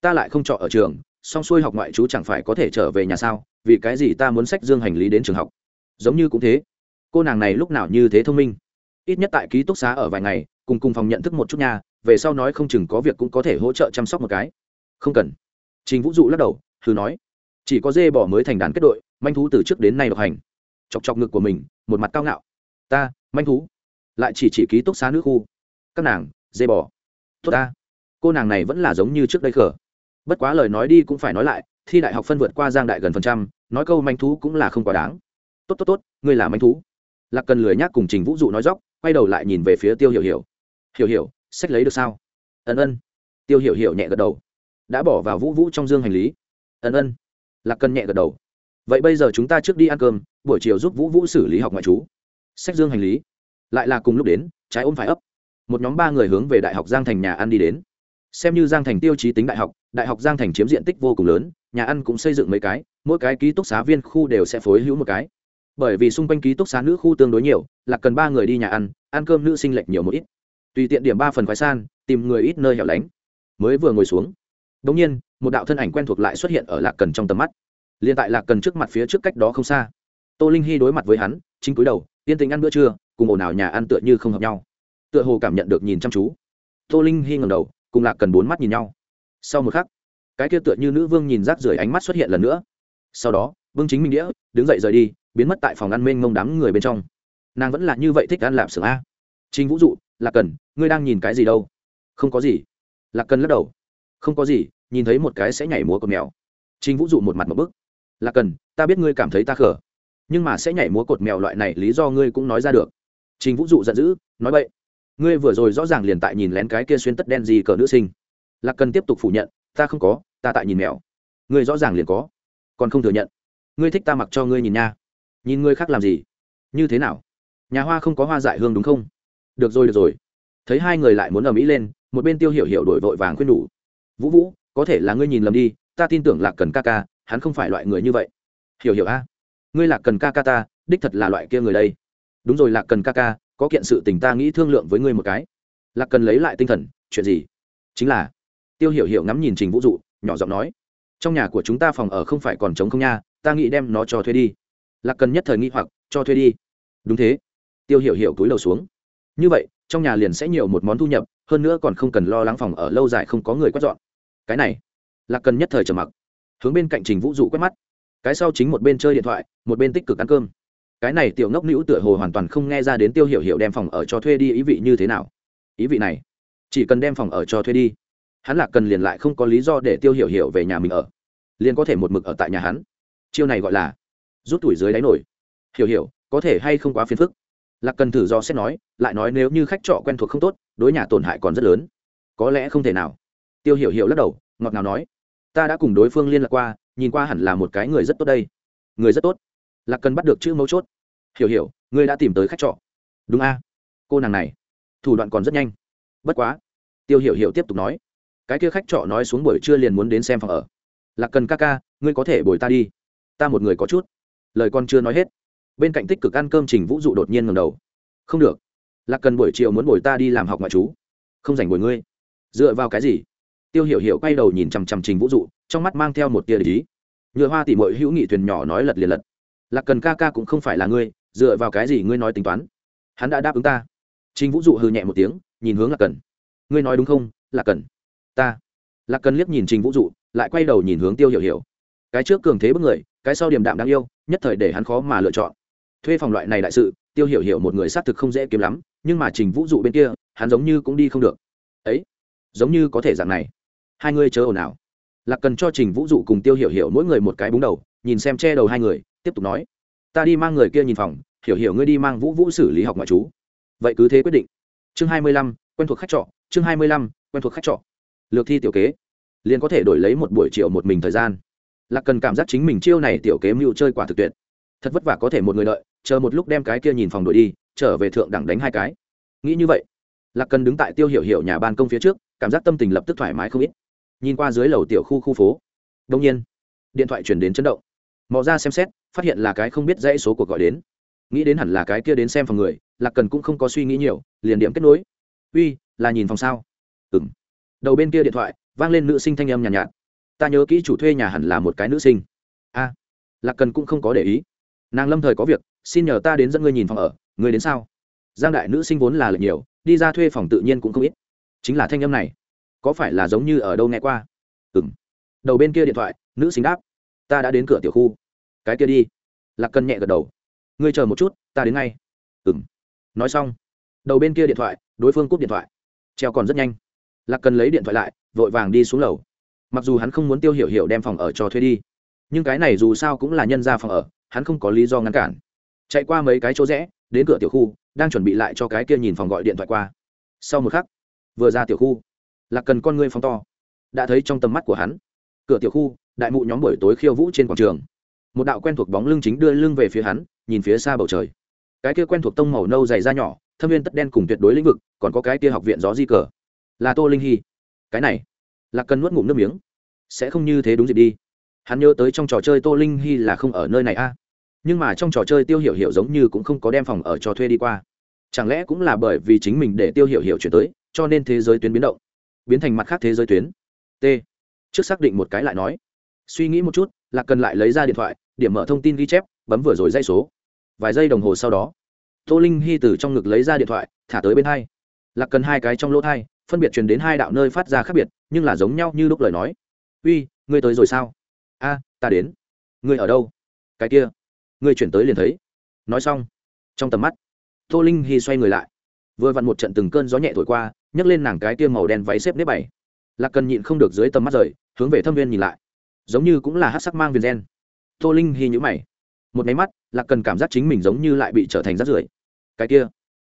Ta lại không trọ ở trường, xong xuôi học ngoại chú chẳng phải có thể trở về nhà sao? Vì cái gì ta muốn sách dương hành lý đến trường học? Giống như cũng thế. Cô nàng này lúc nào như thế thông minh? Ít nhất tại ký túc xá ở vài ngày, cùng cùng phòng nhận thức một chút nha, về sau nói không chừng có việc cũng có thể hỗ trợ chăm sóc một cái. Không cần. Trình vũ dụ lắc đầu, thử nói. Chỉ có dê bỏ mới thành đàn kết đội, manh thú từ trước đến nay độc hành. Chọc chọc ngực của mình, một mặt cao ngạo. Ta, manh thú. Lại chỉ chỉ ký túc xá nước khu. Các nàng, dê bỏ. Tốt ta. Cô nàng này vẫn là giống như trước đây khở bất quá lời nói đi cũng phải nói lại thi đại học phân vượt qua giang đại gần phần trăm, nói câu manh thú cũng là không quá đáng. Tốt tốt tốt, ngươi là manh thú. Lạc cần lười nhác cùng trình vũ dụ nói dóc quay đầu lại nhìn về phía tiêu hiểu hiểu. Hiểu hiểu, sách lấy được sao? Ân ân. Tiêu hiểu hiểu nhẹ gật đầu. Đã bỏ vào vũ vũ trong dương hành lý. Ân ân. Lạc cần nhẹ gật đầu. Vậy bây giờ chúng ta trước đi ăn cơm, buổi chiều giúp vũ vũ xử lý học ngoại trú. Sách dương hành lý. Lại là cùng lúc đến, trái ôm phải ấp. Một nhóm ba người hướng về đại học giang thành nhà ăn đi đến xem như giang thành tiêu chí tính đại học đại học giang thành chiếm diện tích vô cùng lớn, nhà ăn cũng xây dựng mấy cái, mỗi cái ký túc xá viên khu đều sẽ phối hữu một cái. Bởi vì xung quanh ký túc xá nữ khu tương đối nhiều, là cần ba người đi nhà ăn ăn cơm nữ sinh lệch nhiều một ít. Tùy tiện điểm ba phần khoái san, tìm người ít nơi hẻo lánh. Mới vừa ngồi xuống đ ỗ n g nhiên, một đạo thân ảnh quen thuộc lại xuất hiện ở lạc cần trong tầm mắt. L i ê n tại lạc cần trước mặt phía trước cách đó không xa, tô linh hy đối mặt với hắn, chính cúi đầu, yên tình ăn bữa trưa, cùng ồn ào nhà ăn tựa như không hợp nhau. Tựa hồ cảm nhận được nhìn chăm chú. Tô linh hy ngầm đầu cùng lạc cần bốn mắt nhìn nhau. Sau một khắc, cái kia tựa như nữ vương nhìn rác rưởi ánh mắt xuất hiện lần nữa. Sau đó, vương chính minh đĩa, đứng dậy rời đi, biến mất tại phòng ăn mênh mông đám người bên trong. Nàng vẫn là như vậy thích ăn lạp xưởng a. Trinh vũ dụ, lạc cần, ngươi đang nhìn cái gì đâu? Không có gì. Lạc cần lắc đầu. Không có gì, nhìn thấy một cái sẽ nhảy múa cột mèo. Trinh vũ dụ một mặt một bức. Lạc cần, ta biết ngươi cảm thấy ta khở nhưng mà sẽ nhảy múa cột mèo loại này lý do ngươi cũng nói ra được. Trình vũ dụ giận dữ, nói vậy ngươi vừa rồi rõ ràng liền tại nhìn lén cái kia xuyên tất đen gì cờ nữ sinh. Lạc cần tiếp tục phủ nhận, ta không có, ta tại nhìn mèo. Ngươi rõ ràng liền có, còn không thừa nhận. Ngươi thích ta mặc cho ngươi nhìn nha. Nhìn ngươi khác làm gì? Như thế nào? Nhà hoa không có hoa dại hương đúng không? Được rồi được rồi. Thấy hai người lại muốn ở mỹ lên, một bên tiêu hiểu hiểu đổi vội vàng khuyên đủ vũ vũ, có thể là ngươi nhìn lầm đi, ta tin tưởng lạc cần ca ca, hắn không phải loại người như vậy. Hiểu hiểu a, ngươi lạc cần ca ca ta, đích thật là loại kia người đây. Đúng rồi lạc cần ca ca có kiện sự tình ta nghĩ thương lượng với ngươi một cái. Lạc cần lấy lại tinh thần, chuyện gì? Chính là, tiêu hiểu hiểu ngắm nhìn trình vũ dụ, nhỏ giọng nói, trong nhà của chúng ta phòng ở không phải còn trống không nha, ta nghĩ đem nó cho thuê đi. Lạc cần nhất thời nghi hoặc, cho thuê đi. Đúng thế. Tiêu hiểu hiểu túi đầu xuống. Như vậy, trong nhà liền sẽ nhiều một món thu nhập, hơn nữa còn không cần lo lắng phòng ở lâu dài không có người quét dọn. Cái này, lạc cần nhất thời trầm mặc. Hướng bên cạnh trình vũ dụ quét mắt. Cái sau chính một bên chơi điện thoại, một bên tích cực ăn cơm cái này tiểu ngốc nữ tựa hồ hoàn toàn không nghe ra đến tiêu hiểu hiểu đem phòng ở cho thuê đi ý vị như thế nào. Ý vị này, chỉ cần đem phòng ở cho thuê đi, hắn lạc cần liền lại không có lý do để tiêu hiểu hiểu về nhà mình ở, liền có thể một mực ở tại nhà hắn. Chiêu này gọi là rút tuổi dưới đáy nổi. Hiểu hiểu, có thể hay không quá phiền phức? Lạc cần thử do xét nói, lại nói nếu như khách trọ quen thuộc không tốt, đối nhà tổn hại còn rất lớn. Có lẽ không thể nào. Tiêu hiểu hiểu lắc đầu, ngọt ngào nói, ta đã cùng đối phương liên lạc qua, nhìn qua hẳn là một cái người rất tốt đây. Người rất tốt lạc cần bắt được chữ mấu chốt. Hiểu hiểu, ngươi đã tìm tới khách trọ. Đúng a. Cô nàng này, thủ đoạn còn rất nhanh. Bất quá, tiêu hiểu hiểu tiếp tục nói, cái kia khách trọ nói xuống buổi trưa liền muốn đến xem phòng ở. Lạc cần ca ca, ngươi có thể bồi ta đi. Ta một người có chút. Lời con chưa nói hết, bên cạnh tích cực ăn cơm trình vũ dụ đột nhiên ngầm đầu. Không được. Lạc cần buổi chiều muốn bồi ta đi làm học ngoại trú. Không dành bồi ngươi. Dựa vào cái gì? Tiêu hiểu hiểu quay đầu nhìn chằm chằm trình vũ dụ, trong mắt mang theo một tia lý nhựa hoa tỉ mọi hữu nghị thuyền nhỏ nói lật liền lật lạc cần ca ca cũng không phải là ngươi, dựa vào cái gì ngươi nói tính toán? Hắn đã đáp ứng ta. Trình vũ dụ hư nhẹ một tiếng, nhìn hướng lạc cần. Ngươi nói đúng không, lạc cần? Ta. Lạc cần liếc nhìn trình vũ dụ, lại quay đầu nhìn hướng tiêu hiểu hiểu. Cái trước cường thế bức người, cái sau điềm đạm đáng yêu, nhất thời để hắn khó mà lựa chọn. Thuê phòng loại này đại sự, tiêu hiểu hiểu một người xác thực không dễ kiếm lắm, nhưng mà trình vũ dụ bên kia, hắn giống như cũng đi không được. Ấy, giống như có thể dạng này. Hai người chớ ồn ào. Lạc cần cho trình vũ dụ cùng tiêu hiểu hiểu mỗi người một cái búng đầu, nhìn xem che đầu hai người tiếp tục nói, ta đi mang người kia nhìn phòng, hiểu hiểu ngươi đi mang vũ vũ xử lý học ngoại trú. Vậy cứ thế quyết định. Chương hai mươi lăm, quen thuộc khách trọ, chương hai mươi lăm, quen thuộc khách trọ. Lược thi tiểu kế, liền có thể đổi lấy một buổi chiều một mình thời gian. Lạc cần cảm giác chính mình chiêu này tiểu kế mưu chơi quả thực tuyệt. Thật vất vả có thể một người đợi, chờ một lúc đem cái kia nhìn phòng đổi đi, trở về thượng đẳng đánh hai cái. Nghĩ như vậy, lạc cần đứng tại tiêu hiểu hiểu nhà ban công phía trước, cảm giác tâm tình lập tức thoải mái không ít. Nhìn qua dưới lầu tiểu khu khu phố đông nhiên, điện thoại chuyển đến chấn động mò ra xem xét phát hiện là cái không biết dãy số cuộc gọi đến. Nghĩ đến hẳn là cái kia đến xem phòng người lạc cần cũng không có suy nghĩ nhiều liền điểm kết nối. Uy là nhìn phòng sao? Ừng đầu bên kia điện thoại vang lên nữ sinh thanh âm nhàn nhạt, nhạt. Ta nhớ kỹ chủ thuê nhà hẳn là một cái nữ sinh. A. Lạc cần cũng không có để ý. Nàng lâm thời có việc xin nhờ ta đến dẫn ngươi nhìn phòng ở ngươi đến sao? Giang đại nữ sinh vốn là lợi nhiều đi ra thuê phòng tự nhiên cũng không ít. Chính là thanh âm này có phải là giống như ở đâu nghe qua? Ừng đầu bên kia điện thoại nữ sinh đáp ta đã đến cửa tiểu khu. Cái kia đi. Lạc cần nhẹ gật đầu. Ngươi chờ một chút, ta đến ngay. Ừng nói xong, đầu bên kia điện thoại, đối phương cúp điện thoại. Treo còn rất nhanh. Lạc cần lấy điện thoại lại, vội vàng đi xuống lầu. Mặc dù hắn không muốn tiêu hiểu hiểu đem phòng ở cho thuê đi, nhưng cái này dù sao cũng là nhân ra phòng ở, hắn không có lý do ngăn cản. Chạy qua mấy cái chỗ rẽ, đến cửa tiểu khu, đang chuẩn bị lại cho cái kia nhìn phòng gọi điện thoại qua. Sau một khắc, vừa ra tiểu khu, lạc cần con ngươi phóng to, đã thấy trong tầm mắt của hắn, cửa tiểu khu đại mụ nhóm buổi tối khiêu vũ trên quảng trường. Một đạo quen thuộc bóng lưng chính đưa lưng về phía hắn, nhìn phía xa bầu trời. Cái kia quen thuộc tông màu nâu dày da nhỏ, thâm viên tất đen cùng tuyệt đối lĩnh vực, còn có cái kia học viện gió di cờ. Là tô linh hy. Cái này là cần nuốt ngụm nước miếng. Sẽ không như thế đúng dịp đi. Hắn nhớ tới trong trò chơi tô linh hy là không ở nơi này a. Nhưng mà trong trò chơi tiêu hiểu hiểu giống như cũng không có đem phòng ở cho thuê đi qua. Chẳng lẽ cũng là bởi vì chính mình để tiêu hiểu hiểu chuyển tới, cho nên thế giới tuyến biến động, biến thành mặt khác thế giới tuyến? T. Trước xác định một cái lại nói suy nghĩ một chút là cần lại lấy ra điện thoại, điểm mở thông tin ghi chép, bấm vừa rồi dây số. Vài giây đồng hồ sau đó, tô linh hy từ trong ngực lấy ra điện thoại, thả tới bên hai. Lạc cần hai cái trong lỗ thai, phân biệt truyền đến hai đạo nơi phát ra khác biệt, nhưng là giống nhau như lúc lời nói. Uy, ngươi tới rồi sao? A, ta đến. Ngươi ở đâu? Cái kia. Ngươi chuyển tới liền thấy. Nói xong, trong tầm mắt, tô linh hy xoay người lại. Vừa vặn một trận từng cơn gió nhẹ thổi qua, nhấc lên nàng cái kia màu đen váy xếp nếp bảy. Lạc cần nhịn không được dưới tầm mắt rời, hướng về thâm viên nhìn lại giống như cũng là hát sắc mang viên gen. Tô linh hy nhữ mày. Một máy mắt, lạc cần cảm giác chính mình giống như lại bị trở thành rát rưởi. Cái kia.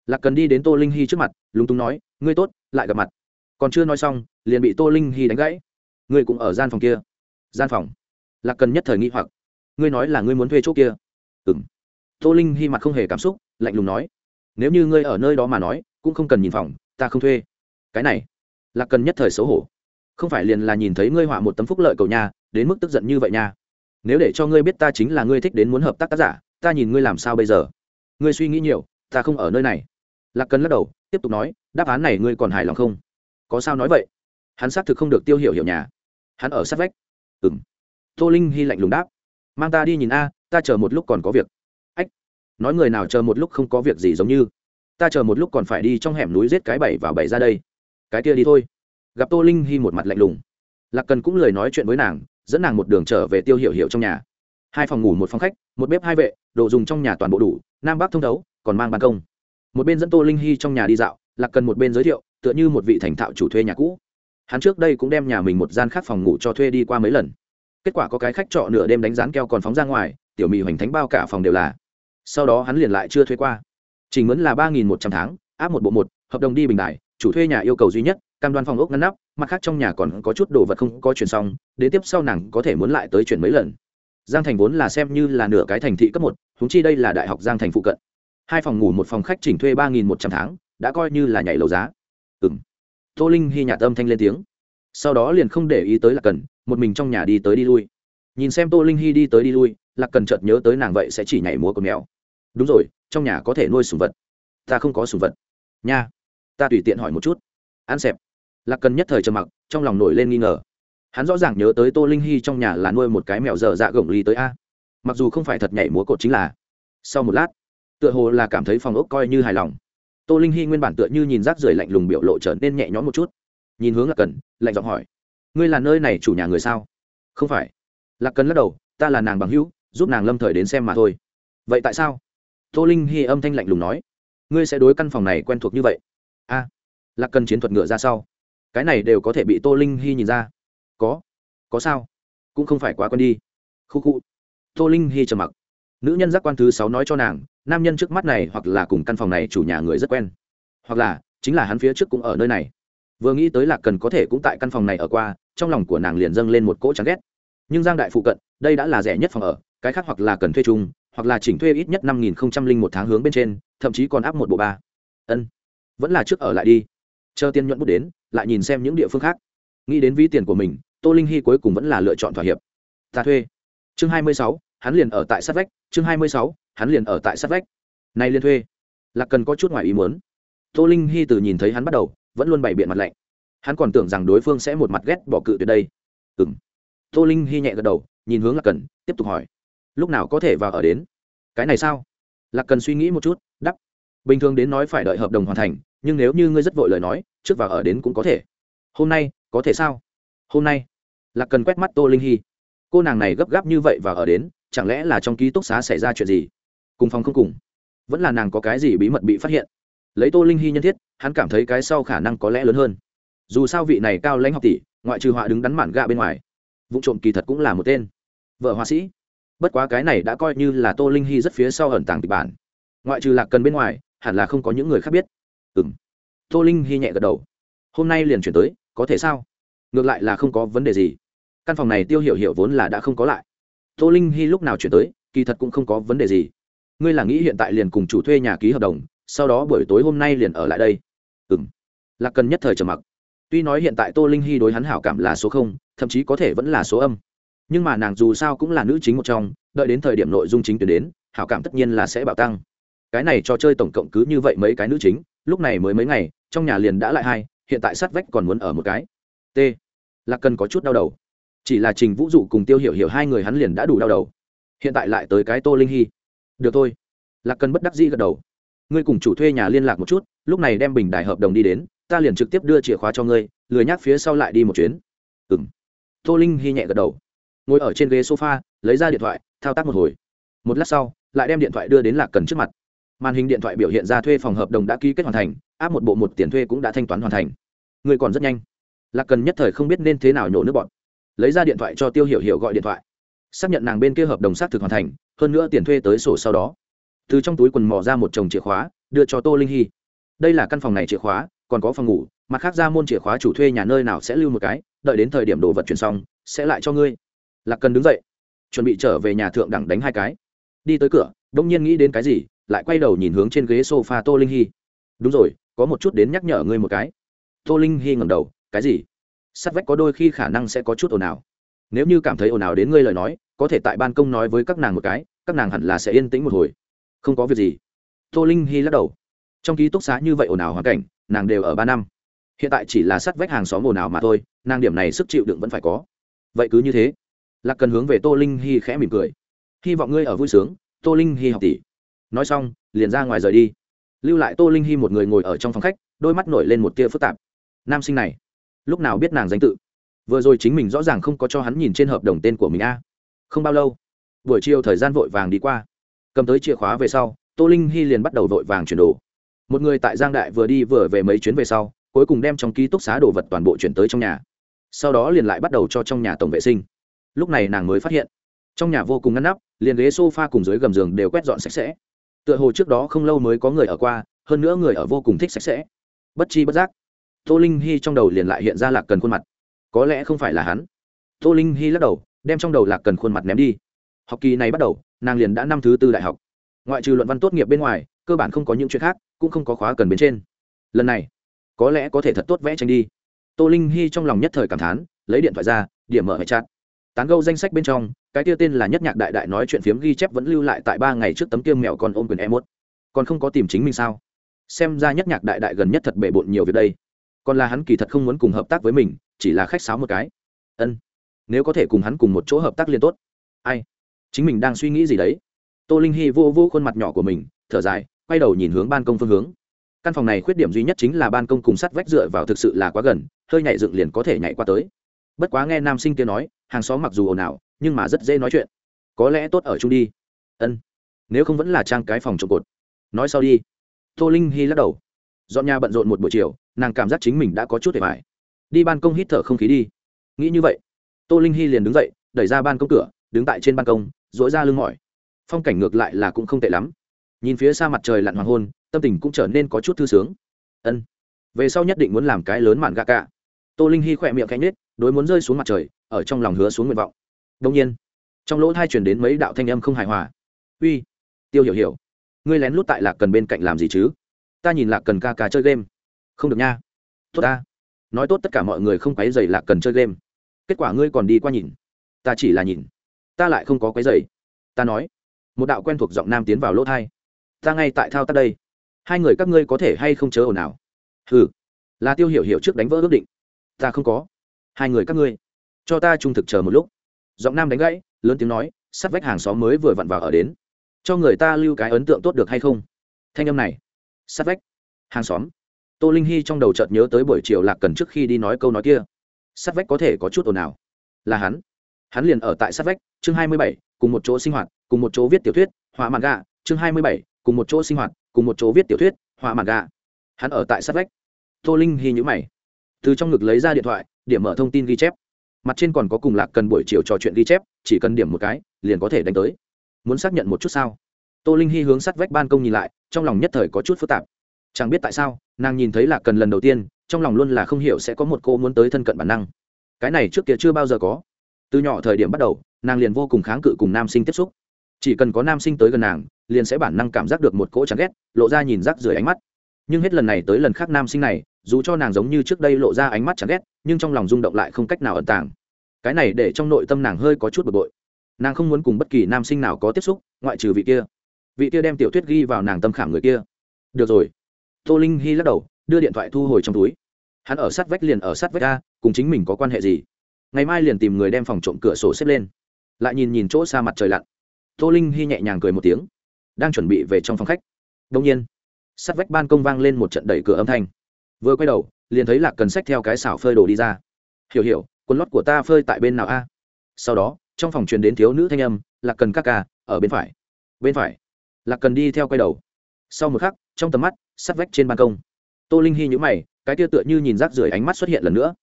Lạc cần đi đến tô linh hy trước mặt, lúng túng nói, ngươi tốt, lại gặp mặt. Còn chưa nói xong, liền bị tô linh hy đánh gãy. Ngươi cũng ở gian phòng kia. Gian phòng? Lạc cần nhất thời nghi hoặc. Ngươi nói là ngươi muốn thuê chỗ kia. Ừ m tô linh hy mặt không hề cảm xúc, lạnh lùng nói. Nếu như ngươi ở nơi đó mà nói, cũng không cần nhìn phòng, ta không thuê. Cái này. Lạc cần nhất thời xấu hổ. Không phải liền là nhìn thấy ngươi họa một tấm phúc lợi cầu nhà đến mức tức giận như vậy nha. Nếu để cho ngươi biết ta chính là ngươi thích đến muốn hợp tác tác giả, ta nhìn ngươi làm sao bây giờ? Ngươi suy nghĩ nhiều, ta không ở nơi này. Lạc cần lắc đầu, tiếp tục nói, đáp án này ngươi còn hài lòng không? Có sao nói vậy? Hắn xác thực không được tiêu hiểu hiểu nhà. Hắn ở sát vách. Ừ m tô linh hy lạnh lùng đáp. Mang ta đi nhìn a, ta chờ một lúc còn có việc. Ách. Nói người nào chờ một lúc không có việc gì giống như. Ta chờ một lúc còn phải đi trong hẻm núi giết cái bảy vào bảy ra đây. Cái kia đi thôi. Gặp tô linh hy một mặt lạnh lùng. Lạc cần cũng lời nói chuyện với nàng dẫn nàng một đường trở về tiêu hiểu hiểu trong nhà. Hai phòng ngủ một phòng khách, một bếp hai vệ, đồ dùng trong nhà toàn bộ đủ, nam bắc thông thấu, còn mang ban công. Một bên dẫn tô linh hy trong nhà đi dạo, lạc cần một bên giới thiệu, tựa như một vị thành thạo chủ thuê nhà cũ. Hắn trước đây cũng đem nhà mình một gian khác phòng ngủ cho thuê đi qua mấy lần. Kết quả có cái khách trọ nửa đêm đánh rán keo còn phóng ra ngoài, tiểu mì hoành thánh bao cả phòng đều là. Sau đó hắn liền lại chưa thuê qua. Chỉ mướn là ba nghìn một trăm tháng, áp một bộ một, hợp đồng đi bình đại, chủ thuê nhà yêu cầu duy nhất, cam đoan phòng ốc ngăn nắp mặt khác trong nhà còn có chút đồ vật không có chuyển xong đến tiếp sau nàng có thể muốn lại tới chuyển mấy lần. Giang thành vốn là xem như là nửa cái thành thị cấp một húng chi đây là đại học giang thành phụ cận. Hai phòng ngủ một phòng khách chỉnh thuê ba nghìn một trăm tháng, đã coi như là nhảy lầu giá. Ừ m tô linh hy nhạt âm thanh lên tiếng. Sau đó liền không để ý tới là cần, một mình trong nhà đi tới đi lui. Nhìn xem tô linh hy đi tới đi lui, lạc cần chợt nhớ tới nàng vậy sẽ chỉ nhảy múa con mèo. Đúng rồi, trong nhà có thể nuôi sùng vật. Ta không có sùng vật. Nha, ta tùy tiện hỏi một chút. Ăn xẹp lạc cần nhất thời trầm mặc, trong lòng nổi lên nghi ngờ. Hắn rõ ràng nhớ tới tô linh hy trong nhà là nuôi một cái mèo dở dạ gồng ly tới a. Mặc dù không phải thật nhảy múa cột chính là, sau một lát, tựa hồ là cảm thấy phòng ốc coi như hài lòng. Tô linh hy nguyên bản tựa như nhìn rác rưởi lạnh lùng biểu lộ trở nên nhẹ nhõm một chút. Nhìn hướng lạc cần, lạnh giọng hỏi, ngươi là nơi này chủ nhà người sao? Không phải. Lạc cần lắc đầu, ta là nàng bằng hữu, giúp nàng lâm thời đến xem mà thôi. Vậy tại sao? Tô linh hy âm thanh lạnh lùng nói, ngươi sẽ đối căn phòng này quen thuộc như vậy? A. Lạc cần chiến thuật ngựa ra sau cái này đều có thể bị tô linh hy nhìn ra. Có. Có sao? Cũng không phải quá quen đi. Khu khu. Tô linh hy trầm mặc. Nữ nhân giác quan thứ sáu nói cho nàng, nam nhân trước mắt này hoặc là cùng căn phòng này chủ nhà người rất quen. Hoặc là, chính là hắn phía trước cũng ở nơi này. Vừa nghĩ tới lạc cần có thể cũng tại căn phòng này ở qua, trong lòng của nàng liền dâng lên một cỗ chán ghét. Nhưng giang đại phụ cận, đây đã là rẻ nhất phòng ở, cái khác hoặc là cần thuê chung, hoặc là chỉnh thuê ít nhất năm nghìn không trăm linh một tháng hướng bên trên, thậm chí còn áp một bộ ba. Ân. Vẫn là trước ở lại đi. Chờ tiên nhuận bút đến lại nhìn xem những địa phương khác. Nghĩ đến ví tiền của mình, tô linh hy cuối cùng vẫn là lựa chọn thỏa hiệp. Ta thuê. Chương hai mươi sáu, hắn liền ở tại sát vách. Chương hai mươi sáu, hắn liền ở tại sát vách. Nay liên thuê. Lạc cần có chút ngoài ý muốn. Tô linh hy từ nhìn thấy hắn bắt đầu, vẫn luôn bày biện mặt lạnh. Hắn còn tưởng rằng đối phương sẽ một mặt ghét bỏ cự tuyệt đây. Ừ m tô linh hy nhẹ gật đầu, nhìn hướng lạc cần, tiếp tục hỏi. Lúc nào có thể vào ở đến? Cái này sao? Lạc cần suy nghĩ một chút đắp bình thường đến nói phải đợi hợp đồng hoàn thành nhưng nếu như ngươi rất vội lời nói, trước vào ở đến cũng có thể. Hôm nay, có thể sao? Hôm nay. Là cần quét mắt tô linh hy. Cô nàng này gấp gáp như vậy và ở đến, chẳng lẽ là trong ký túc xá xảy ra chuyện gì? Cùng phòng không cùng. Vẫn là nàng có cái gì bí mật bị phát hiện? Lấy tô linh hy nhân thiết, hắn cảm thấy cái sau khả năng có lẽ lớn hơn. Dù sao vị này cao lãnh học tỷ, ngoại trừ họa đứng đắn mản gạ bên ngoài, vụ trộm kỳ thật cũng là một tên. Vợ họa sĩ. Bất quá cái này đã coi như là tô linh hy rất phía sau ẩn tàng kịch bản. Ngoại trừ lạc cần bên ngoài, hẳn là không có những người khác biết ừ m tô linh hy nhẹ gật đầu. Hôm nay liền chuyển tới, có thể sao? Ngược lại là không có vấn đề gì. Căn phòng này tiêu hiểu hiểu vốn là đã không có lại. Tô linh hy lúc nào chuyển tới, kỳ thật cũng không có vấn đề gì. Ngươi là nghĩ hiện tại liền cùng chủ thuê nhà ký hợp đồng, sau đó buổi tối hôm nay liền ở lại đây. Ừ m lạc cần nhất thời trầm mặc. Tuy nói hiện tại tô linh hy đối hắn hảo cảm là số không, thậm chí có thể vẫn là số âm. Nhưng mà nàng dù sao cũng là nữ chính một trong, đợi đến thời điểm nội dung chính tuyển đến, hảo cảm tất nhiên là sẽ bạo tăng. Cái này trò chơi tổng cộng cứ như vậy mấy cái nữ chính lúc này mới mấy ngày, trong nhà liền đã lại hai, hiện tại sát vách còn muốn ở một cái. T. Là cần có chút đau đầu. Chỉ là trình vũ dụ cùng tiêu hiểu hiểu hai người hắn liền đã đủ đau đầu. Hiện tại lại tới cái tô linh hy. Được thôi. Lạc cần bất đắc dĩ gật đầu. Ngươi cùng chủ thuê nhà liên lạc một chút, lúc này đem bình đài hợp đồng đi đến, ta liền trực tiếp đưa chìa khóa cho ngươi, lười nhác phía sau lại đi một chuyến. Ừ m tô linh hy nhẹ gật đầu. Ngồi ở trên ghế sofa, lấy ra điện thoại, thao tác một hồi. Một lát sau, lại đem điện thoại đưa đến lạc cần trước mặt màn hình điện thoại biểu hiện ra thuê phòng hợp đồng đã ký kết hoàn thành, áp một bộ một tiền thuê cũng đã thanh toán hoàn thành. Người còn rất nhanh. Lạc cần nhất thời không biết nên thế nào nhổ nước bọn lấy ra điện thoại cho tiêu hiểu hiểu gọi điện thoại. Xác nhận nàng bên kia hợp đồng xác thực hoàn thành, hơn nữa tiền thuê tới sổ sau đó. Từ trong túi quần mò ra một chồng chìa khóa, đưa cho tô linh hy. Đây là căn phòng này chìa khóa, còn có phòng ngủ, mặt khác ra môn chìa khóa chủ thuê nhà nơi nào sẽ lưu một cái, đợi đến thời điểm đồ vật chuyển xong, sẽ lại cho ngươi. Lạc cần đứng dậy, chuẩn bị trở về nhà thượng đẳng đánh hai cái. Đi tới cửa, đông nhiên nghĩ đến cái gì lại quay đầu nhìn hướng trên ghế sofa tô linh hy. Đúng rồi, có một chút đến nhắc nhở ngươi một cái. Tô linh hy ngẩng đầu, cái gì? Sắt vách có đôi khi khả năng sẽ có chút ồn ào. Nếu như cảm thấy ồn ào đến ngươi lời nói, có thể tại ban công nói với các nàng một cái, các nàng hẳn là sẽ yên tĩnh một hồi. Không có việc gì. Tô linh hy lắc đầu. Trong ký túc xá như vậy ồn ào hoàn cảnh, nàng đều ở ba năm. Hiện tại chỉ là sắt vách hàng xóm ồn ào mà thôi, nàng điểm này sức chịu đựng vẫn phải có. Vậy cứ như thế. Lạc cần hướng về tô linh hy khẽ mỉm cười. Hy vọng ngươi ở vui sướng, tô linh hy học tỷ nói xong, liền ra ngoài rời đi. Lưu lại tô linh hy một người ngồi ở trong phòng khách, đôi mắt nổi lên một tia phức tạp. Nam sinh này, lúc nào biết nàng danh tự? Vừa rồi chính mình rõ ràng không có cho hắn nhìn trên hợp đồng tên của mình a. Không bao lâu, buổi chiều thời gian vội vàng đi qua. Cầm tới chìa khóa về sau, tô linh hy liền bắt đầu vội vàng chuyển đồ. Một người tại giang đại vừa đi vừa về mấy chuyến về sau, cuối cùng đem trong ký túc xá đồ vật toàn bộ chuyển tới trong nhà. Sau đó liền lại bắt đầu cho trong nhà tổng vệ sinh. Lúc này nàng mới phát hiện, trong nhà vô cùng ngăn nắp, liền ghế s o f a cùng dưới gầm giường đều quét dọn sạch sẽ tựa hồ trước đó không lâu mới có người ở qua hơn nữa người ở vô cùng thích sạch sẽ. Bất chi bất giác tô linh hy trong đầu liền lại hiện ra lạc cần khuôn mặt. Có lẽ không phải là hắn. Tô linh hy lắc đầu đem trong đầu lạc cần khuôn mặt ném đi. Học kỳ này bắt đầu nàng liền đã năm thứ tư đại học. Ngoại trừ luận văn tốt nghiệp bên ngoài cơ bản không có những chuyện khác cũng không có khóa cần bên trên. Lần này có lẽ có thể thật tốt vẽ tranh đi. Tô linh hy trong lòng nhất thời cảm thán lấy điện thoại ra điểm mở hệ chặt, tán gâu danh sách bên trong cái kia tên là nhất nhạc đại đại nói chuyện phiếm ghi chép vẫn lưu lại tại ba ngày trước tấm kia mèo còn ôm quyền em mốt còn không có tìm chính mình sao? Xem ra nhất nhạc đại đại gần nhất thật bể bộn nhiều việc đây. Còn là hắn kỳ thật không muốn cùng hợp tác với mình, chỉ là khách sáo một cái. Ân. Nếu có thể cùng hắn cùng một chỗ hợp tác liên tốt. Ai? Chính mình đang suy nghĩ gì đấy? Tô linh hy vô vô khuôn mặt nhỏ của mình, thở dài, quay đầu nhìn hướng ban công phương hướng. Căn phòng này khuyết điểm duy nhất chính là ban công cùng sắt vách dựa vào thực sự là quá gần, hơi nhảy dựng liền có thể nhảy qua tới. Bất quá nghe nam sinh kia nói, hàng xóm mặc dù ồn ào nhưng mà rất dễ nói chuyện. Có lẽ tốt ở chung đi. Ân. Nếu không vẫn là trang cái phòng trộm cột. Nói sau đi. Tô linh hy lắc đầu. Dọn nhà bận rộn một buổi chiều, nàng cảm giác chính mình đã có chút để mải đi ban công hít thở không khí đi. Nghĩ như vậy, tô linh hy liền đứng dậy, đẩy ra ban công cửa, đứng tại trên ban công dỗi ra lưng mỏi. Phong cảnh ngược lại là cũng không tệ lắm. Nhìn phía xa mặt trời lặn hoàng hôn, tâm tình cũng trở nên có chút thư sướng. Ân. Về sau nhất định muốn làm cái lớn mạn gạ cả. Tô linh hy khỏe miệng cánh nết đối muốn rơi xuống mặt trời, ở trong lòng hứa xuống nguyện vọng đông nhiên, trong lỗ thai chuyển đến mấy đạo thanh âm không hài hòa. Uy, tiêu hiểu hiểu, ngươi lén lút tại lạc cần bên cạnh làm gì chứ? Ta nhìn lạc cần ca ca chơi game. Không được nha. Tốt ta. Nói tốt tất cả mọi người không quấy dày lạc cần chơi game. Kết quả ngươi còn đi qua nhìn. Ta chỉ là nhìn. Ta lại không có quấy dày ta nói. Một đạo quen thuộc giọng nam tiến vào lỗ thai. Ta ngay tại thao tác đây. Hai người các ngươi có thể hay không chớ ồn ào? Ừ là tiêu hiểu hiểu trước đánh vỡ ước định. Ta không có. Hai người các ngươi, cho ta trung thực chờ một lúc giọng nam đánh gãy, lớn tiếng nói, sắt vách hàng xóm mới vừa vặn vào ở đến. Cho người ta lưu cái ấn tượng tốt được hay không? Thanh âm này, sắt vách, hàng xóm. Tô linh hy trong đầu chợt nhớ tới buổi chiều lạc cần trước khi đi nói câu nói kia. Sắt vách có thể có chút ồn ào. Là hắn. Hắn liền ở tại sắt vách, chương hai mươi bảy, cùng một chỗ sinh hoạt, cùng một chỗ viết tiểu thuyết, họa mạn gà chương hai mươi bảy, cùng một chỗ sinh hoạt, cùng một chỗ viết tiểu thuyết, họa mạn gà hắn ở tại sắt vách. Tô linh hy nhữ mày. Từ trong ngực lấy ra điện thoại, điểm mở thông tin ghi chép mặt trên còn có cùng lạc cần buổi chiều trò chuyện ghi chép, chỉ cần điểm một cái, liền có thể đánh tới. Muốn xác nhận một chút sao? Tô linh hy hướng sắt vách ban công nhìn lại, trong lòng nhất thời có chút phức tạp. Chẳng biết tại sao, nàng nhìn thấy lạc cần lần đầu tiên, trong lòng luôn là không hiểu sẽ có một cô muốn tới thân cận bản năng. Cái này trước kia chưa bao giờ có. Từ nhỏ thời điểm bắt đầu, nàng liền vô cùng kháng cự cùng nam sinh tiếp xúc. Chỉ cần có nam sinh tới gần nàng, liền sẽ bản năng cảm giác được một cỗ chán ghét, lộ ra nhìn rác rưởi ánh mắt. Nhưng hết lần này tới lần khác nam sinh này, dù cho nàng giống như trước đây lộ ra ánh mắt chán ghét nhưng trong lòng rung động lại không cách nào ẩn tàng. Cái này để trong nội tâm nàng hơi có chút bực bội. Nàng không muốn cùng bất kỳ nam sinh nào có tiếp xúc, ngoại trừ vị kia. Vị kia đem tiểu thuyết ghi vào nàng tâm khảm người kia. Được rồi. Tô linh hy lắc đầu, đưa điện thoại thu hồi trong túi. Hắn ở sát vách liền ở sát vách a, cùng chính mình có quan hệ gì? Ngày mai liền tìm người đem phòng trộm cửa sổ xếp lên. Lại nhìn nhìn chỗ xa mặt trời lặn. Tô linh hy nhẹ nhàng cười một tiếng. Đang chuẩn bị về trong phòng khách. Đông nhiên, sát vách ban công vang lên một trận đẩy cửa âm thanh. Vừa quay đầu liền thấy lạc cần sách theo cái xảo phơi đồ đi ra. Hiểu hiểu, quần lót của ta phơi tại bên nào a? Sau đó, trong phòng truyền đến thiếu nữ thanh âm, lạc cần các ca, ở bên phải. Bên phải? Lạc cần đi theo quay đầu. Sau một khắc, trong tầm mắt, sắt vách trên ban công. Tô linh hy nhữ mày, cái tia tựa như nhìn rác rưởi ánh mắt xuất hiện lần nữa.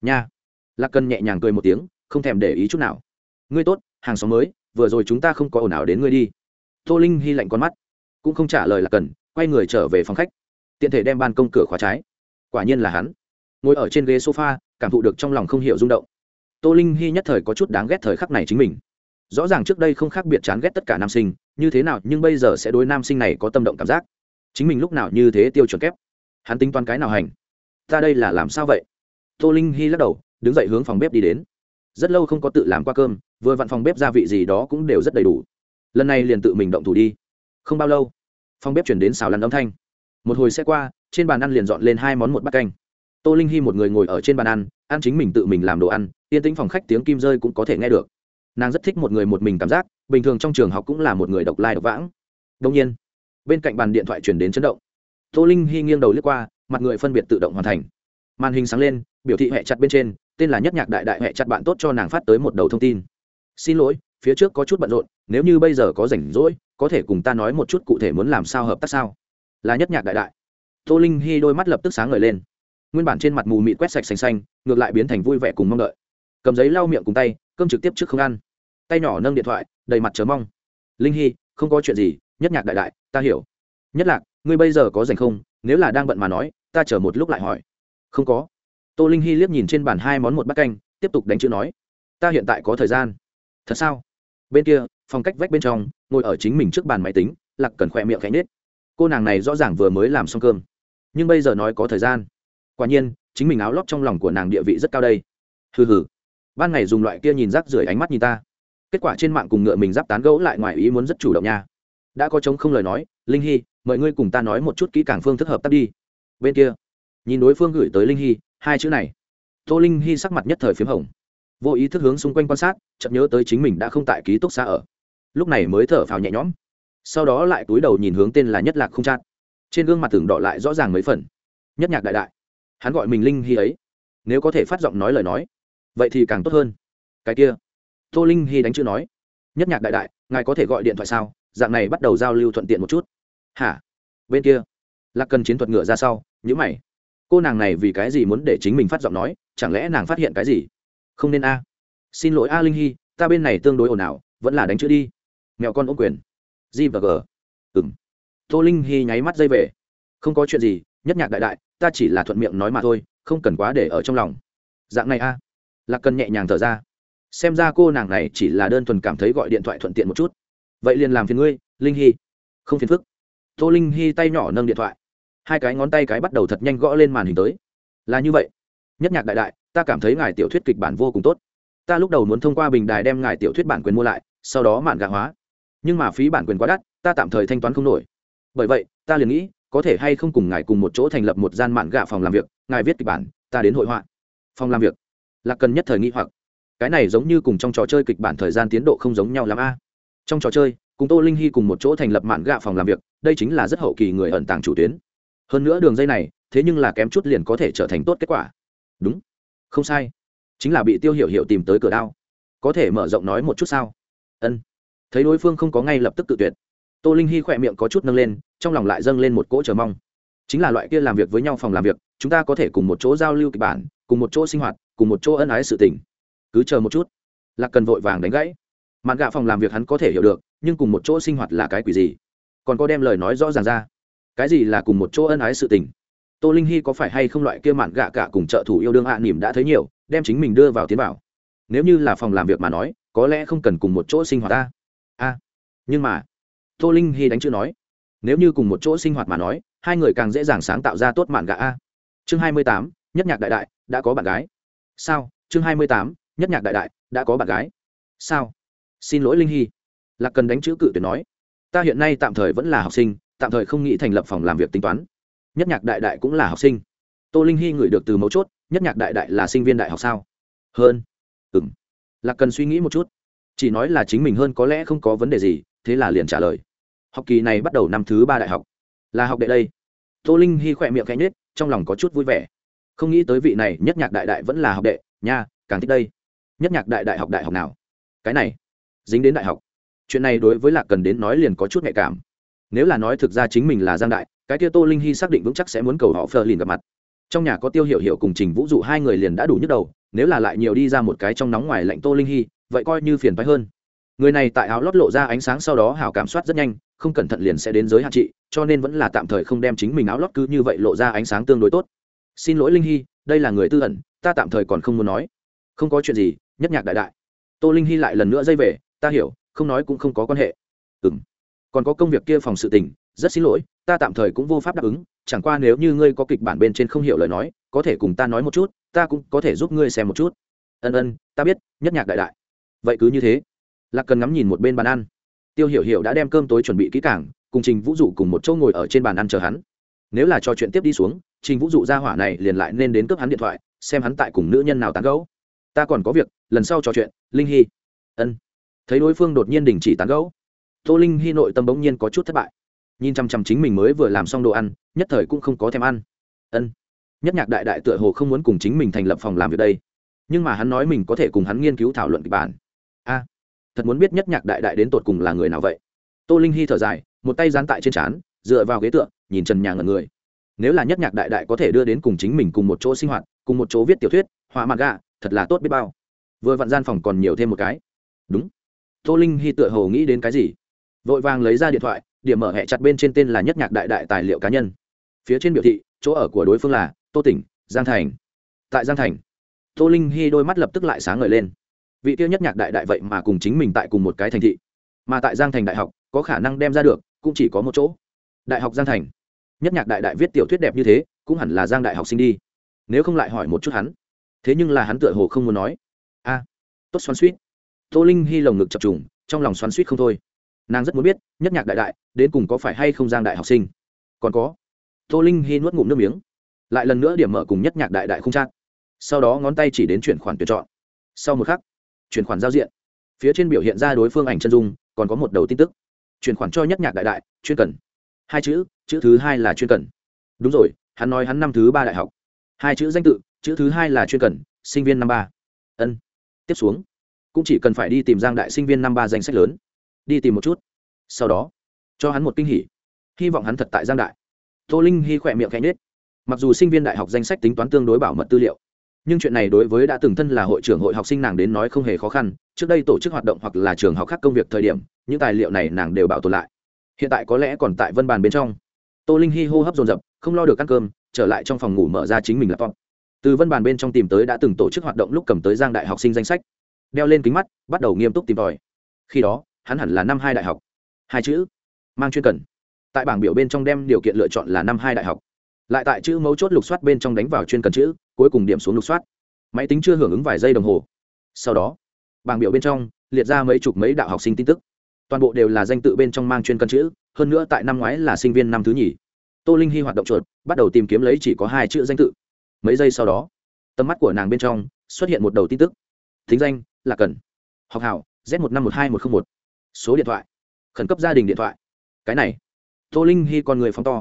Nha. Lạc cần nhẹ nhàng cười một tiếng, không thèm để ý chút nào. Ngươi tốt, hàng xóm mới, vừa rồi chúng ta không có ồn ào đến ngươi đi. Tô linh hy lạnh con mắt, cũng không trả lời lạc cần, quay người trở về phòng khách. Tiện thể đem ban công cửa khóa trái quả nhiên là hắn. Ngồi ở trên ghế sofa, cảm thụ được trong lòng không hiểu rung động. Tô linh hy nhất thời có chút đáng ghét thời khắc này chính mình. Rõ ràng trước đây không khác biệt chán ghét tất cả nam sinh, như thế nào nhưng bây giờ sẽ đối nam sinh này có tâm động cảm giác. Chính mình lúc nào như thế tiêu chuẩn kép. Hắn tính toán cái nào hành? Ta đây là làm sao vậy? Tô linh hy lắc đầu, đứng dậy hướng phòng bếp đi đến. Rất lâu không có tự làm qua cơm, vừa vặn phòng bếp gia vị gì đó cũng đều rất đầy đủ. Lần này liền tự mình động thủ đi. Không bao lâu, phòng bếp chuyển đến xào lăn âm thanh. Một hồi xe qua trên bàn ăn liền dọn lên hai món một bát canh. Tô linh hy một người ngồi ở trên bàn ăn ăn chính mình tự mình làm đồ ăn, yên tĩnh phòng khách tiếng kim rơi cũng có thể nghe được. Nàng rất thích một người một mình cảm giác, bình thường trong trường học cũng là một người độc lai độc vãng. Đông nhiên, bên cạnh bàn điện thoại chuyển đến chấn động. Tô linh hy nghiêng đầu lướt qua, mặt người phân biệt tự động hoàn thành. Màn hình sáng lên, biểu thị hẹ chặt bên trên, tên là nhất nhạc đại đại hẹ chặt bạn tốt cho nàng phát tới một đầu thông tin. Xin lỗi, phía trước có chút bận rộn, nếu như bây giờ có rảnh rỗi, có thể cùng ta nói một chút cụ thể muốn làm sao hợp tác sao? Là nhất nhạc đại đại tô linh hy đôi mắt lập tức sáng ngời lên. Nguyên bản trên mặt mù mịt quét sạch xanh xanh, ngược lại biến thành vui vẻ cùng mong đợi. Cầm giấy lau miệng cùng tay, cơm trực tiếp trước không ăn. Tay nhỏ nâng điện thoại, đầy mặt chờ mong. Linh hy không có chuyện gì, nhất nhạc đại đại, ta hiểu. Nhất lạc, ngươi bây giờ có dành không? Nếu là đang bận mà nói, ta chờ một lúc lại hỏi. Không có. Tô linh hy liếc nhìn trên bàn hai món một bát canh, tiếp tục đánh chữ nói. Ta hiện tại có thời gian. Thật sao? Bên kia, phòng cách vách bên trong, ngồi ở chính mình trước bàn máy tính, lạc cần khỏe miệng khẽ nết cô nàng này rõ ràng vừa mới làm xong cơm nhưng bây giờ nói có thời gian. Quả nhiên, chính mình áo lót trong lòng của nàng địa vị rất cao đây. Hừ hừ. Ban ngày dùng loại kia nhìn rác rưởi ánh mắt nhìn ta. Kết quả trên mạng cùng ngựa mình giáp tán gẫu lại ngoài ý muốn rất chủ động nha. Đã có chống không lời nói, linh hy, mời ngươi cùng ta nói một chút kỹ càng phương thức hợp tác đi. Bên kia, nhìn đối phương gửi tới linh hy, hai chữ này. Tô linh hy sắc mặt nhất thời p h í m hồng. Vô ý thức hướng xung quanh quan sát chậm nhớ tới chính mình đã không tại ký túc xa ở. Lúc này mới thở phào nhẹ nhõm. Sau đó lại túi đầu nhìn hướng tên là nhất lạc không chát trên gương mặt tưởng đỏ lại rõ ràng mấy phần. Nhất nhạc đại đại. Hắn gọi mình linh hy ấy. Nếu có thể phát giọng nói lời nói, vậy thì càng tốt hơn. Cái kia. Tô linh hy đánh chữ nói. Nhất nhạc đại đại, ngài có thể gọi điện thoại sao? Dạng này bắt đầu giao lưu thuận tiện một chút. Hả? Bên kia. Lạc cần chiến thuật ngựa ra sau nhữ mày. Cô nàng này vì cái gì muốn để chính mình phát giọng nói? Chẳng lẽ nàng phát hiện cái gì? Không nên a. Xin lỗi a linh hy, ta bên này tương đối ồn ào, vẫn là đánh chữ đi. Mẹo con ôm quyền. G và g. Ừng tô linh hy nháy mắt dây về. Không có chuyện gì, nhất nhạc đại đại, ta chỉ là thuận miệng nói mà thôi, không cần quá để ở trong lòng. Dạng này a. Lạc cần nhẹ nhàng thở ra. Xem ra cô nàng này chỉ là đơn thuần cảm thấy gọi điện thoại thuận tiện một chút. Vậy liền làm phiền ngươi, linh hy. Không phiền phức. Tô linh hy tay nhỏ nâng điện thoại. Hai cái ngón tay cái bắt đầu thật nhanh gõ lên màn hình tới. Là như vậy. Nhất nhạc đại đại, ta cảm thấy ngài tiểu thuyết kịch bản vô cùng tốt. Ta lúc đầu muốn thông qua bình đài đem ngài tiểu thuyết bản quyền mua lại, sau đó mạn gạ hóa. Nhưng mà phí bản quyền quá đắt, ta tạm thời thanh toán không nổi bởi vậy, ta liền nghĩ, có thể hay không cùng ngài cùng một chỗ thành lập một gian mạn gạ phòng làm việc, ngài viết kịch bản, ta đến hội họa. Phòng làm việc. Là cần nhất thời nghĩ hoặc. Cái này giống như cùng trong trò chơi kịch bản thời gian tiến độ không giống nhau lắm a. Trong trò chơi, cùng tô linh hy cùng một chỗ thành lập mạn gạ phòng làm việc, đây chính là rất hậu kỳ người ẩn tàng chủ tuyến. Hơn nữa đường dây này, thế nhưng là kém chút liền có thể trở thành tốt kết quả. Đúng. Không sai. Chính là bị tiêu hiểu hiểu tìm tới cửa đao. Có thể mở rộng nói một chút sao? Ân. Thấy đối phương không có ngay lập tức tự tuyệt tô linh hy khỏe miệng có chút nâng lên trong lòng lại dâng lên một cỗ chờ mong. Chính là loại kia làm việc với nhau phòng làm việc chúng ta có thể cùng một chỗ giao lưu kịch bản cùng một chỗ sinh hoạt cùng một chỗ ân ái sự tình. Cứ chờ một chút. Lạc cần vội vàng đánh gãy. Mạn gạ phòng làm việc hắn có thể hiểu được nhưng cùng một chỗ sinh hoạt là cái quỷ gì? Còn có đem lời nói rõ ràng ra. Cái gì là cùng một chỗ ân ái sự tình? Tô linh hy có phải hay không loại kia mạn gạ cả cùng trợ thủ yêu đương hạ à, nỉm đã thấy nhiều đem chính mình đưa vào tiến bảo nếu như là phòng làm việc mà nói có lẽ không cần cùng một chỗ sinh hoạt ta. A nhưng mà tô linh hy đánh chữ nói. Nếu như cùng một chỗ sinh hoạt mà nói, hai người càng dễ dàng sáng tạo ra tốt mạn gạ a. Chương hai mươi tám, nhất nhạc đại đại, đã có bạn gái. Sao? Chương hai mươi tám, nhất nhạc đại đại, đã có bạn gái. Sao? Xin lỗi linh hy. Lạc cần đánh chữ cự tuyệt nói. Ta hiện nay tạm thời vẫn là học sinh, tạm thời không nghĩ thành lập phòng làm việc tính toán. Nhất nhạc đại đại cũng là học sinh. Tô linh hy ngửi được từ mấu chốt, nhất nhạc đại đại là sinh viên đại học sao? Hơn. Ừ m lạc cần suy nghĩ một chút. Chỉ nói là chính mình hơn có lẽ không có vấn đề gì thế là liền trả lời. Học kỳ này bắt đầu năm thứ ba đại học. Là học đệ đây. Tô linh hy khỏe miệng cánh nết trong lòng có chút vui vẻ. Không nghĩ tới vị này, nhất nhạc đại đại vẫn là học đệ, nha, càng thích đây. Nhất nhạc đại đại học đại học nào? Cái này, dính đến đại học. Chuyện này đối với lạc cần đến nói liền có chút nhạy cảm. Nếu là nói thực ra chính mình là giang đại, cái kia tô linh hy xác định vững chắc sẽ muốn cầu họ phờ lìn gặp mặt. Trong nhà có tiêu hiểu hiểu cùng trình vũ dụ hai người liền đã đủ nhức đầu, nếu là lại nhiều đi ra một cái trong nóng ngoài lạnh tô linh hy vậy coi như phiền phái hơn người này tại áo lót lộ ra ánh sáng sau đó hào cảm soát rất nhanh, không cẩn thận liền sẽ đến giới hạn trị, cho nên vẫn là tạm thời không đem chính mình áo lót cứ như vậy lộ ra ánh sáng tương đối tốt. Xin lỗi linh hy, đây là người tư ẩn, ta tạm thời còn không muốn nói. Không có chuyện gì, nhất nhạc đại đại. Tô linh hy lại lần nữa dây về, ta hiểu, không nói cũng không có quan hệ. Ừ m còn có công việc kia phòng sự tình, rất xin lỗi, ta tạm thời cũng vô pháp đáp ứng, chẳng qua nếu như ngươi có kịch bản bên trên không hiểu lời nói, có thể cùng ta nói một chút, ta cũng có thể giúp ngươi xem một chút. Ân ân, ta biết, nhất nhạc đại đại. Vậy cứ như thế lạc cần ngắm nhìn một bên bàn ăn. Tiêu hiểu hiểu đã đem cơm tối chuẩn bị kỹ cảng cùng trình vũ dụ cùng một chỗ ngồi ở trên bàn ăn chờ hắn. Nếu là trò chuyện tiếp đi xuống, trình vũ dụ ra hỏa này liền lại nên đến cướp hắn điện thoại, xem hắn tại cùng nữ nhân nào tán gẫu. Ta còn có việc, lần sau trò chuyện, linh hy. Ân. Thấy đối phương đột nhiên đình chỉ tán gẫu, tô linh hy nội tâm bỗng nhiên có chút thất bại. Nhìn chăm chăm chính mình mới vừa làm xong đồ ăn, nhất thời cũng không có thèm ăn. Ân. Nhất nhạc đại đại tựa hồ không muốn cùng chính mình thành lập phòng làm việc đây. Nhưng mà hắn nói mình có thể cùng hắn nghiên cứu thảo luận kịch bản thật muốn biết nhất nhạc đại đại đến tột cùng là người nào vậy. Tô linh hy thở dài, một tay dán tại trên trán, dựa vào ghế tựa, nhìn trần nhà ngẩn người. Nếu là nhất nhạc đại đại có thể đưa đến cùng chính mình cùng một chỗ sinh hoạt, cùng một chỗ viết tiểu thuyết, họa mặt gà thật là tốt biết bao. Vừa vặn gian phòng còn nhiều thêm một cái. Đúng. Tô linh hy tựa hồ nghĩ đến cái gì? Vội vàng lấy ra điện thoại, điểm mở hẹ chặt bên trên tên là nhất nhạc đại đại tài liệu cá nhân. Phía trên biểu thị, chỗ ở của đối phương là tô tỉnh, giang thành. Tại giang thành, tô linh hy đôi mắt lập tức lại sáng ngời lên vị tiêu nhất nhạc đại đại vậy mà cùng chính mình tại cùng một cái thành thị. Mà tại giang thành đại học, có khả năng đem ra được, cũng chỉ có một chỗ. Đại học giang thành. Nhất nhạc đại đại viết tiểu thuyết đẹp như thế, cũng hẳn là giang đại học sinh đi. Nếu không lại hỏi một chút hắn. Thế nhưng là hắn tựa hồ không muốn nói. A, tốt xoắn suýt tô linh hy lồng ngực chập trùng, trong lòng xoắn suýt không thôi. Nàng rất muốn biết, nhất nhạc đại đại, đến cùng có phải hay không giang đại học sinh? Còn có. Tô linh hy nuốt ngụm nước miếng. Lại lần nữa điểm mở cùng nhất nhạc đại đại không trang. sau đó ngón tay chỉ đến chuyển khoản tuyển chọn. Sau một khắc chuyển khoản giao diện. Phía trên biểu hiện ra đối phương ảnh chân dung, còn có một đầu tin tức. Chuyển khoản cho nhất nhạc đại đại, chuyên cần. Hai chữ chữ thứ hai là chuyên cần. Đúng rồi, hắn nói hắn năm thứ ba đại học. Hai chữ danh tự, chữ thứ hai là chuyên cần, sinh viên năm ba. Ân. Tiếp xuống. Cũng chỉ cần phải đi tìm giang đại sinh viên năm ba danh sách lớn. Đi tìm một chút. Sau đó, cho hắn một kinh hỉ. Hy vọng hắn thật tại giang đại. Tô linh hy khỏe miệng khẽ nết mặc dù sinh viên đại học danh sách tính toán tương đối bảo mật tư liệu nhưng chuyện này đối với đã từng thân là hội trưởng hội học sinh nàng đến nói không hề khó khăn, trước đây tổ chức hoạt động hoặc là trường học khác công việc thời điểm, những tài liệu này nàng đều bảo tồn lại. Hiện tại có lẽ còn tại vân bàn bên trong. Tô linh hy hô hấp dồn dập, không lo được ăn cơm, trở lại trong phòng ngủ mở ra chính mình laptop. Từ vân bàn bên trong tìm tới đã từng tổ chức hoạt động lúc cầm tới giang đại học sinh danh sách. Đeo lên kính mắt, bắt đầu nghiêm túc tìm tòi. Khi đó, hắn hẳn là năm hai đại học. Hai chữ, mang chuyên cần. Tại bảng biểu bên trong đem điều kiện lựa chọn là năm hai đại học. Lại tại chữ mấu chốt lục soát bên trong đánh vào chuyên cần chữ cuối cùng điểm xuống lục soát. Máy tính chưa hưởng ứng vài giây đồng hồ. Sau đó, bảng biểu bên trong liệt ra mấy chục mấy đạo học sinh tin tức. Toàn bộ đều là danh tự bên trong mang chuyên cần chữ, hơn nữa tại năm ngoái là sinh viên năm thứ nhì. Tô linh hy hoạt động chuột, bắt đầu tìm kiếm lấy chỉ có hai chữ danh tự. Mấy giây sau đó, tầm mắt của nàng bên trong xuất hiện một đầu tin tức. Thính danh, là cần. Học hảo, z một năm một hai một t r ă n h một. Số điện thoại, khẩn cấp gia đình điện thoại. Cái này, tô linh hy con người phóng to.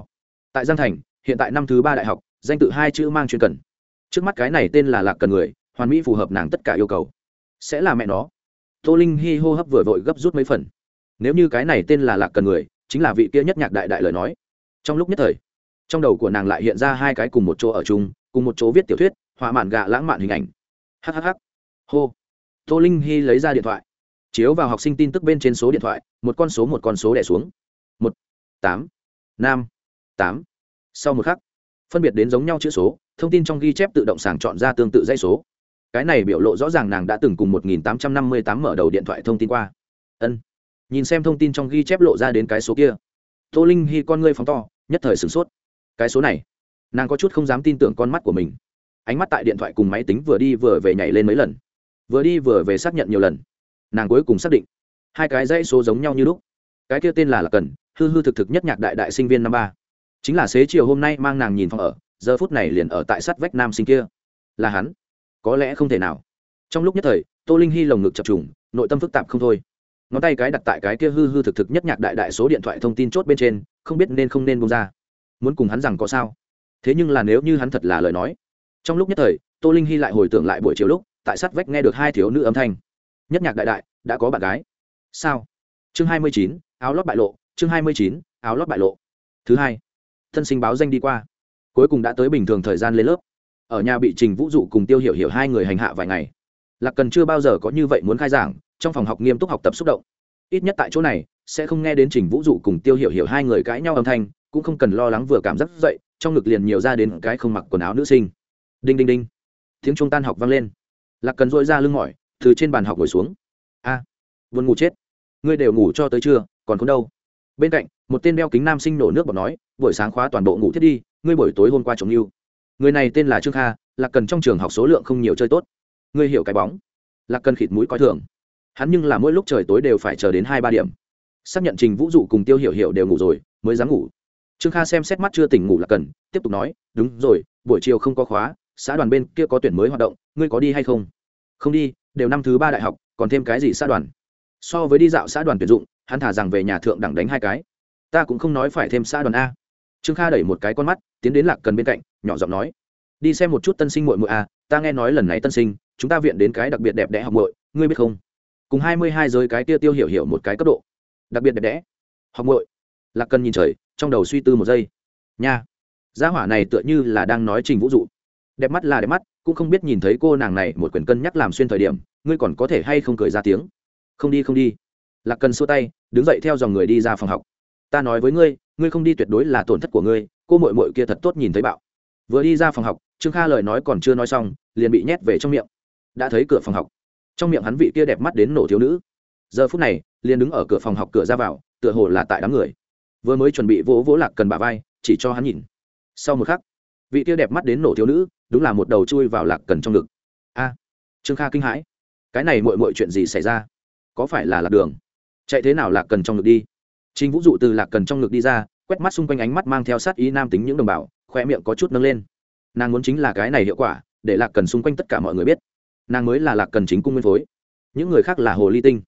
Tại giang thành, hiện tại năm thứ ba đại học, danh tự hai chữ mang chuyên cần trước mắt cái này tên là lạc cần người, hoàn mỹ phù hợp nàng tất cả yêu cầu. Sẽ là mẹ nó. Tô linh hy hô hấp vừa vội gấp rút mấy phần. Nếu như cái này tên là lạc cần người, chính là vị kia nhất nhạc đại đại lời nói. Trong lúc nhất thời, trong đầu của nàng lại hiện ra hai cái cùng một chỗ ở chung, cùng một chỗ viết tiểu thuyết, họa mạn gạ lãng mạn hình ảnh. Hhh hô. Tô linh hy lấy ra điện thoại. Chiếu vào học sinh tin tức bên trên số điện thoại, một con số một con số đẻ xuống. Một, tám, năm, tám. Sau một khắc, phân biệt đến giống nhau chữ số thông tin trong ghi chép tự động sàng chọn ra tương tự dãy số. Cái này biểu lộ rõ ràng nàng đã từng cùng một nghìn tám trăm năm mươi tám mở đầu điện thoại thông tin qua. Ân. Nhìn xem thông tin trong ghi chép lộ ra đến cái số kia. Tô linh hy con ngươi phóng to, nhất thời sửng sốt. Cái số này, nàng có chút không dám tin tưởng con mắt của mình. Ánh mắt tại điện thoại cùng máy tính vừa đi vừa về nhảy lên mấy lần. Vừa đi vừa về xác nhận nhiều lần. Nàng cuối cùng xác định, hai cái dãy số giống nhau như lúc. Cái kia tên là là cần, hư hư thực thực nhất nhạc đại đại sinh viên năm ba. Chính là xế chiều hôm nay mang nàng nhìn phòng ở giờ phút này liền ở tại sát vách nam sinh kia. Là hắn. Có lẽ không thể nào. Trong lúc nhất thời, tô linh hy lồng ngực chập trùng, nội tâm phức tạp không thôi. Ngón tay cái đặt tại cái kia hư hư thực thực nhất nhạc đại đại số điện thoại thông tin chốt bên trên, không biết nên không nên bông ra. Muốn cùng hắn rằng có sao? Thế nhưng là nếu như hắn thật là lời nói. Trong lúc nhất thời, tô linh hy lại hồi tưởng lại buổi chiều lúc, tại sát vách nghe được hai thiếu nữ âm thanh. Nhất nhạc đại đại, đã có bạn gái. Sao? Chương hai mươi chín, áo lót bại lộ, chương hai mươi chín, áo lót bại lộ. Thứ hai, thân sinh báo danh đi qua cuối cùng đã tới bình thường thời gian lên lớp. Ở nhà bị trình vũ dụ cùng tiêu hiểu hiểu hai người hành hạ vài ngày. Lạc cần chưa bao giờ có như vậy muốn khai giảng trong phòng học nghiêm túc học tập xúc động. Ít nhất tại chỗ này sẽ không nghe đến trình vũ dụ cùng tiêu hiểu hiểu hai người cãi nhau âm thanh cũng không cần lo lắng vừa cảm giác dậy trong ngực liền nhiều ra đến cái không mặc quần áo nữ sinh. Đinh đinh đinh. Tiếng trung tan học vang lên. Lạc cần dội ra lưng mỏi từ trên bàn học ngồi xuống. A à, ngủ chết. Ngươi đều ngủ cho tới trưa còn không đâu? Bên cạnh một tên đeo kính nam sinh nổ nước bọt nói buổi sáng khóa toàn bộ ngủ thiết đi ngươi buổi tối hôm qua chống yêu người này tên là trương kha, lạc cần trong trường học số lượng không nhiều chơi tốt. Ngươi hiểu cái bóng. Lạc cần khịt mũi coi thường. Hắn nhưng là mỗi lúc trời tối đều phải chờ đến hai ba điểm. Xác nhận trình vũ dụ cùng tiêu hiểu hiểu đều ngủ rồi, mới dám ngủ. Trương kha xem xét mắt chưa tỉnh ngủ là cần, tiếp tục nói, đúng rồi, buổi chiều không có khóa, xã đoàn bên kia có tuyển mới hoạt động, ngươi có đi hay không? Không đi, đều năm thứ ba đại học, còn thêm cái gì xã đoàn? So với đi dạo xã đoàn tuyển dụng, hắn thả rằng về nhà thượng đẳng đánh hai cái. Ta cũng không nói phải thêm xã đoàn a. Trương kha đẩy một cái con mắt tiến đến lạc cần bên cạnh nhỏ giọng nói đi xem một chút tân sinh muội muội à, ta nghe nói lần này tân sinh chúng ta viện đến cái đặc biệt đẹp đẽ học muội ngươi biết không? Cùng hai mươi hai giới cái tia tiêu hiểu hiểu một cái cấp độ. Đặc biệt đẹp đẽ. Học muội. Lạc cần nhìn trời trong đầu suy tư một giây. Nha. Gia hỏa này tựa như là đang nói trình vũ dụ đẹp mắt là đẹp mắt cũng không biết nhìn thấy cô nàng này một quyền cân nhắc làm xuyên thời điểm ngươi còn có thể hay không cười ra tiếng. Không đi không đi. Lạc cần xua tay đứng dậy theo dòng người đi ra phòng học. Ta nói với ngươi ngươi không đi tuyệt đối là tổn thất của ngươi cô mội mội kia thật tốt nhìn thấy bạo. Vừa đi ra phòng học, trương kha lời nói còn chưa nói xong, liền bị nhét về trong miệng. Đã thấy cửa phòng học. Trong miệng hắn vị kia đẹp mắt đến nổ thiếu nữ. Giờ phút này, liền đứng ở cửa phòng học cửa ra vào, tựa hồ là tại đám người. Vừa mới chuẩn bị vỗ vỗ lạc cần bà vai, chỉ cho hắn nhìn. Sau một khắc, vị kia đẹp mắt đến nổ thiếu nữ, đúng là một đầu chui vào lạc cần trong ngực. A, trương kha kinh hãi. Cái này mội mội chuyện gì xảy ra? Có phải là lạc đường? Chạy thế nào lạc cần trong ngực đi? Chính vũ dụ từ lạc cần trong ngực đi ra quét mắt xung quanh ánh mắt mang theo sát ý nam tính những đồng bào khoe miệng có chút nâng lên. Nàng muốn chính là cái này hiệu quả, để lạc cần xung quanh tất cả mọi người biết. Nàng mới là lạc cần chính cung nguyên phối. Những người khác là hồ ly tinh.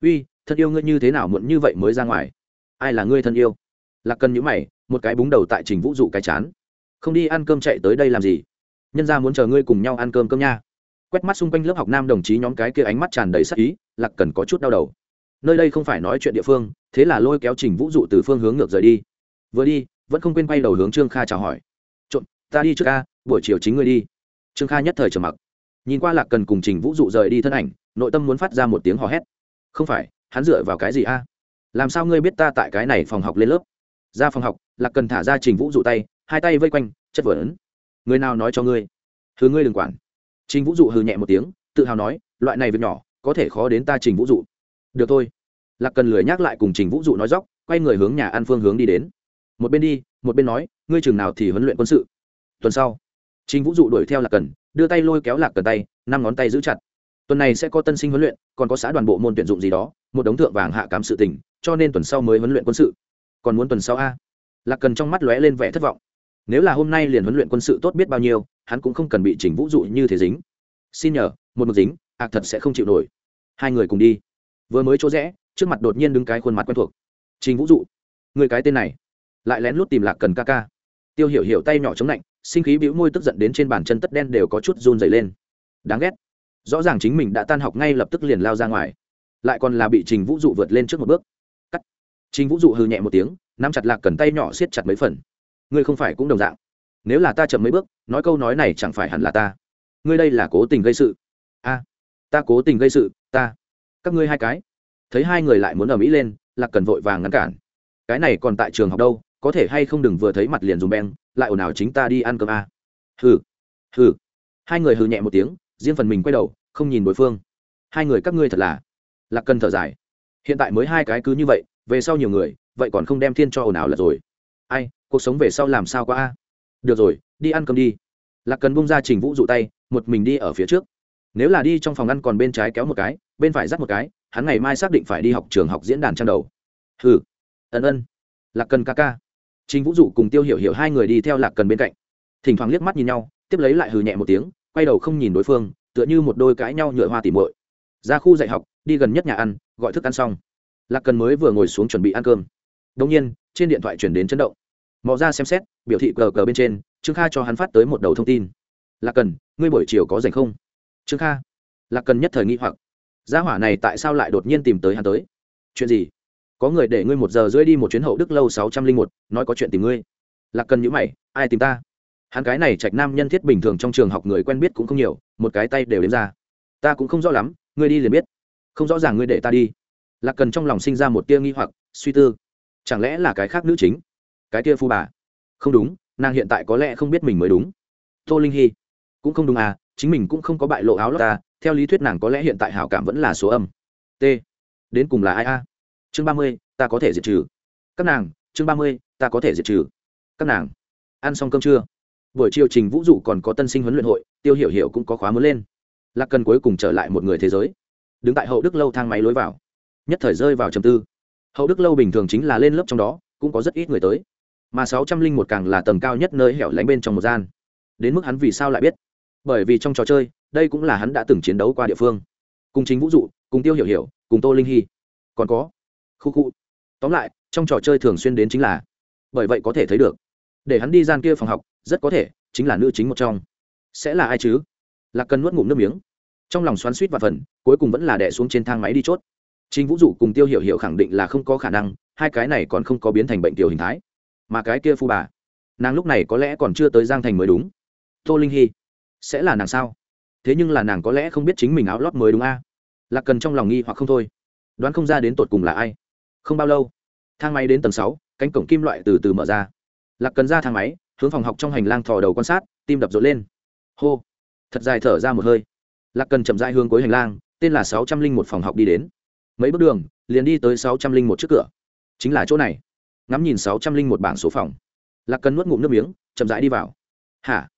Uy, thân yêu ngươi như thế nào muộn như vậy mới ra ngoài? Ai là ngươi thân yêu? Lạc cần nhữ mày, một cái búng đầu tại trình vũ dụ cái chán. Không đi ăn cơm chạy tới đây làm gì? Nhân ra muốn chờ ngươi cùng nhau ăn cơm cơm nha. Quét mắt xung quanh lớp học nam đồng chí nhóm cái kia ánh mắt tràn đầy sắc ý, lạc cần có chút đau đầu. Nơi đây không phải nói chuyện địa phương, thế là lôi kéo trình vũ dụ từ phương hướng ngược rời đi vừa đi, vẫn không quên quay đầu hướng trương kha chào hỏi. Trộn ta đi trước ca, buổi chiều chính ngươi đi. Trương kha nhất thời trầm mặc. Nhìn qua lạc cần cùng trình vũ dụ rời đi thân ảnh, nội tâm muốn phát ra một tiếng hò hét. Không phải, hắn dựa vào cái gì a? Làm sao ngươi biết ta tại cái này phòng học lên lớp? Ra phòng học. Lạc cần thả ra trình vũ dụ tay, hai tay vây quanh, chất vấn. Người nào nói cho ngươi? Thứ ngươi đừng quản. Trình vũ dụ hừ nhẹ một tiếng, tự hào nói, loại này việc nhỏ, có thể khó đến ta trình vũ dụ. Được thôi. Lạc cần lười nhắc lại cùng trình vũ dụ nói dóc, quay người hướng nhà ăn phương hướng đi đến một bên đi, một bên nói, ngươi chừng nào thì huấn luyện quân sự. Tuần sau, trình vũ dụ đuổi theo lạc cần, đưa tay lôi kéo lạc cần tay, năm ngón tay giữ chặt. Tuần này sẽ có tân sinh huấn luyện, còn có xã đoàn bộ môn tuyển dụng gì đó, một đống thượng vàng hạ cám sự tình, cho nên tuần sau mới huấn luyện quân sự. Còn muốn tuần sau a? Lạc cần trong mắt lóe lên vẻ thất vọng. Nếu là hôm nay liền huấn luyện quân sự tốt biết bao nhiêu, hắn cũng không cần bị chỉnh vũ dụ như thế dính. Xin nhờ, một mực dính, ạc thật sẽ không chịu nổi. Hai người cùng đi. Vừa mới chỗ rẽ, trước mặt đột nhiên đứng cái khuôn mặt quen thuộc. Trình vũ dụ, người cái tên này? Lại lén lút tìm lạc cần ca ca. Tiêu hiểu hiểu tay nhỏ chống lạnh, sinh khí bĩu môi tức giận đến trên bàn chân tất đen đều có chút run dày lên. Đáng ghét. Rõ ràng chính mình đã tan học ngay lập tức liền lao ra ngoài. Lại còn là bị trình vũ dụ vượt lên trước một bước. Cắt. Trình vũ dụ hư nhẹ một tiếng, nắm chặt lạc cần tay nhỏ siết chặt mấy phần. Ngươi không phải cũng đồng dạng. Nếu là ta chậm mấy bước, nói câu nói này chẳng phải hẳn là ta. Ngươi đây là cố tình gây sự. A. Ta cố tình gây sự, ta. Các ngươi hai cái. Thấy hai người lại muốn ở mỹ lên, lạc cần vội vàng ngăn cản. Cái này còn tại trường học đâu có thể hay không đừng vừa thấy mặt liền dùng beng, lại ồn ào chính ta đi ăn cơm a. Hừ hừ. Hai người hừ nhẹ một tiếng, riêng phần mình quay đầu, không nhìn đối phương. Hai người các ngươi thật là lạc cần thở dài. Hiện tại mới hai cái cứ như vậy, về sau nhiều người, vậy còn không đem thiên cho ồn ào là rồi. Ai, cuộc sống về sau làm sao quá a? Được rồi, đi ăn cơm đi. Lạc cần bung ra trình vũ dụ tay, một mình đi ở phía trước. Nếu là đi trong phòng ăn còn bên trái kéo một cái, bên phải dắt một cái, hắn ngày mai xác định phải đi học trường học diễn đàn trang đầu. Hừ. Ân ân. Lạc cần ca ca trình vũ dụ cùng tiêu hiểu hiểu hai người đi theo lạc cần bên cạnh. Thỉnh thoảng liếc mắt nhìn nhau, tiếp lấy lại hừ nhẹ một tiếng, quay đầu không nhìn đối phương, tựa như một đôi cãi nhau nhựa hoa tỉ muội. ra khu dạy học, đi gần nhất nhà ăn, gọi thức ăn xong. Lạc cần mới vừa ngồi xuống chuẩn bị ăn cơm. Đông nhiên, trên điện thoại chuyển đến chấn động. Mò ra xem xét, biểu thị cờ cờ bên trên, trương kha cho hắn phát tới một đầu thông tin. Lạc cần, ngươi buổi chiều có rảnh không? Trương kha. Lạc cần nhất thời nghi hoặc. Gia hỏa này tại sao lại đột nhiên tìm tới hắn tới? Chuyện gì? Có người để ngươi một giờ rưỡi đi một chuyến hậu đức lâu sáu trăm linh một, nói có chuyện tìm ngươi. Lạc cần nhữ mày, ai tìm ta? Hắn cái này trạch nam nhân thiết bình thường trong trường học người quen biết cũng không nhiều, một cái tay đều đếm ra. Ta cũng không rõ lắm, ngươi đi liền biết. Không rõ ràng ngươi để ta đi. Lạc cần trong lòng sinh ra một tia nghi hoặc, suy tư. Chẳng lẽ là cái khác nữ chính? Cái tia phu bà. Không đúng, nàng hiện tại có lẽ không biết mình mới đúng. Tô linh hy. Cũng không đúng à chính mình cũng không có bại lộ áo lót ta, theo lý thuyết nàng có lẽ hiện tại hảo cảm vẫn là số âm. T. Đến cùng là ai a? Chương ba mươi, ta có thể diệt trừ. Các nàng, chương ba mươi, ta có thể diệt trừ. Các nàng, ăn xong cơm trưa. Buổi chiều trình vũ dụ còn có tân sinh huấn luyện hội, tiêu hiểu hiểu cũng có khóa mới lên. Lạc cần cuối cùng trở lại một người thế giới. Đứng tại hậu đức lâu thang máy lối vào. Nhất thời rơi vào trầm tư. Hậu đức lâu bình thường chính là lên lớp trong đó, cũng có rất ít người tới. Mà sáu trăm linh một càng là tầng cao nhất nơi hẻo lánh bên trong một gian. Đến mức hắn vì sao lại biết? Bởi vì trong trò chơi, đây cũng là hắn đã từng chiến đấu qua địa phương. Cùng chính vũ dụ, cùng tiêu hiểu hiểu, cùng tô linh hy. Còn có khu khu. Tóm lại, trong trò chơi thường xuyên đến chính là, bởi vậy có thể thấy được, để hắn đi gian kia phòng học, rất có thể chính là nữ chính một trong. Sẽ là ai chứ? Lạc cần nuốt ngụm nước miếng. Trong lòng xoắn suýt và phần, cuối cùng vẫn là đẻ xuống trên thang máy đi chốt. Chính vũ dụ cùng tiêu hiểu hiểu khẳng định là không có khả năng, hai cái này còn không có biến thành bệnh tiểu hình thái. Mà cái kia phu bà, nàng lúc này có lẽ còn chưa tới giang thành mới đúng. Tô linh hy, sẽ là nàng sao? Thế nhưng là nàng có lẽ không biết chính mình áo lót mới đúng a. À? lạc cần trong lòng nghi hoặc không thôi. Đoán không ra đến tột cùng là ai không bao lâu, thang máy đến tầng sáu, cánh cổng kim loại từ từ mở ra. Lạc cần ra thang máy, hướng phòng học trong hành lang thò đầu quan sát, tim đập rộn lên. Hô! Thật dài thở ra một hơi. Lạc cần chậm dãi hướng cuối hành lang, tên là sáu trăm linh một phòng học đi đến. Mấy bước đường, liền đi tới sáu trăm linh một trước cửa. Chính là chỗ này. Ngắm nhìn sáu trăm linh một bảng số phòng. Lạc cần nuốt ngụm nước miếng, chậm rãi đi vào. Hả?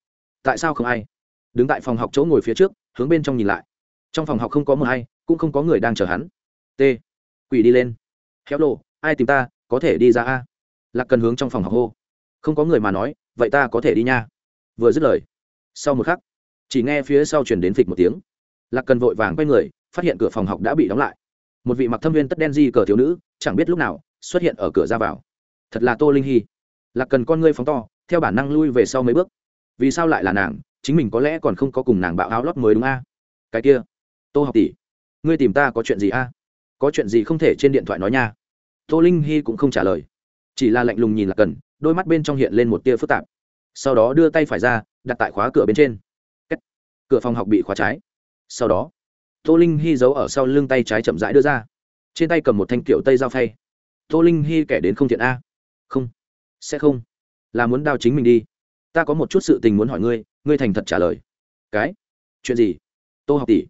Tại sao không ai? Đứng tại phòng học chỗ ngồi phía trước, hướng bên trong nhìn lại. Trong phòng học không có mờ hay, cũng không có người đang chờ hắn. T. Quỷ đi lên khéo lộ ai tìm ta, có thể đi ra a? Lạc cần hướng trong phòng học hô. Không có người mà nói, vậy ta có thể đi nha. Vừa dứt lời, sau một khắc, chỉ nghe phía sau chuyển đến phịch một tiếng. Lạc cần vội vàng quay người, phát hiện cửa phòng học đã bị đóng lại. Một vị mặc thâm viên tất đen di cờ thiếu nữ, chẳng biết lúc nào, xuất hiện ở cửa ra vào. Thật là tô linh hy. Lạc cần con ngươi phóng to, theo bản năng lui về sau mấy bước. Vì sao lại là nàng? Chính mình có lẽ còn không có cùng nàng bạo áo lót mới đúng a? Cái kia, tô học tỷ, ngươi tìm ta có chuyện gì a? Có chuyện gì không thể trên điện thoại nói nha. Tô linh hy cũng không trả lời. Chỉ là lạnh lùng nhìn là cần, đôi mắt bên trong hiện lên một tia phức tạp. Sau đó đưa tay phải ra, đặt tại khóa cửa bên trên. Kết. cửa phòng học bị khóa trái. Sau đó, tô linh hy giấu ở sau lưng tay trái chậm rãi đưa ra. Trên tay cầm một thanh kiểu tây dao phay. Tô linh hy kẻ đến không thiện a. Không. Sẽ không. Là muốn đao chính mình đi. Ta có một chút sự tình muốn hỏi ngươi ngươi thành thật trả lời. Cái? Chuyện gì? Tô học tỷ,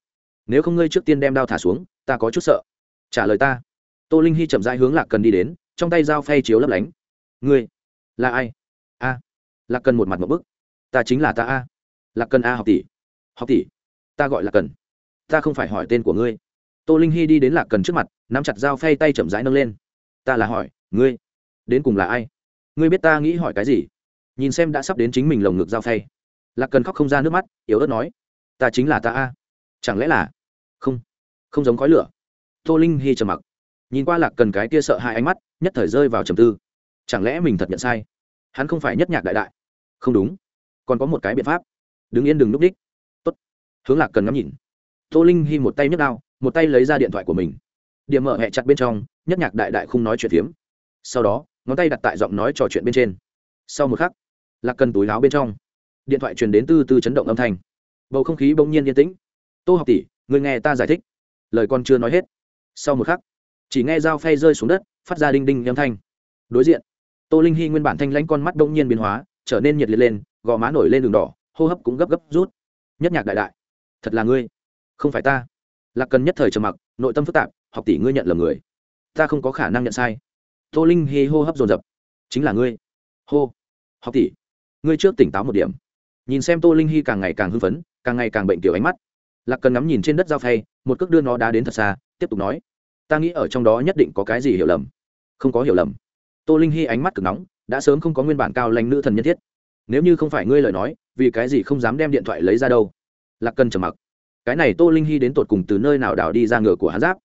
nếu không ngươi trước tiên đem đao thả xuống, ta có chút sợ trả lời ta. Tô linh hy chậm rãi hướng lạc cần đi đến, trong tay dao phay chiếu lấp lánh. Ngươi, là ai? A. Lạc cần một mặt một bức. Ta chính là ta a. Lạc cần a học tỷ. Học tỷ. Ta gọi là cần. Ta không phải hỏi tên của ngươi. Tô linh hy đi đến lạc cần trước mặt, nắm chặt dao phay tay chậm rãi nâng lên. Ta là hỏi, ngươi, đến cùng là ai? Ngươi biết ta nghĩ hỏi cái gì? Nhìn xem đã sắp đến chính mình lồng ngực dao phay. Lạc cần khóc không ra nước mắt, yếu ớt nói. Ta chính là ta a. Chẳng lẽ là? Không. Không giống khói lửa tô linh hy trầm mặc. Nhìn qua lạc cần cái kia sợ hai ánh mắt, nhất thời rơi vào trầm tư. Chẳng lẽ mình thật nhận sai? Hắn không phải nhất nhạc đại đại? Không đúng. Còn có một cái biện pháp. Đứng yên đừng núp đích. Tốt. hướng lạc cần ngắm nhìn. Tô linh hy một tay nhấc đao, một tay lấy ra điện thoại của mình. Điểm mở hẹ chặt bên trong, nhất nhạc đại đại không nói chuyện phiếm. Sau đó, ngón tay đặt tại giọng nói trò chuyện bên trên. Sau một khắc, lạc cần túi láo bên trong. Điện thoại truyền đến từ từ chấn động âm thanh. Bầu không khí bỗng nhiên yên tĩnh. Tô học tỷ, người nghe ta giải thích. Lời con chưa nói hết sau một khắc, chỉ nghe dao phay rơi xuống đất, phát ra đinh đinh âm thanh. Đối diện, tô linh hy nguyên bản thanh lãnh con mắt bỗng nhiên biến hóa, trở nên nhiệt liệt lên, gò má nổi lên đường đỏ, hô hấp cũng gấp gấp rút. Nhất nhạc đại đại, thật là ngươi. Không phải ta. Lạc cần nhất thời trầm mặc, nội tâm phức tạp, học tỷ ngươi nhận lầm người. Ta không có khả năng nhận sai. Tô linh hy hô hấp dồn dập, chính là ngươi. Hô. Học tỷ, ngươi trước tỉnh táo một điểm. Nhìn xem tô linh hy càng ngày càng hưng phấn, càng ngày càng bệnh tiểu ánh mắt, lạc cần ngắm nhìn trên đất dao phay, một cước đưa nó đá đến thật xa tiếp tục nói, ta nghĩ ở trong đó nhất định có cái gì hiểu lầm. Không có hiểu lầm. Tô linh hy ánh mắt cực nóng, đã sớm không có nguyên bản cao lanh nữ thần nhân thiết. Nếu như không phải ngươi lời nói, vì cái gì không dám đem điện thoại lấy ra đâu? Lạc cần trầm mặc. Cái này tô linh hy đến tột cùng từ nơi nào đào đi ra ngựa của hắn giáp?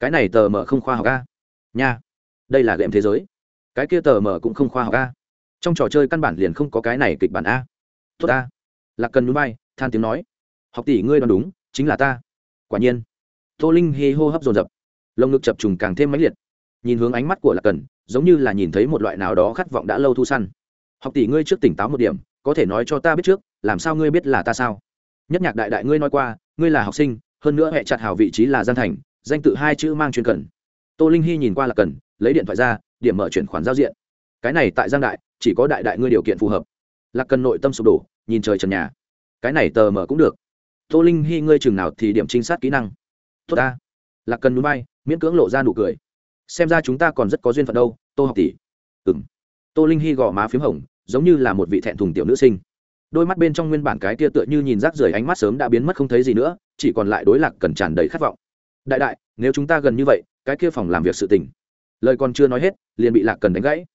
Cái này tờ mờ không khoa học a? Nha, đây là gệm thế giới. Cái kia tờ mờ cũng không khoa học a. Trong trò chơi căn bản liền không có cái này kịch bản a. Tốt a lạc cần núi bay than tiếng nói, học tỷ ngươi đoán đúng, chính là ta. Quả nhiên tô linh hy hô hấp dồn dập. Lồng ngực chập trùng càng thêm mãnh liệt. Nhìn hướng ánh mắt của lạc cần, giống như là nhìn thấy một loại nào đó khát vọng đã lâu thu săn. Học tỷ ngươi trước tỉnh táo một điểm, có thể nói cho ta biết trước, làm sao ngươi biết là ta sao? Nhất nhạc đại đại ngươi nói qua, ngươi là học sinh, hơn nữa hệ chặt hào vị trí là gian thành, danh tự hai chữ mang chuyên cần. Tô linh hy nhìn qua là cần, lấy điện thoại ra, điểm mở chuyển khoản giao diện. Cái này tại giang đại, chỉ có đại đại ngươi điều kiện phù hợp. Lạc cần nội tâm sụp đổ, nhìn trời trần nhà. Cái này tờ mở cũng được. Tô linh hy ngươi chừng nào thì điểm trinh sát kỹ năng tốt ta. Lạc cần núi bay, miễn cưỡng lộ ra nụ cười. Xem ra chúng ta còn rất có duyên phận đâu, tô học tỷ. Ừng tô linh hy gò má p h í m hồng, giống như là một vị thẹn thùng tiểu nữ sinh. Đôi mắt bên trong nguyên bản cái tia tựa như nhìn rác rưởi ánh mắt sớm đã biến mất không thấy gì nữa, chỉ còn lại đối lạc cần tràn đầy khát vọng. Đại đại, nếu chúng ta gần như vậy, cái kia phòng làm việc sự tình. Lời còn chưa nói hết, liền bị lạc cần đánh gãy.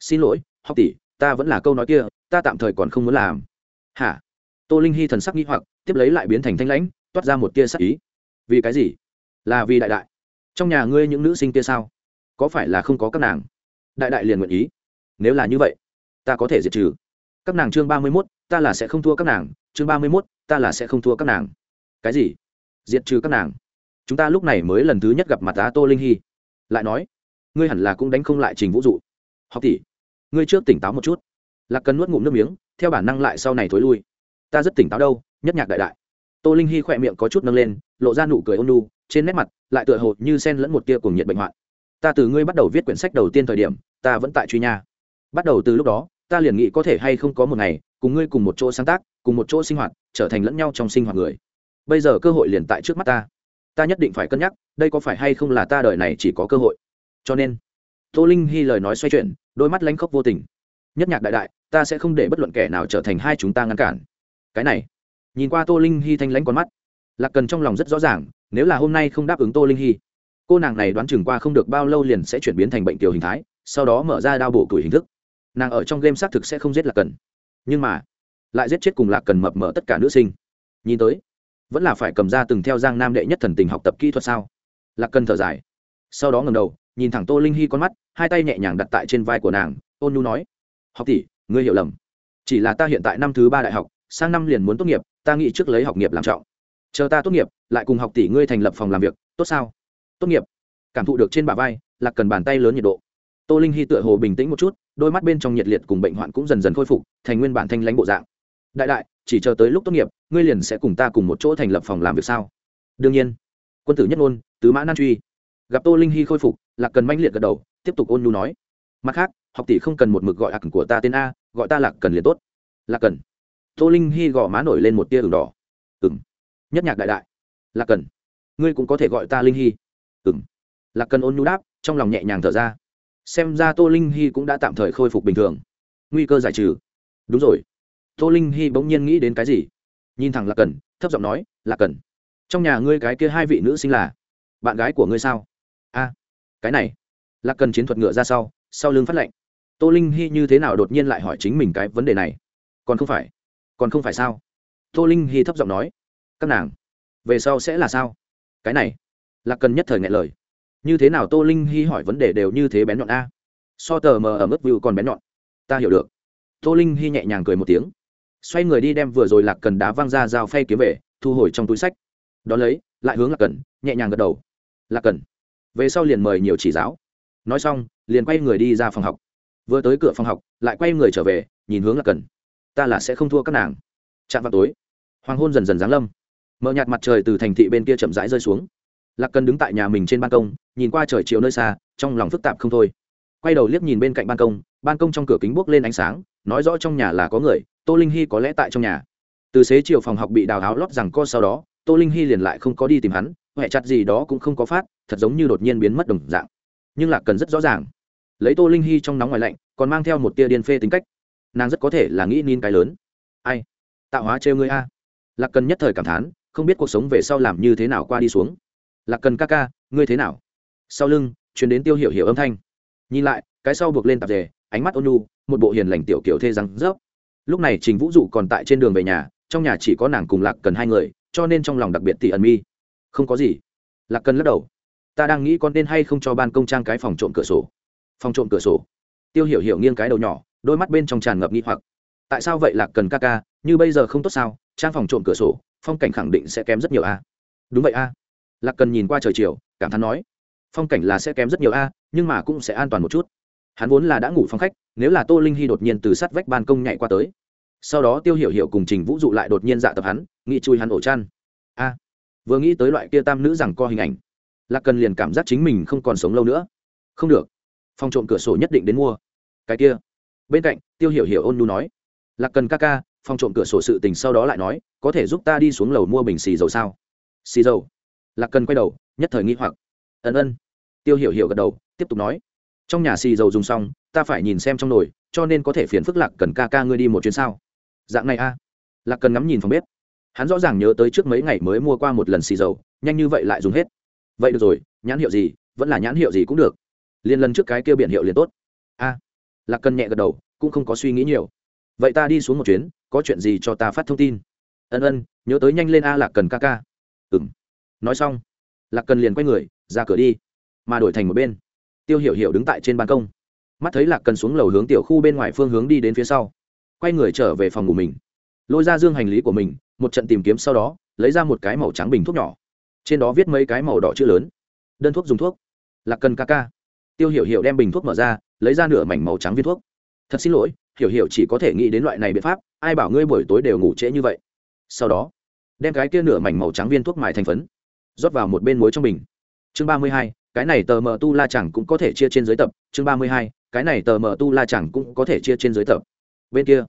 Xin lỗi, học tỷ, ta vẫn là câu nói kia, ta tạm thời còn không muốn làm. Hả? Tô linh hy thần sắc nghi hoặc, tiếp lấy lại biến thành thanh lãnh, toát ra một tia sắc ý vì cái gì? Là vì đại đại. Trong nhà ngươi những nữ sinh kia sao? Có phải là không có các nàng? Đại đại liền nguyện ý. Nếu là như vậy, ta có thể diệt trừ. Các nàng chương ba mươi mốt, ta là sẽ không thua các nàng. Chương ba mươi mốt, ta là sẽ không thua các nàng. Cái gì? Diệt trừ các nàng? Chúng ta lúc này mới lần thứ nhất gặp mặt tá tô linh hy. Lại nói, ngươi hẳn là cũng đánh không lại trình vũ dụ. Học tỷ, ngươi trước tỉnh táo một chút. Lạc cần nuốt ngụm nước miếng, theo bản năng lại sau này thối lui. Ta rất tỉnh táo đâu, nhất nhạc đại đại tô linh hy khỏe miệng có chút nâng lên, lộ ra nụ cười ôn nu trên nét mặt lại tựa hồ như sen lẫn một tia cùng nhiệt bệnh hoạn. Ta từ ngươi bắt đầu viết quyển sách đầu tiên thời điểm, ta vẫn tại truy nha. Bắt đầu từ lúc đó, ta liền nghĩ có thể hay không có một ngày cùng ngươi cùng một chỗ sáng tác, cùng một chỗ sinh hoạt, trở thành lẫn nhau trong sinh hoạt người. Bây giờ cơ hội liền tại trước mắt ta. Ta nhất định phải cân nhắc, đây có phải hay không là ta đời này chỉ có cơ hội. Cho nên, tô linh hy lời nói xoay chuyển, đôi mắt lánh khóc vô tình. Nhất nhạc đại đại, ta sẽ không để bất luận kẻ nào trở thành hai chúng ta ngăn cản. Cái này nhìn qua tô linh hy thanh lãnh con mắt, lạc cần trong lòng rất rõ ràng, nếu là hôm nay không đáp ứng tô linh hy, cô nàng này đoán chừng qua không được bao lâu liền sẽ chuyển biến thành bệnh tiểu hình thái, sau đó mở ra đao bổ tuổi hình thức. Nàng ở trong game xác thực sẽ không giết lạc cần, nhưng mà lại giết chết cùng lạc cần mập mở tất cả nữ sinh. Nhìn tới, vẫn là phải cầm ra từng theo giang nam đệ nhất thần tình học tập kỹ thuật sao? Lạc cần thở dài, sau đó ngầm đầu, nhìn thẳng tô linh hy con mắt, hai tay nhẹ nhàng đặt tại trên vai của nàng, ôn nhu nói, học tỷ, ngươi hiểu lầm. Chỉ là ta hiện tại năm thứ ba đại học sang năm liền muốn tốt nghiệp, ta nghĩ trước lấy học nghiệp làm trọng. Chờ ta tốt nghiệp, lại cùng học tỷ ngươi thành lập phòng làm việc, tốt sao? Tốt nghiệp. Cảm thụ được trên bả vai là cần bàn tay lớn nhiệt độ. Tô linh hy tựa hồ bình tĩnh một chút, đôi mắt bên trong nhiệt liệt cùng bệnh hoạn cũng dần dần khôi phục, thành nguyên bản thanh lãnh bộ dạng. Đại đại, chỉ chờ tới lúc tốt nghiệp, ngươi liền sẽ cùng ta cùng một chỗ thành lập phòng làm việc sao? Đương nhiên. Quân tử nhất ngôn, tứ mã nan truy. Gặp tô linh hy khôi phục, lạc cần manh liệt gật đầu, tiếp tục ôn nhu nói. Mặt khác, học tỷ không cần một mực gọi ạc của ta tên a, gọi ta lạc cần liền tốt. Lạc cần tô linh hy gõ má nổi lên một tia ửng đỏ. Ừng nhất nhạc đại đại. Lạc cần, ngươi cũng có thể gọi ta linh hy. Ừng lạc cần ôn nhu đáp, trong lòng nhẹ nhàng thở ra. Xem ra tô linh hy cũng đã tạm thời khôi phục bình thường. Nguy cơ giải trừ. Đúng rồi. Tô linh hy bỗng nhiên nghĩ đến cái gì? Nhìn thẳng lạc cần, thấp giọng nói, lạc cần, trong nhà ngươi cái kia hai vị nữ sinh là bạn gái của ngươi sao? A, cái này. Lạc cần chiến thuật ngựa ra sau sau lưng phát lệnh. Tô linh hy như thế nào đột nhiên lại hỏi chính mình cái vấn đề này? Còn không phải còn không phải sao? Tô linh hy thấp giọng nói. Các nàng, về sau sẽ là sao? Cái này, lạc cần nhất thời ngại lời. Như thế nào tô linh hy hỏi vấn đề đều như thế bén nhọn a? So tờ mờ ở mức view còn bén nhọn. Ta hiểu được. Tô linh hy nhẹ nhàng cười một tiếng. Xoay người đi đem vừa rồi lạc cần đá văng ra dao phay kiếm về, thu hồi trong túi sách. Đ ó lấy, lại hướng lạc cần, nhẹ nhàng gật đầu. Lạc cần, về sau liền mời nhiều chỉ giáo. Nói xong, liền quay người đi ra phòng học. Vừa tới cửa phòng học, lại quay người trở về, nhìn hướng lạc cần ta là sẽ không thua các nàng. Chạm vào tối, hoàng hôn dần dần giáng lâm. Mờ nhạt mặt trời từ thành thị bên kia chậm rãi rơi xuống. Lạc cần đứng tại nhà mình trên ban công, nhìn qua trời chiều nơi xa, trong lòng phức tạp không thôi. Quay đầu liếc nhìn bên cạnh ban công ban công trong cửa kính buốc lên ánh sáng, nói rõ trong nhà là có người, tô linh hy có lẽ tại trong nhà. Từ xế chiều phòng học bị đào áo lót rằng co sau đó, tô linh hy liền lại không có đi tìm hắn huệ chặt gì đó cũng không có phát, thật giống như đột nhiên biến mất đồng dạng. Nhưng lạc cần rất rõ ràng, lấy tô linh hy trong nóng ngoài lạnh, còn mang theo một tia điên phê tính cách nàng rất có thể là nghĩ nín cái lớn. Ai? Tạo hóa trêu ngươi a. Lạc cần nhất thời cảm thán, không biết cuộc sống về sau làm như thế nào qua đi xuống. Lạc cần ca ca, ngươi thế nào? Sau lưng chuyển đến tiêu hiểu hiểu âm thanh. Nhìn lại, cái sau buộc lên tạp dề, ánh mắt ôn nhu, một bộ hiền lành tiểu kiểu thê răng rớp. Lúc này trình vũ dụ còn tại trên đường về nhà, trong nhà chỉ có nàng cùng lạc cần hai người, cho nên trong lòng đặc biệt tỷ ẩn mi. Không có gì. Lạc cần lắc đầu. Ta đang nghĩ con nên hay không cho ban công trang cái phòng trộm cửa sổ. Phòng trộm cửa sổ. Tiêu hiểu hiểu nghiêng cái đầu nhỏ đôi mắt bên trong tràn ngập nghi hoặc. Tại sao vậy, lạc cần ca ca? Như bây giờ không tốt sao? Trang phòng trộm cửa sổ, phong cảnh khẳng định sẽ kém rất nhiều a. Đúng vậy a. Lạc cần nhìn qua trời chiều, cảm thán nói, phong cảnh là sẽ kém rất nhiều a, nhưng mà cũng sẽ an toàn một chút. Hắn vốn là đã ngủ phòng khách, nếu là tô linh hy đột nhiên từ sát vách ban công nhảy qua tới. Sau đó tiêu hiểu hiểu cùng trình vũ dụ lại đột nhiên dạ tập hắn, nghĩ chui hắn ổ chăn. A. Vừa nghĩ tới loại kia tam nữ rằng co hình ảnh, lạc cần liền cảm giác chính mình không còn sống lâu nữa. Không được. Phòng trộm cửa sổ nhất định đến mua. Cái kia bên cạnh, tiêu hiểu hiểu ôn nu nói, lạc cần ca ca, phòng trộm cửa sổ sự tình sau đó lại nói, có thể giúp ta đi xuống lầu mua bình xì dầu sao? Xì dầu? Lạc cần quay đầu, nhất thời nghĩ hoặc. Ân ân. Tiêu hiểu hiểu gật đầu, tiếp tục nói, trong nhà xì dầu dùng xong, ta phải nhìn xem trong nồi, cho nên có thể phiền phức lạc cần ca ca ngươi đi một chuyến sao? Dạng này a lạc cần ngắm nhìn phòng bếp. Hắn rõ ràng nhớ tới trước mấy ngày mới mua qua một lần xì dầu, nhanh như vậy lại dùng hết. Vậy được rồi, nhãn hiệu gì, vẫn là nhãn hiệu gì cũng được. Liên lần trước cái kia biển hiệu liền tốt. A lạc cần nhẹ gật đầu, cũng không có suy nghĩ nhiều. Vậy ta đi xuống một chuyến, có chuyện gì cho ta phát thông tin? Ân ân, nhớ tới nhanh lên a lạc cần ca ca. Ừng nói xong, lạc cần liền quay người, ra cửa đi, mà đổi thành một bên. Tiêu hiểu hiểu đứng tại trên ban công. Mắt thấy lạc cần xuống lầu hướng tiểu khu bên ngoài phương hướng đi đến phía sau, quay người trở về phòng ngủ mình. Lôi ra dương hành lý của mình, một trận tìm kiếm sau đó, lấy ra một cái màu trắng bình thuốc nhỏ. Trên đó viết mấy cái màu đỏ chữ lớn. Đơn thuốc dùng thuốc. Lạc cần ca ca. Tiêu hiểu hiểu đem bình thuốc mở ra lấy ra nửa mảnh màu trắng viên thuốc. Thật xin lỗi, hiểu hiểu chỉ có thể nghĩ đến loại này biện pháp, ai bảo ngươi buổi tối đều ngủ trễ như vậy. Sau đó, đem cái kia nửa mảnh màu trắng viên thuốc mài thành phấn, rót vào một bên muối trong bình. Chương ba mươi hai, cái này tờ mờ tu la chẳng cũng có thể chia trên dưới tập. Chương ba mươi hai, cái này tờ mờ tu la chẳng cũng có thể chia trên dưới tập. Bên kia,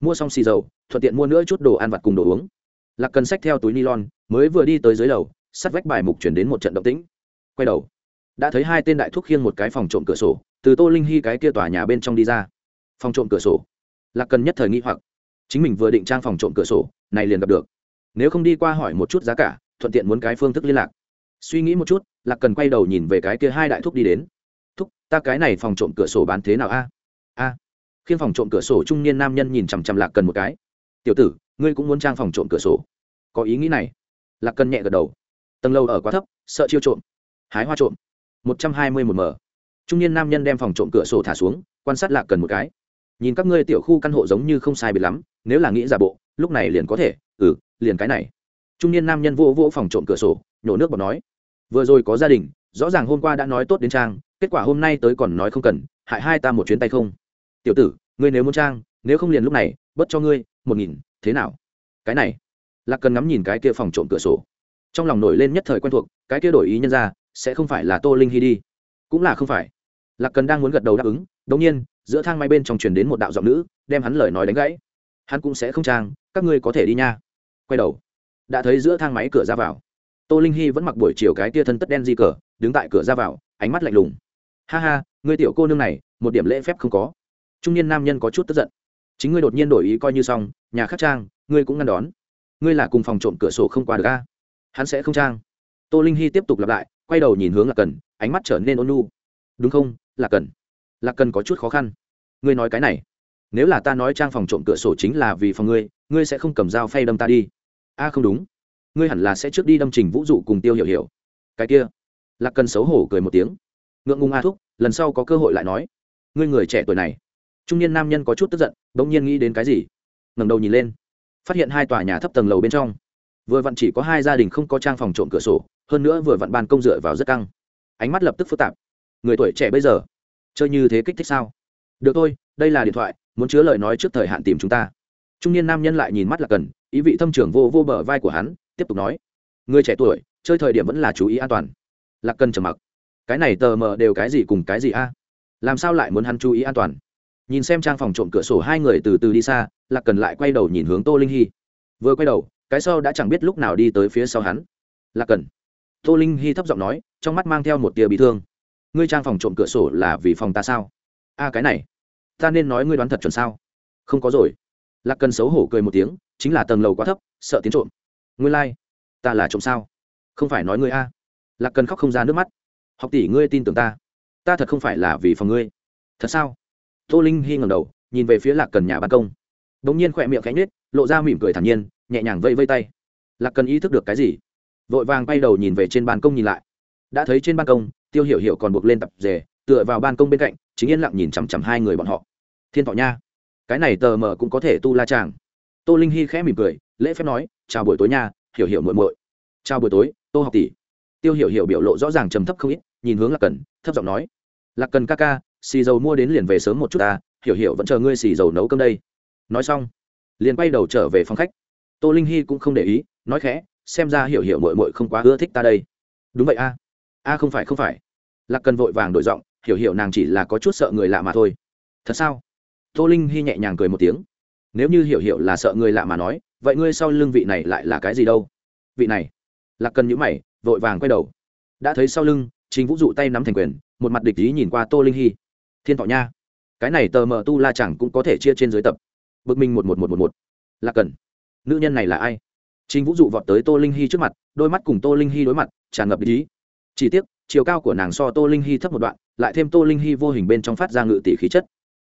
mua xong xì dầu, thuận tiện mua nữa chút đồ ăn vặt cùng đồ uống. Lạc cần sách theo túi nylon, mới vừa đi tới dưới lầu, sắt vách bài mục chuyển đến một trận động tĩnh. Quay đầu, đã thấy hai tên đại thúc khiêng một cái phòng trộm cửa sổ từ tô linh hy cái kia tòa nhà bên trong đi ra. Phòng trộm cửa sổ. Lạc cần nhất thời nghi hoặc. Chính mình vừa định trang phòng trộm cửa sổ, này liền gặp được. Nếu không đi qua hỏi một chút giá cả, thuận tiện muốn cái phương thức liên lạc. Suy nghĩ một chút, lạc cần quay đầu nhìn về cái kia hai đại thúc đi đến. Thúc, ta cái này phòng trộm cửa sổ bán thế nào a? A. À. khiêng phòng trộm cửa sổ trung niên nam nhân nhìn chằm chằm lạc cần một cái. Tiểu tử, ngươi cũng muốn trang phòng trộm cửa sổ? Có ý nghĩ này? Lạc cần nhẹ gật đầu. Tầng lâu ở quá thấp, sợ chiêu trộm. Hái hoa trộm. Một trăm hai mươi một m trung niên nam nhân đem phòng trộm cửa sổ thả xuống, quan sát lạc cần một cái. Nhìn các ngươi tiểu khu căn hộ giống như không sai biệt lắm, nếu là nghĩ giả bộ, lúc này liền có thể ừ liền cái này. Trung niên nam nhân vô vô phòng trộm cửa sổ, nhổ nước bọt nói, vừa rồi có gia đình, rõ ràng hôm qua đã nói tốt đến trang, kết quả hôm nay tới còn nói không cần, hại hai ta một chuyến tay không? Tiểu tử, ngươi nếu muốn trang, nếu không liền lúc này, bớt cho ngươi, một nghìn, thế nào? Cái này. Lạc cần ngắm nhìn cái kia phòng trộm cửa sổ. Trong lòng nổi lên nhất thời quen thuộc, cái kia đổi ý nhân ra, sẽ không phải là tô linh hy đi. Cũng là không phải lạc cần đang muốn gật đầu đáp ứng đống nhiên, giữa thang máy bên trong truyền đến một đạo giọng nữ, đem hắn lời nói đánh gãy. Hắn cũng sẽ không trang, các ngươi có thể đi nha. Quay đầu. Đã thấy giữa thang máy cửa ra vào. Tô linh hy vẫn mặc buổi chiều cái tia thân tất đen di cờ, đứng tại cửa ra vào, ánh mắt lạnh lùng. Ha ha, ngươi tiểu cô nương này, một điểm lễ phép không có. Trung niên nam nhân có chút tức giận. Chính ngươi đột nhiên đổi ý coi như xong, nhà khắc trang, ngươi cũng ngăn đón. Ngươi là cùng phòng trộm cửa sổ không qua được a. Hắn sẽ không trang. Tô linh hy tiếp tục lặp lại, quay đầu nhìn hướng lạc cần, ánh mắt trở nên ôn nu. đúng không? Lạc cần lạc cần có chút khó khăn. Ngươi nói cái này, nếu là ta nói trang phòng trộm cửa sổ chính là vì phòng ngươi ngươi sẽ không cầm dao phay đâm ta đi. A, không đúng. Ngươi hẳn là sẽ trước đi đâm trình vũ dụ cùng tiêu hiểu hiểu. Cái kia, lạc cần xấu hổ cười một tiếng. Ngượng ngùng a thúc, lần sau có cơ hội lại nói. Ngươi người trẻ tuổi này. Trung niên nam nhân có chút tức giận đ ỗ n g nhiên nghĩ đến cái gì? Ngẩng đầu nhìn lên. Phát hiện hai tòa nhà thấp tầng lầu bên trong. Vừa vặn chỉ có hai gia đình không có trang phòng trộm cửa sổ, hơn nữa vừa vặn ban công dựa vào rất căng. Ánh mắt lập tức phức tạp người tuổi trẻ bây giờ. Chơi như thế kích thích sao? Được thôi, đây là điện thoại, muốn chứa lời nói trước thời hạn tìm chúng ta. Trung niên nam nhân lại nhìn mắt là cần, ý vị thâm trưởng vô vô bờ vai của hắn, tiếp tục nói. Người trẻ tuổi, chơi thời điểm vẫn là chú ý an toàn. Lạc cần trầm mặc. Cái này tờ mờ đều cái gì cùng cái gì a? Làm sao lại muốn hắn chú ý an toàn? Nhìn xem trang phòng trộm cửa sổ hai người từ từ đi xa, lạc cần lại quay đầu nhìn hướng tô linh hy vừa quay đầu, cái sau đã chẳng biết lúc nào đi tới phía sau hắn. Lạc cần tô linh hy thấp giọng nói, trong mắt mang theo một tia bị thương ngươi trang phòng trộm cửa sổ là vì phòng ta sao? A, cái này, ta nên nói ngươi đoán thật chuẩn sao? Không có rồi. Lạc cần xấu hổ cười một tiếng, chính là tầng lầu quá thấp, sợ tiến trộm. Ngươi lai、like. ta là trộm sao? Không phải nói ngươi a. Lạc cần khóc không ra nước mắt. Học tỷ ngươi tin tưởng ta. Ta thật không phải là vì phòng ngươi. Thật sao? Tô linh hy ngầm đầu, nhìn về phía lạc cần nhà ban công. Đ ỗ n g nhiên khỏe miệng cánh nết lộ ra mỉm cười thản nhiên, nhẹ nhàng vây vây tay. Lạc cần ý thức được cái gì? Vội vàng bay đầu nhìn về trên ban công nhìn lại. Đã thấy trên ban công tiêu hiểu hiểu còn buộc lên tập dề, tựa vào ban công bên cạnh chính yên lặng nhìn chằm chằm hai người bọn họ. Thiên thọ nha cái này tờ mờ cũng có thể tu la chàng. Tô linh hy khẽ mỉm cười lễ phép nói chào buổi tối nha hiểu hiểu muội muội. Chào buổi tối tô học tỷ. Tiêu hiểu hiểu biểu lộ rõ ràng trầm thấp không ít nhìn hướng lạc cần thấp giọng nói lạc cần ca ca xì dầu mua đến liền về sớm một chút ta hiểu hiểu vẫn chờ ngươi xì dầu nấu cơm đây. Nói xong liền quay đầu trở về phòng khách. Tô linh hy cũng không để ý nói khẽ xem ra hiểu hiểu mội mội không quá ưa thích ta đây. Đúng vậy a a không phải không phải. Lạc cần vội vàng đổi giọng, hiểu hiểu nàng chỉ là có chút sợ người lạ mà thôi. Thật sao? Tô linh hy nhẹ nhàng cười một tiếng. Nếu như hiểu hiểu là sợ người lạ mà nói, vậy ngươi sau lưng vị này lại là cái gì đâu? Vị này. Lạc cần nhữ mày, vội vàng quay đầu. Đã thấy sau lưng chính vũ dụ tay nắm thành quyền, một mặt địch ý nhìn qua tô linh hy thiên thọ nha. Cái này tờ mờ tu la chẳng cũng có thể chia trên dưới tập. Bực minh một một một một một. Là cần. Nữ nhân này là ai? Chính vũ dụ vọt tới tô linh hy trước mặt, đôi mắt cùng tô linh hy đối mặt, tràn ngập địch ý chỉ tiếc chiều cao của nàng so tô linh hy thấp một đoạn lại thêm tô linh hy vô hình bên trong phát ra ngự tỷ khí chất.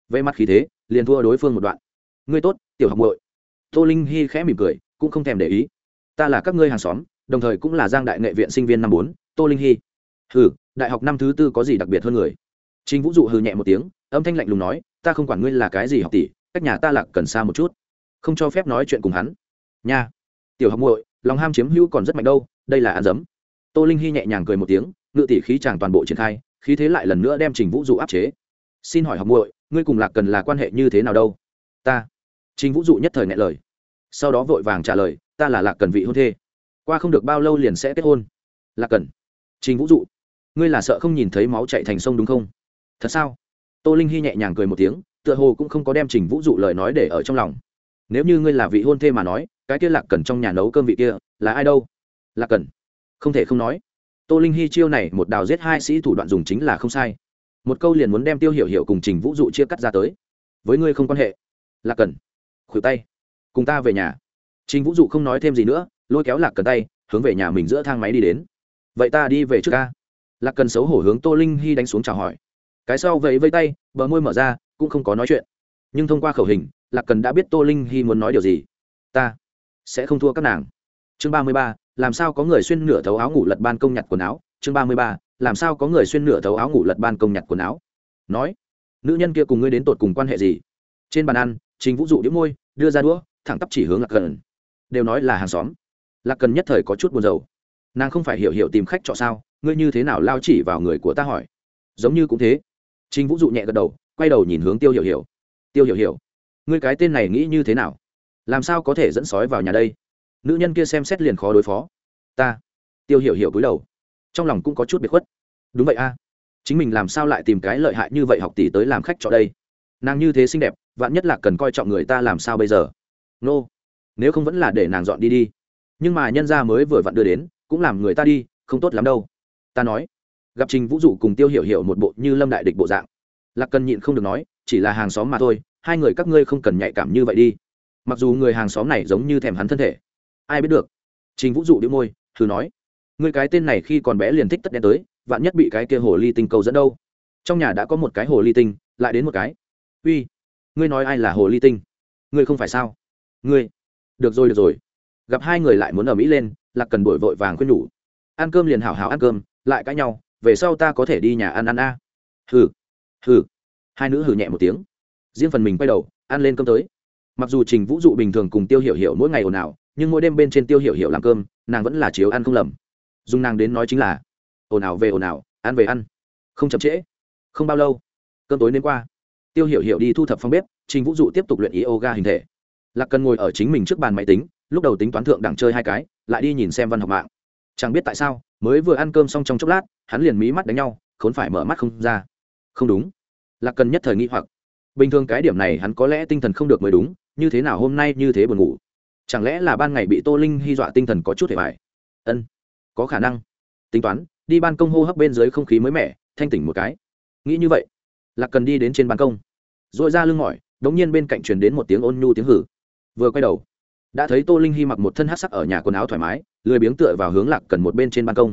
Về mặt khí thế liền thua đối phương một đoạn. Ngươi tốt tiểu học muội. Tô linh hy khẽ mỉm cười cũng không thèm để ý. Ta là các ngươi hàng xóm đồng thời cũng là giang đại nghệ viện sinh viên năm bốn tô linh hy. Hừ đại học năm thứ tư có gì đặc biệt hơn người? Chính Vũ dụ hừ nhẹ một tiếng, âm thanh lạnh lùng nói, ta không quản ngươi là cái gì học tỷ, cách nhà ta lạc cần xa một chút, không cho phép nói chuyện cùng hắn. Nha. Tiểu học muội, lòng ham chiếm hữu còn rất mạnh đâu, đây là ăn dấm. Tô Linh Hi nhẹ nhàng cười một tiếng, ngự tỷ khí chàng toàn bộ triển khai, khí thế lại lần nữa đem Trình Vũ dụ áp chế. Xin hỏi học muội, ngươi cùng lạc cần là quan hệ như thế nào đâu? Ta. Trình Vũ dụ nhất thời nghẹn lời. Sau đó vội vàng trả lời, ta là lạc cần vị hôn thê. Qua không được bao lâu liền sẽ kết hôn. Lạc cần. Trình Vũ dụ ngươi là sợ không nhìn thấy máu chạy thành sông đúng không thật sao tô linh hy nhẹ nhàng cười một tiếng tựa hồ cũng không có đem trình vũ dụ lời nói để ở trong lòng nếu như ngươi là vị hôn thê mà nói cái kia lạc cần trong nhà nấu cơm vị kia là ai đâu lạc cần không thể không nói, tô linh hy chiêu này một đào giết hai sĩ thủ đoạn dùng chính là không sai. Một câu liền muốn đem tiêu hiểu hiểu cùng trình vũ dụ chia cắt ra tới. Với ngươi không quan hệ. Lạc cần khuỷu tay, cùng ta về nhà. Trình vũ dụ không nói thêm gì nữa, lôi kéo lạc cần tay, hướng về nhà mình giữa thang máy đi đến. Vậy ta đi về trước ca. Lạc cần xấu hổ hướng tô linh hy đánh xuống chào hỏi. Cái sau vẫy vây tay, bờ môi mở ra, cũng không có nói chuyện. Nhưng thông qua khẩu hình, lạc cần đã biết tô linh hy muốn nói điều gì. Ta sẽ không thua các nàng. Chương ba mươi ba làm sao có người xuyên nửa thấu áo ngủ lật ban công nhặt quần áo? Chương ba mươi ba làm sao có người xuyên nửa thấu áo ngủ lật ban công nhặt quần áo? Nói nữ nhân kia cùng ngươi đến tột cùng quan hệ gì? Trên bàn ăn trình vũ dụ đĩu môi đưa ra đũa thẳng tắp chỉ hướng lạc cần đều nói là hàng xóm. Lạc cần nhất thời có chút buồn rầu. Nàng không phải hiểu hiểu tìm khách trọ sao? Ngươi như thế nào lao chỉ vào người của ta hỏi? Giống như cũng thế. Trình Vũ dụ nhẹ gật đầu, quay đầu nhìn hướng Tiêu Hiểu Hiểu. Tiêu Hiểu Hiểu, ngươi cái tên này nghĩ như thế nào? Làm sao có thể dẫn sói vào nhà đây? Nữ nhân kia xem xét liền khó đối phó. Ta. Tiêu Hiểu Hiểu cúi đầu, trong lòng cũng có chút biệt khuất. Đúng vậy a, chính mình làm sao lại tìm cái lợi hại như vậy học tỷ tới làm khách cho đây? Nàng như thế xinh đẹp, vạn nhất là cần coi trọng người ta làm sao bây giờ? nô nếu không vẫn là để nàng dọn đi đi nhưng mà nhân gia mới vừa vặn đưa đến cũng làm người ta đi không tốt lắm đâu ta nói gặp trình vũ dụ cùng tiêu hiểu hiểu một bộ như lâm đại địch bộ dạng lạc cần nhịn không được nói chỉ là hàng xóm mà thôi hai người các ngươi không cần nhạy cảm như vậy đi mặc dù người hàng xóm này giống như thèm hắn thân thể ai biết được. Trình vũ dụ đĩu môi, thử nói, ngươi cái tên này khi còn bé liền thích tất đen tới, vạn nhất bị cái kia hồ ly tinh cầu dẫn đâu? Trong nhà đã có một cái hồ ly tinh, lại đến một cái. Uy, ngươi nói ai là hồ ly tinh? Ngươi không phải sao? Ngươi. Được rồi được rồi. Gặp hai người lại muốn ở mỹ lên, lạc cần đổi vội vàng khuyên nhủ. Ăn cơm liền hảo hảo ăn cơm, lại cãi nhau, về sau ta có thể đi nhà ăn ăn a. À. hừ hừ. Hai nữ hừ nhẹ một tiếng. Riêng phần mình quay đầu, ăn lên cơm tới. Mặc dù trình vũ dụ bình thường cùng tiêu hiểu hiểu mỗi ngày ồn ào nhưng mỗi đêm bên trên tiêu hiểu hiểu làm cơm, nàng vẫn là chiếu ăn không lầm. Dùng nàng đến nói chính là, ồn ào về ồn ào, ăn về ăn. Không chậm trễ. Không bao lâu, cơm tối đến qua. Tiêu hiểu hiểu đi thu thập phòng bếp, trình vũ dụ tiếp tục luyện yoga hình thể. Lạc cần ngồi ở chính mình trước bàn máy tính, lúc đầu tính toán thượng đẳng chơi hai cái, lại đi nhìn xem văn học mạng. Chẳng biết tại sao, mới vừa ăn cơm xong trong chốc lát, hắn liền mí mắt đánh nhau, khốn phải mở mắt không ra. Không đúng. Lạc cần nhất thời nghĩ hoặc. Bình thường cái điểm này hắn có lẽ tinh thần không được mới đúng, như thế nào hôm nay như thế buồn ngủ chẳng lẽ là ban ngày bị tô linh hy dọa tinh thần có chút hề bài ân, có khả năng. Tính toán, đi ban công hô hấp bên dưới không khí mới mẻ, thanh tỉnh một cái. Nghĩ như vậy, lạc cần đi đến trên ban công. R ồ i ra lưng mỏi đ ỗ n g nhiên bên cạnh truyền đến một tiếng ôn nhu tiếng hử. Vừa quay đầu, đã thấy tô linh hy mặc một thân hát sắc ở nhà quần áo thoải mái, lười biếng tựa vào hướng lạc cần một bên trên ban công.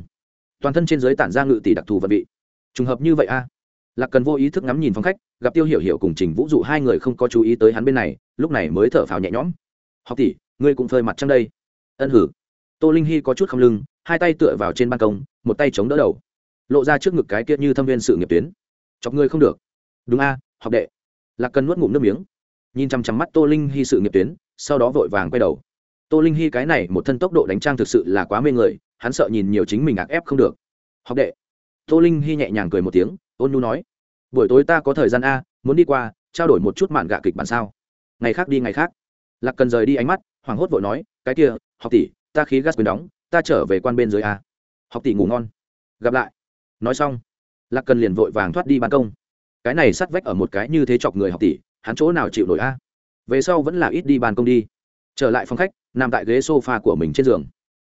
Toàn thân trên dưới tản ra ngự tỷ đặc thù vật vị. Trùng hợp như vậy a. Lạc cần vô ý thức ngắm nhìn phong khách, gặp tiêu hiểu hiểu cùng trình vũ dụ hai người không có chú ý tới hắn bên này, lúc này mới thở phào nhẹ nhõm. Học tỷ ngươi cũng phơi mặt trăng đây. Ân hử. Tô linh hy có chút không lưng, hai tay tựa vào trên ban công, một tay chống đỡ đầu. Lộ ra trước ngực cái kia như thâm viên sự nghiệp tuyến. Chọc ngươi không được. Đúng a, học đệ. Lạc cần nuốt ngụm nước miếng. Nhìn chăm chăm mắt tô linh hy sự nghiệp tuyến, sau đó vội vàng quay đầu. Tô linh hy cái này một thân tốc độ đánh trang thực sự là quá mê người, hắn sợ nhìn nhiều chính mình ạc ép không được. Học đệ. Tô linh hy nhẹ nhàng cười một tiếng, ôn nhu nói. Buổi tối ta có thời gian a, muốn đi qua, trao đổi một chút mạn gạ kịch bản sao? Ngày khác đi ngày khác. Lạc cần rời đi ánh mắt hoảng hốt vội nói, cái kia, học tỷ, ta khí gas quyền đóng, ta trở về quan bên dưới a. Học tỷ ngủ ngon. Gặp lại. Nói xong, lạc cần liền vội vàng thoát đi ban công. Cái này sắt vách ở một cái như thế chọc người học tỷ, hắn chỗ nào chịu nổi a? Về sau vẫn là ít đi ban công đi. Trở lại phòng khách, nằm tại ghế sofa của mình trên giường.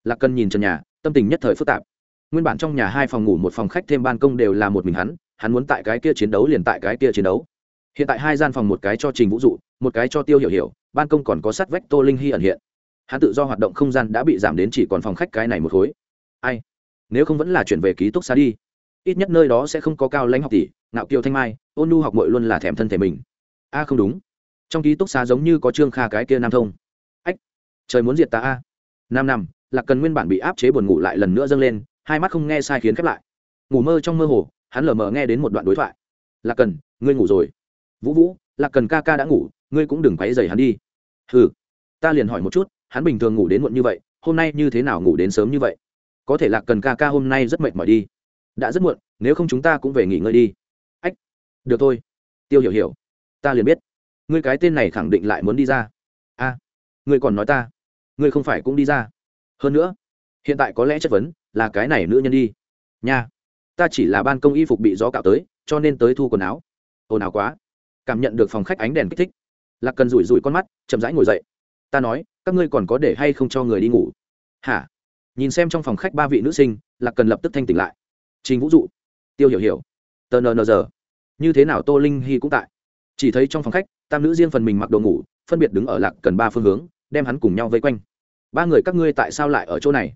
Lạc cần nhìn trần nhà, tâm tình nhất thời phức tạp. Nguyên bản trong nhà hai phòng ngủ một phòng khách thêm ban công đều là một mình hắn hắn muốn tại cái kia chiến đấu liền tại cái kia chiến đấu. Hiện tại hai gian phòng một cái cho trình vũ dụ, một cái cho tiêu hiểu hiểu ban công còn có sát vách tô linh hy ẩn hiện. Hắn tự do hoạt động không gian đã bị giảm đến chỉ còn phòng khách cái này một khối. Ai? Nếu không vẫn là chuyển về ký túc xá đi. Ít nhất nơi đó sẽ không có cao lãnh học tỷ, ngạo kiều thanh mai, ôn nhu học mội luôn là thèm thân thể mình. A, không đúng. Trong ký túc xá giống như có trương kha cái kia nam thông. Ách, trời muốn diệt ta a. Năm năm lạc cần nguyên bản bị áp chế buồn ngủ lại lần nữa dâng lên, hai mắt không nghe sai khiến khép lại. Ngủ mơ trong mơ hồ, hắn lờ mờ nghe đến một đoạn đối thoại. Lạc cần, ngươi ngủ rồi. Vũ vũ, lạc cần ca ca đã ngủ ngươi cũng đừng quấy rầy hắn đi. Ừ ta liền hỏi một chút, hắn bình thường ngủ đến muộn như vậy, hôm nay như thế nào ngủ đến sớm như vậy? Có thể lạc cần ca ca hôm nay rất mệt mỏi đi. Đã rất muộn, nếu không chúng ta cũng về nghỉ ngơi đi. Ách. Được thôi. Tiêu hiểu hiểu. Ta liền biết. Ngươi cái tên này khẳng định lại muốn đi ra. A. Ngươi còn nói ta. Ngươi không phải cũng đi ra. Hơn nữa, hiện tại có lẽ chất vấn là cái này nữ nhân đi. Nha. Ta chỉ là ban công y phục bị gió cạo tới, cho nên tới thu quần áo. Ồn ào quá. Cảm nhận được phòng khách ánh đèn kích thích lạc cần rủi rủi con mắt chậm rãi ngồi dậy ta nói các ngươi còn có để hay không cho người đi ngủ hả nhìn xem trong phòng khách ba vị nữ sinh lạc cần lập tức thanh tỉnh lại trình vũ dụ tiêu hiểu hiểu tờ nờ nờ giờ như thế nào tô linh hy cũng tại chỉ thấy trong phòng khách tam nữ riêng phần mình mặc đồ ngủ phân biệt đứng ở lạc cần ba phương hướng đem hắn cùng nhau vây quanh ba người các ngươi tại sao lại ở chỗ này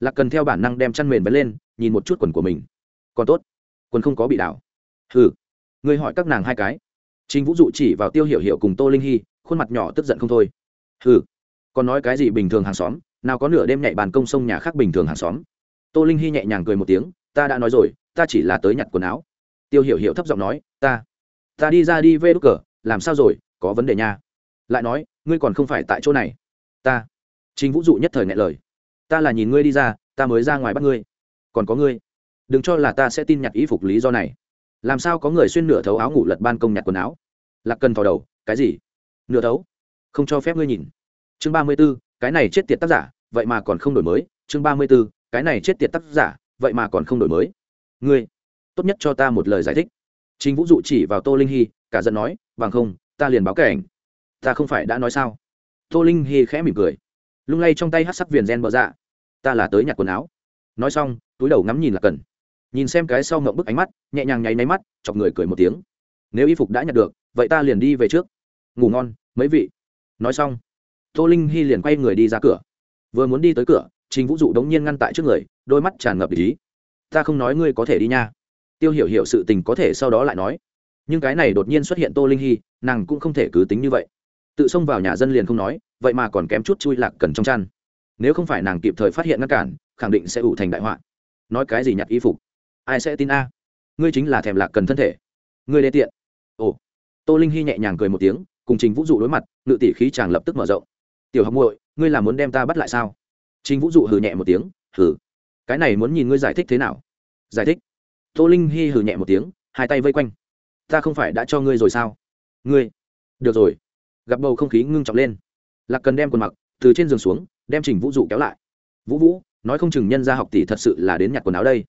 lạc cần theo bản năng đem chăn mền vấn lên nhìn một chút quần của mình còn tốt quần không có bị đảo ừ ngươi hỏi các nàng hai cái trình vũ dụ chỉ vào tiêu hiểu hiểu cùng tô linh Hi, khuôn mặt nhỏ tức giận không thôi. Hừ, còn nói cái gì bình thường hàng xóm nào có nửa đêm nhảy bàn công sông nhà khác bình thường hàng xóm? Tô linh Hi nhẹ nhàng cười một tiếng ta đã nói rồi ta chỉ là tới nhặt quần áo. Tiêu hiểu hiểu thấp giọng nói ta ta đi ra đi vê đúc cờ làm sao rồi có vấn đề nha. Lại nói ngươi còn không phải tại chỗ này. Ta. Trình vũ dụ nhất thời nghẹn lời ta là nhìn ngươi đi ra ta mới ra ngoài bắt ngươi. Còn có ngươi. Đừng cho là ta sẽ tin nhặt ý phục lý do này làm sao có người xuyên nửa thấu áo ngủ lật ban công nhặt quần áo? Lạc cần thò đầu, cái gì? Nửa thấu? Không cho phép ngươi nhìn. Chương ba mươi b ố cái này chết tiệt tác giả, vậy mà còn không đổi mới. Chương ba mươi b ố cái này chết tiệt tác giả, vậy mà còn không đổi mới. Ngươi, tốt nhất cho ta một lời giải thích. Chính vũ dụ chỉ vào tô linh hy, cả giận nói, bằng không, ta liền báo cảnh. Ta không phải đã nói sao? Tô linh hy khẽ mỉm cười, lung lay trong tay hát sắc viền gen bờ dạ. Ta là tới nhặt quần áo. Nói xong, túi đầu ngắm nhìn là cần nhìn xem cái sau ngậm bức ánh mắt, nhẹ nhàng nháy máy mắt, chọc người cười một tiếng. Nếu y phục đã nhặt được, vậy ta liền đi về trước. Ngủ ngon, mấy vị. Nói xong, tô linh hy liền quay người đi ra cửa. Vừa muốn đi tới cửa, trình vũ dụ đống nhiên ngăn tại trước người, đôi mắt tràn ngập ý. Ta không nói ngươi có thể đi nha. Tiêu hiểu hiểu sự tình có thể sau đó lại nói. Nhưng cái này đột nhiên xuất hiện tô linh hy nàng cũng không thể cứ tính như vậy. Tự xông vào nhà dân liền không nói, vậy mà còn kém chút chui lạc cần trong chăn. Nếu không phải nàng kịp thời phát hiện ngăn cản, khẳng định sẽ ủ thành đại họa. Nói cái gì nhặt y phục? Ai sẽ tin a? Ngươi chính là thèm lạc cần thân thể. Ngươi đê tiện. Ồ. Tô linh hy nhẹ nhàng cười một tiếng, cùng trình vũ dụ đối mặt, ngự tỷ khí chàng lập tức mở rộng. Tiểu học muội, ngươi là muốn đem ta bắt lại sao? Trình vũ dụ hừ nhẹ một tiếng, hừ. Cái này muốn nhìn ngươi giải thích thế nào? Giải thích? Tô linh hy hừ nhẹ một tiếng, hai tay vây quanh. Ta không phải đã cho ngươi rồi sao? Ngươi. Được rồi. Gặp bầu không khí ngưng trọng lên. Lạc cần đem quần mặc từ trên giường xuống, đem trình vũ dụ kéo lại. Vũ vũ, nói không chừng nhân gia học tỷ thật sự là đến nhặt quần áo đây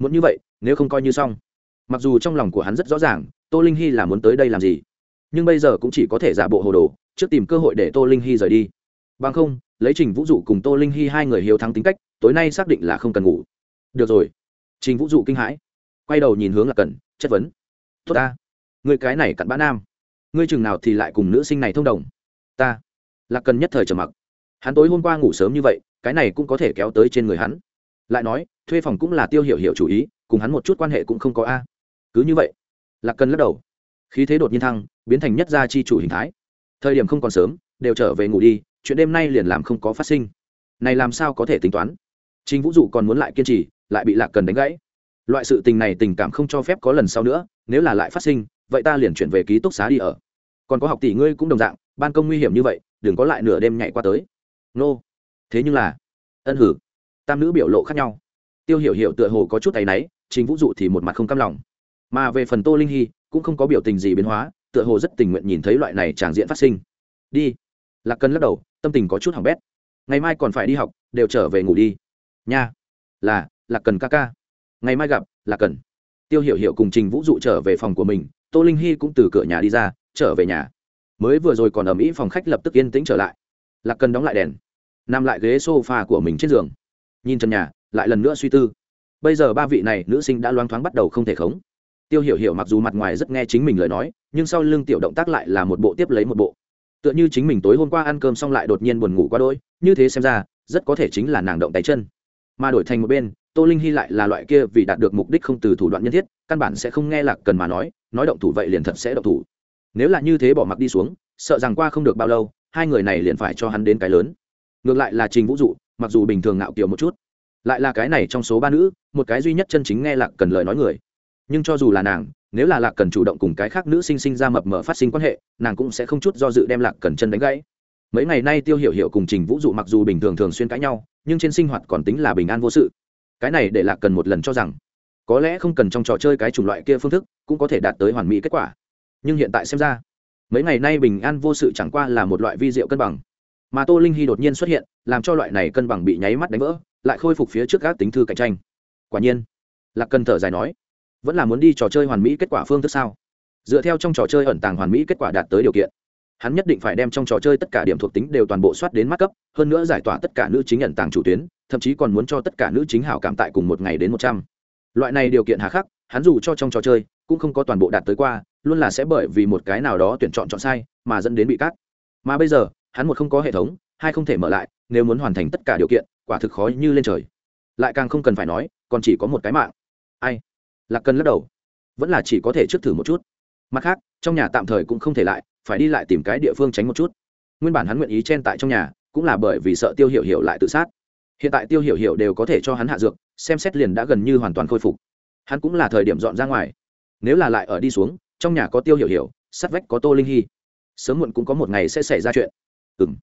muốn như vậy, nếu không coi như xong. Mặc dù trong lòng của hắn rất rõ ràng, tô linh hy là muốn tới đây làm gì. Nhưng bây giờ cũng chỉ có thể giả bộ hồ đồ, trước tìm cơ hội để tô linh hy rời đi. Bằng không, lấy trình vũ dụ cùng tô linh hy hai người hiếu thắng tính cách, tối nay xác định là không cần ngủ. Được rồi. Trình vũ dụ kinh hãi. Quay đầu nhìn hướng là cần chất vấn. Tốt ta. Người cái này cặn bã nam. Ngươi chừng nào thì lại cùng nữ sinh này thông đồng. Ta. Là cần nhất thời trầm mặc. Hắn tối hôm qua ngủ sớm như vậy, cái này cũng có thể kéo tới trên người hắn lại nói thuê phòng cũng là tiêu hiểu hiểu chủ ý cùng hắn một chút quan hệ cũng không có a cứ như vậy lạc cần lắc đầu khí thế đột nhiên thăng biến thành nhất gia chi chủ hình thái thời điểm không còn sớm đều trở về ngủ đi chuyện đêm nay liền làm không có phát sinh này làm sao có thể tính toán Trình Vũ Dụ còn muốn lại kiên trì, lại bị Lạc Cần đánh gãy. Loại sự tình này tình cảm không cho phép có lần sau nữa, nếu là lại phát sinh, vậy ta liền chuyển về ký túc xá đi ở. Còn có học tỷ ngươi cũng đồng dạng, ban công nguy hiểm như vậy, đừng có lại nửa đêm nhảy qua tới. Nô. Thế nhưng là, ân hử. Tam nữ biểu lộ khác nhau. Tiêu Hiểu Hiểu tựa hồ có chút tay náy, Trình Vũ Dụ thì một mặt không cam lòng. Mà về phần Tô Linh Hi, cũng không có biểu tình gì biến hóa, tựa hồ rất tình nguyện nhìn thấy loại này tràng diện phát sinh. Đi. Lạc Cần lắc đầu, tâm tình có chút hỏng bét. Ngày mai còn phải đi học, đều trở về ngủ đi nha là Lạc cần ca ca ngày mai gặp Lạc cần tiêu hiểu hiểu cùng trình vũ dụ trở về phòng của mình tô linh hy cũng từ cửa nhà đi ra trở về nhà mới vừa rồi còn ở mỹ phòng khách lập tức yên tĩnh trở lại lạc cần đóng lại đèn nằm lại ghế s o f a của mình trên giường nhìn trần nhà, lại lần nữa suy tư. Bây giờ ba vị này nữ sinh đã loáng thoáng bắt đầu không thể khống. Tiêu hiểu hiểu mặc dù mặt ngoài rất nghe chính mình lời nói, nhưng sau lưng tiểu động tác lại là một bộ tiếp lấy một bộ. Tựa như chính mình tối hôm qua ăn cơm xong lại đột nhiên buồn ngủ qua đôi như thế xem ra, rất có thể chính là nàng động tay chân. Mà đổi thành một bên, tô linh hy lại là loại kia vì đạt được mục đích không từ thủ đoạn nhân thiết, căn bản sẽ không nghe lạc cần mà nói nói động thủ vậy liền thật sẽ động thủ. Nếu là như thế bỏ mặc đi xuống, sợ rằng qua không được bao lâu, hai người này liền phải cho hắn đến cái lớn. Ngược lại là trình vũ dụ mặc dù bình thường ngạo kiều một chút, lại là cái này trong số ba nữ, một cái duy nhất chân chính nghe lạc cần lời nói người. Nhưng cho dù là nàng, nếu là lạc cần chủ động cùng cái khác nữ sinh sinh ra mập mờ phát sinh quan hệ, nàng cũng sẽ không chút do dự đem lạc cần chân đánh gãy. Mấy ngày nay tiêu hiểu hiểu cùng trình vũ dụ mặc dù bình thường thường xuyên cãi nhau, nhưng trên sinh hoạt còn tính là bình an vô sự. Cái này để lạc cần một lần cho rằng, có lẽ không cần trong trò chơi cái chủng loại kia phương thức, cũng có thể đạt tới hoàn mỹ kết quả. Nhưng hiện tại xem ra, mấy ngày nay bình an vô sự chẳng qua là một loại vi diệu cân bằng mà tô linh hy đột nhiên xuất hiện, làm cho loại này cân bằng bị nháy mắt đánh vỡ, lại khôi phục phía trước các tính thư cạnh tranh. Quả nhiên, lạc cần thở dài nói, vẫn là muốn đi trò chơi hoàn mỹ kết quả phương thức sao? Dựa theo trong trò chơi ẩn tàng hoàn mỹ kết quả đạt tới điều kiện, hắn nhất định phải đem trong trò chơi tất cả điểm thuộc tính đều toàn bộ soát đến mắt cấp, hơn nữa giải tỏa tất cả nữ chính ẩn tàng chủ tuyến, thậm chí còn muốn cho tất cả nữ chính hảo cảm tại cùng một ngày đến một trăm. Loại này điều kiện hà khắc, hắn dù cho trong trò chơi cũng không có toàn bộ đạt tới qua, luôn là sẽ bởi vì một cái nào đó tuyển chọn chọn sai mà dẫn đến bị cắt. Mà bây giờ hắn một không có hệ thống, hai không thể mở lại, nếu muốn hoàn thành tất cả điều kiện, quả thực khó như lên trời. Lại càng không cần phải nói, còn chỉ có một cái mạng. Ai? Là cần lắc đầu. Vẫn là chỉ có thể trước thử một chút. Mặt khác, trong nhà tạm thời cũng không thể lại, phải đi lại tìm cái địa phương tránh một chút. Nguyên bản hắn nguyện ý chen tại trong nhà, cũng là bởi vì sợ tiêu hiểu hiểu lại tự sát. Hiện tại tiêu hiểu hiểu đều có thể cho hắn hạ dược, xem xét liền đã gần như hoàn toàn khôi phục. Hắn cũng là thời điểm dọn ra ngoài. Nếu là lại ở đi xuống, trong nhà có tiêu hiểu hiểu sắt vách có tô linh hy. Sớm muộn cũng có một ngày sẽ xảy ra chuyện ừng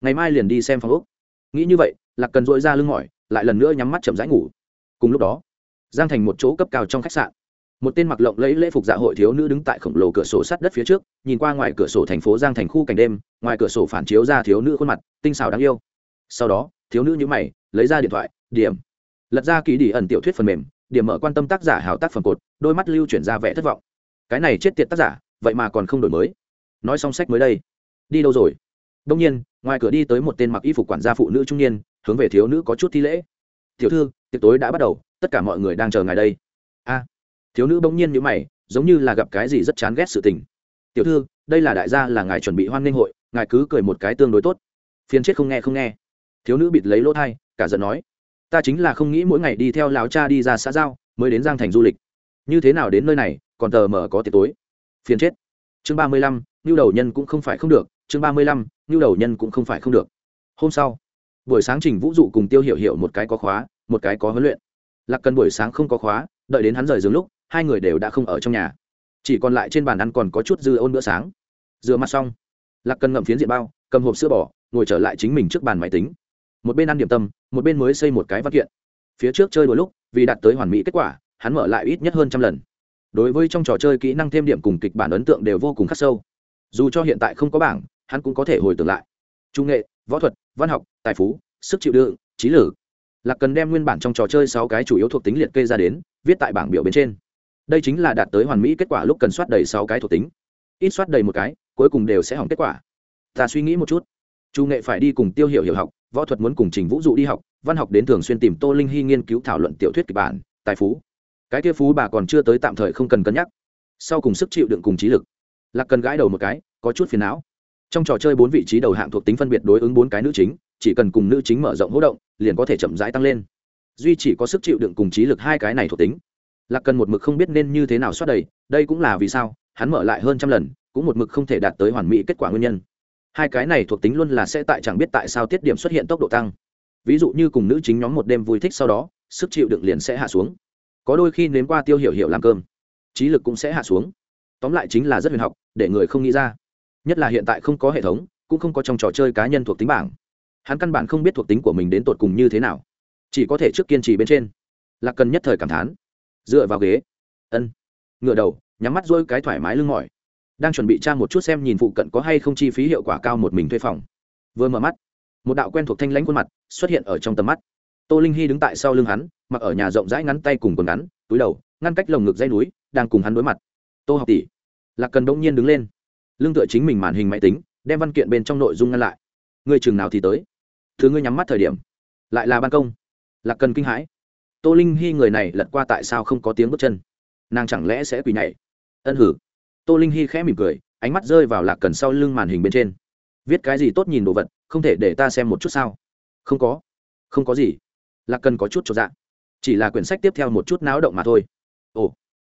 ngày mai liền đi xem phòng úc nghĩ như vậy, lạc cần dội ra lưng mỏi, lại lần nữa nhắm mắt chậm rãi ngủ. Cùng lúc đó, giang thành một chỗ cấp cao trong khách sạn. Một tên mặc lộng lấy lễ phục dạ hội thiếu nữ đứng tại khổng lồ cửa sổ sắt đất phía trước, nhìn qua ngoài cửa sổ thành phố giang thành khu cảnh đêm, ngoài cửa sổ phản chiếu ra thiếu nữ khuôn mặt, tinh xảo đáng yêu. Sau đó, thiếu nữ nhữ mày, lấy ra điện thoại, điểm. Lật ra ký đi ẩn tiểu thuyết phần mềm, điểm mở quan tâm tác giả hào tác phẩm cột, đôi mắt lưu chuyển ra vẻ thất vọng. Cái này chết tiệt tác giả, vậy mà còn không đổi mới. Nói xong sách mới đây. Đi đâu rồi? Đông nhiên, ngoài cửa đi tới một tên mặc y phục quản gia phụ nữ trung niên, hướng về thiếu nữ có chút thi lễ. Tiểu thư, tiệc tối đã bắt đầu, tất cả mọi người đang chờ ngài đây. A. Thiếu nữ bỗng nhiên như mày, giống như là gặp cái gì rất chán ghét sự tình. Tiểu thư, đây là đại gia là ngài chuẩn bị hoan nghênh hội, ngài cứ cười một cái tương đối tốt. Phiền chết không nghe không nghe. Thiếu nữ bịt lấy lỗ thai cả giận nói, ta chính là không nghĩ mỗi ngày đi theo láo cha đi ra xã giao, mới đến giang thành du lịch. Như thế nào đến nơi này, còn tờ mờ có tiệc tối. Phiền chết. Chương ba mươi lăm nhu đầu nhân cũng không phải không được chương ba mươi lăm nhu đầu nhân cũng không phải không được. Hôm sau, buổi sáng trình vũ dụ cùng tiêu hiểu hiểu một cái có khóa, một cái có huấn luyện. Lạc cần buổi sáng không có khóa, đợi đến hắn rời giường lúc, hai người đều đã không ở trong nhà. Chỉ còn lại trên bàn ăn còn có chút dư ôn bữa sáng. Rửa mặt xong, lạc cần ngậm phiến diện bao, cầm hộp sữa bò, ngồi trở lại chính mình trước bàn máy tính. Một bên ăn điểm tâm, một bên mới xây một cái văn kiện. Phía trước chơi đôi lúc, vì đạt tới hoàn mỹ kết quả, hắn mở lại ít nhất hơn trăm lần. Đối với trong trò chơi kỹ năng thêm điểm cùng kịch bản ấn tượng đều vô cùng khắc sâu. Dù cho hiện tại không có bảng hắn cũng có thể hồi tưởng lại. Trung nghệ võ thuật văn học tài phú sức chịu đựng trí lực, là cần đem nguyên bản trong trò chơi sáu cái chủ yếu thuộc tính liệt kê ra đến viết tại bảng biểu bên trên. Đây chính là đạt tới hoàn mỹ kết quả lúc cần soát đầy sáu cái thuộc tính. Ít soát đầy một cái cuối cùng đều sẽ hỏng kết quả. Ta suy nghĩ một chút. Chu nghệ phải đi cùng tiêu hiểu hiểu học võ thuật muốn cùng trình vũ dụ đi học văn học đến thường xuyên tìm tô linh hy nghiên cứu thảo luận tiểu thuyết kịch bản tài phú. Cái kia phú bà còn chưa tới tạm thời không cần cân nhắc. Sau cùng sức chịu đựng cùng trí lực. Lạc cần gãi đầu một cái có chút phiền não trong trò chơi bốn vị trí đầu hạng thuộc tính phân biệt đối ứng bốn cái nữ chính, chỉ cần cùng nữ chính mở rộng hỗ động, liền có thể chậm rãi tăng lên. Duy chỉ có sức chịu đựng cùng trí lực hai cái này thuộc tính. Lạc cần một mực không biết nên như thế nào xoát đầy, đây cũng là vì sao, hắn mở lại hơn trăm lần, cũng một mực không thể đạt tới hoàn mỹ kết quả nguyên nhân. Hai cái này thuộc tính luôn là sẽ tại chẳng biết tại sao tiết điểm xuất hiện tốc độ tăng. Ví dụ như cùng nữ chính nhóm một đêm vui thích sau đó, sức chịu đựng liền sẽ hạ xuống. Có đôi khi nếm qua tiêu hiểu hiểu làm cơm, trí lực cũng sẽ hạ xuống. Tóm lại chính là rất huyền học, để người không nghĩ ra nhất là hiện tại không có hệ thống, cũng không có trong trò chơi cá nhân thuộc tính bảng. Hắn căn bản không biết thuộc tính của mình đến tột cùng như thế nào. Chỉ có thể trước kiên trì bên trên. Là cần nhất thời cảm thán. Dựa vào ghế. Ân. Ngựa đầu, nhắm mắt dôi cái thoải mái lưng mỏi. Đang chuẩn bị tra một chút xem nhìn phụ cận có hay không chi phí hiệu quả cao một mình thuê phòng. Vừa mở mắt, một đạo quen thuộc thanh lãnh khuôn mặt xuất hiện ở trong tầm mắt. Tô linh hy đứng tại sau lưng hắn, mặc ở nhà rộng rãi ngắn tay cùng quần ngắn, túi đầu, ngăn cách lồng ngực dây núi, đang cùng hắn đối mặt. Tô học tỷ. Lạc cần đông nhiên đứng lên lưng tựa chính mình màn hình máy tính, đem văn kiện bên trong nội dung ngăn lại. Người chừng nào thì tới. Thứ ngươi nhắm mắt thời điểm, lại là ban công. Lạc cần kinh hãi. Tô linh hy người này lật qua tại sao không có tiếng bước chân? Nàng chẳng lẽ sẽ quỳ nhảy? Ân hử. Tô linh hy khẽ mỉm cười, ánh mắt rơi vào lạc cần sau lưng màn hình bên trên. Viết cái gì tốt nhìn đồ vật, không thể để ta xem một chút sao? Không có. Không có gì. Lạc cần có chút cho dạ. Chỉ là quyển sách tiếp theo một chút náo động mà thôi. Ồ.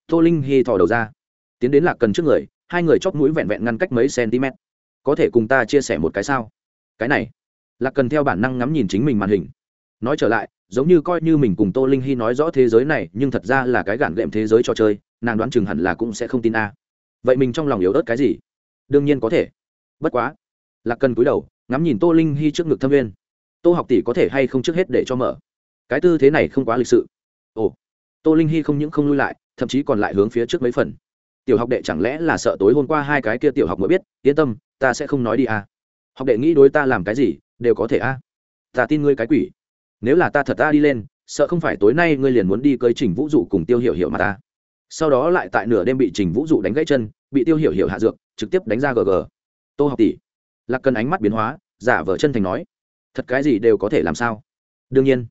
Tô linh hy thò đầu ra. Tiến đến lạc cần trước người hai người chóp mũi vẹn vẹn ngăn cách mấy cm có thể cùng ta chia sẻ một cái sao? Cái này, lạc cần theo bản năng ngắm nhìn chính mình màn hình. Nói trở lại, giống như coi như mình cùng tô linh hy nói rõ thế giới này, nhưng thật ra là cái gản gệm thế giới trò chơi, nàng đoán chừng hẳn là cũng sẽ không tin a. Vậy mình trong lòng yếu ớt cái gì? Đương nhiên có thể. Bất quá, lạc cần cúi đầu, ngắm nhìn tô linh hy trước ngực thâm viên. Tô học tỷ có thể hay không trước hết để cho mở? Cái tư thế này không quá lịch sự. Ồ, tô linh hy không những không lui lại, thậm chí còn lại hướng phía trước mấy phần tiểu học đệ chẳng lẽ là sợ tối hôm qua hai cái kia tiểu học mới biết, yên tâm, ta sẽ không nói đi à. học đệ nghĩ đối ta làm cái gì, đều có thể a à. ta tin ngươi cái quỷ. Nếu là ta thật ta đi lên, sợ không phải tối nay ngươi liền muốn đi cơi trình vũ dụ cùng tiêu hiểu hiểu mà ta. Sau đó lại tại nửa đêm bị trình vũ dụ đánh gãy chân, bị tiêu hiểu hiểu hạ dược, trực tiếp đánh ra gg tô học tỷ. Lạc cần ánh mắt biến hóa, giả vờ chân thành nói. Thật cái gì đều có thể làm sao? Đương nhiên.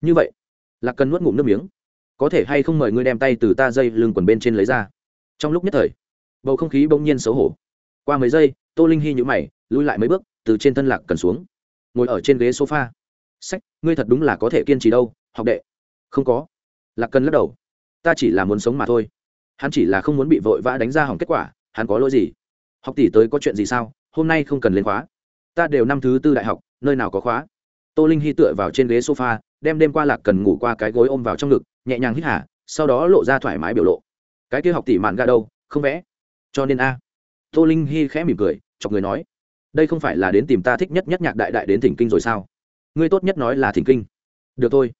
Như vậy, lạc cần nuốt ngụm nước miếng. Có thể hay không mời ngươi đem tay từ ta dây lưng quần bên trên lấy ra? Trong lúc nhất thời, bầu không khí bỗng nhiên xấu hổ. Qua mấy giây, tô linh hy nhũ mày, lui lại mấy bước, từ trên thân lạc cần xuống, ngồi ở trên ghế sofa. Sách, ngươi thật đúng là có thể kiên trì đâu, học đệ. Không có. Lạc cần lắc đầu. Ta chỉ là muốn sống mà thôi. Hắn chỉ là không muốn bị vội vã đánh ra hỏng kết quả, hắn có lỗi gì? Học tỷ tới có chuyện gì sao? Hôm nay không cần lên khóa. Ta đều năm thứ tư đại học, nơi nào có khóa? Tô linh hy tựa vào trên ghế sofa, đem đêm qua lạc cần ngủ qua cái gối ôm vào trong ngực, nhẹ nhàng hít hả sau đó lộ ra thoải mái biểu lộ cái kia học tỷ mạn gà đâu, không vẽ. Cho nên a, tô linh hy khẽ mỉm cười, chọc người nói, đây không phải là đến tìm ta thích nhất nhất nhạc đại đại đến thỉnh kinh rồi sao? Ngươi tốt nhất nói là thỉnh kinh. Được thôi.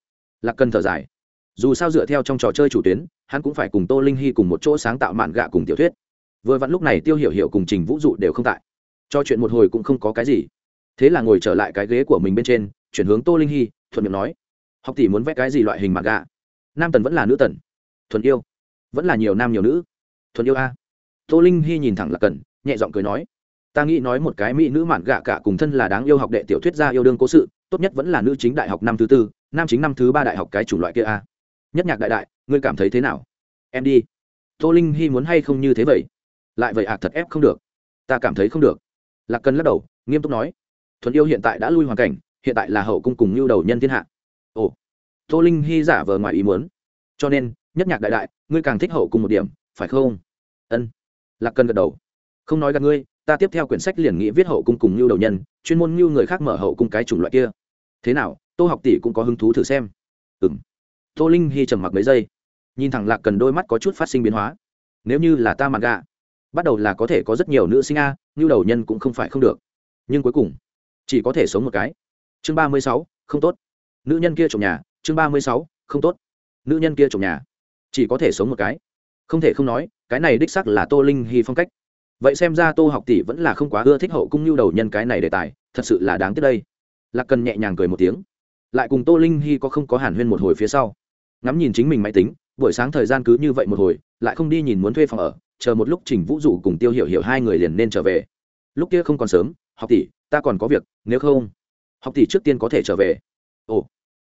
Lạc cần thở dài. Dù sao dựa theo trong trò chơi chủ tuyến, hắn cũng phải cùng tô linh hy cùng một chỗ sáng tạo mạn gạ cùng tiểu thuyết. Vừa vặn lúc này tiêu hiểu hiểu cùng trình vũ dụ đều không tại. Cho chuyện một hồi cũng không có cái gì. Thế là ngồi trở lại cái ghế của mình bên trên, chuyển hướng tô linh hy thuận miệng nói, học tỷ muốn vẽ cái gì loại hình mạn gạ nam tần vẫn là nữ tần. Thuần yêu vẫn là nhiều nam nhiều nữ. Thuần yêu a. Tô linh hy nhìn thẳng là cần, nhẹ giọng cười nói, ta nghĩ nói một cái mỹ nữ mạn gạ cả cùng thân là đáng yêu học đệ tiểu thuyết gia yêu đương cố sự, tốt nhất vẫn là nữ chính đại học năm thứ tư, nam chính năm thứ ba đại học cái chủng loại kia a. Nhất nhạc đại đại, ngươi cảm thấy thế nào? Em đi. Tô linh hy muốn hay không như thế vậy? Lại vậy ạ thật ép không được. Ta cảm thấy không được. Lạc cần lắc đầu, nghiêm túc nói thuần yêu hiện tại đã lui hoàn cảnh, hiện tại là hậu cung cùng lưu đầu nhân thiên hạ. Ồ. Tô linh hy giả vờ ngoài ý muốn. Cho nên nhất nhạc đại đại, ngươi càng thích hậu cung một điểm, phải không? Ân. Lạc cần gật đầu. Không nói gặp ngươi, ta tiếp theo quyển sách liền nghĩ viết hậu cung cùng nhu đầu nhân, chuyên môn như người khác mở hậu cung cái chủng loại kia. Thế nào, tô học tỷ cũng có hứng thú thử xem. Ừ m tô linh hy trầm mặc mấy giây. Nhìn thẳng lạc cần đôi mắt có chút phát sinh biến hóa. Nếu như là ta mặt gà bắt đầu là có thể có rất nhiều nữ sinh a như đầu nhân cũng không phải không được. Nhưng cuối cùng, chỉ có thể sống một cái. Chương ba mươi sáu, không tốt. Nữ nhân kia trồng nhà, chương ba mươi sáu, không tốt. Nữ nhân kia trồng nhà chỉ có thể sống một cái. Không thể không nói, cái này đích sắc là tô linh hy phong cách. Vậy xem ra tô học tỷ vẫn là không quá ưa thích hậu cung nhu đầu nhân cái này đề tài, thật sự là đáng tiếc đây. Lạc cần nhẹ nhàng cười một tiếng. Lại cùng tô linh hy có không có hàn huyên một hồi phía sau. Ngắm nhìn chính mình máy tính, buổi sáng thời gian cứ như vậy một hồi, lại không đi nhìn muốn thuê phòng ở, chờ một lúc trình vũ dụ cùng tiêu hiểu hiểu hai người liền nên trở về. Lúc kia không còn sớm, học tỷ, ta còn có việc, nếu không, học tỷ trước tiên có thể trở về. Ồ,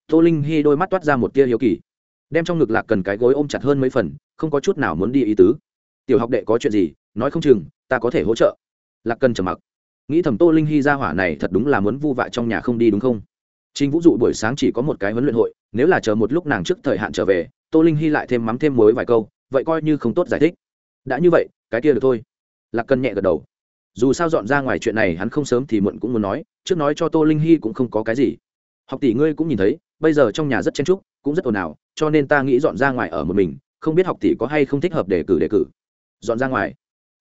tô linh hy đôi mắt toát ra một tia hiếu kỳ đem trong ngực lạc cần cái gối ôm chặt hơn mấy phần không có chút nào muốn đi ý tứ tiểu học đệ có chuyện gì nói không chừng ta có thể hỗ trợ lạc cần trầm mặc nghĩ thầm tô linh hy ra hỏa này thật đúng là muốn vu vạ trong nhà không đi đúng không chính Vũ dụ buổi sáng chỉ có một cái huấn luyện hội, nếu là chờ một lúc nàng trước thời hạn trở về, Tô Linh Hy lại thêm mắm thêm muối vài câu, vậy coi như không tốt giải thích. Đã như vậy, cái kia được thôi. Lạc Cần nhẹ gật đầu. Dù sao dọn ra ngoài chuyện này hắn không sớm thì muộn cũng muốn nói, trước nói cho Tô Linh Hy cũng không có cái gì. Học tỷ ngươi cũng nhìn thấy, bây giờ trong nhà rất chen chúc, cũng rất ồn ào, cho nên ta nghĩ dọn ra ngoài ở một mình, không biết học tỷ có hay không thích hợp để cử đề cử. Dọn ra ngoài.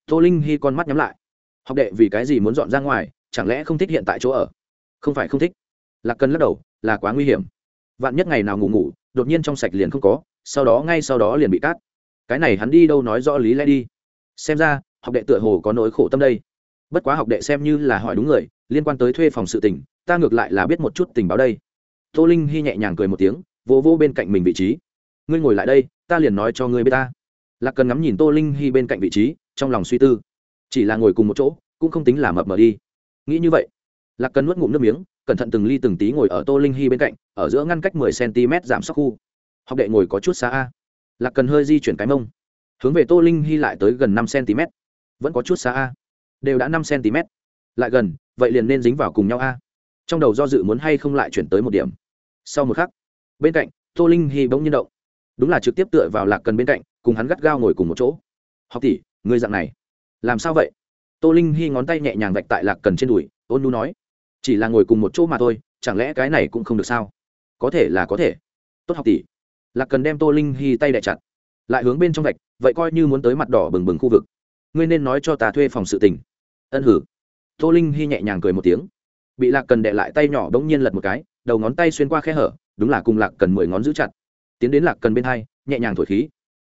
Tô Linh Hy con mắt nhắm lại. Học đệ vì cái gì muốn dọn ra ngoài, chẳng lẽ không thích hiện tại chỗ ở? Không phải không thích là cần lắc đầu là quá nguy hiểm vạn nhất ngày nào ngủ ngủ đột nhiên trong sạch liền không có sau đó ngay sau đó liền bị cát cái này hắn đi đâu nói rõ lý lẽ đi xem ra học đệ tựa hồ có nỗi khổ tâm đây bất quá học đệ xem như là hỏi đúng người liên quan tới thuê phòng sự tình ta ngược lại là biết một chút tình báo đây tô linh hy nhẹ nhàng cười một tiếng, vỗ vỗ bên cạnh mình vị trí. Ngươi ngồi lại đây, ta liền nói cho ngươi b i ế ta. Lạc cần ngắm nhìn tô linh hy bên cạnh vị trí, trong lòng suy tư. Chỉ là ngồi cùng một chỗ, cũng không tính là mập mờ đi. Nghĩ như vậy, lạc cần nuốt ngụm nước miếng, cẩn thận từng ly từng tí ngồi ở tô linh hy bên cạnh, ở giữa ngăn cách mười cm giảm sắc khu. Học đệ ngồi có chút xa a. Lạc cần hơi di chuyển cái mông. Hướng về tô linh hy lại tới gần năm cm vẫn có chút xa a. Đều đã năm cm lại gần, vậy liền nên dính vào cùng nhau a. Trong đầu do dự muốn hay không lại chuyển tới một điểm sau một khắc, bên cạnh, tô linh hy bỗng nhiên động. Đúng là trực tiếp tựa vào lạc cần bên cạnh, cùng hắn gắt gao ngồi cùng một chỗ. Học tỷ người dạng này, làm sao vậy? Tô linh hy ngón tay nhẹ nhàng vạch tại lạc cần trên đùi, ôn nu nói. Chỉ là ngồi cùng một chỗ mà thôi, chẳng lẽ cái này cũng không được sao? Có thể là có thể. Tốt học tỷ. Lạc cần đem tô linh hy tay đẻ chặt. Lại hướng bên trong vạch, vậy coi như muốn tới mặt đỏ bừng bừng khu vực, ngươi nên nói cho ta thuê phòng sự tình. Ân hử. Tô linh hy nhẹ nhàng cười một tiếng. Bị lạc cần đệ lại tay nhỏ đ ố n g nhiên lật một cái đầu ngón tay xuyên qua khe hở, đúng là cùng lạc cần mười ngón giữ chặt. Tiến đến lạc cần bên hai, nhẹ nhàng thổi khí.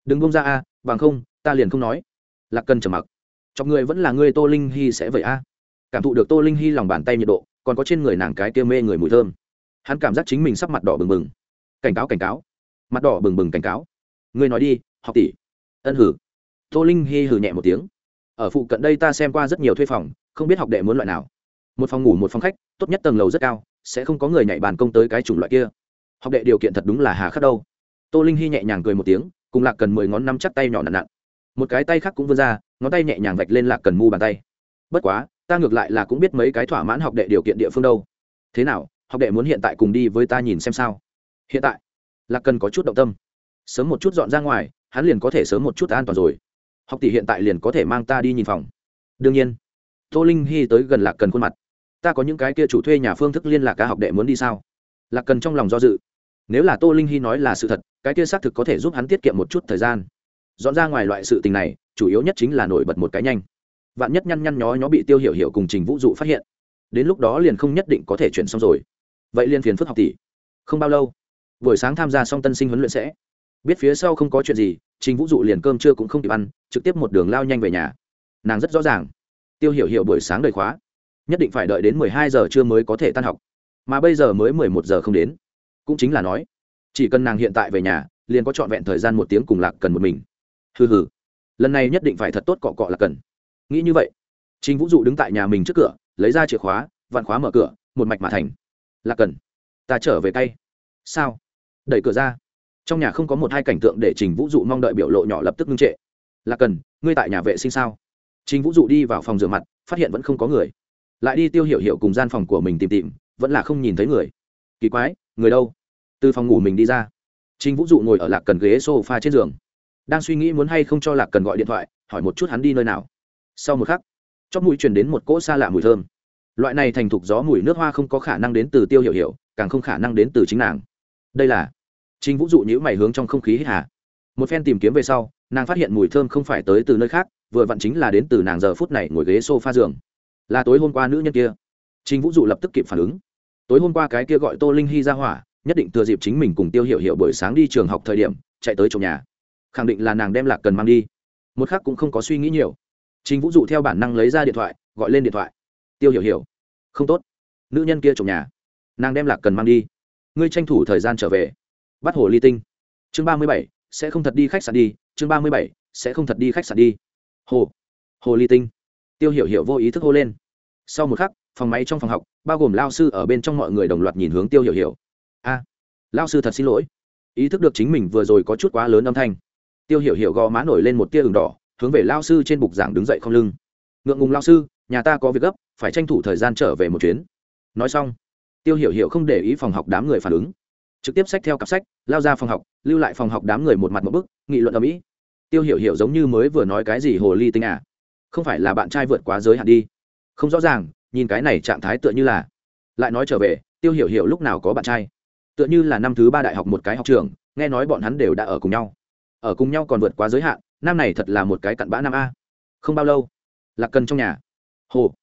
Đừng bông ra a, bằng không, ta liền không nói. Lạc cần trầm mặc. Chọc người vẫn là người tô linh hy sẽ vậy a. Cảm thụ được tô linh hy lòng bàn tay nhiệt độ, còn có trên người nàng cái kia mê người mùi thơm. Hắn cảm giác chính mình sắp mặt đỏ bừng bừng. Cảnh cáo cảnh cáo. Mặt đỏ bừng bừng cảnh cáo. Ngươi nói đi, học tỷ. Ân hử. Tô linh hy hử nhẹ một tiếng. Ở phụ cận đây ta xem qua rất nhiều thuê phòng, không biết học đệ muốn loại nào. Một phòng ngủ một phòng khách, tốt nhất tầng lầu rất cao sẽ không có người nhảy bàn công tới cái chủng loại kia. Học đệ điều kiện thật đúng là hà khắc đâu. Tô linh hy nhẹ nhàng cười một tiếng, cùng lạc cần mười ngón năm chắc tay nhỏ nặn nặn. Một cái tay khác cũng vươn ra, ngón tay nhẹ nhàng vạch lên lạc cần mu bàn tay. Bất quá, ta ngược lại là cũng biết mấy cái thỏa mãn học đệ điều kiện địa phương đâu. Thế nào, học đệ muốn hiện tại cùng đi với ta nhìn xem sao? Hiện tại, Lạc cần có chút động tâm. Sớm một chút dọn ra ngoài, hắn liền có thể sớm một chút an toàn rồi. Học tỷ hiện tại liền có thể mang ta đi nhìn phòng. Đương nhiên, tô linh hy tới gần lạc cần khuôn mặt ta có những cái kia chủ thuê nhà phương thức liên lạc ca học đệ muốn đi sao? Lạc cần trong lòng do dự. Nếu là tô linh hy nói là sự thật, cái kia xác thực có thể giúp hắn tiết kiệm một chút thời gian. Dọn ra ngoài loại sự tình này, chủ yếu nhất chính là nổi bật một cái nhanh. Vạn nhất nhăn nhăn nhó nhó bị tiêu hiểu hiểu cùng trình vũ dụ phát hiện, đến lúc đó liền không nhất định có thể chuyển xong rồi. Vậy liền phiền phức học tỷ. Không bao lâu, buổi sáng tham gia xong tân sinh huấn luyện sẽ. Biết phía sau không có chuyện gì, trình vũ dụ liền cơm trưa cũng không kịp ăn, trực tiếp một đường lao nhanh về nhà. Nàng rất rõ ràng. Tiêu hiểu hiểu buổi sáng đời khóa nhất định phải đợi đến mười hai giờ trưa mới có thể tan học. Mà bây giờ mới mười một giờ không đến. Cũng chính là nói, chỉ cần nàng hiện tại về nhà, liền có trọn vẹn thời gian một tiếng cùng lạc cần một mình. Hừ hừ, lần này nhất định phải thật tốt cọ cọ là cần. Nghĩ như vậy, trình vũ dụ đứng tại nhà mình trước cửa, lấy ra chìa khóa, vặn khóa mở cửa, một mạch mà thành. Lạc cần, ta trở về tay. Sao? Đẩy cửa ra. Trong nhà không có một hai cảnh tượng để trình vũ dụ mong đợi biểu lộ nhỏ lập tức ngưng trệ. Lạc cần, ngươi tại nhà vệ sinh sao? Trình vũ dụ đi vào phòng rửa mặt, phát hiện vẫn không có người lại đi tiêu hiểu hiểu cùng gian phòng của mình tìm tìm, vẫn là không nhìn thấy người. Kỳ quái, người đâu? Từ phòng ngủ mình đi ra. Trình vũ dụ ngồi ở lạc cần ghế s o f a trên giường. Đang suy nghĩ muốn hay không cho lạc cần gọi điện thoại, hỏi một chút hắn đi nơi nào. Sau một khắc, chóp mũi truyền đến một cỗ xa lạ mùi thơm. Loại này thành thục gió mùi nước hoa không có khả năng đến từ tiêu hiểu hiểu, càng không khả năng đến từ chính nàng. Đây là trình vũ dụ nhữ mày hướng trong không khí hít hà. Một phen tìm kiếm về sau, nàng phát hiện mùi thơm không phải tới từ nơi khác, vừa vặn chính là đến từ nàng giờ phút này ngồi ghế s o f a giường là tối hôm qua nữ nhân kia. Trình vũ dụ lập tức kịp phản ứng. Tối hôm qua cái kia gọi tô linh hy ra hỏa, nhất định thừa dịp chính mình cùng tiêu hiểu hiểu buổi sáng đi trường học thời điểm, chạy tới trong nhà. Khẳng định là nàng đem lạc cần mang đi. Một khác cũng không có suy nghĩ nhiều. Trình vũ dụ theo bản năng lấy ra điện thoại, gọi lên điện thoại. Tiêu hiểu hiểu. Không tốt. Nữ nhân kia trong nhà. Nàng đem lạc cần mang đi. Ngươi tranh thủ thời gian trở về. Bắt hồ ly tinh. Chương ba mươi bảy, sẽ không thật đi khách sạn đi. Chương ba mươi bảy, sẽ không thật đi khách sạn đi. Hồ. Hồ ly tinh. Tiêu hiểu hiểu vô ý thức hô lên sau một khắc phòng máy trong phòng học bao gồm lao sư ở bên trong mọi người đồng loạt nhìn hướng tiêu hiểu hiểu. A à, lao sư thật xin lỗi. Ý thức được chính mình vừa rồi có chút quá lớn âm thanh. Tiêu hiểu hiểu gò má nổi lên một tia ửng đỏ hướng về lao sư trên bục giảng đứng dậy không lưng. Ngượng ngùng lao sư nhà ta có việc gấp phải tranh thủ thời gian trở về một chuyến. Nói xong tiêu hiểu hiểu không để ý phòng học đám người phản ứng. Trực tiếp sách theo cặp sách lao ra phòng học lưu lại phòng học đám người một mặt một bức nghị luận ở mỹ tiêu hiểu hiểu giống như mới vừa nói cái gì hồ ly tinh à. Không phải là bạn trai vượt quá giới hạn đi không rõ ràng, nhìn cái này trạng thái tựa như là, lại nói trở về, tiêu hiểu hiểu lúc nào có bạn trai. Tựa như là năm thứ ba đại học một cái học trường, nghe nói bọn hắn đều đã ở cùng nhau. Ở cùng nhau còn vượt quá giới hạn nam này thật là một cái cặn bã nam a. Không bao lâu, lạc cần trong nhà. Hồ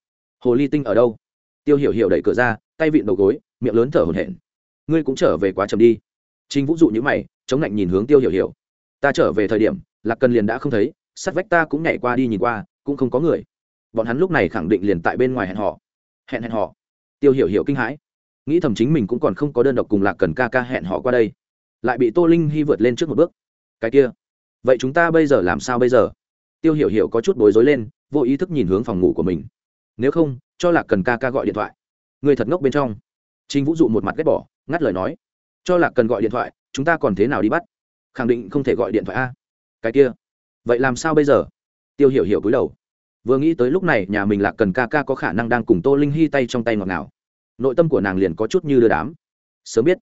hồ ly tinh ở đâu? Tiêu hiểu hiểu đẩy cửa ra, tay vịn đầu gối, miệng lớn thở hổn hển. Ngươi cũng trở về quá chậm đi. Chính vũ dụ như mày, chống lạnh nhìn hướng tiêu hiểu hiểu. Ta trở về thời điểm, lạc cần liền đã không thấy, sắt vách ta cũng nhảy qua đi nhìn qua, cũng không có người bọn hắn lúc này khẳng định liền tại bên ngoài hẹn họ hẹn hẹn họ tiêu hiểu hiểu kinh hãi. Nghĩ thầm chính mình cũng còn không có đơn độc cùng lạc cần ca ca hẹn họ qua đây. Lại bị tô linh hy vượt lên trước một bước. Cái kia. Vậy chúng ta bây giờ làm sao bây giờ? Tiêu hiểu hiểu có chút bối rối lên, vô ý thức nhìn hướng phòng ngủ của mình. Nếu không, cho lạc cần ca ca gọi điện thoại. Người thật ngốc bên trong. Trinh vũ dụ một mặt ghét bỏ, ngắt lời nói. Cho lạc cần gọi điện thoại, chúng ta còn thế nào đi bắt? Khẳng định không thể gọi điện thoại a. Cái kia. Vậy làm sao bây giờ? Tiêu hiểu hiểu cúi đầu vừa nghĩ tới lúc này nhà mình lạc cần ca ca có khả năng đang cùng tô linh hy tay trong tay ngọt ngào nội tâm của nàng liền có chút như đưa đám sớm biết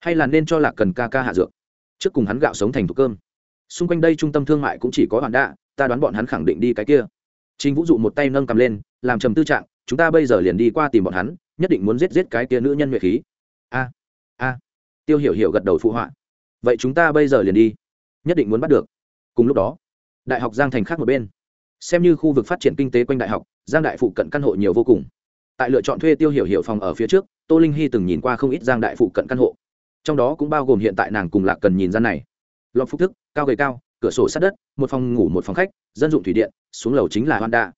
hay là nên cho lạc cần ca ca hạ dược trước cùng hắn gạo sống thành thục cơm xung quanh đây trung tâm thương mại cũng chỉ có hoàn đạ ta đoán bọn hắn khẳng định đi cái kia chính Vũ dụ một tay nâng cầm lên, làm trầm tư trạng, chúng ta bây giờ liền đi qua tìm bọn hắn, nhất định muốn giết giết cái kia nữ nhân nguyệt khí. A, a. Tiêu Hiểu Hiểu gật đầu phụ họa. Vậy chúng ta bây giờ liền đi, nhất định muốn bắt được. Cùng lúc đó, Đại học Giang Thành khác một bên, xem như khu vực phát triển kinh tế quanh đại học, Giang đại phụ cận căn hộ nhiều vô cùng. Tại lựa chọn thuê Tiêu Hiểu Hiểu phòng ở phía trước, Tô Linh hy từng nhìn qua không ít Giang đại phụ cận căn hộ. Trong đó cũng bao gồm hiện tại nàng cùng Lạc Cần nhìn gian này. Lọt phúc thức, cao gầy cao, cửa sổ sát đất, một phòng ngủ một phòng khách, dân dụng thủy điện, xuống lầu chính là honda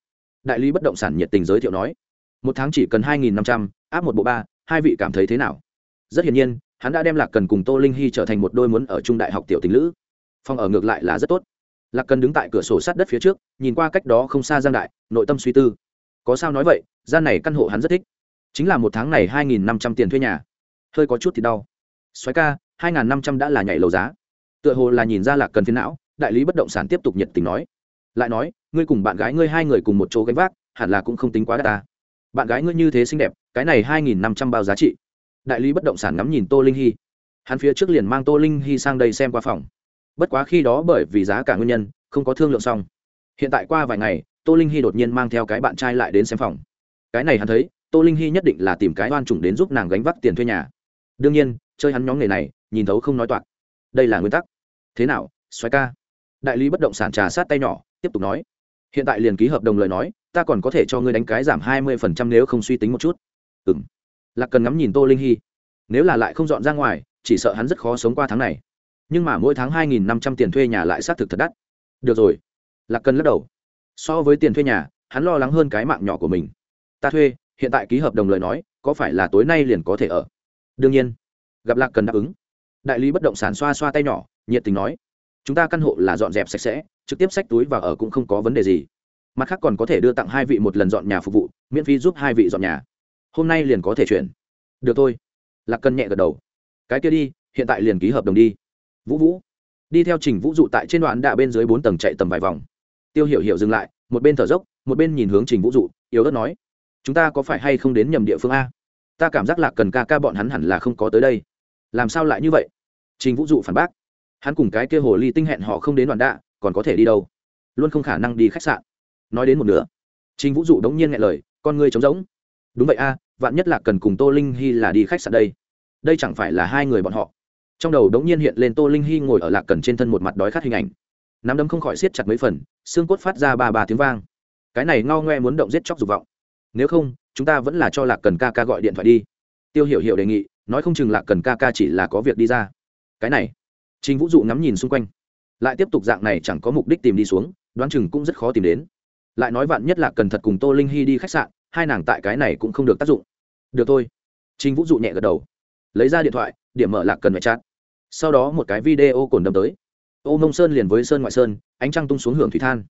đại lý bất động sản nhiệt tình giới thiệu nói một tháng chỉ cần hai nghìn năm trăm áp một bộ ba hai vị cảm thấy thế nào rất hiển nhiên hắn đã đem lạc cần cùng tô linh hy trở thành một đôi muốn ở trung đại học tiểu tình lữ phòng ở ngược lại là rất tốt lạc cần đứng tại cửa sổ sát đất phía trước, nhìn qua cách đó không xa giang đại, nội tâm suy tư. Có sao nói vậy, gian này căn hộ hắn rất thích. Chính là một tháng này hai nghìn năm trăm tiền thuê nhà. Hơi có chút thì đau. Xoáy ca, hai nghìn năm trăm đã là nhảy lầu giá. Tựa hồ là nhìn ra lạc cần phiến não, đại lý bất động sản tiếp tục nhiệt tình nói. Lại nói, ngươi cùng bạn gái ngươi hai người cùng một chỗ gánh vác, hẳn là cũng không tính quá đắt ta. Bạn gái ngươi như thế xinh đẹp, cái này hai nghìn năm trăm bao giá trị. Đại lý bất động sản ngắm nhìn tô linh hy. Hắn phía trước liền mang tô linh hy sang đây xem qua phòng bất quá khi đó bởi vì giá cả nguyên nhân, không có thương lượng xong. Hiện tại qua vài ngày, tô linh hy đột nhiên mang theo cái bạn trai lại đến xem phòng. Cái này hắn thấy, tô linh hy nhất định là tìm cái oan trùng đến giúp nàng gánh vác tiền thuê nhà. Đương nhiên, chơi hắn nhóm nghề này, nhìn thấu không nói toạc. Đây là nguyên tắc. Thế nào xoáy ca? Đại lý bất động sản trà sát tay nhỏ, tiếp tục nói. Hiện tại liền ký hợp đồng lời nói, ta còn có thể cho ngươi đánh cái giảm hai mươi phần trăm nếu không suy tính một chút. Ừ m lạc cần ngắm nhìn tô linh hy nếu là lại không dọn ra ngoài, chỉ sợ hắn rất khó sống qua tháng này nhưng mà mỗi tháng hai nghìn năm trăm tiền thuê nhà lại xác thực thật đắt. Được rồi. Lạc cần lắc đầu. So với tiền thuê nhà, hắn lo lắng hơn cái mạng nhỏ của mình. Ta thuê, hiện tại ký hợp đồng lời nói, có phải là tối nay liền có thể ở? Đương nhiên. Gặp lạc cần đáp ứng. Đại lý bất động sản xoa xoa tay nhỏ, nhiệt tình nói. Chúng ta căn hộ là dọn dẹp sạch sẽ, trực tiếp xách túi và ở cũng không có vấn đề gì. Mặt khác còn có thể đưa tặng hai vị một lần dọn nhà phục vụ, miễn phí giúp hai vị dọn nhà. Hôm nay liền có thể chuyển. Được thôi. Lạc cần nhẹ gật đầu. Cái kia đi, hiện tại liền ký hợp đồng đi vũ vũ, đi theo trình vũ dụ tại trên đoạn đạ bên dưới bốn tầng chạy tầm vài vòng. Tiêu hiểu hiểu dừng lại, một bên thở dốc, một bên nhìn hướng trình vũ dụ, yếu ớt nói, chúng ta có phải hay không đến nhầm địa phương a? Ta cảm giác là cần ca ca bọn hắn hẳn là không có tới đây. Làm sao lại như vậy? Trình vũ dụ phản bác, hắn cùng cái kia hồ ly tinh hẹn họ không đến đoạn đạ, còn có thể đi đâu? Luôn không khả năng đi khách sạn. Nói đến một nửa, trình vũ dụ đống nhiên nghe lời, con ngươi trống rỗng. Đúng vậy a, vạn nhất là cần cùng tô linh hy là đi khách sạn đây. Đây chẳng phải là hai người bọn họ trong đầu đống nhiên hiện lên tô linh hy ngồi ở lạc cần trên thân một mặt đói khát hình ảnh. Nắm đấm không khỏi siết chặt mấy phần, xương cốt phát ra ba ba tiếng vang. Cái này ngao ngoe muốn động giết chóc dục vọng. Nếu không, chúng ta vẫn là cho lạc cần ca ca gọi điện thoại đi. Tiêu hiểu hiểu đề nghị, nói không chừng lạc cần ca ca chỉ là có việc đi ra. Cái này, trình vũ dụ ngắm nhìn xung quanh. Lại tiếp tục dạng này chẳng có mục đích tìm đi xuống, đoán chừng cũng rất khó tìm đến. Lại nói vạn nhất là cần thật cùng tô linh hy đi khách sạn, hai nàng tại cái này cũng không được tác dụng. Được thôi. Trình vũ dụ nhẹ gật đầu. Lấy ra điện thoại, điểm mở lạc cần phải chát sau đó một cái video cồn đâm tới. Ô mông sơn liền với sơn ngoại sơn, ánh trăng tung xuống hưởng thủy than.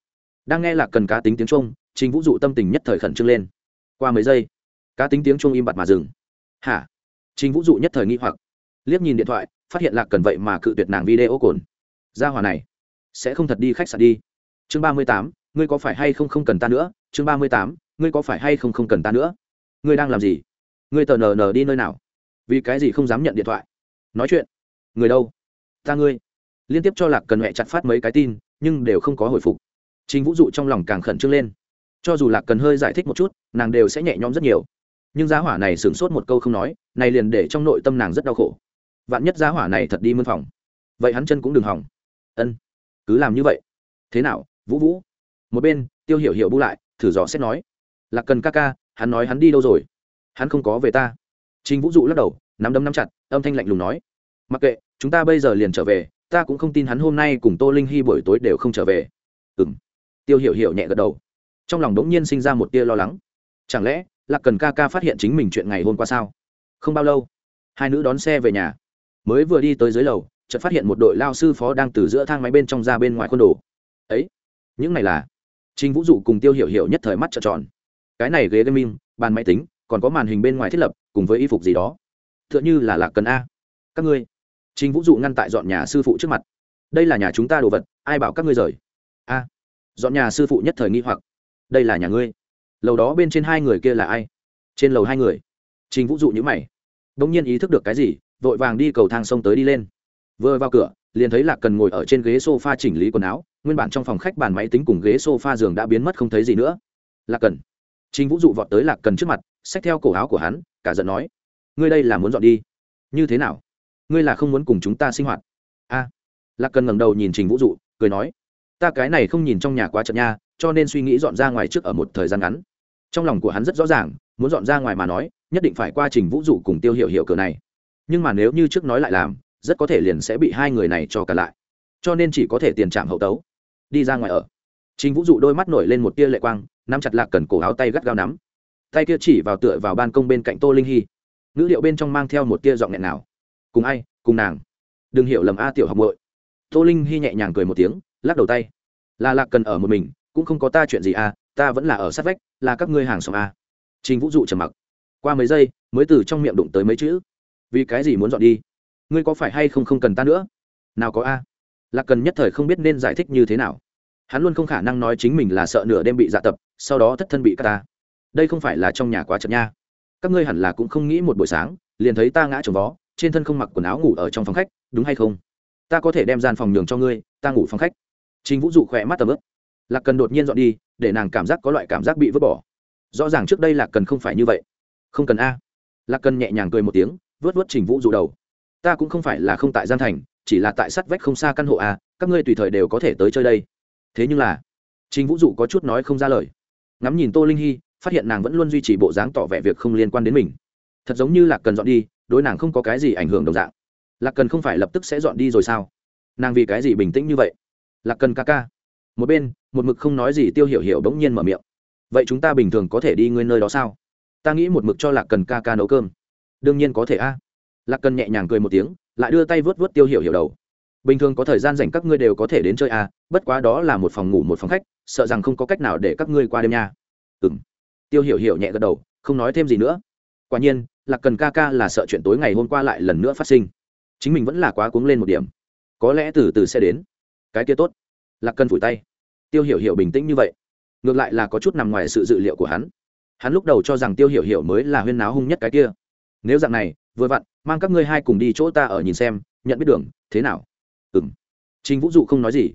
Đang nghe lạc cần cá tính tiếng trung chính vũ dụ tâm tình nhất thời khẩn trương lên. Qua mấy giây, cá tính tiếng trung im bặt mà dừng. Hả? Chính vũ dụ nhất thời nghi hoặc. Liếc nhìn điện thoại, phát hiện lạc cần vậy mà cự tuyệt nàng video cồn. Ra hòa này sẽ không thật đi khách sạn đi. Chương ba mươi tám, ngươi có phải hay không không cần ta nữa? Chương ba mươi tám, ngươi có phải hay không không cần ta nữa? Ngươi đang làm gì? Ngươi tờ nờ nờ đi nơi nào? Vì cái gì không dám nhận điện thoại? Nói chuyện người đâu? Ta ngươi. Liên tiếp cho lạc cần mẹ chặt phát mấy cái tin, nhưng đều không có hồi phục. Trình vũ dụ trong lòng càng khẩn trương lên. Cho dù lạc cần hơi giải thích một chút, nàng đều sẽ nhẹ nhõm rất nhiều. Nhưng giá hỏa này sửng sốt một câu không nói, này liền để trong nội tâm nàng rất đau khổ. Vạn nhất giá hỏa này thật đi mân phòng, vậy hắn chân cũng đừng hỏng. Ân, cứ làm như vậy. Thế nào, vũ vũ? Một bên, tiêu hiểu hiểu bu lại, thử dò xét nói. Lạc cần ca ca, hắn nói hắn đi đâu rồi? Hắn không có về ta. Trình vũ dụ lắc đầu, nắm đấm nắm chặt, âm thanh lạnh lùng nói mặc kệ chúng ta bây giờ liền trở về ta cũng không tin hắn hôm nay cùng tô linh hy buổi tối đều không trở về ừ m tiêu hiểu hiểu nhẹ gật đầu trong lòng đống nhiên sinh ra một tia lo lắng chẳng lẽ lạc cần ca ca phát hiện chính mình chuyện ngày hôm qua sao không bao lâu hai nữ đón xe về nhà mới vừa đi tới dưới lầu chợt phát hiện một đội lao sư phó đang từ giữa thang máy bên trong ra bên ngoài khuôn đồ ấy những này là Trình Vũ Dụ cùng Tiêu Hiểu Hiểu nhất thời mắt trợn tròn. Cái này ghế gaming, bàn máy tính, còn có màn hình bên ngoài thiết lập, cùng với y phục gì đó. Tựa như là Lạc Cần a. Các ngươi. Trình Vũ Dụ ngăn tại dọn nhà sư phụ trước mặt. Đây là nhà chúng ta đồ vật, ai bảo các ngươi rời? A. Dọn nhà sư phụ nhất thời nghi hoặc. Đây là nhà ngươi. Lầu đó bên trên hai người kia là ai? Trên lầu hai người. Trình Vũ Dụ như mày. Đống nhiên ý thức được cái gì, vội vàng đi cầu thang sông tới đi lên. Vừa vào cửa, liền thấy Lạc Cần ngồi ở trên ghế sofa chỉnh lý quần áo, nguyên bản trong phòng khách bàn máy tính cùng ghế sofa giường đã biến mất không thấy gì nữa lạc cần trình vũ dụ vọt tới lạc cần trước mặt xách theo cổ áo của hắn cả giận nói ngươi đây là muốn dọn đi như thế nào ngươi là không muốn cùng chúng ta sinh hoạt. A. Lạc cần ngẩng đầu nhìn trình vũ dụ, cười nói, ta cái này không nhìn trong nhà quá chật nha, cho nên suy nghĩ dọn ra ngoài trước ở một thời gian ngắn. Trong lòng của hắn rất rõ ràng, muốn dọn ra ngoài mà nói, nhất định phải qua trình vũ dụ cùng tiêu hiệu hiệu cửa này. Nhưng mà nếu như trước nói lại làm, rất có thể liền sẽ bị hai người này cho cả lại. Cho nên chỉ có thể tiền trạm hậu tấu. Đi ra ngoài ở. Trình vũ dụ đôi mắt nổi lên một tia lệ quang, nắm chặt lạc cần cổ áo tay gắt gao nắm. Tay kia chỉ vào tựa vào ban công bên cạnh tô linh hy. Ngữ liệu bên trong mang theo một tia giọng nghẹn nào cùng ai, cùng nàng. Đừng hiểu lầm a tiểu học bội tô linh hy nhẹ nhàng cười một tiếng, lắc đầu tay. Là lạc cần ở một mình, cũng không có ta chuyện gì a, ta vẫn là ở sát vách, là các ngươi hàng xóm a. Trình vũ dụ trầm mặc. Qua mấy giây, mới từ trong miệng đụng tới mấy chữ. Vì cái gì muốn dọn đi? Ngươi có phải hay không không cần ta nữa? Nào có a. Lạc cần nhất thời không biết nên giải thích như thế nào. Hắn luôn không khả năng nói chính mình là sợ nửa đêm bị dạ tập, sau đó thất thân bị cắt ta. Đây không phải là trong nhà quá chật nha. Các ngươi hẳn là cũng không nghĩ một buổi sáng, liền thấy ta ngã trồng vó trên thân không mặc quần áo ngủ ở trong phòng khách, đúng hay không? Ta có thể đem gian phòng nhường cho ngươi, ta ngủ phòng khách. Chính vũ dụ khỏe mắt tầm ướp lạc cần đột nhiên dọn đi, để nàng cảm giác có loại cảm giác bị vứt bỏ. Rõ ràng trước đây lạc cần không phải như vậy. Không cần a. Lạc cần nhẹ nhàng cười một tiếng, vớt vớt trình vũ dụ đầu. Ta cũng không phải là không tại gian thành, chỉ là tại sắt vách không xa căn hộ a, các ngươi tùy thời đều có thể tới chơi đây. Thế nhưng là, trình vũ dụ có chút nói không ra lời. Ngắm nhìn tô linh hy, phát hiện nàng vẫn luôn duy trì bộ dáng tỏ vẻ việc không liên quan đến mình. Thật giống như lạc cần dọn đi đối nàng không có cái gì ảnh hưởng đồng dạng. Lạc cần không phải lập tức sẽ dọn đi rồi sao? Nàng vì cái gì bình tĩnh như vậy? Lạc cần ca ca. Một bên, một mực không nói gì tiêu hiểu hiểu bỗng nhiên mở miệng. Vậy chúng ta bình thường có thể đi nguyên nơi đó sao? Ta nghĩ một mực cho lạc cần ca ca nấu cơm. Đương nhiên có thể a. Lạc cần nhẹ nhàng cười một tiếng, lại đưa tay vớt vớt tiêu hiểu hiểu đầu. Bình thường có thời gian dành các ngươi đều có thể đến chơi à bất quá đó là một phòng ngủ một phòng khách, sợ rằng không có cách nào để các ngươi qua đêm nha. Ừ m tiêu hiểu hiểu nhẹ gật đầu, không nói thêm gì nữa quả nhiên, lạc cần ca ca là sợ chuyện tối ngày hôm qua lại lần nữa phát sinh. Chính mình vẫn là quá cuống lên một điểm. Có lẽ từ từ sẽ đến. Cái kia tốt. Lạc cần phủi tay. Tiêu hiểu hiểu bình tĩnh như vậy. Ngược lại là có chút nằm ngoài sự dự liệu của hắn. Hắn lúc đầu cho rằng tiêu hiểu hiểu mới là huyên náo hung nhất cái kia. Nếu dạng này, vừa vặn, mang các ngươi hai cùng đi chỗ ta ở nhìn xem, nhận biết đường, thế nào? Ừng trình vũ dụ không nói gì.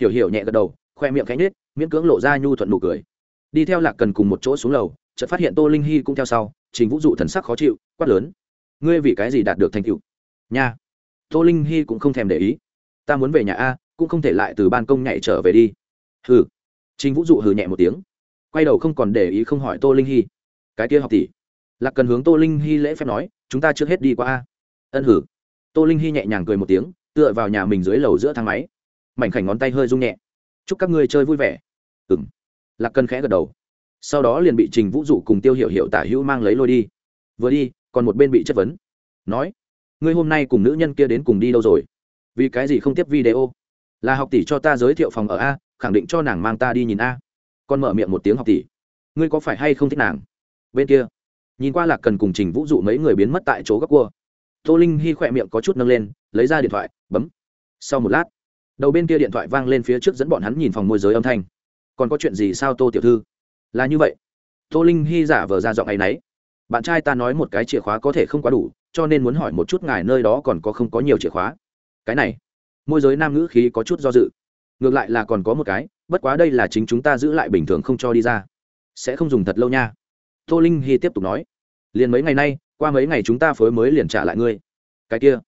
Hiểu hiểu nhẹ gật đầu, khoe miệng cánh nết miễn cưỡng lộ ra nhu thuận nụ cười. Đi theo lạc cần cùng một chỗ xuống lầu, chợt phát hiện tô linh hy cũng theo sau trình vũ dụ thần sắc khó chịu, quát lớn. Ngươi vì cái gì đạt được thành tựu? Nha. Tô linh hy cũng không thèm để ý. Ta muốn về nhà a, cũng không thể lại từ ban công nhảy trở về đi. Hừ. Trình vũ dụ hừ nhẹ một tiếng. Quay đầu không còn để ý không hỏi tô linh hy cái kia học tỷ. Lạc cần hướng tô linh hy lễ phép nói, chúng ta trước hết đi qua a. Ân hử. Tô linh hy nhẹ nhàng cười một tiếng, tựa vào nhà mình dưới lầu giữa thang máy. Mảnh khảnh ngón tay hơi rung nhẹ. Chúc các ngươi chơi vui vẻ. Ừ m lạc cần khẽ gật đầu sau đó liền bị trình vũ dụ cùng tiêu hiệu hiệu tả hữu mang lấy lôi đi. Vừa đi, còn một bên bị chất vấn. Nói, ngươi hôm nay cùng nữ nhân kia đến cùng đi đâu rồi? Vì cái gì không tiếp video? Là học tỷ cho ta giới thiệu phòng ở a, khẳng định cho nàng mang ta đi nhìn a. Còn mở miệng một tiếng học tỷ. Ngươi có phải hay không thích nàng? Bên kia, nhìn qua lạc cần cùng trình vũ dụ mấy người biến mất tại chỗ góc cua. Tô linh hy khỏe miệng có chút nâng lên, lấy ra điện thoại, bấm. Sau một lát, đầu bên kia điện thoại vang lên phía trước dẫn bọn hắn nhìn phòng môi giới âm thanh. Còn có chuyện gì sao, tô tiểu thư? Là như vậy. Tô linh hy giả vờ ra giọng ấ y n ấ y bạn trai ta nói một cái chìa khóa có thể không quá đủ, cho nên muốn hỏi một chút ngài nơi đó còn có không có nhiều chìa khóa. Cái này, môi giới nam ngữ khí có chút do dự. Ngược lại là còn có một cái, bất quá đây là chính chúng ta giữ lại bình thường không cho đi ra. Sẽ không dùng thật lâu nha. Tô linh hy tiếp tục nói. Liền mấy ngày nay, qua mấy ngày chúng ta phối mới liền trả lại ngươi. Cái kia.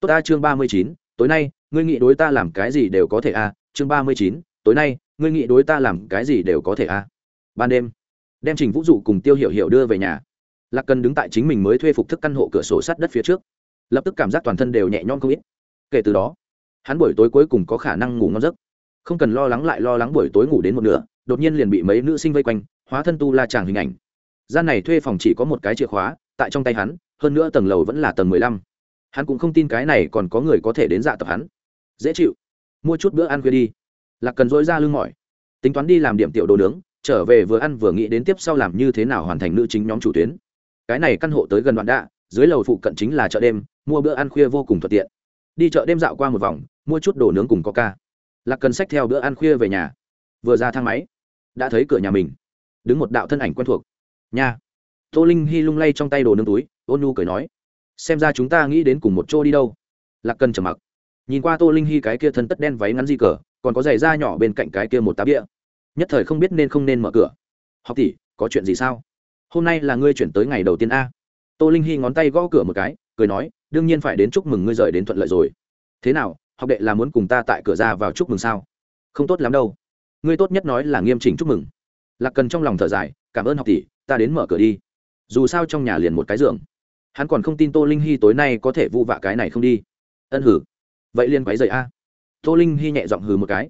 Tốt ta, chương ba mươi chín, tối nay, ngươi nghĩ đối ta làm cái gì đều có thể a. Chương ba mươi chín, tối nay, ngươi nghĩ đối ta làm cái gì đều có thể a ban đêm, đem trình vũ dụ cùng tiêu hiểu hiểu đưa về nhà. Lạc cần đứng tại chính mình mới thuê phục thức căn hộ cửa sổ sắt đất phía trước. Lập tức cảm giác toàn thân đều nhẹ nhõm không ít. Kể từ đó, hắn buổi tối cuối cùng có khả năng ngủ ngon giấc. Không cần lo lắng lại lo lắng buổi tối ngủ đến một nửa, đột nhiên liền bị mấy nữ sinh vây quanh, hóa thân tu la tràng hình ảnh. Gian này thuê phòng chỉ có một cái chìa khóa, tại trong tay hắn, hơn nữa tầng lầu vẫn là tầng mười lăm. Hắn cũng không tin cái này còn có người có thể đến dạ tập hắn. Dễ chịu. Mua chút bữa ăn khuya đi. Lạc cần dối ra lưng mỏi. Tính toán đi làm điểm tiểu đồ nướng trở về vừa ăn vừa nghĩ đến tiếp sau làm như thế nào hoàn thành nữ chính nhóm chủ tuyến. Cái này căn hộ tới gần đoạn đạ, dưới lầu phụ cận chính là chợ đêm, mua bữa ăn khuya vô cùng thuận tiện. Đi chợ đêm dạo qua một vòng, mua chút đồ nướng cùng coca lạc cần sách theo bữa ăn khuya về nhà. Vừa ra thang máy, đã thấy cửa nhà mình. Đứng một đạo thân ảnh quen thuộc. Nha. Tô linh hy lung lay trong tay đồ nướng túi, ôn nhu cười nói, xem ra chúng ta nghĩ đến cùng một chỗ đi đâu. Lạc cần trầm mặc. Nhìn qua tô linh hy cái kia thân tất đen váy ngắn di cờ, còn có giày da nhỏ bên cạnh cái kia một tá bia nhất thời không biết nên không nên mở cửa. Học tỷ, có chuyện gì sao? Hôm nay là ngươi chuyển tới ngày đầu tiên a? Tô linh hy ngón tay gõ cửa một cái, cười nói, đương nhiên phải đến chúc mừng ngươi rời đến thuận lợi rồi. Thế nào, học đệ là muốn cùng ta tại cửa ra vào chúc mừng sao? Không tốt lắm đâu. Ngươi tốt nhất nói là nghiêm chỉnh chúc mừng. Lạc cần trong lòng thở dài, cảm ơn học tỷ, ta đến mở cửa đi. Dù sao trong nhà liền một cái giường. Hắn còn không tin tô linh hy tối nay có thể vu vạ cái này không đi. Ân hử. Vậy liên quáy dậy a. Tô linh hy nhẹ giọng hừ một cái.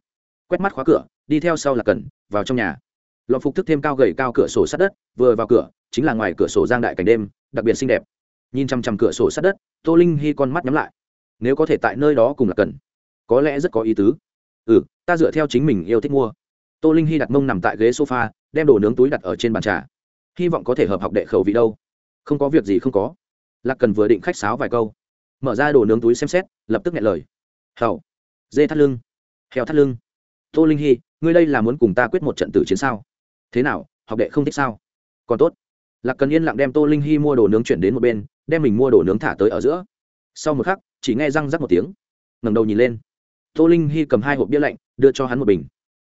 Quét mắt khóa cửa đi theo sau là cần, vào trong nhà. Lọ phục thức thêm cao gầy cao cửa sổ sát đất, vừa vào cửa, chính là ngoài cửa sổ giang đại cảnh đêm, đặc biệt xinh đẹp. Nhìn chăm chăm cửa sổ sát đất, tô linh hy con mắt nhắm lại. Nếu có thể tại nơi đó cùng là cần, có lẽ rất có ý tứ. Ừ ta dựa theo chính mình yêu thích mua. Tô linh hy đặt mông nằm tại ghế sofa, đem đồ nướng túi đặt ở trên bàn trà. Hy vọng có thể hợp học đệ khẩu vị đâu. Không có việc gì không có. Lạc cần vừa định khách sáo vài câu. Mở ra đồ nướng túi xem xét, lập tức nghe lời. Hầu dê thắt lưng. Heo thắt lưng tô linh hy, ngươi đây là muốn cùng ta quyết một trận tử chiến sao? Thế nào, học đệ không thích sao? Còn tốt. Lạc cần yên lặng đem tô linh hy mua đồ nướng chuyển đến một bên, đem mình mua đồ nướng thả tới ở giữa. Sau một khắc, chỉ nghe răng rắc một tiếng. Ngẩng đầu nhìn lên. Tô linh hy cầm hai hộp bia lạnh, đưa cho hắn một bình.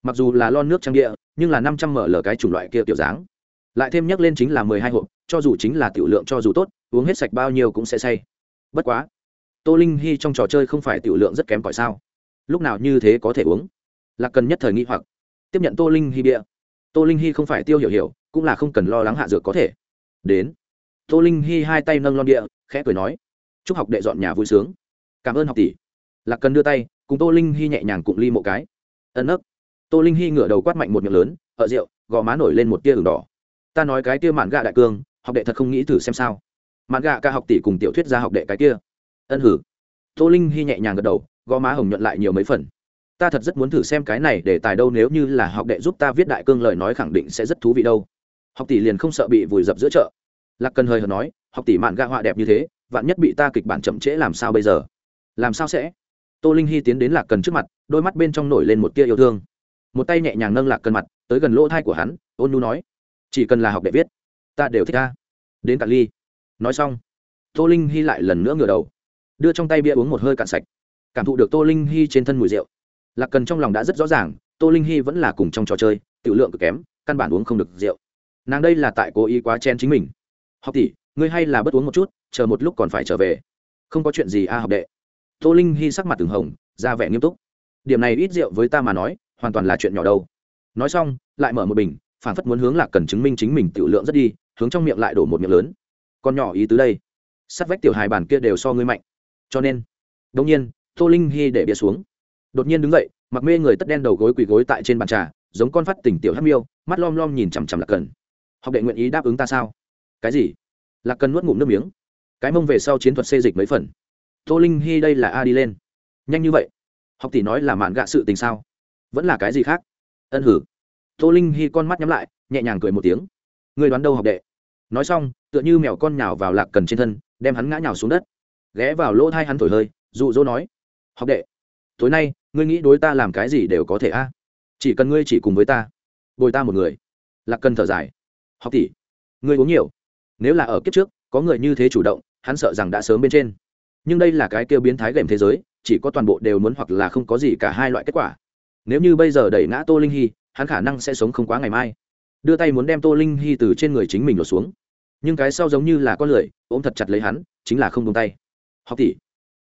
Mặc dù là lon nước trang địa nhưng là năm trăm mở lờ cái chủng loại kia kiểu dáng. Lại thêm nhắc lên chính là mười hai hộp, cho dù chính là tiểu lượng cho dù tốt, uống hết sạch bao nhiêu cũng sẽ say. Bất quá, tô linh hy trong trò chơi không phải tiểu lượng rất kém cỏi sao? Lúc nào như thế có thể uống? Là cần nhất thời nghi hoặc. Tiếp nhận tô linh hy bia tô linh hy không phải tiêu hiểu hiểu, cũng là không cần lo lắng hạ dược có thể. Đến. Tô linh hy hai tay nâng lon địa khẽ cười nói. Chúc học đệ dọn nhà vui sướng. Cảm ơn học tỷ. Lạc cần đưa tay, cùng tô linh hy nhẹ nhàng cụng ly một cái. Ân ấp tô linh hy ngửa đầu quát mạnh một miệng lớn, ở rượu, gò má nổi lên một tia đường đỏ. Ta nói cái kia mạn gạ đại cương, học đệ thật không nghĩ thử xem sao. Mạn gạ ca học tỷ cùng tiểu thuyết ra học đệ cái kia. Ân hử. Tô linh hy nhẹ nhàng gật đầu, gò má hồng nhuận lại nhiều mấy phần ta thật rất muốn thử xem cái này để tài đâu, nếu như là học đệ giúp ta viết đại cương lời nói khẳng định sẽ rất thú vị đâu. Học tỷ liền không sợ bị vùi dập giữa chợ. Lạc cần hơi hợt nói, học tỷ mạn gạ họa đẹp như thế, vạn nhất bị ta kịch bản chậm trễ làm sao bây giờ? Làm sao sẽ? Tô linh hy tiến đến lạc cần trước mặt, đôi mắt bên trong nổi lên một tia yêu thương. Một tay nhẹ nhàng nâng lạc cần mặt, tới gần lỗ thai của hắn, ôn nu nói, chỉ cần là học đệ viết, ta đều thích ta. Đến cả ly. Nói xong, tô linh hy lại lần nữa ngửa đầu, đưa trong tay bia uống một hơi cạn sạch. Cảm thụ được tô linh hy trên thân mùi rượu lạc cần trong lòng đã rất rõ ràng, tô linh hy vẫn là cùng trong trò chơi tự lượng cực kém, căn bản uống không được rượu. Nàng đây là tại cố ý quá chen chính mình. Học tỷ, ngươi hay là bất uống một chút, chờ một lúc còn phải trở về. Không có chuyện gì a, học đệ. Tô linh hy sắc mặt từng hồng, ra vẻ nghiêm túc. Điểm này ít rượu với ta mà nói, hoàn toàn là chuyện nhỏ đâu. Nói xong, lại mở một bình phản phất muốn hướng lạc cần chứng minh chính mình tự lượng rất đi, hướng trong miệng lại đổ một miệng lớn. Con nhỏ ý tứ đây sát vách tiểu hài bản kia đều so ngươi mạnh. Cho nên đông nhiên, tô linh hy để bia xuống đột nhiên đứng dậy, mặc mê người tất đen đầu gối quỳ gối tại trên bàn trà, giống con phát tỉnh tiểu hát miêu, mắt lom lom nhìn chằm chằm lạc cần. Học đệ nguyện ý đáp ứng ta sao? Cái gì? Lạc cần nuốt ngụm nước miếng. Cái mông về sau chiến thuật xê dịch mấy phần. Tô linh hy đây là a đi lên. Nhanh như vậy? Học tỷ nói là mạn gạ sự tình sao? Vẫn là cái gì khác? Ân hử. Tô linh hy con mắt nhắm lại, nhẹ nhàng cười một tiếng. Người đoán đâu học đệ? Nói xong, tựa như mèo con nhào vào lạc cần trên thân, đem hắn ngã nhào xuống đất. Ghé vào lỗ thai hắn thổi hơi, dụ dỗ nói. Học đệ, tối nay ngươi nghĩ đối ta làm cái gì đều có thể a. Chỉ cần ngươi chỉ cùng với ta, bồi ta một người. Lạc cần thở dài. Học tỷ, ngươi uống nhiều. Nếu là ở kiếp trước, có người như thế chủ động, hắn sợ rằng đã sớm bên trên. Nhưng đây là cái kêu biến thái gệm thế giới, chỉ có toàn bộ đều muốn hoặc là không có gì cả hai loại kết quả. Nếu như bây giờ đẩy ngã tô linh hy, hắn khả năng sẽ sống không quá ngày mai. Đưa tay muốn đem tô linh hy từ trên người chính mình lột xuống. Nhưng cái sau giống như là con lười, ôm thật chặt lấy hắn, chính là không tung tay. Học tỷ,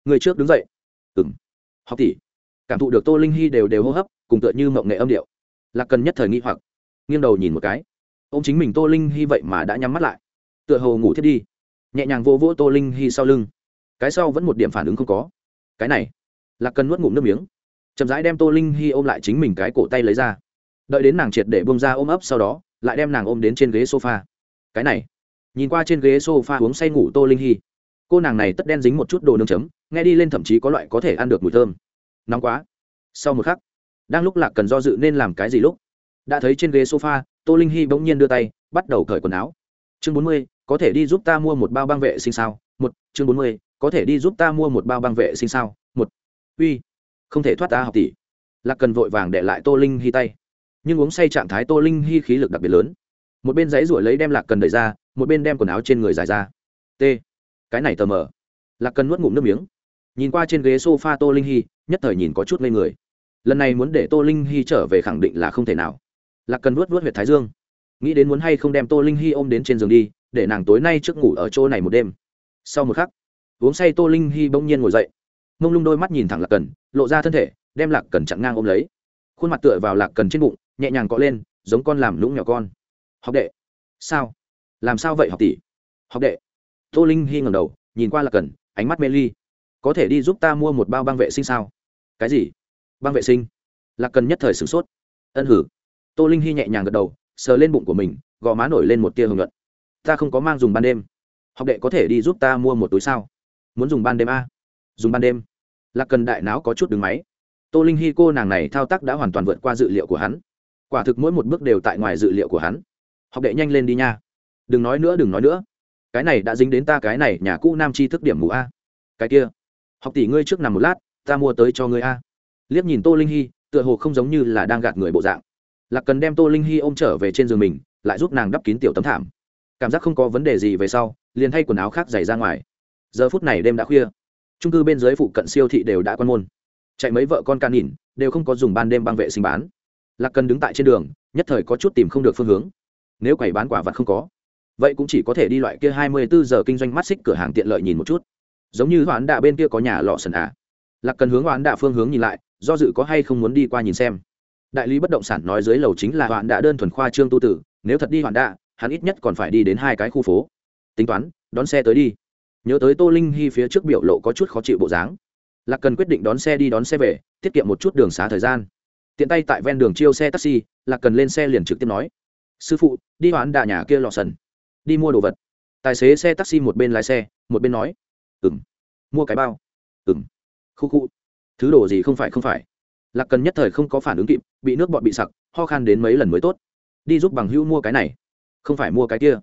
người trước đứng dậy. Ừng học tỷ cảm thụ được tô linh hy đều đều hô hấp, cùng tựa như mộng nghệ âm điệu. Là cần nhất thời nghi hoặc, nghiêng đầu nhìn một cái. Ô m chính mình tô linh hy vậy mà đã nhắm mắt lại. Tựa hồ ngủ thiết đi. Nhẹ nhàng vô vỗ tô linh hy sau lưng. Cái sau vẫn một điểm phản ứng không có. Cái này. Là cần nuốt ngụm nước miếng. Chậm rãi đem tô linh hy ôm lại chính mình cái cổ tay lấy ra. Đợi đến nàng triệt để bông ra ôm ấp sau đó, lại đem nàng ôm đến trên ghế sofa. Cái này. Nhìn qua trên ghế sofa uống say ngủ tô linh hy. Cô nàng này tất đen dính một chút đồ nướng chấm, nghe đi lên thậm chí có loại có thể ăn được mùi thơm nóng quá. Sau một khắc, đang lúc lạc cần do dự nên làm cái gì lúc, đã thấy trên ghế sofa, tô linh hy bỗng nhiên đưa tay, bắt đầu cởi quần áo. Chương bốn mươi, có thể đi giúp ta mua một bao băng vệ sinh sao? Một, chương bốn mươi, có thể đi giúp ta mua một bao băng vệ sinh sao? Một. Uy, không thể thoát ta học tỷ. Lạc cần vội vàng để lại tô linh hy tay. Nhưng uống say trạng thái tô linh hy khí lực đặc biệt lớn. Một bên giấy ruổi lấy đem lạc cần đẩy ra, một bên đem quần áo trên người dài ra. T. Cái này tờ mờ. Lạc cần nuốt ngụm nước miếng. Nhìn qua trên ghế s o f a tô linh hy nhất thời nhìn có chút ngây người. Lần này muốn để tô linh hy trở về khẳng định là không thể nào. Lạc cần vuốt vuốt huyệt thái dương. Nghĩ đến muốn hay không đem tô linh hy ôm đến trên giường đi, để nàng tối nay trước ngủ ở chỗ này một đêm. Sau một khắc, uống say tô linh hy bỗng nhiên ngồi dậy. Mông lung đôi mắt nhìn thẳng lạc cần, lộ ra thân thể, đem lạc cần chặn ngang ôm lấy. Khuôn mặt tựa vào lạc cần trên bụng, nhẹ nhàng cọ lên, giống con làm lũng nhỏ con. Học đệ. Sao? Làm sao vậy, học tỷ? Học đệ. Tô linh hy ngầm đầu, nhìn qua lạc cần, ánh mắt mê ly. Có thể đi giúp ta mua một bao băng vệ sinh sao? Cái gì? Băng vệ sinh. Lạc cần nhất thời sửng sốt. Ân hử. Tô linh hy nhẹ nhàng gật đầu, sờ lên bụng của mình, gò má nổi lên một tia hưởng luận ta không có mang dùng ban đêm. Học đệ có thể đi giúp ta mua một túi sao? Muốn dùng ban đêm a dùng ban đêm. Lạc cần đại não có chút đứng máy. Tô linh hy cô nàng này thao tác đã hoàn toàn vượt qua dự liệu của hắn. Quả thực mỗi một bước đều tại ngoài dự liệu của hắn. Học đệ nhanh lên đi nha. Đừng nói nữa, đừng nói nữa. Cái này đã dính đến ta cái này nhà cũ nam chi thức điểm mù a. Cái kia. Học tỷ ngươi trước nằm một lát ta mua tới cho ngươi a. Liếc nhìn tô linh hy tựa hồ không giống như là đang gạt người bộ dạng. Lạc cần đem tô linh hy ôm trở về trên giường mình, lại giúp nàng đắp kín tiểu tấm thảm. Cảm giác không có vấn đề gì về sau, liền thay quần áo khác dày ra ngoài. Giờ phút này đêm đã khuya. Trung cư bên dưới phụ cận siêu thị đều đã quan môn. Chạy mấy vợ con can nhìn, đều không có dùng ban đêm băng vệ sinh bán. Lạc cần đứng tại trên đường, nhất thời có chút tìm không được phương hướng. Nếu quầy bán quả vật không có, vậy cũng chỉ có thể đi loại kia hai mươi bốn giờ kinh doanh mắt xích cửa hàng tiện lợi nhìn một chút. Giống như hoán đạ bên kia có nhà lọ sần à lạc cần hướng oán đạ phương hướng nhìn lại, do dự có hay không muốn đi qua nhìn xem. Đại lý bất động sản nói dưới lầu chính là hoạn đạ đơn thuần khoa trương tu tử, nếu thật đi hoạn đạ, hắn ít nhất còn phải đi đến hai cái khu phố. Tính toán, đón xe tới đi. Nhớ tới tô linh hy phía trước biểu lộ có chút khó chịu bộ dáng. Lạc cần quyết định đón xe đi đón xe về, tiết kiệm một chút đường xá thời gian. Tiện tay tại ven đường chiêu xe taxi, lạc cần lên xe liền trực tiếp nói, sư phụ, đi hoán đạ nhà kia lò sần. Đi mua đồ vật. Tài xế xe taxi một bên lái xe, một bên nói ừ m mua cái bao. Ừ m khu khu. Thứ đồ gì không phải không phải. Lạc cần nhất thời không có phản ứng kịp, bị nước bọt bị sặc, ho khan đến mấy lần mới tốt. Đi giúp bằng hữu mua cái này. Không phải mua cái kia.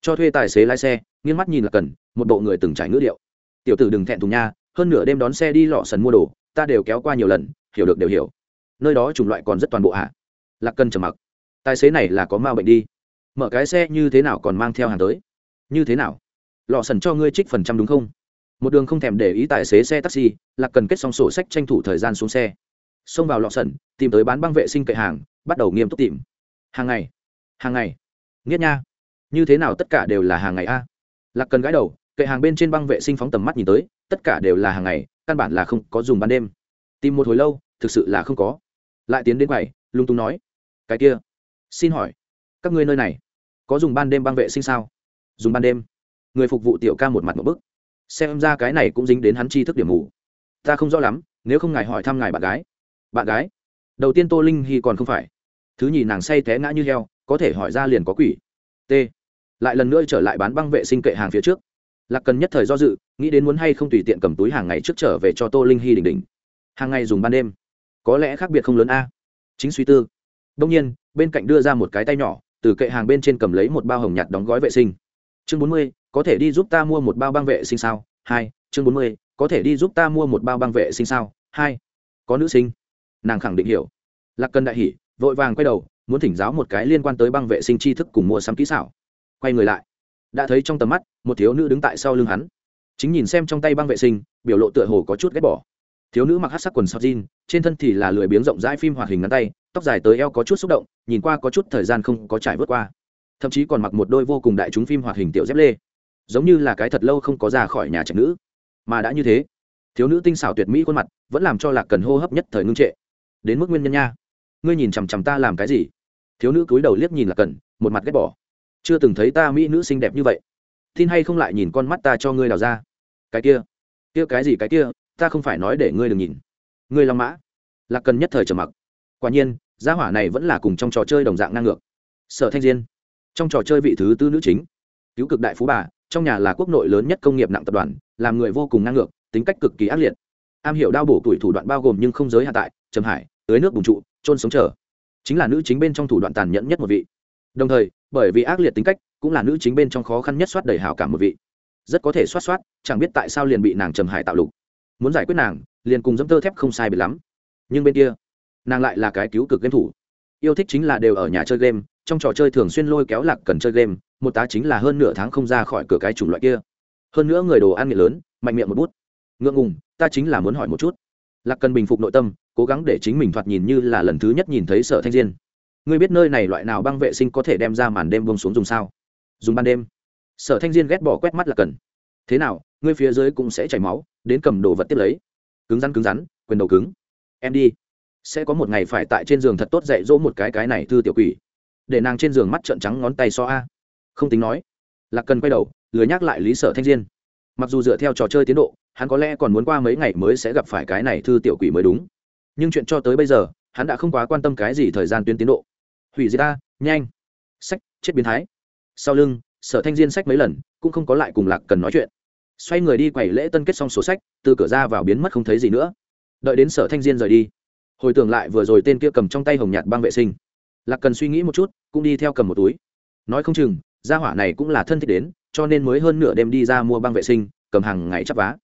Cho thuê tài xế lái xe, nghiêng mắt nhìn lạc cần, một bộ người từng trải ngữ điệu. Tiểu tử đừng thẹn thùng nha, hơn nửa đêm đón xe đi lọ sần mua đồ, ta đều kéo qua nhiều lần, hiểu được đều hiểu. Nơi đó chủng loại còn rất toàn bộ hạ lạc cần trầm mặc. Tài xế này là có ma bệnh đi. Mở cái xe như thế nào còn mang theo hàng tới? Như thế nào? Lọ sần cho ngươi trích phần trăm đúng không? Một đường không thèm để ý tài xế xe taxi lạc cần kết xong sổ sách tranh thủ thời gian xuống xe. Xông vào lọ sẩn, tìm tới bán băng vệ sinh cậy hàng bắt đầu nghiêm túc tìm. Hàng ngày hàng ngày. Nghiết nha. Như thế nào tất cả đều là hàng ngày a? Lạc cần gãi đầu kệ hàng bên trên băng vệ sinh phóng tầm mắt nhìn tới tất cả đều là hàng ngày căn bản là không có dùng ban đêm. Tìm một hồi lâu thực sự là không có. Lại tiến đến quầy lung tung nói. Cái kia. Xin hỏi các ngươi nơi này có dùng ban đêm băng vệ sinh sao? Dùng ban đêm. Người phục vụ tiểu ca một mặt một bức xem ra cái này cũng dính đến hắn chi thức điểm mù. Ta không rõ lắm, nếu không ngài hỏi thăm ngài bạn gái. Bạn gái? Đầu tiên tô linh hy còn không phải. Thứ nhì nàng say té ngã như heo, có thể hỏi ra liền có quỷ. T. Lại lần nữa trở lại bán băng vệ sinh kệ hàng phía trước. Lạc cần nhất thời do dự, nghĩ đến muốn hay không tùy tiện cầm túi hàng ngày trước trở về cho tô linh hy đỉnh đỉnh. Hàng ngày dùng ban đêm. Có lẽ khác biệt không lớn a. Chính suy tư. Đông nhiên, bên cạnh đưa ra một cái tay nhỏ, từ kệ hàng bên trên cầm lấy một bao hồng nhạt đóng gói vệ sinh. Chương bốn mươi có thể đi giúp ta mua một bao băng vệ sinh sao? Hai, chương bốn mươi, có thể đi giúp ta mua một bao băng vệ sinh sao? Hai, có nữ sinh. Nàng khẳng định hiểu. Lạc cần đại hỉ, vội vàng quay đầu, muốn thỉnh giáo một cái liên quan tới băng vệ sinh tri thức cùng mua sắm kỹ xảo. Quay người lại. Đã thấy trong tầm mắt, một thiếu nữ đứng tại sau lưng hắn. Chính nhìn xem trong tay băng vệ sinh, biểu lộ tựa hồ có chút ghét bỏ. Thiếu nữ mặc hát sắc quần sọc jean, trên thân thì là lười biếng rộng rãi phim hoạt hình ngắn tay, tóc dài tới eo có chút xúc động, nhìn qua có chút thời gian không có trải vớt qua. Thậm chí còn mặc một đôi vô cùng đại chúng phim hoạt hình tiểu dép lê giống như là cái thật lâu không có ra khỏi nhà trạch nữ. Mà đã như thế, thiếu nữ tinh xảo tuyệt mỹ khuôn mặt vẫn làm cho lạc cần hô hấp nhất thời ngưng trệ. Đến mức nguyên nhân nha. Ngươi nhìn chằm chằm ta làm cái gì? Thiếu nữ cúi đầu liếc nhìn lạc cần, một mặt ghét bỏ. Chưa từng thấy ta mỹ nữ xinh đẹp như vậy. Tin hay không lại nhìn con mắt ta cho ngươi đào ra. Cái kia kia cái gì cái kia, ta không phải nói để ngươi đừng nhìn. Ngươi long mã. Lạc cần nhất thời trầm mặc. Quả nhiên, gia hỏa này vẫn là cùng trong trò chơi đồng dạng ngang ngược. Sở thanh diên, trong trò chơi vị thứ tư nữ chính. Cứu cực đại phú bà trong nhà là quốc nội lớn nhất công nghiệp nặng tập đoàn, làm người vô cùng ngang ngược, tính cách cực kỳ ác liệt. Am hiểu đao bổ tuổi thủ đoạn bao gồm nhưng không giới hạn tại, trầm hải, tưới nước bùng trụ, trôn sống chờ. Chính là nữ chính bên trong thủ đoạn tàn nhẫn nhất một vị. Đồng thời, bởi vì ác liệt tính cách, cũng là nữ chính bên trong khó khăn nhất soát đầy hảo cảm một vị. Rất có thể soát soát, chẳng biết tại sao liền bị nàng trầm hải tạo lục. Muốn giải quyết nàng, liền cùng dẫm tơ thép không sai biệt lắm. Nhưng bên kia, nàng lại là cái cứu cực game thủ. Yêu thích chính là đều ở nhà chơi game, trong trò chơi thường xuyên lôi kéo lạc cần chơi game một tá chính là hơn nửa tháng không ra khỏi cửa cái chủng loại kia. Hơn nữa người đồ ăn nghiện lớn, mạnh miệng một bút. Ngượng ngùng, ta chính là muốn hỏi một chút. Lạc cần bình phục nội tâm, cố gắng để chính mình thoạt nhìn như là lần thứ nhất nhìn thấy sở thanh diên. Ngươi biết nơi này loại nào băng vệ sinh có thể đem ra màn đêm bông xuống dùng sao? Dùng ban đêm. Sở thanh diên ghét bỏ quét mắt là cần. Thế nào, ngươi phía dưới cũng sẽ chảy máu, đến cầm đồ vật tiếp lấy. Cứng rắn cứng rắn, quyền đầu cứng. Em đi. Sẽ có một ngày phải tại trên giường thật tốt dạy dỗ một cái cái này thư tiểu quỷ. Để nàng trên giường mắt trợn trắng ngón tay so a không tính nói. Lạc cần quay đầu lừa nhắc lại lý sở thanh diên. Mặc dù dựa theo trò chơi tiến độ, hắn có lẽ còn muốn qua mấy ngày mới sẽ gặp phải cái này thư tiểu quỷ mới đúng. Nhưng chuyện cho tới bây giờ, hắn đã không quá quan tâm cái gì thời gian tuyến tiến độ. Hủy diệt ta nhanh. Sách, chết biến thái. Sau lưng, sở thanh diên sách mấy lần, cũng không có lại cùng lạc cần nói chuyện. Xoay người đi quầy lễ tân kết xong sổ sách, từ cửa ra vào biến mất không thấy gì nữa. Đợi đến sở thanh diên rời đi, hồi tưởng lại vừa rồi tên kia cầm trong tay hồng nhạt băng vệ sinh. Lạc cần suy nghĩ một chút, cũng đi theo cầm một túi. Nói không chừng gia hỏa này cũng là thân thích đến, cho nên mới hơn nửa đêm đi ra mua băng vệ sinh, cầm hàng ngày chắp vá.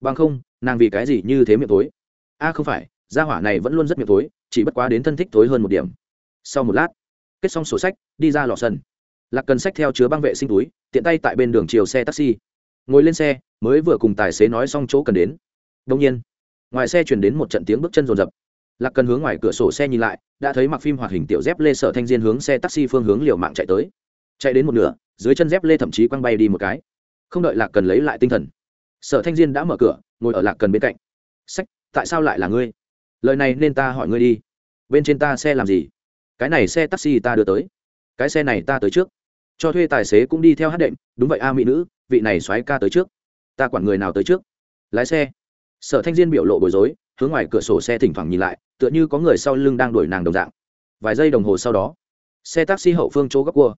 Bằng không, nàng vì cái gì như thế miệng tối? A, không phải, gia hỏa này vẫn luôn rất miệng tối, chỉ bất quá đến thân thích tối hơn một điểm. Sau một lát, kết xong sổ sách, đi ra lò sân lạc cần sách theo chứa băng vệ sinh túi, tiện tay tại bên đường chiều xe taxi. Ngồi lên xe, mới vừa cùng tài xế nói xong chỗ cần đến. Đông nhiên, ngoài xe chuyển đến một trận tiếng bước chân rồn rập. Lạc cần hướng ngoài cửa sổ xe nhìn lại, đã thấy mặc phim hoạt hình tiểu dép lê sở thanh diên hướng xe taxi phương hướng liều mạng chạy tới chạy đến một nửa, dưới chân dép lê thậm chí quăng bay đi một cái. Không đợi lạc cần lấy lại tinh thần, sở thanh diên đã mở cửa, ngồi ở lạc cần bên cạnh. Sách, tại sao lại là ngươi? Lời này nên ta hỏi ngươi đi. Bên trên ta xe làm gì? Cái này xe taxi ta đưa tới. Cái xe này ta tới trước. Cho thuê tài xế cũng đi theo hát đệm. Đúng vậy a, mỹ nữ, vị này xoáy ca tới trước. Ta quản người nào tới trước? Lái xe. Sở thanh diên biểu lộ bối rối, hướng ngoài cửa sổ xe thỉnh thoảng nhìn lại, tựa như có người sau lưng đang đuổi nàng đồng dạng. Vài giây đồng hồ sau đó, xe taxi hậu phương chỗ góc cua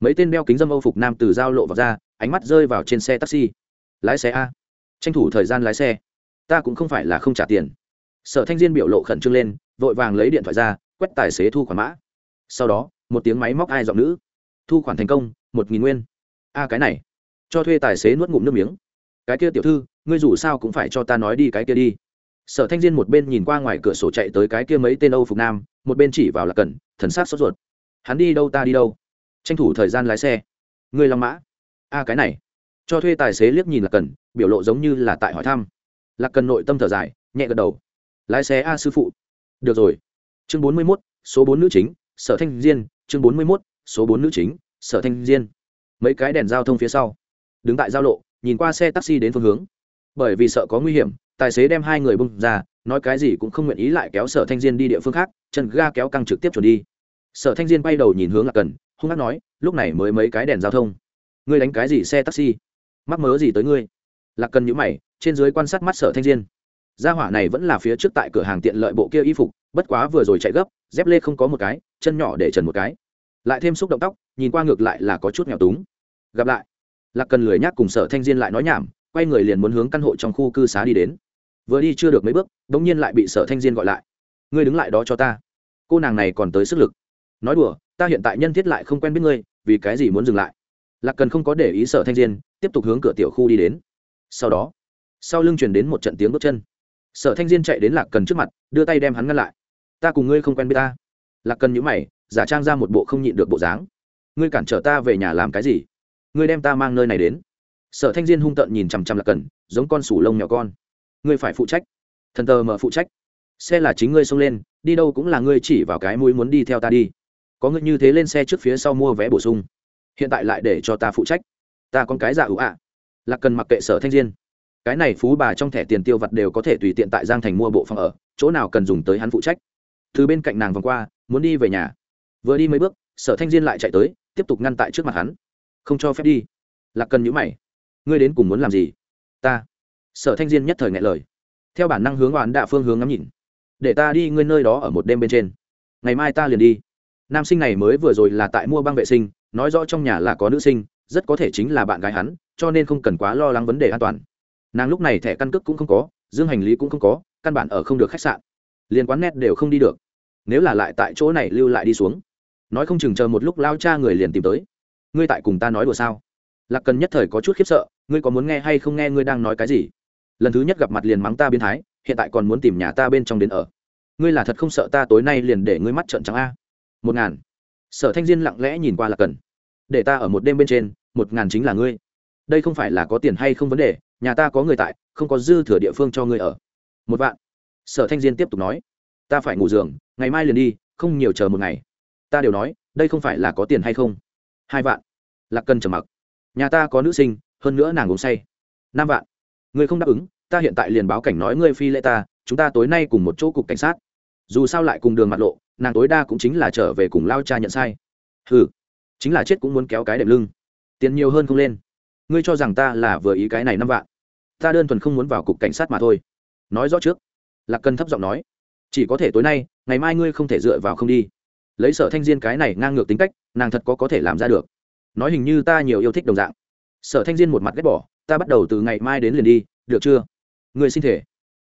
mấy tên đeo kính dâm âu phục nam từ giao lộ vào ra, ánh mắt rơi vào trên xe taxi. Lái xe a. Tranh thủ thời gian lái xe. Ta cũng không phải là không trả tiền. Sở thanh diên biểu lộ khẩn trương lên, vội vàng lấy điện thoại ra, quét tài xế thu khoản mã. Sau đó, một tiếng máy móc ai giọng nữ. Thu khoản thành công, một nghìn nguyên. A, cái này. Cho thuê tài xế nuốt ngụm nước miếng. Cái kia tiểu thư, ngươi dù sao cũng phải cho ta nói đi cái kia đi. Sở thanh diên một bên nhìn qua ngoài cửa sổ chạy tới cái kia mấy tên âu phục nam, một bên chỉ vào là cẩn thần sát sốt ruột. Hắn đi đâu ta đi đâu? Tranh thủ thời gian lái xe. Người long mã. A cái này. Cho thuê tài xế liếc nhìn là cần, biểu lộ giống như là tại hỏi thăm. Lạc cần nội tâm thở dài, nhẹ gật đầu. Lái xe a sư phụ. Được rồi. Chương bốn mươi mốt, số bốn nữ chính, sở thanh diên. Chương bốn mươi mốt, số bốn nữ chính, sở thanh diên. Mấy cái đèn giao thông phía sau. Đứng tại giao lộ, nhìn qua xe taxi đến phương hướng. Bởi vì sợ có nguy hiểm, tài xế đem hai người bung ra, nói cái gì cũng không nguyện ý lại kéo sở thanh diên đi địa phương khác, chân ga kéo căng trực tiếp chuẩn đi. Sở thanh diên bay đầu nhìn hướng lạc cần hung hát nói, lúc này mới mấy cái đèn giao thông. Ngươi đánh cái gì xe taxi? Mắc mớ gì tới ngươi? Lạc cần nhữ mày, trên dưới quan sát mắt sở thanh diên. Gia hỏa này vẫn là phía trước tại cửa hàng tiện lợi bộ kia y phục, bất quá vừa rồi chạy gấp, dép lê không có một cái, chân nhỏ để trần một cái. Lại thêm xúc động tóc, nhìn qua ngược lại là có chút nghèo túng. Gặp lại. Lạc cần lười nhác cùng sở thanh diên lại nói nhảm, quay người liền muốn hướng căn hộ trong khu cư xá đi đến. Vừa đi chưa được mấy bước đ ỗ n g nhiên lại bị sở thanh diên gọi lại. Ngươi đứng lại đó cho ta. Cô nàng này còn tới sức lực. Nói đùa ta hiện tại nhân thiết lại không quen biết ngươi, vì cái gì muốn dừng lại? Lạc cần không có để ý sở thanh diên, tiếp tục hướng cửa tiểu khu đi đến. Sau đó, sau lưng chuyển đến một trận tiếng bước chân. Sở thanh diên chạy đến lạc cần trước mặt, đưa tay đem hắn ngăn lại. Ta cùng ngươi không quen biết ta. Lạc cần nhữ mày, giả trang ra một bộ không nhịn được bộ dáng. Ngươi cản trở ta về nhà làm cái gì? Ngươi đem ta mang nơi này đến. Sở thanh diên hung tợn nhìn chằm chằm lạc cần, giống con sủ lông nhỏ con. Ngươi phải phụ trách. Thần tờ mở phụ trách. Xe là chính ngươi xông lên, đi đâu cũng là ngươi chỉ vào cái mũi muốn đi theo ta đi có ngươi như thế lên xe trước phía sau mua vé bổ sung. Hiện tại lại để cho ta phụ trách. Ta con cái giả ủ ạ. À. lạc cần mặc kệ sở thanh diên. Cái này phú bà trong thẻ tiền tiêu vặt đều có thể tùy tiện tại giang thành mua bộ phòng ở, chỗ nào cần dùng tới hắn phụ trách. Từ bên cạnh nàng vòng qua, muốn đi về nhà. Vừa đi mấy bước, sở thanh diên lại chạy tới, tiếp tục ngăn tại trước mặt hắn. Không cho phép đi. Lạc cần nhữ mày. Ngươi đến cùng muốn làm gì? Ta. Sở thanh diên nhất thời ngại lời. Theo bản năng hướng oán đạ phương hướng ngắm nhìn. Để ta đi ngươi nơi đó ở một đêm bên trên. Ngày mai ta liền đi nam sinh này mới vừa rồi là tại mua băng vệ sinh, nói rõ trong nhà là có nữ sinh, rất có thể chính là bạn gái hắn, cho nên không cần quá lo lắng vấn đề an toàn. Nàng lúc này thẻ căn cước cũng không có, dương hành lý cũng không có, căn bản ở không được khách sạn. Liền quán net đều không đi được. Nếu là lại tại chỗ này lưu lại đi xuống. Nói không chừng chờ một lúc lao cha người liền tìm tới. Ngươi tại cùng ta nói đùa sao? Lạc cần nhất thời có chút khiếp sợ, ngươi có muốn nghe hay không nghe ngươi đang nói cái gì? Lần thứ nhất gặp mặt liền mắng ta biến thái, hiện tại còn muốn tìm nhà ta bên trong đến ở. Ngươi là thật không sợ ta tối nay liền để ngươi mắt trợn trắng a? Một ngàn. Sở thanh diên lặng lẽ nhìn qua là cần. Để ta ở một đêm bên trên, một ngàn chính là ngươi. Đây không phải là có tiền hay không vấn đề, nhà ta có người tại, không có dư thừa địa phương cho ngươi ở. Một vạn. Sở thanh diên tiếp tục nói. Ta phải ngủ giường, ngày mai liền đi, không nhiều chờ một ngày. Ta đều nói, đây không phải là có tiền hay không. Hai vạn. Lạc cần trầm mặc. Nhà ta có nữ sinh, hơn nữa nàng uống say. Năm vạn. Ngươi không đáp ứng, ta hiện tại liền báo cảnh nói ngươi phi lễ ta, chúng ta tối nay cùng một chỗ cục cảnh sát. Dù sao lại cùng đường mặt lộ nàng tối đa cũng chính là trở về cùng lao cha nhận sai. Hừ, chính là chết cũng muốn kéo cái đệm lưng. Tiền nhiều hơn không lên. Ngươi cho rằng ta là vừa ý cái này năm vạn. Ta đơn thuần không muốn vào cục cảnh sát mà thôi. Nói rõ trước. Lạc cần thấp giọng nói. Chỉ có thể tối nay ngày mai ngươi không thể dựa vào không đi. Lấy sở thanh diên cái này ngang ngược tính cách nàng thật có có thể làm ra được. Nói hình như ta nhiều yêu thích đồng dạng. Sở thanh diên một mặt ghét bỏ ta bắt đầu từ ngày mai đến liền đi được chưa? Ngươi xin thể.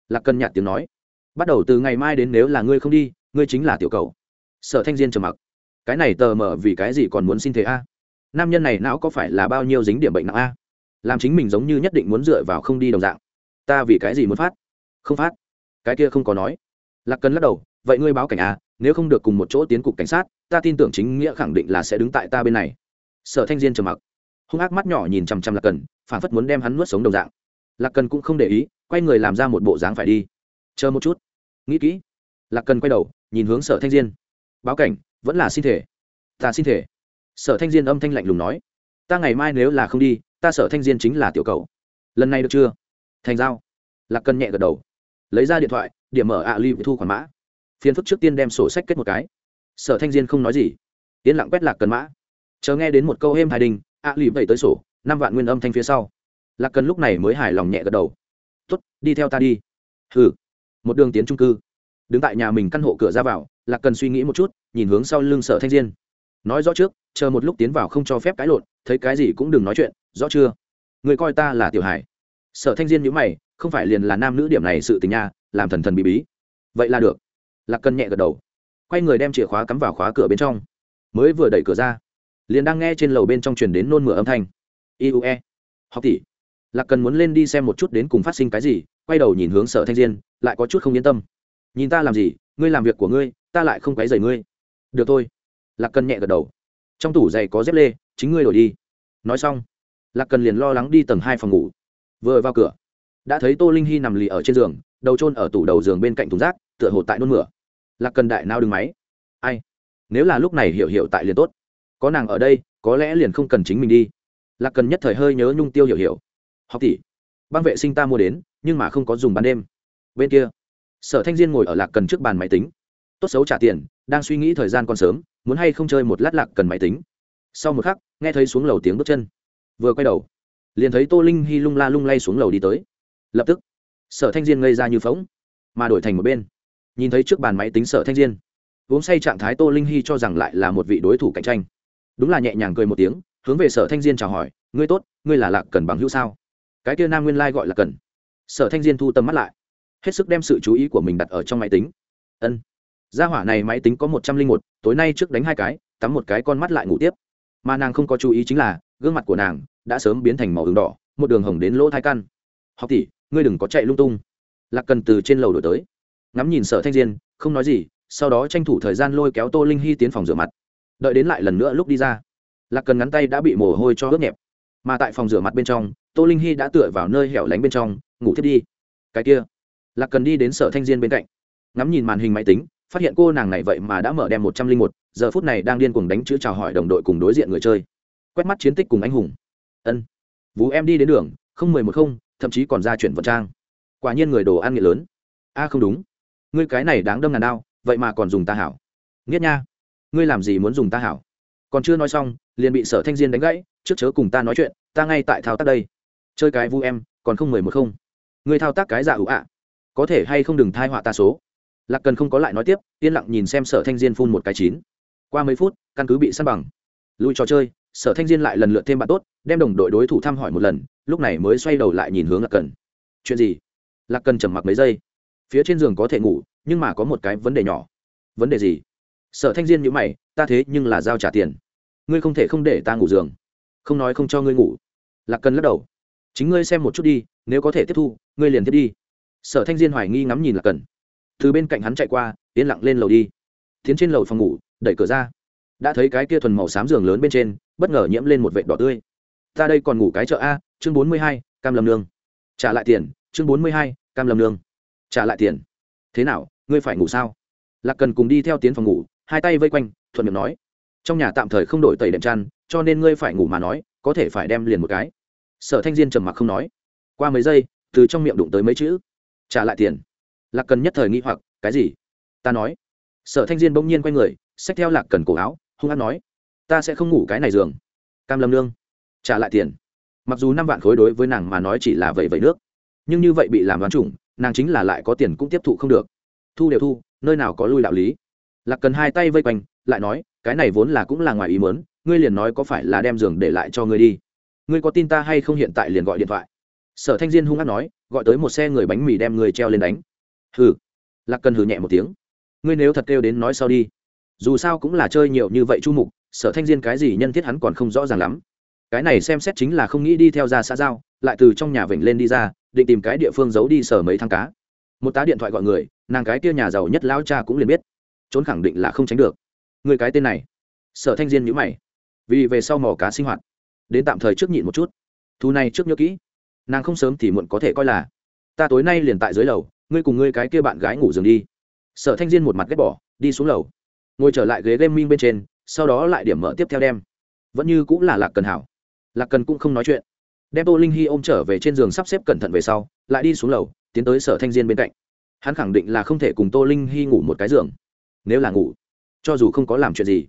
Lạc cần nhạt tiếng nói. Bắt đầu từ ngày mai đến nếu là ngươi không đi ngươi chính là tiểu cầu. Sở thanh diên trầm mặc. Cái này tờ mờ vì cái gì còn muốn xin thế a? Nam nhân này não có phải là bao nhiêu dính điểm bệnh nặng a? Làm chính mình giống như nhất định muốn dựa vào không đi đồng dạng. Ta vì cái gì muốn phát? Không phát. Cái kia không có nói. Lạc cần lắc đầu, vậy ngươi báo cảnh a, nếu không được cùng một chỗ tiến cục cảnh sát, ta tin tưởng chính nghĩa khẳng định là sẽ đứng tại ta bên này. Sở thanh diên trầm mặc. Hung ác mắt nhỏ nhìn chằm chằm lạc cần phản phất muốn đem hắn nuốt sống đồng dạng. Lạc cần cũng không để ý, quay người làm ra một bộ dáng phải đi. Chờ một chút. Nghĩ kỹ. Lạc cần quay đầu nhìn hướng sở thanh diên. Báo cảnh, vẫn là xin thể. Ta xin thể. Sở thanh diên âm thanh lạnh lùng nói. Ta ngày mai nếu là không đi, ta sở thanh diên chính là tiểu cầu. Lần này được chưa? Thành giao. Lạc cân nhẹ gật đầu. Lấy ra điện thoại, điểm mở ạ à ly thu khoản mã. Phiền phức trước tiên đem sổ sách kết một cái. Sở thanh diên không nói gì. Yên lặng quét lạc cần mã. Chờ nghe đến một câu êm hài đình, ạ à lì vậy tới sổ, năm vạn nguyên âm thanh phía sau. Lạc cần lúc này mới hài lòng nhẹ gật đầu. Tuất đi theo ta đi. Hừ. Một đường tiến trung cư đứng tại nhà mình căn hộ cửa ra vào, lạc cần suy nghĩ một chút, nhìn hướng sau lưng sở thanh diên. Nói rõ trước, chờ một lúc tiến vào không cho phép cãi lộn, thấy cái gì cũng đừng nói chuyện, rõ chưa? Người coi ta là tiểu hải. Sở thanh diên nhữ mày, không phải liền là nam nữ điểm này sự tình nha, làm thần thần bí bí. Vậy là được. Lạc cần nhẹ gật đầu. Quay người đem chìa khóa cắm vào khóa cửa bên trong. Mới vừa đẩy cửa ra, liền đang nghe trên lầu bên trong truyền đến nôn mửa âm thanh. Iue học tỷ. Lạc cần muốn lên đi xem một chút đến cùng phát sinh cái gì, quay đầu nhìn hướng sở thanh diên, lại có chút không yên tâm nhìn ta làm gì, ngươi làm việc của ngươi, ta lại không quấy rầy ngươi. Được thôi. Lạc cần nhẹ gật đầu. Trong tủ giày có dép lê, chính ngươi đổi đi. Nói xong, lạc cần liền lo lắng đi tầng hai phòng ngủ. Vừa vào cửa, đã thấy tô linh hy nằm lì ở trên giường, đầu trôn ở tủ đầu giường bên cạnh thùng rác, tựa hồ tại nôn mửa. Lạc cần đại nao đứng máy. Ai? Nếu là lúc này hiểu hiểu tại liền tốt. Có nàng ở đây, có lẽ liền không cần chính mình đi. Lạc cần nhất thời hơi nhớ nhung tiêu hiểu hiểu. Học tỷ, băng vệ sinh ta mua đến, nhưng mà không có dùng ban đêm. Bên kia sở thanh diên ngồi ở lạc cần trước bàn máy tính. Tốt xấu trả tiền, đang suy nghĩ thời gian còn sớm, muốn hay không chơi một lát lạc cần máy tính. Sau một khắc, nghe thấy xuống lầu tiếng bước chân. Vừa quay đầu, liền thấy tô linh hy lung la lung lay xuống lầu đi tới. Lập tức, sở thanh diên ngây ra như phóng mà đổi thành một bên. Nhìn thấy trước bàn máy tính sở thanh diên, uống say trạng thái tô linh hy cho rằng lại là một vị đối thủ cạnh tranh. Đúng là nhẹ nhàng cười một tiếng, hướng về sở thanh diên chào hỏi, ngươi tốt, ngươi là lạc cần bằng hữu sao? Cái kia nam nguyên lai gọi là cần. Sở thanh diên thu tầm mắt lại hết sức đem sự chú ý của mình đặt ở trong máy tính. Ân. Gia hỏa này máy tính có một trăm linh một, tối nay trước đánh hai cái, tắm một cái con mắt lại ngủ tiếp. Mà nàng không có chú ý chính là, gương mặt của nàng đã sớm biến thành màu ứng đỏ, một đường hồng đến lỗ thai căn. Học tỷ, ngươi đừng có chạy lung tung. Lạc cần từ trên lầu đổi tới. Ngắm nhìn sở thanh diên, không nói gì, sau đó tranh thủ thời gian lôi kéo tô linh hy tiến phòng rửa mặt. Đợi đến lại lần nữa lúc đi ra, lạc cần ngắn tay đã bị mồ hôi cho ướt nhẹp. Mà tại phòng rửa mặt bên trong, tô linh hy đã tựa vào nơi hẻo lánh bên trong, ngủ thiết đi. Cái kia lạc cần đi đến sở thanh diên bên cạnh, ngắm nhìn màn hình máy tính, phát hiện cô nàng này vậy mà đã mở đem một trăm linh một, giờ phút này đang điên cuồng đánh chữ chào hỏi đồng đội cùng đối diện người chơi. Quét mắt chiến tích cùng anh hùng. Ân. Vú em đi đến đường, không mười một không, thậm chí còn ra chuyển vật trang. Quả nhiên người đồ ăn nghệ lớn. A, không đúng. Ngươi cái này đáng đâm ngàn đao vậy mà còn dùng ta hảo. Nghiết nha. Ngươi làm gì muốn dùng ta hảo? Còn chưa nói xong, liền bị sở thanh diên đánh gãy, trước chớ cùng ta nói chuyện, ta ngay tại thao tác đây. Chơi cái vu em, còn không mười một không. Ngươi thao tác cái dạ giả hữu ạ có thể hay không đừng thai họa ta số. Lạc cần không có lại nói tiếp, yên lặng nhìn xem sở thanh diên phun một cái chín. Qua mấy phút, căn cứ bị săn bằng. Lui trò chơi, sở thanh diên lại lần lượt thêm bạn tốt, đem đồng đội đối thủ thăm hỏi một lần, lúc này mới xoay đầu lại nhìn hướng lạc cần. Chuyện gì? Lạc cần trầm mặc mấy giây. Phía trên giường có thể ngủ, nhưng mà có một cái vấn đề nhỏ. Vấn đề gì? Sở thanh diên nhữ mày, ta thế nhưng là giao trả tiền. Ngươi không thể không để ta ngủ giường. Không nói không cho ngươi ngủ. Lạc cần lắc đầu. Chính ngươi xem một chút đi, nếu có thể tiếp thu, ngươi liền tiếp đi sở thanh diên hoài nghi ngắm nhìn lạc cần. Từ bên cạnh hắn chạy qua, yên lặng lên lầu đi. Tiến trên lầu phòng ngủ, đẩy cửa ra. Đã thấy cái kia thuần màu xám giường lớn bên trên, bất ngờ nhiễm lên một vệt đỏ tươi. Ta đây còn ngủ cái chợ a, chương bốn mươi hai, cam lâm nương. Trả lại tiền, chương bốn mươi hai, cam lâm nương. Trả lại tiền. Thế nào, ngươi phải ngủ sao? Lạc cần cùng đi theo tiến phòng ngủ, hai tay vây quanh, thuận miệng nói. Trong nhà tạm thời không đổi tẩy đệm chăn, cho nên ngươi phải ngủ mà nói, có thể phải đem liền một cái. Sở thanh diên trầm mặc không nói. Qua mấy giây, từ trong miệng đụng tới mấy chữ trả lại tiền. Lạc cần nhất thời nghĩ hoặc, cái gì? Ta nói. Sở thanh diên bỗng nhiên quay người, xách theo lạc cần cổ áo, hung hát nói, ta sẽ không ngủ cái này giường. Cam lâm lương trả lại tiền. Mặc dù năm vạn khối đối với nàng mà nói chỉ là vậy vậy nước, nhưng như vậy bị làm đoán chủng nàng chính là lại có tiền cũng tiếp thụ không được. Thu đều thu, nơi nào có lui đạo lý. Lạc cần hai tay vây quanh, lại nói, cái này vốn là cũng là ngoài ý mớn ngươi liền nói có phải là đem giường để lại cho ngươi đi. Ngươi có tin ta hay không hiện tại liền gọi điện thoại? Sở thanh diên hung hát nói gọi tới một xe người bánh mì đem người treo lên đánh. Hừ. Lạc cần hừ nhẹ một tiếng. Ngươi nếu thật kêu đến nói sau đi. Dù sao cũng là chơi nhiều như vậy chu mục sở thanh diên cái gì nhân thiết hắn còn không rõ ràng lắm. Cái này xem xét chính là không nghĩ đi theo ra xã giao, lại từ trong nhà vểnh lên đi ra, định tìm cái địa phương giấu đi sở mấy thang cá. Một tá điện thoại gọi người, nàng cái kia nhà giàu nhất lão cha cũng liền biết. Trốn khẳng định là không tránh được. Người cái tên này. Sở thanh diên nhữ mày. Vì về sau mò cá sinh hoạt. Đến tạm thời trước nhịn một chút. Thu này trước nhớ kỹ nàng không sớm thì muộn có thể coi là, ta tối nay liền tại dưới lầu, ngươi cùng ngươi cái kia bạn gái ngủ giường đi. Sở thanh diên một mặt ghét bỏ, đi xuống lầu, ngồi trở lại ghế gaming bên trên, sau đó lại điểm mở tiếp theo đem. Vẫn như cũng là lạc cần hảo. Lạc cần cũng không nói chuyện. Đem tô linh hy ôm trở về trên giường sắp xếp cẩn thận về sau, lại đi xuống lầu, tiến tới sở thanh diên bên cạnh. Hắn khẳng định là không thể cùng tô linh hy ngủ một cái giường. Nếu là ngủ, cho dù không có làm chuyện gì,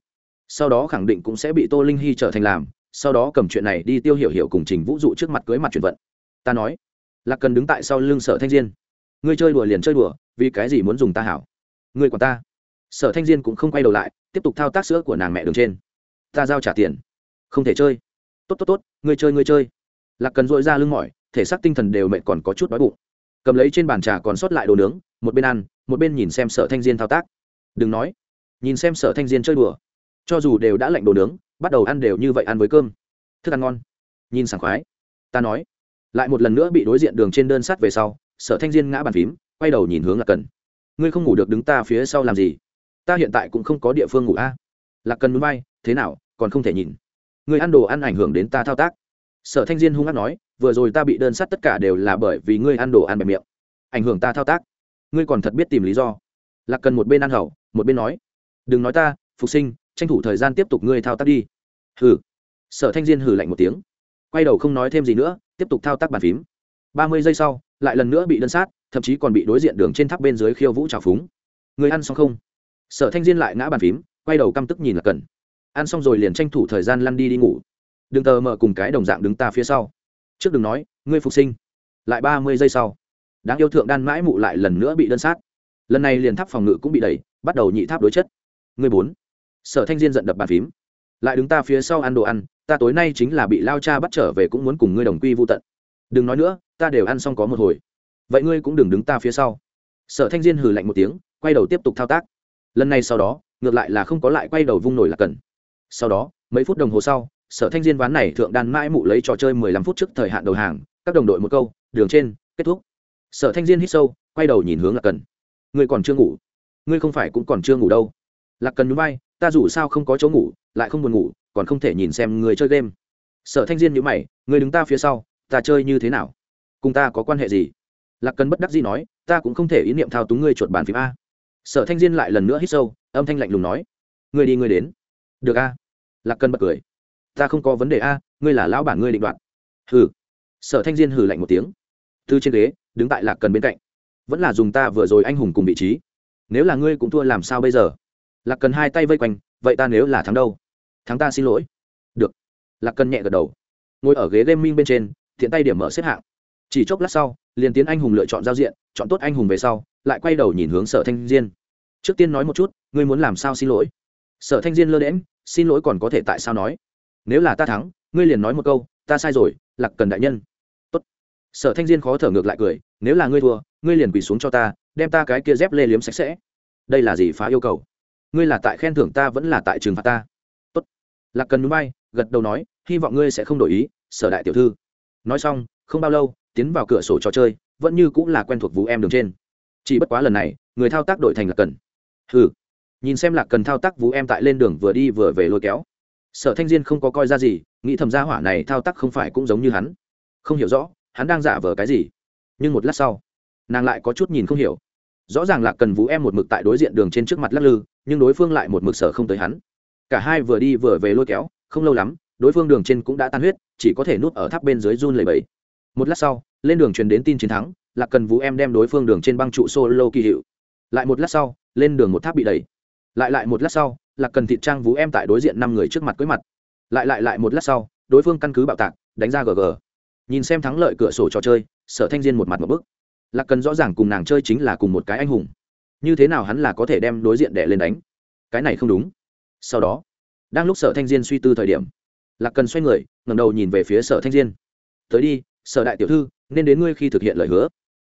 sau đó khẳng định cũng sẽ bị tô linh hy trở thành làm. Sau đó cầm chuyện này đi tiêu hiểu hiểu cùng trình vũ dụ trước mặt cưới mặt chuyển vận ta nói, lạc cần đứng tại sau lưng sở thanh diên. Ngươi chơi đùa liền chơi đùa, vì cái gì muốn dùng ta hảo? Ngươi còn ta. Sở thanh diên cũng không quay đầu lại, tiếp tục thao tác sữa của nàng mẹ đường trên. Ta giao trả tiền. Không thể chơi. Tốt tốt tốt, ngươi chơi ngươi chơi. Lạc cần dội ra lưng mỏi, thể xác tinh thần đều mệt còn có chút đói bụng. Cầm lấy trên bàn trà còn sót lại đồ nướng, một bên ăn, một bên nhìn xem sở thanh diên thao tác. Đừng nói. Nhìn xem sở thanh diên chơi đùa. Cho dù đều đã lạnh đồ nướng, bắt đầu ăn đều như vậy ăn với cơm. Thức ăn ngon. Nhìn sảng khoái. Ta nói lại một lần nữa bị đối diện đường trên đơn sắt về sau, sở thanh diên ngã bàn phím, quay đầu nhìn hướng lạc cần. Ngươi không ngủ được đứng ta phía sau làm gì? Ta hiện tại cũng không có địa phương ngủ a. À? lạc cần núi bay thế nào, còn không thể nhìn? Ngươi ăn đồ ăn ảnh hưởng đến ta thao tác. Sở thanh diên hung hát nói, vừa rồi ta bị đơn sắt tất cả đều là bởi vì ngươi ăn đồ ăn bẹp miệng. Ảnh hưởng ta thao tác. Ngươi còn thật biết tìm lý do. Lạc cần một bên ăn hầu, một bên nói, đừng nói ta, phục sinh, tranh thủ thời gian tiếp tục ngươi thao tác đi. Hừ. Sở thanh diên hừ lạnh một tiếng quay đầu không nói thêm gì nữa, tiếp tục thao tác bàn phím. Ba mươi giây sau, lại lần nữa bị đơn sát, thậm chí còn bị đối diện đường trên tháp bên dưới khiêu vũ trào phúng. Người ăn xong không? Sở thanh diên lại ngã bàn phím, quay đầu căm tức nhìn là cần. Ăn xong rồi liền tranh thủ thời gian lăn đi đi ngủ. Đừng tờ mở cùng cái đồng dạng đứng ta phía sau. Trước đừng nói, ngươi phục sinh. Lại ba mươi giây sau. Đáng yêu thượng đan mãi mụ lại lần nữa bị đơn sát. Lần này liền tháp phòng ngự cũng bị đẩy, bắt đầu nhị tháp đối chất. Ngươi bốn. Sở thanh diên giận đập bàn phím. Lại đứng ta phía sau ăn đồ ăn ta tối nay chính là bị lao cha bắt trở về cũng muốn cùng ngươi đồng quy vô tận. Đừng nói nữa, ta đều ăn xong có một hồi. Vậy ngươi cũng đừng đứng ta phía sau. Sở thanh diên hừ lạnh một tiếng, quay đầu tiếp tục thao tác. Lần này sau đó, ngược lại là không có lại quay đầu vung nổi là cần. Sau đó, mấy phút đồng hồ sau, sở thanh diên ván này thượng đan mãi mụ lấy trò chơi mười lăm phút trước thời hạn đầu hàng, các đồng đội một câu, đường trên, kết thúc. Sở thanh diên hít sâu, quay đầu nhìn hướng là cần. Ngươi còn chưa ngủ? Ngươi không phải cũng còn chưa ngủ đâu? Lạc cần núi bay ta dù sao không có chỗ ngủ, lại không buồn ngủ còn không thể nhìn xem người chơi game. Sở thanh diên nhữ mày người đứng ta phía sau, ta chơi như thế nào? Cùng ta có quan hệ gì? Lạc cần bất đắc gì nói, ta cũng không thể ý niệm thao túng ngươi chuột bàn phím a. Sở thanh diên lại lần nữa hít sâu, âm thanh lạnh lùng nói, ngươi đi, ngươi đến. Được a. Lạc cần bật cười. Ta không có vấn đề a, ngươi là lão bản ngươi định đoạt. Hừ. Sở thanh diên hừ lạnh một tiếng. Từ trên ghế, đứng tại lạc cần bên cạnh. Vẫn là dùng ta vừa rồi anh hùng cùng vị trí. Nếu là ngươi cũng thua làm sao bây giờ? Lạc cần hai tay vây quanh, vậy ta nếu là thắng đâu? Thắng ta xin lỗi. Được. Lạc cần nhẹ gật đầu. Ngồi ở ghế gaming bên trên thiện tay điểm mở xếp hạng. Chỉ chốc lát sau, liền tiến anh hùng lựa chọn giao diện, chọn tốt anh hùng về sau, lại quay đầu nhìn hướng sở thanh diên. Trước tiên nói một chút, ngươi muốn làm sao xin lỗi? Sở thanh diên lơ đễm xin lỗi còn có thể tại sao nói? Nếu là ta thắng, ngươi liền nói một câu, ta sai rồi, lạc cần đại nhân. Tốt. sở thanh diên khó thở ngược lại cười, nếu là ngươi thua, ngươi liền quỳ xuống cho ta, đem ta cái kia dép lê liếm sạch sẽ. Đây là gì phá yêu cầu? Ngươi là tại khen thưởng ta vẫn là tại trừng phạt ta? Lạc cần núi bay, gật đầu nói, hy vọng ngươi sẽ không đổi ý, sở đại tiểu thư. Nói xong, không bao lâu, tiến vào cửa sổ trò chơi, vẫn như cũng là quen thuộc vũ em đường trên. Chỉ bất quá lần này, người thao tác đổi thành lạc cần. Ừ nhìn xem lạc cần thao tác vũ em tại lên đường vừa đi vừa về lôi kéo. Sở thanh diên không có coi ra gì, nghĩ thầm gia hỏa này thao tác không phải cũng giống như hắn. Không hiểu rõ, hắn đang giả vờ cái gì. Nhưng một lát sau, nàng lại có chút nhìn không hiểu. Rõ ràng Lạc cần vũ em một mực tại đối diện đường trên trước mặt lắc lư, nhưng đối phương lại một mực sở không tới hắn cả hai vừa đi vừa về lôi kéo, không lâu lắm, đối phương đường trên cũng đã tan huyết, chỉ có thể núp ở tháp bên dưới run lầy bẫy một lát sau, lên đường truyền đến tin chiến thắng là cần vũ em đem đối phương đường trên băng trụ solo kỳ hiệu. Lại một lát sau, lên đường một tháp bị đẩy. Lại lại một lát sau là cần thị trang vũ em tại đối diện năm người trước mặt cưới mặt. Lại lại lại một lát sau, đối phương căn cứ bạo tạc, đánh ra gg nhìn xem thắng lợi cửa sổ trò chơi, sở thanh diên một mặt một bức. Lạc cần rõ ràng cùng nàng chơi chính là cùng một cái anh hùng. Như thế nào hắn là có thể đem đối diện đẻ lên đánh? Cái này không đúng sau đó, đang lúc sở thanh diên suy tư thời điểm, lạc cần xoay người ngầm đầu nhìn về phía sở thanh diên. Tới đi, sở đại tiểu thư, nên đến ngươi khi thực hiện lời hứa.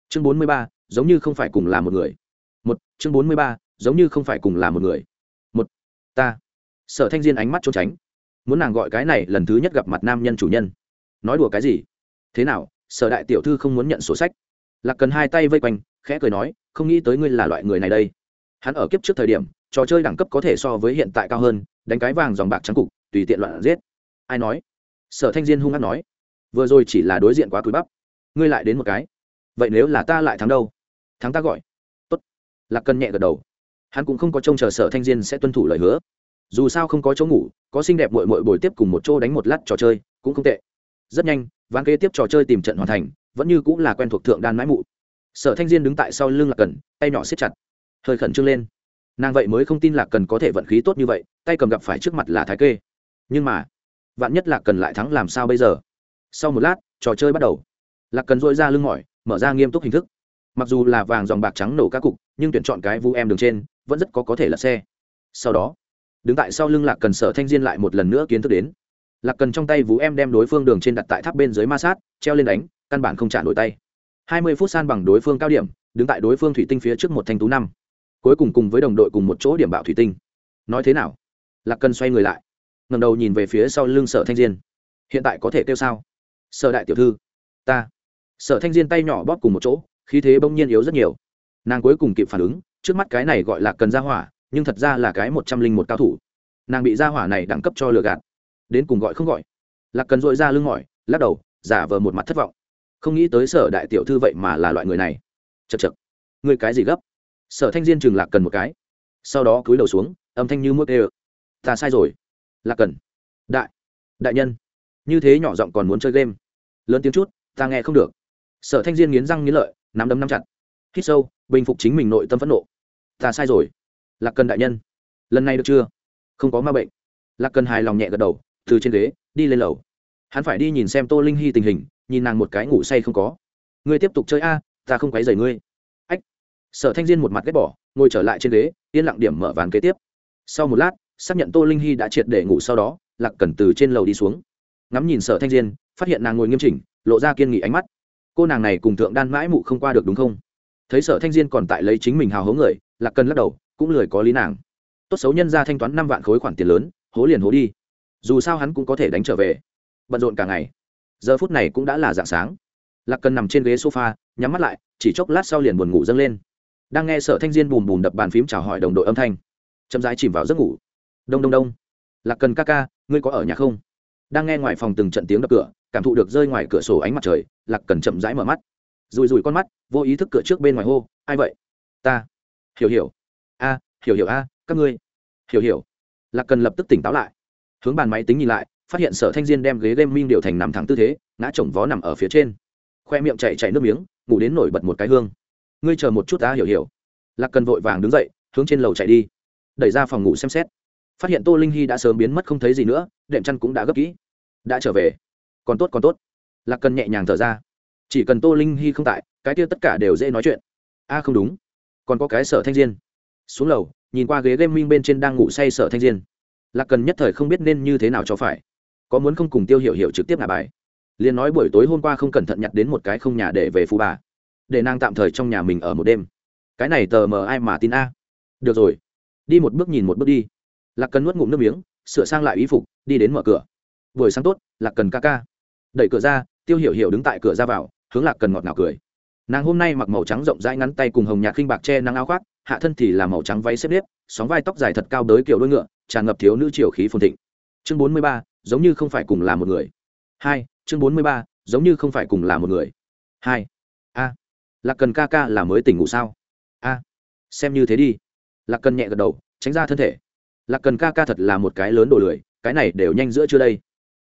Chương bốn mươi ba, giống như không phải cùng là một người. Một, chương bốn mươi ba, giống như không phải cùng là một người. Một, ta. Sở thanh diên ánh mắt trốn tránh. Muốn nàng gọi cái này lần thứ nhất gặp mặt nam nhân chủ nhân. Nói đùa cái gì? Thế nào, sở đại tiểu thư không muốn nhận sổ sách? Lạc cần hai tay vây quanh, khẽ cười nói, không nghĩ tới ngươi là loại người này đây. Hắn ở kiếp trước thời điểm trò chơi đẳng cấp có thể so với hiện tại cao hơn, đánh cái vàng dòng bạc trắng cục, tùy tiện loạn giết. Ai nói? Sở thanh diên hung hát nói. Vừa rồi chỉ là đối diện quá cúi bắp. Ngươi lại đến một cái. Vậy nếu là ta lại thắng đâu? Thắng ta gọi. Tốt. Lạc cần nhẹ gật đầu. Hắn cũng không có trông chờ sở thanh diên sẽ tuân thủ lời hứa. Dù sao không có chỗ ngủ, có xinh đẹp mội mội bồi tiếp cùng một chỗ đánh một lát trò chơi, cũng không tệ. Rất nhanh, ván kế tiếp trò chơi tìm trận hoàn thành, vẫn như cũng là quen thuộc thượng đan mãi mụ. Sở thanh diên đứng tại sau lưng lạc cần tay nhỏ siết chặt. Hơi khẩn trương lên nàng vậy mới không tin lạc cần có thể vận khí tốt như vậy, tay cầm gặp phải trước mặt là thái kê. Nhưng mà, vạn nhất lạc cần lại thắng làm sao bây giờ? Sau một lát, trò chơi bắt đầu. Lạc cần dội ra lưng mỏi, mở ra nghiêm túc hình thức. Mặc dù là vàng dòng bạc trắng nổ các cục, nhưng tuyển chọn cái vu em đường trên, vẫn rất có có thể là xe. Sau đó, đứng tại sau lưng lạc cần sở thanh diên lại một lần nữa kiến thức đến. Lạc cần trong tay vũ em đem đối phương đường trên đặt tại tháp bên dưới ma sát, treo lên đánh, căn bản không trả nổi tay. Hai mươi phút san bằng đối phương cao điểm, đứng tại đối phương thủy tinh phía trước một thanh tú năm cuối cùng cùng với đồng đội cùng một chỗ điểm bạo thủy tinh. Nói thế nào? Lạc cần xoay người lại ngầm đầu nhìn về phía sau lưng sở thanh diên. Hiện tại có thể kêu sao? Sở đại tiểu thư, ta. Sở thanh diên tay nhỏ bóp cùng một chỗ, khí thế bỗng nhiên yếu rất nhiều. Nàng cuối cùng kịp phản ứng, trước mắt cái này gọi là cần ra hỏa, nhưng thật ra là cái một trăm linh một cao thủ. Nàng bị ra hỏa này đẳng cấp cho lừa gạt. Đến cùng gọi không gọi? Lạc cần dội ra lưng mỏi, lắc đầu, giả vờ một mặt thất vọng. Không nghĩ tới sở đại tiểu thư vậy mà là loại người này. Chật chật người cái gì gấp? Sở thanh diên chừng lạc cần một cái. Sau đó cúi đầu xuống, âm thanh như mướt ê ta sai rồi. Lạc cần. Đại. Đại nhân. Như thế nhỏ giọng còn muốn chơi game. Lớn tiếng chút, ta nghe không được. Sở thanh diên nghiến răng nghiến lợi, nắm đấm nắm chặt. Hít sâu, bình phục chính mình nội tâm phẫn nộ. Ta sai rồi. Lạc cần đại nhân. Lần này được chưa? Không có ma bệnh. Lạc cần hài lòng nhẹ gật đầu, từ trên ghế, đi lên lầu. Hắn phải đi nhìn xem tô linh hy tình hình, nhìn nàng một cái ngủ say không có. Ngươi tiếp tục chơi a, ta không quấy rầy ngươi sở thanh diên một mặt ghét bỏ, ngồi trở lại trên ghế, yên lặng điểm mở ván kế tiếp. Sau một lát, xác nhận tô linh hy đã triệt để ngủ sau đó, lạc cần từ trên lầu đi xuống. Ngắm nhìn sở thanh diên, phát hiện nàng ngồi nghiêm chỉnh, lộ ra kiên nghị ánh mắt. Cô nàng này cùng thượng đan mãi mụ không qua được đúng không? Thấy sở thanh diên còn tại lấy chính mình hào hố người, lạc cần lắc đầu, cũng lười có lý nàng. Tốt xấu nhân ra thanh toán năm vạn khối khoản tiền lớn, hố liền hố đi. Dù sao hắn cũng có thể đánh trở về. Bận rộn cả ngày. Giờ phút này cũng đã là dạng sáng. Lạc cần nằm trên ghế sofa, nhắm mắt lại, chỉ chốc lát sau liền buồn ngủ dâng lên đang nghe sở thanh diên bùm bùm đập bàn phím chào hỏi đồng đội âm thanh. Chậm rãi chìm vào giấc ngủ. Đông đông đông. Lạc cần ca ca, ngươi có ở nhà không? Đang nghe ngoài phòng từng trận tiếng đập cửa, cảm thụ được rơi ngoài cửa sổ ánh mặt trời, lạc cần chậm rãi mở mắt. Rùi rùi con mắt, vô ý thức cửa trước bên ngoài hô, ai vậy? Ta. Hiểu hiểu. A, hiểu hiểu, a, các ngươi. Hiểu hiểu. Lạc cần lập tức tỉnh táo lại. Hướng bàn máy tính nhìn lại, phát hiện sở thanh diên đem ghế game minh điều thành nằm thẳng tư thế, ngã chồng vó nằm ở phía trên. Khoe miệng chạy chạy nước miếng, ngủ đến nổi bật một cái hương ngươi chờ một chút ta hiểu hiểu. Lạc cần vội vàng đứng dậy, hướng trên lầu chạy đi. Đẩy ra phòng ngủ xem xét. Phát hiện tô linh hy đã sớm biến mất không thấy gì nữa, đệm chăn cũng đã gấp kỹ. Đã trở về. Còn tốt còn tốt. Lạc cần nhẹ nhàng thở ra. Chỉ cần tô linh hy không tại, cái kia tất cả đều dễ nói chuyện. A không đúng. Còn có cái sở thanh diên. Xuống lầu, nhìn qua ghế game minh bên trên đang ngủ say sở thanh diên. Lạc cần nhất thời không biết nên như thế nào cho phải. Có muốn không cùng tiêu hiểu hiểu trực tiếp ngả bài. Liền nói buổi tối hôm qua không cẩn thận nhặt đến một cái không nhà để về phú bà để nàng tạm thời trong nhà mình ở một đêm. Cái này tờ mờ ai mà tin a? Được rồi. Đi một bước nhìn một bước đi. Lạc cần nuốt ngụm nước miếng, sửa sang lại y phục, đi đến mở cửa. Buổi sáng tốt, lạc cần ca ca. Đẩy cửa ra, tiêu hiểu hiểu đứng tại cửa ra vào, hướng lạc cần ngọt ngào cười. Nàng hôm nay mặc màu trắng rộng rãi ngắn tay cùng hồng nhạt khinh bạc che nắng áo khoác, hạ thân thì là màu trắng váy xếp nếp, sóng vai tóc dài thật cao đới kiểu đôi ngựa, tràn ngập thiếu nữ triều khí phồn thịnh. Chương bốn mươi ba, giống như không phải cùng là một người. Hai, chương bốn mươi ba, giống như không phải cùng là một người. Hai lạc cần ca ca là mới tỉnh ngủ sao? A, xem như thế đi. Lạc cần nhẹ gật đầu, tránh ra thân thể. Lạc cần ca ca thật là một cái lớn đồ lười, cái này đều nhanh giữa chưa đây.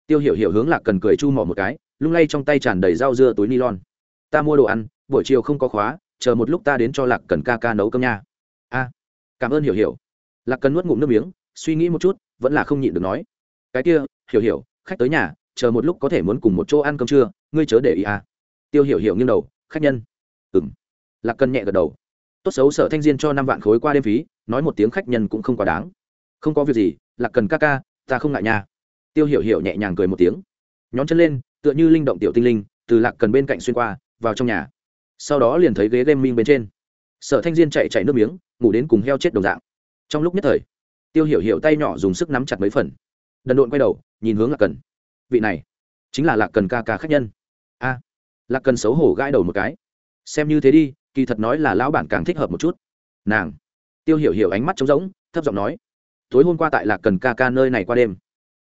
Tiêu hiểu hiểu hướng lạc cần cười chu mỏ một cái, lung lay trong tay tràn đầy rau dưa túi ni-lon. ta mua đồ ăn, buổi chiều không có khóa, chờ một lúc ta đến cho lạc cần ca ca nấu cơm nha. A, cảm ơn hiểu hiểu. Lạc cần nuốt ngụm nước miếng, suy nghĩ một chút, vẫn là không nhịn được nói. Cái kia, hiểu hiểu, khách tới nhà, chờ một lúc có thể muốn cùng một chỗ ăn cơm trưa, ngươi chớ để ý à. Tiêu hiểu hiểu nghiêng đầu, khách nhân ừng lạc cần nhẹ gật đầu. Tốt xấu sở thanh diên cho năm vạn khối qua đêm phí, nói một tiếng khách nhân cũng không quá đáng. Không có việc gì, lạc cần ca ca, ta không ngại nha. Tiêu hiểu hiểu nhẹ nhàng cười một tiếng. Nhón chân lên, tựa như linh động tiểu tinh linh, từ lạc cần bên cạnh xuyên qua, vào trong nhà. Sau đó liền thấy ghế game minh bên trên. Sở thanh diên chạy chạy nước miếng, ngủ đến cùng heo chết đồng dạng. Trong lúc nhất thời, tiêu hiểu hiểu tay nhỏ dùng sức nắm chặt mấy phần. Đần độn quay đầu, nhìn hướng lạc cần vị này, chính là lạc cần ca ca khách nhân. A. Lạc cần xấu hổ gãi đầu một cái xem như thế đi, kỳ thật nói là lão bản càng thích hợp một chút. Nàng. Tiêu hiểu hiểu ánh mắt trống rỗng, thấp giọng nói. Tối hôm qua tại lạc cần ca ca nơi này qua đêm.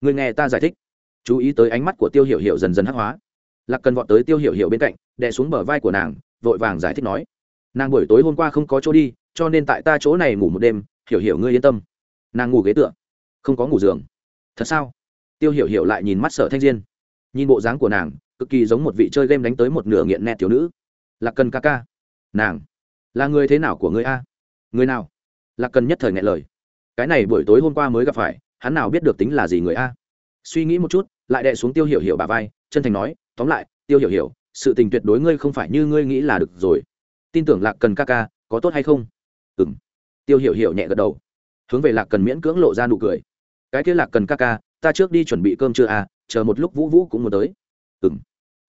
Người nghe ta giải thích. Chú ý tới ánh mắt của tiêu hiểu hiểu dần dần hắc hóa. Lạc cần vọt tới tiêu hiểu hiểu bên cạnh, đè xuống bờ vai của nàng, vội vàng giải thích nói. Nàng buổi tối hôm qua không có chỗ đi, cho nên tại ta chỗ này ngủ một đêm, hiểu hiểu ngươi yên tâm. Nàng ngủ ghế tựa. Không có ngủ giường. Thật sao? Tiêu hiểu hiểu lại nhìn mắt sở thanh diên. Nhìn bộ dáng của nàng, cực kỳ giống một vị chơi game đánh tới một nửa nghiện nẹt thiếu nữ lạc cần ca ca. Nàng, là người thế nào của người a? Người nào? Lạc cần nhất thời ngại lời. Cái này buổi tối hôm qua mới gặp phải, hắn nào biết được tính là gì người a? Suy nghĩ một chút, lại đè xuống tiêu hiểu hiểu bà vai, chân thành nói, tóm lại, tiêu hiểu hiểu, sự tình tuyệt đối ngươi không phải như ngươi nghĩ là được rồi. Tin tưởng lạc cần ca ca, có tốt hay không? Ừ m tiêu hiểu hiểu nhẹ gật đầu. Hướng về lạc cần miễn cưỡng lộ ra nụ cười. Cái kia lạc cần ca ca, ta trước đi chuẩn bị cơm chưa à chờ một lúc vũ vũ cũng muốn tới. Ừ m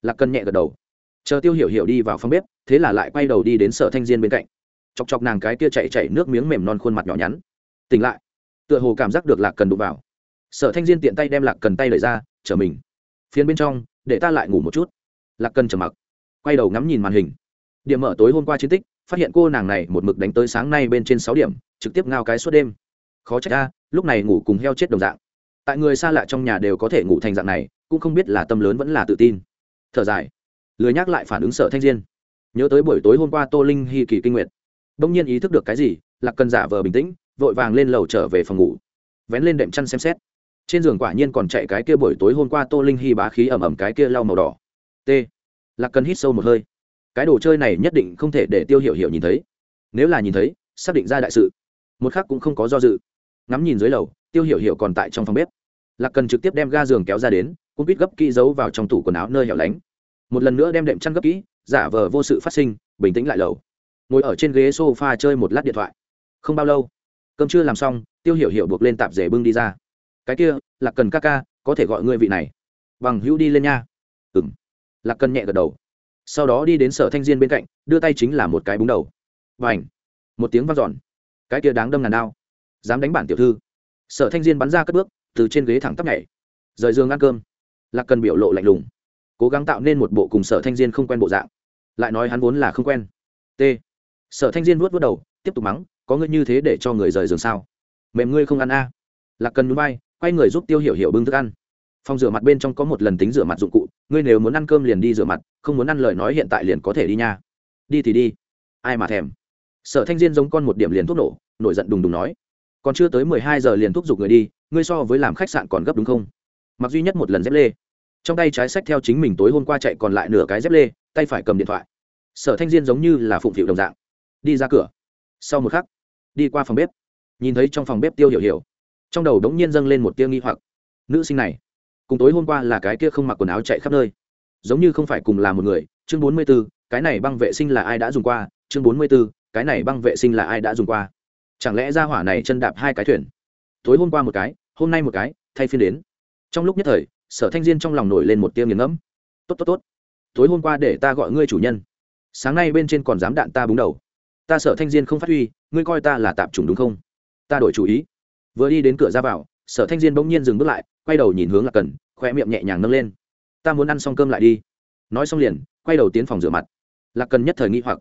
lạc cần nhẹ gật đầu chờ tiêu hiểu hiểu đi vào phòng bếp, thế là lại quay đầu đi đến sở thanh diên bên cạnh. Chọc chọc nàng cái kia chạy chạy nước miếng mềm non khuôn mặt nhỏ nhắn. Tỉnh lại. Tựa hồ cảm giác được lạc cần đụng vào. Sở thanh diên tiện tay đem lạc cần tay lời ra chở mình. Phiến bên trong, để ta lại ngủ một chút. Lạc cần trầm mặc, quay đầu ngắm nhìn màn hình. Điểm mở tối hôm qua chiến tích, phát hiện cô nàng này một mực đánh tới sáng nay bên trên sáu điểm, trực tiếp ngao cái suốt đêm. Khó trách ra lúc này ngủ cùng heo chết đồng dạng. Tại người xa lạ trong nhà đều có thể ngủ thành dạng này, cũng không biết là tâm lớn vẫn là tự tin. Thở dài lười nhắc lại phản ứng sở thanh diên. Nhớ tới buổi tối hôm qua tô linh hy kỳ kinh nguyệt. Đông nhiên ý thức được cái gì, lạc cần giả vờ bình tĩnh, vội vàng lên lầu trở về phòng ngủ. Vén lên đệm chăn xem xét. Trên giường quả nhiên còn chạy cái kia buổi tối hôm qua tô linh hy bá khí ẩm ẩm cái kia lau màu đỏ. T. Lạc cần hít sâu một hơi. Cái đồ chơi này nhất định không thể để tiêu hiểu hiểu nhìn thấy. Nếu là nhìn thấy, xác định ra đại sự. Một khác cũng không có do dự. Ngắm nhìn dưới lầu, tiêu hiểu hiểu còn tại trong phòng bếp. Lạc cần trực tiếp đem ga giường kéo ra đến cũng biết gấp kỹ giấu vào trong tủ quần áo nơi hẻo lánh một lần nữa đem đệm chăn gấp kỹ, giả vờ vô sự phát sinh, bình tĩnh lại lầu. Ngồi ở trên ghế s o f a chơi một lát điện thoại. Không bao lâu, cơm chưa làm xong, tiêu hiểu hiểu buộc lên tạp rể bưng đi ra. Cái kia, lạc cần ca ca, có thể gọi ngươi vị này. Bằng hữu đi lên nha. Ừ m lạc cần nhẹ gật đầu. Sau đó đi đến sở thanh diên bên cạnh, đưa tay chính là một cái búng đầu. Và ảnh một tiếng vang dọn. Cái kia đáng đâm ngàn đao. Dám đánh bản tiểu thư. Sở thanh diên bắn ra cất bước, từ trên ghế thẳng tắp nhảy. Rời giường ăn cơm. Lạc cần biểu lộ lạnh lùng cố gắng tạo nên một bộ cùng sở thanh diên không quen bộ dạng. Lại nói hắn vốn là không quen. T. Sở thanh diên vuốt vuốt đầu, tiếp tục mắng, có ngươi như thế để cho người rời giường sao? Mềm ngươi không ăn a. À. lạc cần núi bay quay người giúp tiêu hiểu hiểu bưng thức ăn. Phòng rửa mặt bên trong có một lần tính rửa mặt dụng cụ, ngươi nếu muốn ăn cơm liền đi rửa mặt, không muốn ăn lời nói hiện tại liền có thể đi nha. Đi thì đi. Ai mà thèm. Sở thanh diên giống con một điểm liền thuốc nổ, nổi giận đùng đùng nói, còn chưa tới mười hai giờ liền thúc giục người đi, ngươi so với làm khách sạn còn gấp đúng không? Mặc duy nhất một lần dép lê trong tay trái sách theo chính mình tối hôm qua chạy còn lại nửa cái dép lê, tay phải cầm điện thoại. Sở thanh diên giống như là phụng phịu đồng dạng. Đi ra cửa. Sau một khắc, đi qua phòng bếp. Nhìn thấy trong phòng bếp tiêu hiểu hiểu. Trong đầu đống nhiên dâng lên một tia nghi hoặc. Nữ sinh này, cùng tối hôm qua là cái kia không mặc quần áo chạy khắp nơi. Giống như không phải cùng là một người. Chương bốn mươi b ố cái này băng vệ sinh là ai đã dùng qua? Chương bốn mươi b ố cái này băng vệ sinh là ai đã dùng qua? Chẳng lẽ ra hỏa này chân đạp hai cái thuyền? Tối hôm qua một cái, hôm nay một cái, thay phiên đến. Trong lúc nhất thời sở thanh diên trong lòng nổi lên một tiêu nghiền ngẫm. Tốt tốt tốt. Tối hôm qua để ta gọi ngươi chủ nhân. Sáng nay bên trên còn dám đạn ta búng đầu. Ta sở thanh diên không phát huy, ngươi coi ta là tạp chủng đúng không? Ta đổi chủ ý. Vừa đi đến cửa ra vào, sở thanh diên bỗng nhiên dừng bước lại, quay đầu nhìn hướng lạc cần khoe miệng nhẹ nhàng nâng lên. Ta muốn ăn xong cơm lại đi. Nói xong liền, quay đầu tiến phòng rửa mặt. Lạc cần nhất thời nghĩ hoặc,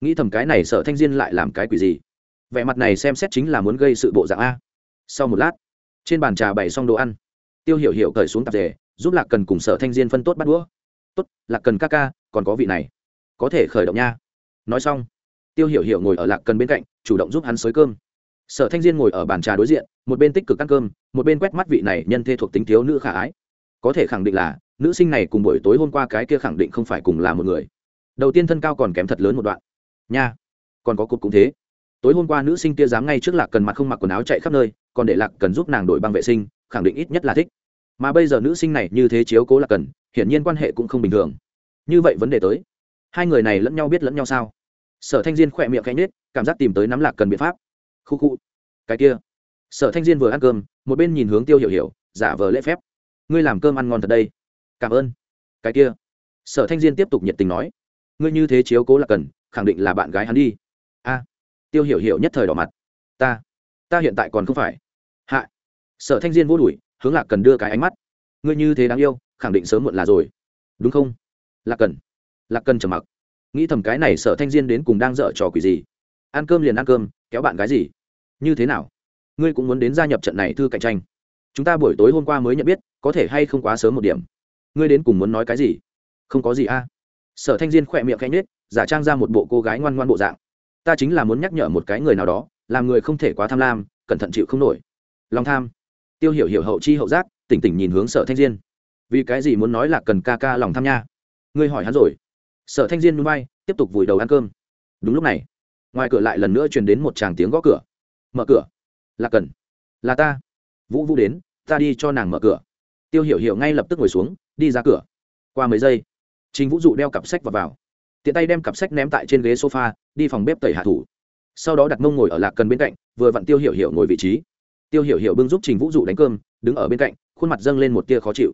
nghĩ thầm cái này sở thanh diên lại làm cái quỷ gì? Vẻ mặt này xem xét chính là muốn gây sự bộ dạng a. Sau một lát, trên bàn trà bày xong đồ ăn tiêu hiểu hiểu cởi xuống tạp dề, giúp lạc cần cùng sở thanh diên phân tốt bắt đũa. Tốt, lạc cần ca ca, còn có vị này. Có thể khởi động nha. Nói xong, tiêu hiểu hiểu ngồi ở lạc cần bên cạnh, chủ động giúp hắn xới cơm. Sở thanh diên ngồi ở bàn trà đối diện, một bên tích cực ăn cơm, một bên quét mắt vị này nhân thê thuộc tính thiếu nữ khả ái. Có thể khẳng định là, nữ sinh này cùng buổi tối hôm qua cái kia khẳng định không phải cùng là một người. Đầu tiên thân cao còn kém thật lớn một đoạn. Nha, còn có cục cũng thế. Tối hôm qua nữ sinh kia dám ngay trước lạc cần mặt không mặc quần áo chạy khắp nơi, còn để lạc cần giúp nàng đổi băng vệ sinh khẳng định ít nhất là thích. Mà bây giờ nữ sinh này như thế chiếu cố lạc cần, hiển nhiên quan hệ cũng không bình thường. Như vậy vấn đề tới. Hai người này lẫn nhau biết lẫn nhau sao? Sở thanh diên khỏe miệng cánh nết cảm giác tìm tới nắm lạc cần biện pháp. Khu khu. Cái kia. Sở thanh diên vừa ăn cơm, một bên nhìn hướng tiêu hiểu hiểu, giả vờ lễ phép. Ngươi làm cơm ăn ngon thật đây. Cảm ơn. Cái kia. Sở thanh diên tiếp tục nhiệt tình nói. Ngươi như thế chiếu cố là cần, khẳng định là bạn gái hắn đi. A. Tiêu hiểu hiểu nhất thời đỏ mặt. Ta. Ta hiện tại còn không phải. Hạ sở thanh diên vô đuổi, hướng lạc cần đưa cái ánh mắt. Ngươi như thế đáng yêu, khẳng định sớm muộn là rồi. Đúng không? Lạc cần. Lạc cần trầm mặc. Nghĩ thầm cái này sở thanh diên đến cùng đang dở trò quỷ gì. Ăn cơm liền ăn cơm, kéo bạn gái gì? Như thế nào? Ngươi cũng muốn đến gia nhập trận này thư cạnh tranh. Chúng ta buổi tối hôm qua mới nhận biết, có thể hay không quá sớm một điểm. Ngươi đến cùng muốn nói cái gì? Không có gì a. Sở thanh diên khỏe miệng canh nết giả trang ra một bộ cô gái ngoan ngoan bộ dạng. Ta chính là muốn nhắc nhở một cái người nào đó, làm người không thể quá tham lam, cẩn thận chịu không nổi. Lòng tham tiêu hiểu hiểu hậu chi hậu giác tỉnh tỉnh nhìn hướng sở thanh diên. Vì cái gì muốn nói là cần ca ca lòng tham nha? Ngươi hỏi hắn rồi. Sở thanh diên núi bay tiếp tục vùi đầu ăn cơm. Đúng lúc này ngoài cửa lại lần nữa truyền đến một tràng tiếng gõ cửa. Mở cửa. Là cần. Là ta. Vũ vũ đến ta đi cho nàng mở cửa. Tiêu hiểu hiểu ngay lập tức ngồi xuống đi ra cửa. Qua mấy giây trình vũ dụ đeo cặp sách vào, vào. Tiện tay đem cặp sách ném tại trên ghế sofa đi phòng bếp tẩy hạ thủ. Sau đó đặt mông ngồi ở lạc cần bên cạnh vừa vặn tiêu hiểu hiểu ngồi vị trí tiêu hiểu hiểu bưng giúp trình vũ dụ đánh cơm, đứng ở bên cạnh, khuôn mặt dâng lên một tia khó chịu.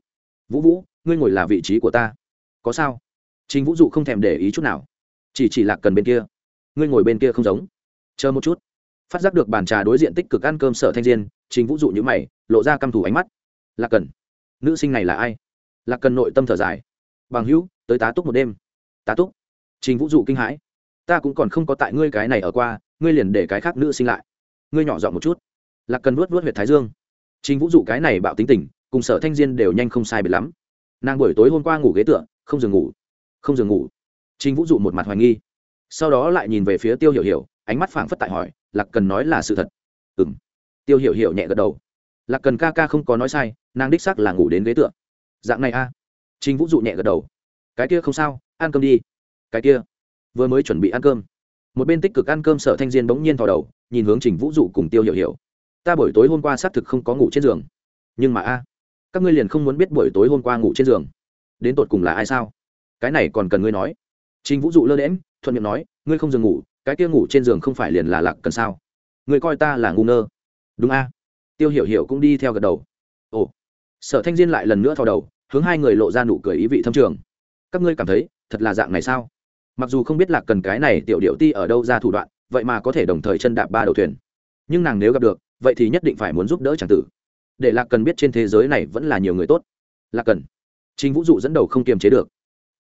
Vũ vũ, ngươi ngồi là vị trí của ta. Có sao? Trình vũ dụ không thèm để ý chút nào. Chỉ chỉ lạc cần bên kia. Ngươi ngồi bên kia không giống. Chờ một chút. Phát giác được bàn trà đối diện tích cực ăn cơm sở thanh diên, trình vũ dụ như mày, lộ ra căm thủ ánh mắt. Lạc cần, nữ sinh này là ai? Lạc cần nội tâm thở dài. Bằng hữu, tới tá túc một đêm. Tá túc? Trình vũ dụ kinh hãi. Ta cũng còn không có tại ngươi cái này ở qua, ngươi liền để cái khác nữ sinh lại. Ngươi nhỏ giọng một chút lạc cần vuốt vuốt huyệt thái dương. Trình vũ dụ cái này bạo tính tình, cùng sở thanh diên đều nhanh không sai biệt lắm. Nàng buổi tối hôm qua ngủ ghế tựa, không giường ngủ. Không giường ngủ. Trình vũ dụ một mặt hoài nghi. Sau đó lại nhìn về phía tiêu hiểu hiểu, ánh mắt phảng phất tại hỏi, lạc cần nói là sự thật? Ừ m tiêu hiểu hiểu nhẹ gật đầu. Lạc cần ca ca không có nói sai, nàng đích xác là ngủ đến ghế tựa. Dạng này a? À. trình vũ dụ nhẹ gật đầu. Cái kia không sao, ăn cơm đi. Cái kia? Vừa mới chuẩn bị ăn cơm. Một bên tích cực ăn cơm sở thanh diên bỗng nhiên thò đầu, nhìn hướng trình vũ dụ cùng tiêu hiểu hiểu ta buổi tối hôm qua xác thực không có ngủ trên giường. Nhưng mà a, các ngươi liền không muốn biết buổi tối hôm qua ngủ trên giường. Đến tột cùng là ai sao? Cái này còn cần ngươi nói. Trình vũ dụ lơ đễm thuận miệng nói, ngươi không giường ngủ, cái kia ngủ trên giường không phải liền là lạc cần sao? Ngươi coi ta là ngu ngơ. Đúng a. Tiêu hiểu hiểu cũng đi theo gật đầu. Ồ. Sở thanh diên lại lần nữa thò đầu, hướng hai người lộ ra nụ cười ý vị thâm trường. Các ngươi cảm thấy, thật là dạng này sao? Mặc dù không biết lạc cần cái này tiểu điệu ti ở đâu ra thủ đoạn, vậy mà có thể đồng thời chân đạp ba đầu thuyền. Nhưng nàng nếu gặp được vậy thì nhất định phải muốn giúp đỡ chàng tử. Để lạc cần biết trên thế giới này vẫn là nhiều người tốt. Lạc cần chính vũ dụ dẫn đầu không kiềm chế được.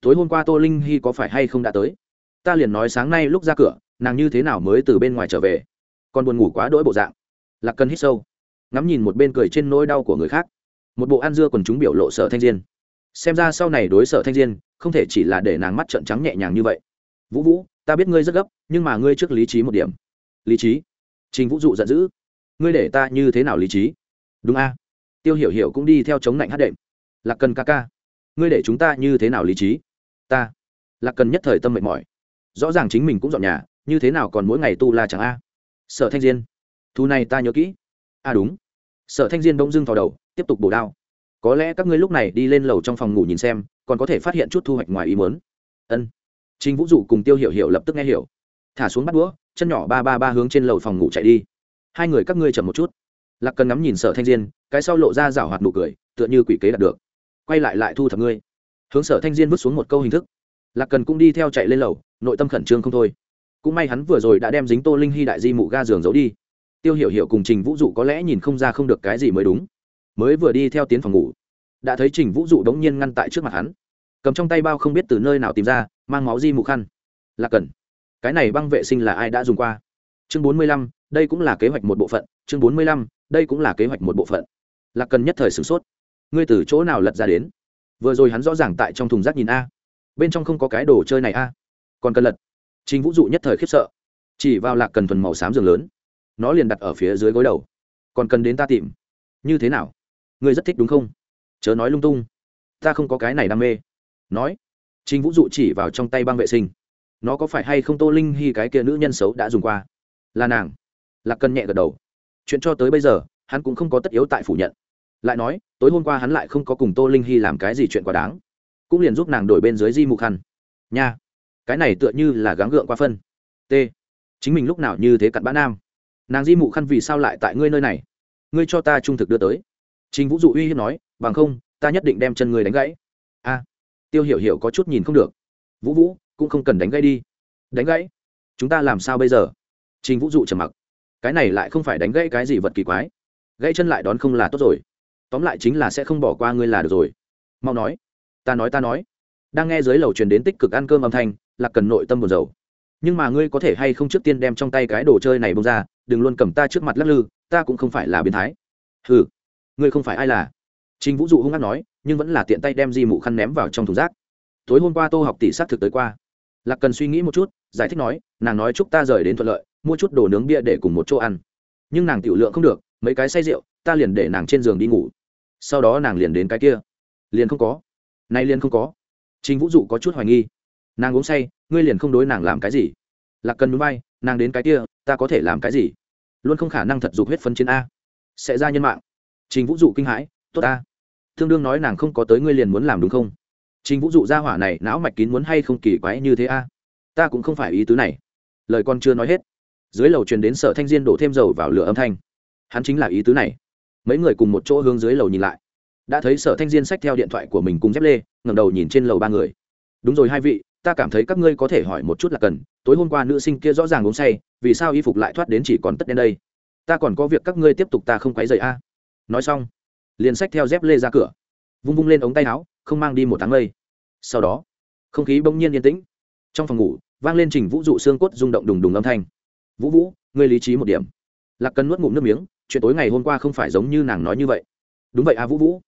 Tối hôm qua tô linh hy có phải hay không đã tới? Ta liền nói sáng nay lúc ra cửa, nàng như thế nào mới từ bên ngoài trở về? Còn buồn ngủ quá đỗi bộ dạng. Lạc cần hít sâu, ngắm nhìn một bên cười trên nỗi đau của người khác. Một bộ ăn dưa còn chúng biểu lộ sở thanh diên. Xem ra sau này đối sở thanh diên, không thể chỉ là để nàng mắt trợn trắng nhẹ nhàng như vậy. Vũ vũ, ta biết ngươi rất gấp, nhưng mà ngươi trước lý trí một điểm. Lý trí? Trình vũ dụ giận dữ ngươi để ta như thế nào lý trí? Đúng a. Tiêu hiểu hiểu cũng đi theo chống lạnh hát đệm. Lạc cần ca ca, ngươi để chúng ta như thế nào lý trí? Ta. Lạc cần nhất thời tâm mệt mỏi. Rõ ràng chính mình cũng dọn nhà, như thế nào còn mỗi ngày tu la chẳng a? Sở thanh diên thu này ta nhớ kỹ. A đúng. Sở thanh diên bỗng dưng thò đầu, tiếp tục bổ đao. Có lẽ các ngươi lúc này đi lên lầu trong phòng ngủ nhìn xem, còn có thể phát hiện chút thu hoạch ngoài ý muốn. Ân. Chính vũ dụ cùng tiêu hiểu hiểu lập tức nghe hiểu. Thả xuống bắt đũa, chân nhỏ ba ba ba hướng trên lầu phòng ngủ chạy đi hai người các ngươi chậm một chút. Lạc cần ngắm nhìn sở thanh diên, cái sau lộ ra rảo hoạt nụ cười, tựa như quỷ kế đạt được. Quay lại lại thu thập ngươi. Hướng sở thanh diên vứt xuống một câu hình thức. Lạc cần cũng đi theo chạy lên lầu, nội tâm khẩn trương không thôi. Cũng may hắn vừa rồi đã đem dính tô linh hy đại di mụ ga giường giấu đi. Tiêu hiểu hiểu cùng trình vũ dụ có lẽ nhìn không ra không được cái gì mới đúng. Mới vừa đi theo tiến phòng ngủ, đã thấy trình vũ dụ đống nhiên ngăn tại trước mặt hắn. Cầm trong tay bao không biết từ nơi nào tìm ra, mang máu di mụ khăn. Lạc cần, cái này băng vệ sinh là ai đã dùng qua? Chương bốn mươi lăm, đây cũng là kế hoạch một bộ phận. Chương bốn mươi lăm, đây cũng là kế hoạch một bộ phận. Là cần nhất thời sửng sốt. Ngươi từ chỗ nào lật ra đến? Vừa rồi hắn rõ ràng tại trong thùng rác nhìn a. Bên trong không có cái đồ chơi này a. Còn cần lật. Trình vũ dụ nhất thời khiếp sợ. Chỉ vào lạc cần thuần màu xám giường lớn. Nó liền đặt ở phía dưới gối đầu. Còn cần đến ta tìm. Như thế nào? Ngươi rất thích đúng không? Chớ nói lung tung. Ta không có cái này đam mê. Nói. Trình vũ dụ chỉ vào trong tay băng vệ sinh. Nó có phải hay không tô linh hy cái kia nữ nhân xấu đã dùng qua? Là nàng. Lạc cần nhẹ gật đầu. Chuyện cho tới bây giờ, hắn cũng không có tất yếu tại phủ nhận. Lại nói, tối hôm qua hắn lại không có cùng tô linh hy làm cái gì chuyện quá đáng. Cũng liền giúp nàng đổi bên dưới di mục khăn nha, cái này tựa như là gắng gượng qua phân. T. Chính mình lúc nào như thế cặn bã nam. Nàng di mụ khăn vì sao lại tại ngươi nơi này? Ngươi cho ta trung thực đưa tới. Chính vũ dụ uy hiếp nói, bằng không, ta nhất định đem chân ngươi đánh gãy. A. Tiêu hiểu hiểu có chút nhìn không được. Vũ vũ, cũng không cần đánh gãy đi. Đánh gãy? Chúng ta làm sao bây giờ? Trình vũ dụ trầm mặc. Cái này lại không phải đánh gãy cái gì vật kỳ quái. Gãy chân lại đón không là tốt rồi. Tóm lại chính là sẽ không bỏ qua ngươi là được rồi. Mau nói. Ta nói ta nói. Đang nghe dưới lầu truyền đến tích cực ăn cơm âm thanh là cần nội tâm buồn rầu. Nhưng mà ngươi có thể hay không trước tiên đem trong tay cái đồ chơi này bông ra, đừng luôn cầm ta trước mặt lắc lư, ta cũng không phải là biến thái. Ừ ngươi không phải ai là? Trình vũ dụ hung hát nói, nhưng vẫn là tiện tay đem di mụ khăn ném vào trong thùng rác. Tối hôm qua tô học tỷ sát thực tới qua. Lạc cần suy nghĩ một chút, giải thích nói, nàng nói chúc ta rời đến thuận lợi mua chút đồ nướng bia để cùng một chỗ ăn. Nhưng nàng tiểu lượng không được, mấy cái say rượu, ta liền để nàng trên giường đi ngủ. Sau đó nàng liền đến cái kia. Liền không có. Nay liền không có. Trình vũ dụ có chút hoài nghi. Nàng uống say, ngươi liền không đối nàng làm cái gì. Lạc cần núi bay, nàng đến cái kia, ta có thể làm cái gì? Luôn không khả năng thật dục huyết phấn chiến a. Sẽ ra nhân mạng. Trình vũ dụ kinh hãi, tốt a thương đương nói nàng không có tới ngươi liền muốn làm đúng không? Trình vũ dụ ra hỏa này não mạch kín muốn hay không kỳ quái như thế a? Ta cũng không phải ý tứ này. Lời con chưa nói hết dưới lầu truyền đến sở thanh diên đổ thêm dầu vào lửa âm thanh. Hắn chính là ý tứ này. Mấy người cùng một chỗ hướng dưới lầu nhìn lại. Đã thấy sở thanh diên xách theo điện thoại của mình cùng dép lê, ngẩng đầu nhìn trên lầu ba người. Đúng rồi hai vị, ta cảm thấy các ngươi có thể hỏi một chút là cần. Tối hôm qua nữ sinh kia rõ ràng uống say, vì sao y phục lại thoát đến chỉ còn tất đen đây? Ta còn có việc các ngươi tiếp tục ta không quấy dậy a. Nói xong, liền xách theo dép lê ra cửa. Vung vung lên ống tay áo, không mang đi một tháng lây sau đó, không khí bỗng nhiên yên tĩnh. Trong phòng ngủ, vang lên trình vũ dụ xương cốt rung động đùng đùng âm thanh vũ vũ, ngươi lý trí một điểm. Lạc cần nuốt ngụm nước miếng, chuyện tối ngày hôm qua không phải giống như nàng nói như vậy. Đúng vậy a vũ vũ.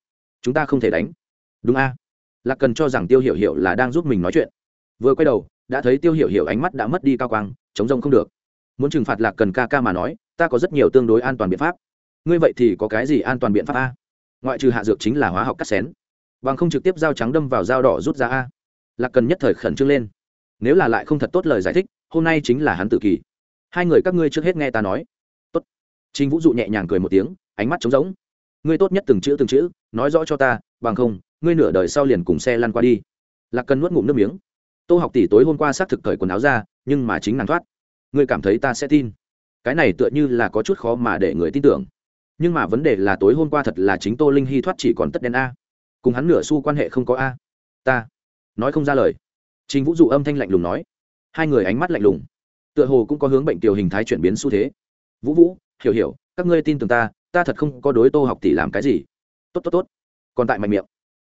Chúng ta không thể đánh. Đúng a lạc cần cho rằng tiêu hiểu hiểu là đang giúp mình nói chuyện. Vừa quay đầu, đã thấy tiêu hiểu hiểu ánh mắt đã mất đi cao quang, chống rông không được. Muốn trừng phạt lạc cần ca ca mà nói, ta có rất nhiều tương đối an toàn biện pháp. Ngươi vậy thì có cái gì an toàn biện pháp a? Ngoại trừ hạ dược chính là hóa học cắt xén. Bằng không trực tiếp dao trắng đâm vào dao đỏ rút ra a. Lạc cần nhất thời khẩn trương lên. Nếu là lại không thật tốt lời giải thích, hôm nay chính là hắn tự kỳ hai người các ngươi trước hết nghe ta nói. Tốt. Trình vũ dụ nhẹ nhàng cười một tiếng, ánh mắt trống rỗng. Ngươi tốt nhất từng chữ từng chữ, nói rõ cho ta, bằng không, ngươi nửa đời sau liền cùng xe lăn qua đi. Lạc cần nuốt ngụm nước miếng. Tô học tỷ tối hôm qua xác thực cởi quần áo ra, nhưng mà chính nàng thoát. Ngươi cảm thấy ta sẽ tin. Cái này tựa như là có chút khó mà để người tin tưởng. Nhưng mà vấn đề là tối hôm qua thật là chính tô linh hy thoát chỉ còn tất đen a. Cùng hắn nửa xu quan hệ không có a. Ta. Nói không ra lời. Trình vũ dụ âm thanh lạnh lùng nói. Hai người ánh mắt lạnh lùng tựa hồ cũng có hướng bệnh tiểu hình thái chuyển biến xu thế. Vũ vũ, hiểu hiểu, các ngươi tin tưởng ta ta thật không có đối tô học tỷ làm cái gì. Tốt tốt tốt. Còn tại mạnh miệng.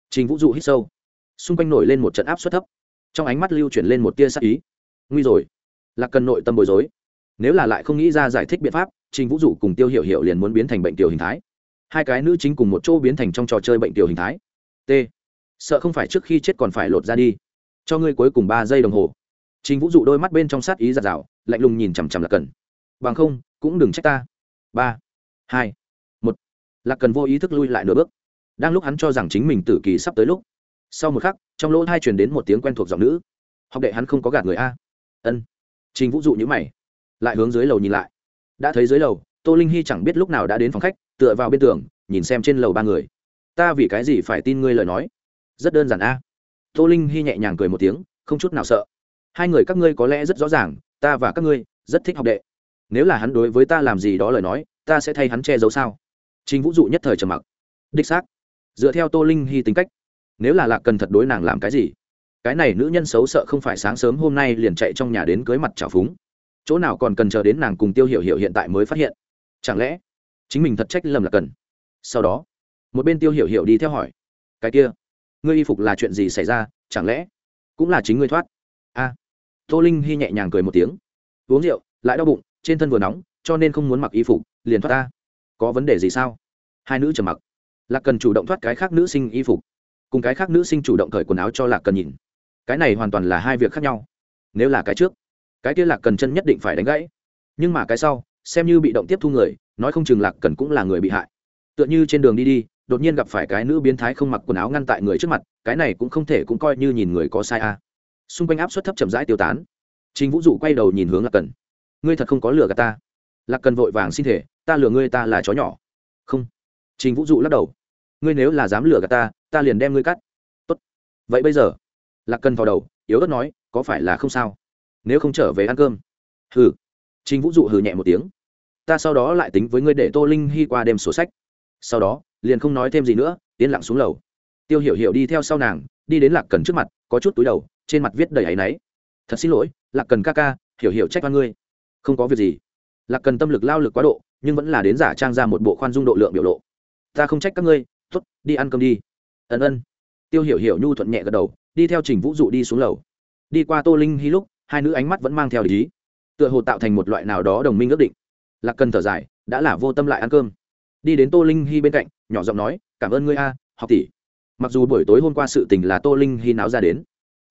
Trình vũ dụ hít sâu. Xung quanh nổi lên một trận áp suất thấp. Trong ánh mắt lưu chuyển lên một tia sắc ý. Nguy rồi. Là cần nội tâm bối rối. Nếu là lại không nghĩ ra giải thích biện pháp, trình vũ dụ cùng tiêu hiểu hiểu liền muốn biến thành bệnh tiểu hình thái. Hai cái nữ chính cùng một chỗ biến thành trong trò chơi bệnh tiểu hình thái. T. Sợ không phải trước khi chết còn phải lột ra đi. Cho ngươi cuối cùng ba giây đồng hồ. Trình vũ dụ đôi mắt bên trong sát ý giạt rào lạnh lùng nhìn chằm chằm lạc cần. Bằng không, cũng đừng trách ta. Ba, hai, một. Lạc cần vô ý thức lui lại nửa bước. Đang lúc hắn cho rằng chính mình tử kỳ sắp tới lúc, sau một khắc, trong lỗ hai truyền đến một tiếng quen thuộc giọng nữ. Học đệ hắn không có gạt người a. Ân. Trình vũ dụ nhữ mày, lại hướng dưới lầu nhìn lại. Đã thấy dưới lầu, tô linh hy chẳng biết lúc nào đã đến phòng khách, tựa vào bên tường, nhìn xem trên lầu ba người. Ta vì cái gì phải tin ngươi lời nói? Rất đơn giản a. Tô linh hy nhẹ nhàng cười một tiếng, không chút nào sợ. Hai người các ngươi có lẽ rất rõ ràng ta và các ngươi rất thích học đệ. Nếu là hắn đối với ta làm gì đó lời nói, ta sẽ thay hắn che giấu sao? Chính vũ dụ nhất thời trầm mặc. Đích xác, dựa theo tô linh hy tính cách, nếu là lạc cần thật đối nàng làm cái gì, cái này nữ nhân xấu sợ không phải sáng sớm hôm nay liền chạy trong nhà đến cưới mặt trào phúng. Chỗ nào còn cần chờ đến nàng cùng tiêu hiểu hiểu hiện tại mới phát hiện? Chẳng lẽ chính mình thật trách lầm là cần? Sau đó, một bên tiêu hiểu hiểu đi theo hỏi, cái kia, ngươi y phục là chuyện gì xảy ra? Chẳng lẽ cũng là chính ngươi thoát? A tô linh hy nhẹ nhàng cười một tiếng. Uống rượu, lại đau bụng, trên thân vừa nóng, cho nên không muốn mặc y phục, liền thoát ta. Có vấn đề gì sao? Hai nữ trầm mặc. Lạc cần chủ động thoát cái khác nữ sinh y phục. Cùng cái khác nữ sinh chủ động cởi quần áo cho lạc cần nhìn. Cái này hoàn toàn là hai việc khác nhau. Nếu là cái trước, cái kia lạc cần chân nhất định phải đánh gãy. Nhưng mà cái sau, xem như bị động tiếp thu người, nói không chừng lạc cần cũng là người bị hại. Tựa như trên đường đi đi, đột nhiên gặp phải cái nữ biến thái không mặc quần áo ngăn tại người trước mặt, cái này cũng không thể cũng coi như nhìn người có sai a xung quanh áp suất thấp chậm rãi tiêu tán. Chính vũ dụ quay đầu nhìn hướng lạc cần. Ngươi thật không có lừa gạt ta. Lạc cần vội vàng xin thể ta lừa ngươi ta là chó nhỏ. Không. Trình vũ dụ lắc đầu. Ngươi nếu là dám lừa gạt ta ta liền đem ngươi cắt. Tốt. Vậy bây giờ? Lạc cần vào đầu, yếu ớt nói, có phải là không sao? Nếu không trở về ăn cơm. Hừ. Trình vũ dụ hừ nhẹ một tiếng. Ta sau đó lại tính với ngươi để tô linh hy qua đêm sổ sách. Sau đó, liền không nói thêm gì nữa tiến lặng xuống lầu. Tiêu hiểu hiểu đi theo sau nàng, đi đến lạc cần trước mặt, có chút túi đầu trên mặt viết đầy áy náy. Thật xin lỗi, lạc cần ca ca, hiểu hiểu trách văn ngươi. Không có việc gì. Lạc cần tâm lực lao lực quá độ, nhưng vẫn là đến giả trang ra một bộ khoan dung độ lượng biểu lộ. Ta không trách các ngươi t ố t đi ăn cơm đi. Ân ân. Tiêu hiểu hiểu nhu thuận nhẹ gật đầu, đi theo trình vũ dụ đi xuống lầu. Đi qua tô linh hy lúc, hai nữ ánh mắt vẫn mang theo lý tựa hồ tạo thành một loại nào đó đồng minh ước định. Lạc cần thở dài, đã là vô tâm lại ăn cơm. Đi đến tô linh hy bên cạnh, nhỏ giọng nói, cảm ơn ngươi a, học tỷ. Mặc dù buổi tối hôm qua sự tình là tô linh hy náo ra đến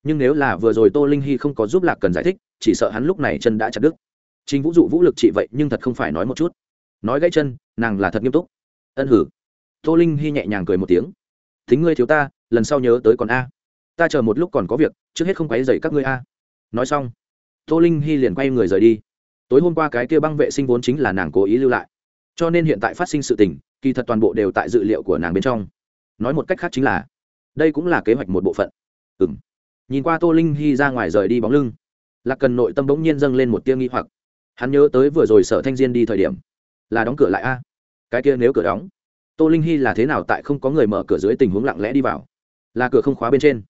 nhưng nếu là vừa rồi tô linh hy không có giúp lạc cần giải thích, chỉ sợ hắn lúc này chân đã chặt đứt. Chính vũ dụ vũ lực trị vậy nhưng thật không phải nói một chút. Nói gãy chân, nàng là thật nghiêm túc. Ân hử. Tô linh hy nhẹ nhàng cười một tiếng. Thính ngươi thiếu ta, lần sau nhớ tới còn a. Ta chờ một lúc còn có việc, trước hết không quấy dậy các ngươi a. Nói xong, tô linh hy liền quay người rời đi. Tối hôm qua cái kia băng vệ sinh vốn chính là nàng cố ý lưu lại. Cho nên hiện tại phát sinh sự tình, kỳ thật toàn bộ đều tại dự liệu của nàng bên trong. Nói một cách khác chính là, đây cũng là kế hoạch một bộ phận. Ừ m nhìn qua tô linh hy ra ngoài rời đi bóng lưng, lạc cần nội tâm bỗng nhiên dâng lên một tia nghi hoặc. Hắn nhớ tới vừa rồi sở thanh diên đi thời điểm, là đóng cửa lại a? Cái kia nếu cửa đóng, tô linh hy là thế nào tại không có người mở cửa dưới tình huống lặng lẽ đi vào? Là cửa không khóa bên trên.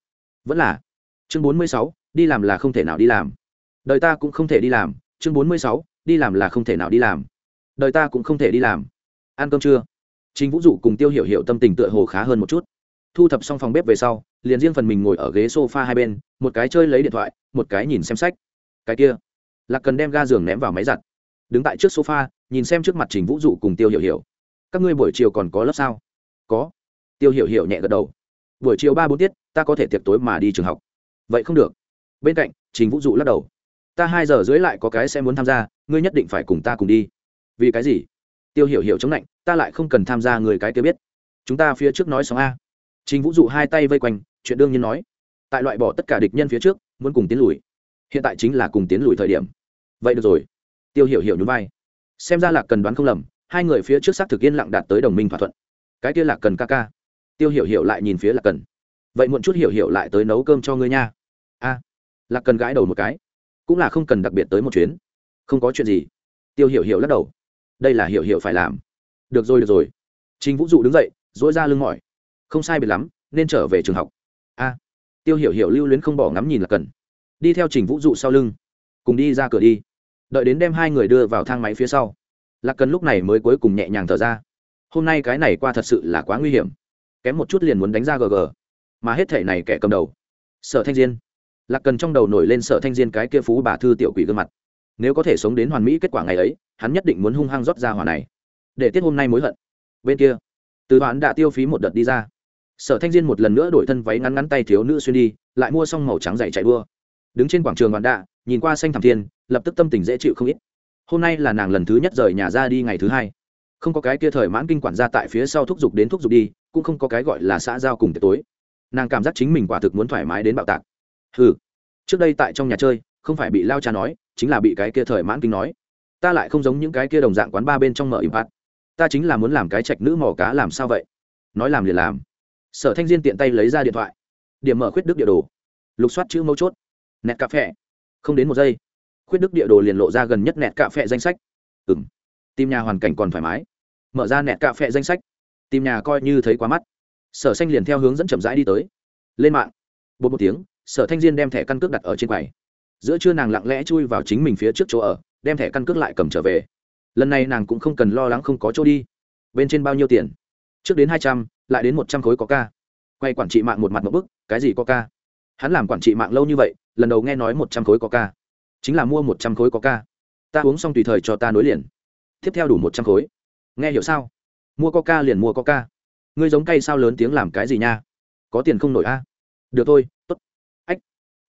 Vẫn là, chương bốn mươi sáu, đi làm là không thể nào đi làm. Đời ta cũng không thể đi làm, chương bốn mươi sáu, đi làm là không thể nào đi làm. Đời ta cũng không thể đi làm. Ăn cơm chưa? chính vũ dụ cùng tiêu hiểu hiểu tâm tình tựa hồ khá hơn một chút. Thu thập xong phòng bếp về sau liền riêng phần mình ngồi ở ghế sofa hai bên, một cái chơi lấy điện thoại, một cái nhìn xem sách. Cái kia, lạc cần đem ga giường ném vào máy giặt. Đứng tại trước sofa, nhìn xem trước mặt trình vũ dụ cùng tiêu hiểu hiểu. Các ngươi buổi chiều còn có lớp sao? Có. Tiêu hiểu hiểu nhẹ gật đầu. Buổi chiều ba bốn tiết, ta có thể tiệc tối mà đi trường học. Vậy không được. Bên cạnh, trình vũ dụ lắc đầu. Ta hai giờ dưới lại có cái sẽ muốn tham gia, ngươi nhất định phải cùng ta cùng đi. Vì cái gì? Tiêu hiểu hiểu chống lạnh, ta lại không cần tham gia người cái kia biết. Chúng ta phía trước nói xong a. Trình vũ dụ hai tay vây quanh chuyện đương nhiên nói tại loại bỏ tất cả địch nhân phía trước muốn cùng tiến lùi. Hiện tại chính là cùng tiến lùi thời điểm. Vậy được rồi. Tiêu hiểu hiểu nhún vai. Xem ra là cần đoán không lầm hai người phía trước xác thực yên lặng đạt tới đồng minh thỏa thuận. Cái kia là cần ca ca. Tiêu hiểu hiểu lại nhìn phía là cần. Vậy muộn chút hiểu hiểu lại tới nấu cơm cho ngươi nha. A. À, lạc cần gãi đầu một cái. Cũng là không cần đặc biệt tới một chuyến. Không có chuyện gì. Tiêu hiểu hiểu lắc đầu. Đây là hiểu hiểu phải làm. Được rồi được rồi. Trình vũ dụ đứng dậy dỗi ra lưng mỏi. Không sai biệt lắm nên trở về trường học tiêu hiểu hiểu lưu luyến không bỏ ngắm nhìn là cần. Đi theo trình vũ dụ sau lưng. Cùng đi ra cửa đi. Đợi đến đem hai người đưa vào thang máy phía sau. Lạc cần lúc này mới cuối cùng nhẹ nhàng thở ra. Hôm nay cái này qua thật sự là quá nguy hiểm. Kém một chút liền muốn đánh ra gg mà hết thể này kẻ cầm đầu. Sở thanh diên. Lạc cần trong đầu nổi lên sở thanh diên cái kia phú bà thư tiểu quỷ gương mặt. Nếu có thể sống đến hoàn mỹ kết quả ngày ấy, hắn nhất định muốn hung hăng rót ra hỏa này. Để tiết hôm nay mối hận. Bên kia, từ toán đã tiêu phí một đợt đi ra sở thanh diên một lần nữa đổi thân váy ngắn ngắn tay thiếu nữ xuyên đi, lại mua xong màu trắng dày chạy đua. Đứng trên quảng trường đoàn đạ, nhìn qua xanh thảm thiên, lập tức tâm tình dễ chịu không ít. Hôm nay là nàng lần thứ nhất rời nhà ra đi ngày thứ hai. Không có cái kia thời mãn kinh quản gia tại phía sau thúc giục đến thúc giục đi, cũng không có cái gọi là xã giao cùng tiệc tối. Nàng cảm giác chính mình quả thực muốn thoải mái đến bạo tạc. Ừ trước đây tại trong nhà chơi, không phải bị lao cha nói, chính là bị cái kia thời mãn kinh nói. Ta lại không giống những cái kia đồng dạng quán ba bên trong mở im impact ta chính là muốn làm cái trạch nữ mò cá làm sao vậy? Nói làm liền làm sở thanh diên tiện tay lấy ra điện thoại. Điểm mở khuyết đức địa đồ. Lục soát chữ mấu chốt. Nẹt cà phê. Không đến một giây, khuyết đức địa đồ liền lộ ra gần nhất nẹt cà phê danh sách. Ừng tìm nhà hoàn cảnh còn thoải mái. Mở ra nẹt cà phê danh sách. Tìm nhà coi như thấy quá mắt. Sở xanh liền theo hướng dẫn chậm rãi đi tới. Lên mạng. Bột một tiếng, sở thanh diên đem thẻ căn cước đặt ở trên quầy. Giữa trưa nàng lặng lẽ chui vào chính mình phía trước chỗ ở, đem thẻ căn cước lại cầm trở về. Lần này nàng cũng không cần lo lắng không có chỗ đi. Bên trên bao nhiêu tiền? Trước đến hai trăm lại đến một trăm khối có ca. Quay quản trị mạng một mặt một bức cái gì có ca? Hắn làm quản trị mạng lâu như vậy lần đầu nghe nói một trăm khối có ca. Chính là mua một trăm khối có ca. Ta uống xong tùy thời cho ta nối liền. Tiếp theo đủ một trăm khối. Nghe hiểu sao? Mua có ca liền mua có ca, ngươi giống cây sao lớn tiếng làm cái gì nha? Có tiền không nổi a? Được thôi t ố t ách.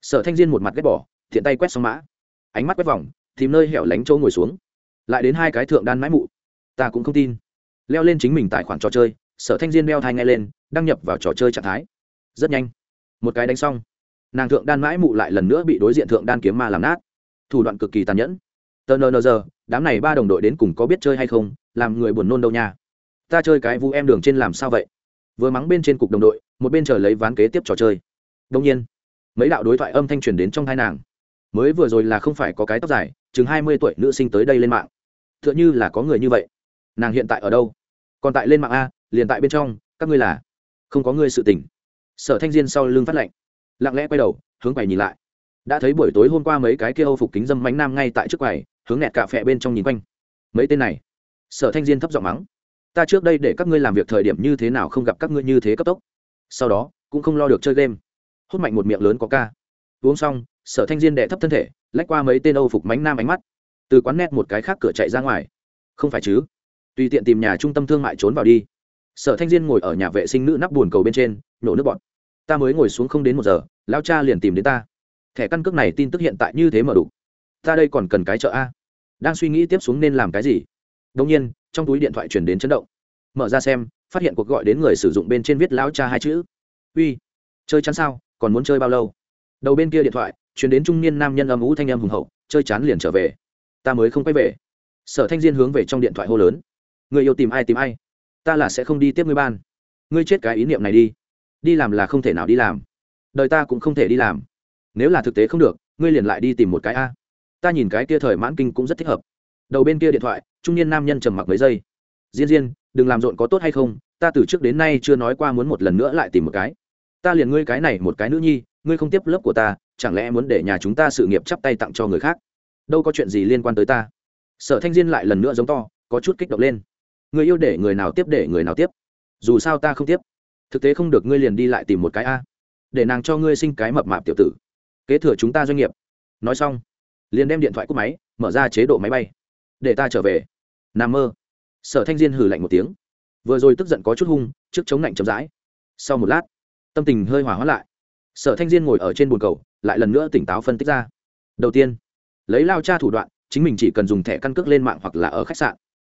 Sở thanh diên một mặt ghét bỏ thiện tay quét xong mã. Ánh mắt quét vòng tìm nơi hẻo lánh chỗ ngồi xuống. Lại đến hai cái thượng đan mãi mụ. Ta cũng không tin. Leo lên chính mình tài khoản trò chơi sở thanh diên đeo thai ngay lên, đăng nhập vào trò chơi trạng thái. Rất nhanh. Một cái đánh xong. Nàng thượng đan mãi mụ lại lần nữa bị đối diện thượng đan kiếm ma làm nát. Thủ đoạn cực kỳ tàn nhẫn. Tờ nờ nờ giờ, đám này ba đồng đội đến cùng có biết chơi hay không, làm người buồn nôn đâu nha. Ta chơi cái vu em đường trên làm sao vậy? Vừa mắng bên trên cục đồng đội, một bên chờ lấy ván kế tiếp trò chơi. Đông nhiên, mấy đạo đối thoại âm thanh truyền đến trong hai nàng. Mới vừa rồi là không phải có cái tóc dài, chừng hai mươi tuổi nữ sinh tới đây lên mạng. T h ư ợ n h ư là có người như vậy. Nàng hiện tại ở đâu? Còn tại lên mạng a liền tại bên trong, các ngươi là, không có ngươi sự tỉnh sở thanh diên sau lưng phát lệnh, lặng lẽ quay đầu, hướng quầy nhìn lại. Đã thấy buổi tối hôm qua mấy cái kia âu phục kính dâm mánh nam ngay tại trước quầy, hướng nẹt cà phẹ bên trong nhìn quanh. Mấy tên này, sở thanh diên thấp giọng mắng, ta trước đây để các ngươi làm việc thời điểm như thế nào không gặp các ngươi như thế cấp tốc. Sau đó, cũng không lo được chơi game. Hút mạnh một miệng lớn có ca. Uống xong, sở thanh diên đệ thấp thân thể, lách qua mấy tên âu phục mánh nam ánh mắt. Từ quán nét một cái khác cửa chạy ra ngoài. Không phải chứ? Tùy tiện tìm nhà trung tâm thương mại trốn vào đi sở thanh diên ngồi ở nhà vệ sinh nữ nắp buồn cầu bên trên, nhổ nước bọt. Ta mới ngồi xuống không đến một giờ lao cha liền tìm đến ta. Thẻ căn cước này tin tức hiện tại như thế mở đủ. Ta đây còn cần cái chợ a. Đang suy nghĩ tiếp xuống nên làm cái gì? Đông nhiên, trong túi điện thoại chuyển đến chấn động. Mở ra xem, phát hiện cuộc gọi đến người sử dụng bên trên viết lão cha hai chữ. Uy, chơi chắn sao? Còn muốn chơi bao lâu? Đầu bên kia điện thoại chuyển đến trung niên nam nhân âm ú thanh âm hùng hậu, chơi chán liền trở về. Ta mới không quay về. Sở thanh diên hướng về trong điện thoại hô lớn. Người yêu tìm ai tìm ai? Ta là sẽ không đi tiếp ngươi ban. Ngươi chết cái ý niệm này đi. Đi làm là không thể nào đi làm. Đời ta cũng không thể đi làm. Nếu là thực tế không được, ngươi liền lại đi tìm một cái a. Ta nhìn cái kia thời mãn kinh cũng rất thích hợp. Đầu bên kia điện thoại, trung niên nam nhân trầm mặc mấy giây. Diên diên, đừng làm rộn có tốt hay không, ta từ trước đến nay chưa nói qua muốn một lần nữa lại tìm một cái. Ta liền ngươi cái này một cái nữ nhi, ngươi không tiếp lớp của ta, chẳng lẽ muốn để nhà chúng ta sự nghiệp chắp tay tặng cho người khác? Đâu có chuyện gì liên quan tới ta. Sở thanh diên lại lần nữa giống to, có chút kích động lên người yêu để người nào tiếp để người nào tiếp. Dù sao ta không tiếp. Thực tế không được ngươi liền đi lại tìm một cái a. Để nàng cho ngươi sinh cái mập mạp tiểu tử. Kế thừa chúng ta doanh nghiệp. Nói xong, liền đem điện thoại cúp máy, mở ra chế độ máy bay. Để ta trở về. N mơ. Sở thanh diên hử lạnh một tiếng. Vừa rồi tức giận có chút hung, trước chống lạnh chậm rãi. Sau một lát, tâm tình hơi hỏa hóa lại. Sở thanh diên ngồi ở trên bồn cầu, lại lần nữa tỉnh táo phân tích ra. Đầu tiên, lấy lao cha thủ đoạn, chính mình chỉ cần dùng thẻ căn cước lên mạng hoặc là ở khách sạn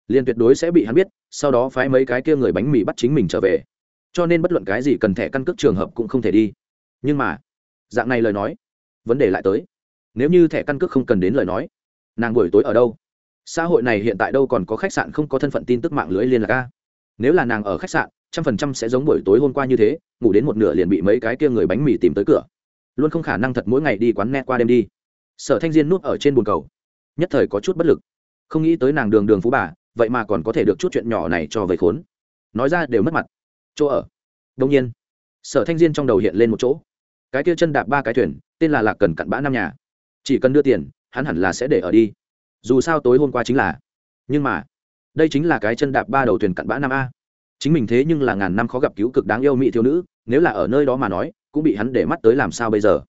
liền tuyệt đối sẽ bị hắn biết, sau đó phái mấy cái kia người bánh mì bắt chính mình trở về. Cho nên bất luận cái gì cần thẻ căn cước trường hợp cũng không thể đi. Nhưng mà, dạng này lời nói, vấn đề lại tới. Nếu như thẻ căn cước không cần đến lời nói, nàng buổi tối ở đâu? Xã hội này hiện tại đâu còn có khách sạn không có thân phận tin tức mạng lưới liên lạc a? Nếu là nàng ở khách sạn, trăm phần trăm sẽ giống buổi tối hôm qua như thế, ngủ đến một nửa liền bị mấy cái kia người bánh mì tìm tới cửa. Luôn không khả năng thật mỗi ngày đi quán net qua đêm đi. Sở thanh diên núp ở trên bồn cầu. Nhất thời có chút bất lực. Không nghĩ tới nàng đường đường phú bà vậy mà còn có thể được chút chuyện nhỏ này cho vây khốn. Nói ra đều mất mặt. Chỗ ở. Đông nhiên, sở thanh diên trong đầu hiện lên một chỗ. Cái kia chân đạp ba cái thuyền, tên là lạc cần cặn bã năm nhà. Chỉ cần đưa tiền, hắn hẳn là sẽ để ở đi. Dù sao tối hôm qua chính là. Nhưng mà, đây chính là cái chân đạp ba đầu thuyền cặn bã năm a. Chính mình thế nhưng là ngàn năm khó gặp cứu cực đáng yêu mỹ thiếu nữ, nếu là ở nơi đó mà nói, cũng bị hắn để mắt tới làm sao bây giờ.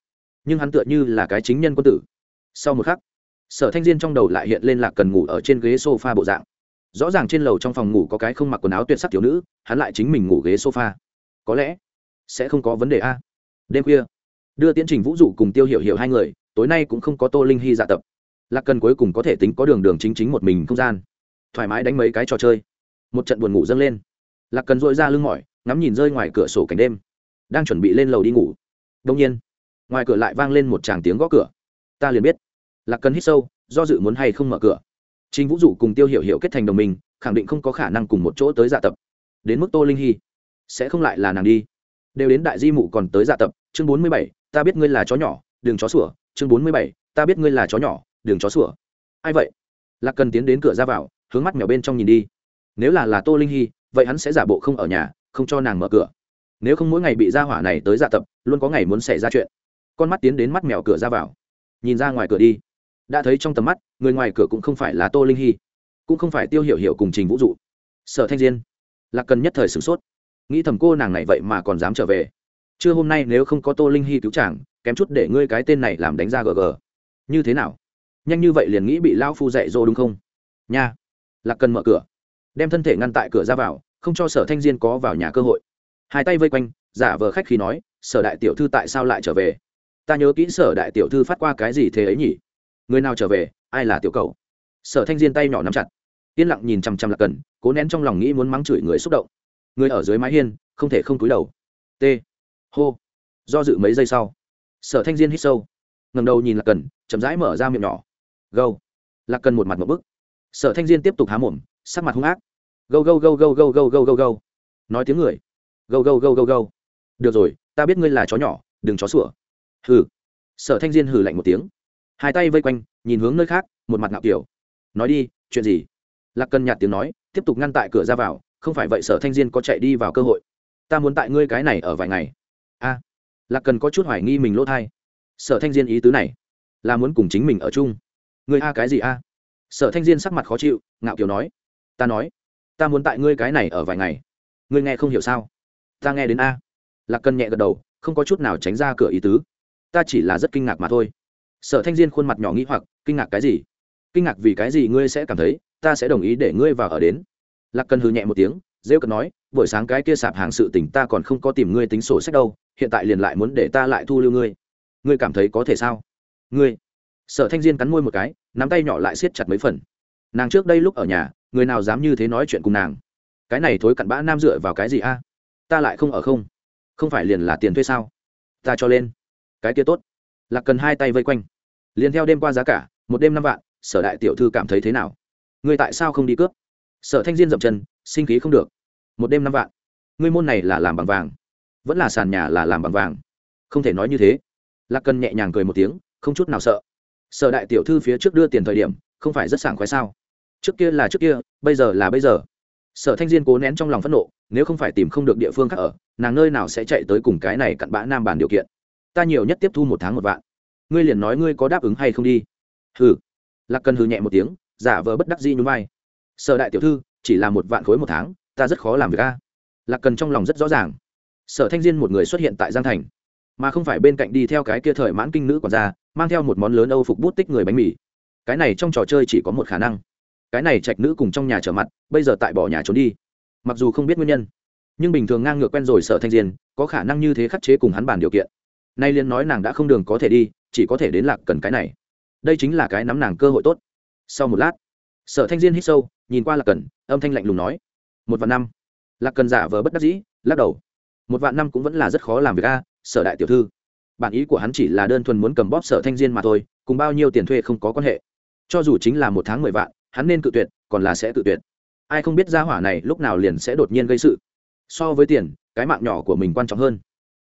Nhưng hắn tựa như là cái chính nhân quân tử. Sau một khắc, sở thanh diên trong đầu lại hiện lên lạc cần ngủ ở trên ghế s o f a bộ dạng rõ ràng trên lầu trong phòng ngủ có cái không mặc quần áo tuyệt sắc thiếu nữ hắn lại chính mình ngủ ghế sofa, có lẽ sẽ không có vấn đề a. Đêm khuya đưa tiến trình vũ dụ cùng tiêu hiểu hiểu hai người tối nay cũng không có tô linh hy dạ tập. Lạc cần cuối cùng có thể tính có đường đường chính chính một mình không gian. Thoải mái đánh mấy cái trò chơi. Một trận buồn ngủ dâng lên. Lạc cần dội ra lưng mỏi ngắm nhìn rơi ngoài cửa sổ cảnh đêm. Đang chuẩn bị lên lầu đi ngủ. Đông nhiên ngoài cửa lại vang lên một tràng tiếng gõ cửa. Ta liền biết. Lạc cần hít sâu do dự muốn hay không mở cửa chính vũ dụ cùng tiêu hiểu hiểu kết thành đồng minh, khẳng định không có khả năng cùng một chỗ tới dạ tập. Đến mức tô linh hy, sẽ không lại là nàng đi. Đều đến đại di mụ còn tới dạ tập, chương bốn mươi bảy, ta biết ngươi là chó nhỏ đường chó sủa, chương bốn mươi bảy, ta biết ngươi là chó nhỏ đường chó sủa. Ai vậy? Lạc cần tiến đến cửa ra vào, hướng mắt mèo bên trong nhìn đi. Nếu là là tô linh hy, vậy hắn sẽ giả bộ không ở nhà, không cho nàng mở cửa. Nếu không mỗi ngày bị ra hỏa này tới dạ tập, luôn có ngày muốn xảy ra chuyện. Con mắt tiến đến mắt mèo cửa ra vào. Nhìn ra ngoài cửa đi đã thấy trong tầm mắt, người ngoài cửa cũng không phải là tô linh hy, cũng không phải tiêu hiểu hiểu cùng trình vũ dụ. Sở thanh diên, lạc cần nhất thời sửng sốt. Nghĩ thầm cô nàng này vậy mà còn dám trở về. Trưa hôm nay nếu không có tô linh hy cứu chàng, kém chút để ngươi cái tên này làm đánh ra gg như thế nào? Nhanh như vậy liền nghĩ bị lão phu dạy dỗ đúng không? Nha. Lạc cần mở cửa, đem thân thể ngăn tại cửa ra vào, không cho sở thanh diên có vào nhà cơ hội. Hai tay vây quanh, giả vờ khách khi nói, sở đại tiểu thư tại sao lại trở về? Ta nhớ kỹ sở đại tiểu thư phát qua cái gì thế ấy nhỉ? Người nào trở về, ai là tiểu cầu? Sở thanh diên tay nhỏ nắm chặt, yên lặng nhìn chằm chằm lạc cần, cố nén trong lòng nghĩ muốn mắng chửi người xúc động. Người ở dưới mái hiên, không thể không túi đầu. T. Hô. Do dự mấy giây sau, sở thanh diên hít sâu ngầm đầu nhìn lạc cần, chậm rãi mở ra miệng nhỏ. Gâu lạc cần một mặt một bức. Sở thanh diên tiếp tục há mồm, sắc mặt hung ác. Gâu gâu gâu gâu gâu gâu gâu gâu gâu nói tiếng người. Gâu gâu gâu gâu gâu được rồi, ta biết ngươi là chó nhỏ, đừng chó sủa. Hừ. Sở thanh diên hừ lạnh một tiếng hai tay vây quanh, nhìn hướng nơi khác, một mặt ngạo kiểu. Nói đi, chuyện gì? Lạc cần nhạt tiếng nói, tiếp tục ngăn tại cửa ra vào, không phải vậy sở thanh diên có chạy đi vào cơ hội. Ta muốn tại ngươi cái này ở vài ngày. A. Lạc cần có chút hoài nghi mình lỗ thai. Sở thanh diên ý tứ này, là muốn cùng chính mình ở chung. Ngươi a cái gì a? Sở thanh diên sắc mặt khó chịu, ngạo kiều nói. Ta nói, ta muốn tại ngươi cái này ở vài ngày. Ngươi nghe không hiểu sao? Ta nghe đến a. Lạc cần nhẹ gật đầu, không có chút nào tránh ra cửa ý tứ. Ta chỉ là rất kinh ngạc mà thôi sở thanh diên khuôn mặt nhỏ nghĩ hoặc, kinh ngạc cái gì? Kinh ngạc vì cái gì ngươi sẽ cảm thấy ta sẽ đồng ý để ngươi vào ở đến? Lạc cần hừ nhẹ một tiếng, rêu cần nói, buổi sáng cái kia sạp hàng sự tỉnh ta còn không có tìm ngươi tính sổ sách đâu, hiện tại liền lại muốn để ta lại thu lưu ngươi. Ngươi cảm thấy có thể sao? Ngươi? Sở thanh diên cắn môi một cái, nắm tay nhỏ lại siết chặt mấy phần. Nàng trước đây lúc ở nhà, người nào dám như thế nói chuyện cùng nàng? Cái này thối cặn bã nam dựa vào cái gì a? Ta lại không ở không? Không phải liền là tiền thuê sao? Ta cho lên. Cái kia tốt lạc cần hai tay vây quanh liền theo đêm qua giá cả một đêm năm vạn sở đại tiểu thư cảm thấy thế nào ngươi tại sao không đi cướp sở thanh diên dậm chân sinh khí không được một đêm năm vạn ngươi môn này là làm bằng vàng vẫn là sàn nhà là làm bằng vàng không thể nói như thế lạc cần nhẹ nhàng cười một tiếng không chút nào sợ sở đại tiểu thư phía trước đưa tiền thời điểm không phải rất sảng khoái sao trước kia là trước kia bây giờ là bây giờ sở thanh diên cố nén trong lòng phẫn nộ nếu không phải tìm không được địa phương khác ở nàng nơi nào sẽ chạy tới cùng cái này cặn bã nam bàn điều kiện ta nhiều nhất tiếp thu một tháng một vạn. Ngươi liền nói ngươi có đáp ứng hay không đi. Hừ. Lạc cần hừ nhẹ một tiếng, giả vờ bất đắc dĩ nhún vai. Sở đại tiểu thư, chỉ là một vạn khối một tháng, ta rất khó làm việc a. Lạc cần trong lòng rất rõ ràng. Sở thanh diên một người xuất hiện tại giang thành, mà không phải bên cạnh đi theo cái kia thời mãn kinh nữ quản gia, mang theo một món lớn âu phục bút tích người bánh mì. Cái này trong trò chơi chỉ có một khả năng. Cái này trạch nữ cùng trong nhà trở mặt, bây giờ tại bỏ nhà trốn đi. Mặc dù không biết nguyên nhân, nhưng bình thường ngang ngược quen rồi sở thanh diên, có khả năng như thế khắc chế cùng hắn bàn điều kiện nay liên nói nàng đã không đường có thể đi, chỉ có thể đến lạc cần cái này. Đây chính là cái nắm nàng cơ hội tốt. Sau một lát, sở thanh diên hít sâu, nhìn qua lạc cần, âm thanh lạnh lùng nói, một vạn năm. Lạc cần giả vờ bất đắc dĩ, lắc đầu, một vạn năm cũng vẫn là rất khó làm việc a, sở đại tiểu thư. Bản ý của hắn chỉ là đơn thuần muốn cầm bóp sở thanh diên mà thôi, cùng bao nhiêu tiền thuê không có quan hệ. Cho dù chính là một tháng mười vạn, hắn nên cự tuyệt, còn là sẽ cự tuyệt. Ai không biết ra hỏa này lúc nào liền sẽ đột nhiên gây sự. So với tiền, cái mạng nhỏ của mình quan trọng hơn.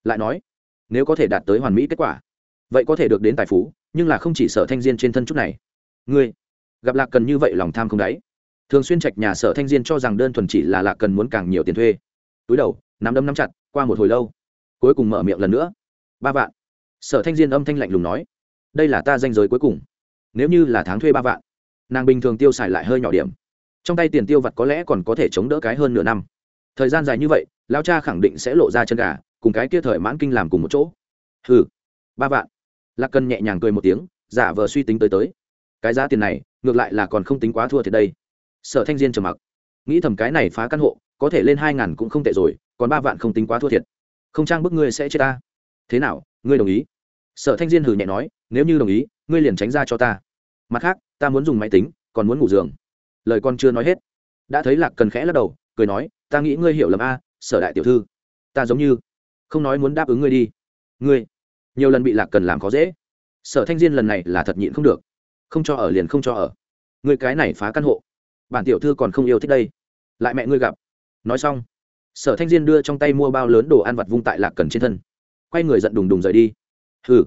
Lại nói nếu có thể đạt tới hoàn mỹ kết quả, vậy có thể được đến tài phú, nhưng là không chỉ sở thanh diên trên thân chút này. Ngươi, gặp lạc cần như vậy lòng tham không đáy. Thường xuyên trạch nhà sở thanh diên cho rằng đơn thuần chỉ là lạc cần muốn càng nhiều tiền thuê. Túi đầu, nắm đấm nắm chặt, qua một hồi lâu, cuối cùng mở miệng lần nữa. Ba vạn. Sở thanh diên âm thanh lạnh lùng nói, đây là ta danh giới cuối cùng. Nếu như là tháng thuê ba vạn, nàng bình thường tiêu xài lại hơi nhỏ điểm. Trong tay tiền tiêu vặt có lẽ còn có thể chống đỡ cái hơn nửa năm. Thời gian dài như vậy lao cha khẳng định sẽ lộ ra chân gà cùng cái kia thời mãn kinh làm cùng một chỗ. Hừ, ba vạn. Lạc cần nhẹ nhàng cười một tiếng, giả vờ suy tính tới tới. Cái giá tiền này, ngược lại là còn không tính quá thua thiệt đây. Sở thanh diên trầm mặc. Nghĩ thầm cái này phá căn hộ, có thể lên hai ngàn cũng không tệ rồi, còn ba vạn không tính quá thua thiệt. Không trang bức ngươi sẽ chết ta. Thế nào, ngươi đồng ý? Sở thanh diên hử nhẹ nói, nếu như đồng ý, ngươi liền tránh ra cho ta. Mặt khác, ta muốn dùng máy tính, còn muốn ngủ giường. Lời con chưa nói hết. Đã thấy lạc cần khẽ lắc đầu, cười nói, ta nghĩ ngươi hiểu lầm a, sở đại tiểu thư. Ta giống như không nói muốn đáp ứng ngươi đi. Ngươi, nhiều lần bị lạc cần làm khó dễ. Sở thanh diên lần này là thật nhịn không được. Không cho ở liền không cho ở. Ngươi cái này phá căn hộ. Bản tiểu thư còn không yêu thích đây. Lại mẹ ngươi gặp. Nói xong, sở thanh diên đưa trong tay mua bao lớn đồ ăn vặt vung tại lạc cần trên thân. Quay người giận đùng đùng rời đi. Hừ,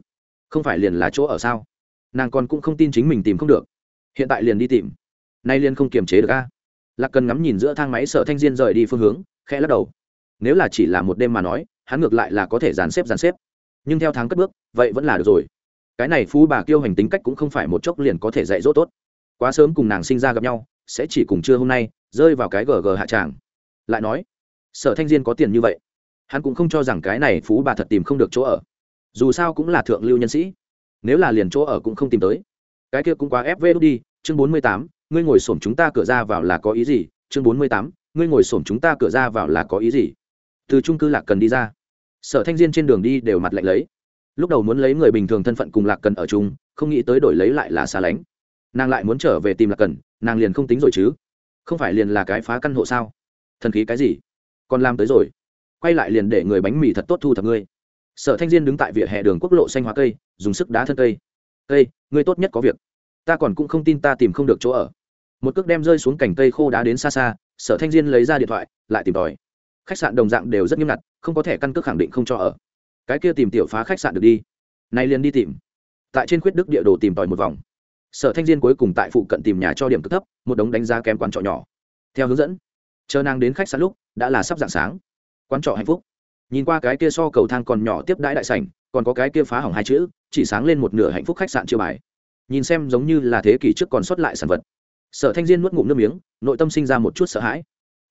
không phải liền là chỗ ở sao? Nàng còn cũng không tin chính mình tìm không được. Hiện tại liền đi tìm. Nay liền không kiềm chế được a. Lạc cần ngắm nhìn giữa thang máy, sở thanh diên rời đi phương hướng, khẽ lắc đầu. Nếu là chỉ là một đêm mà nói hắn ngược lại là có thể dàn xếp dàn xếp. Nhưng theo tháng cất bước, vậy vẫn là được rồi. Cái này phú bà kiêu hành tính cách cũng không phải một chốc liền có thể dạy dỗ tốt. Quá sớm cùng nàng sinh ra gặp nhau, sẽ chỉ cùng trưa hôm nay, rơi vào cái gờ gờ hạ tràng. Lại nói, sở thanh diên có tiền như vậy, hắn cũng không cho rằng cái này phú bà thật tìm không được chỗ ở. Dù sao cũng là thượng lưu nhân sĩ, nếu là liền chỗ ở cũng không tìm tới. Cái kia cũng quá ép vê đi, chương bốn mươi tám, ngươi ngồi xổm chúng ta cửa ra vào là có ý gì? Chương bốn mươi tám, ngươi ngồi xổm chúng ta cửa ra vào là có ý gì? Từ trung cư lạc cần đi ra sở thanh diên trên đường đi đều mặt lạnh lấy. Lúc đầu muốn lấy người bình thường thân phận cùng lạc cần ở chung, không nghĩ tới đổi lấy lại là xa lánh. Nàng lại muốn trở về tìm lạc cần, nàng liền không tính rồi chứ. Không phải liền là cái phá căn hộ sao? Thần khí cái gì? Còn làm tới rồi. Quay lại liền để người bánh mì thật tốt thu thập ngươi. Sở thanh diên đứng tại vỉa hè đường quốc lộ xanh hóa cây, dùng sức đá thân cây. Cây, ngươi tốt nhất có việc. Ta còn cũng không tin ta tìm không được chỗ ở. Một cước đem rơi xuống cành cây khô đá đến xa xa, sở thanh diên lấy ra điện thoại, lại tìm tòi khách sạn đồng dạng đều rất nghiêm ngặt, không có thẻ căn cước khẳng định không cho ở. Cái kia tìm tiểu phá khách sạn được đi. Nay liền đi tìm. Tại trên khuyết đức địa đồ tìm tòi một vòng. Sở thanh diên cuối cùng tại phụ cận tìm nhà cho điểm cực thấp, một đống đánh giá kém quán trọ nhỏ. Theo hướng dẫn, chờ nàng đến khách sạn lúc, đã là sắp dạng sáng. Quán trọ hạnh phúc. Nhìn qua cái kia so cầu thang còn nhỏ tiếp đãi đại sảnh, còn có cái kia phá hỏng hai chữ, chỉ sáng lên một nửa hạnh phúc khách sạn chưa bài. Nhìn xem giống như là thế kỷ trước còn sót lại sản vật. Sở thanh diên nuốt ngụm nước miếng, nội tâm sinh ra một chút sợ hãi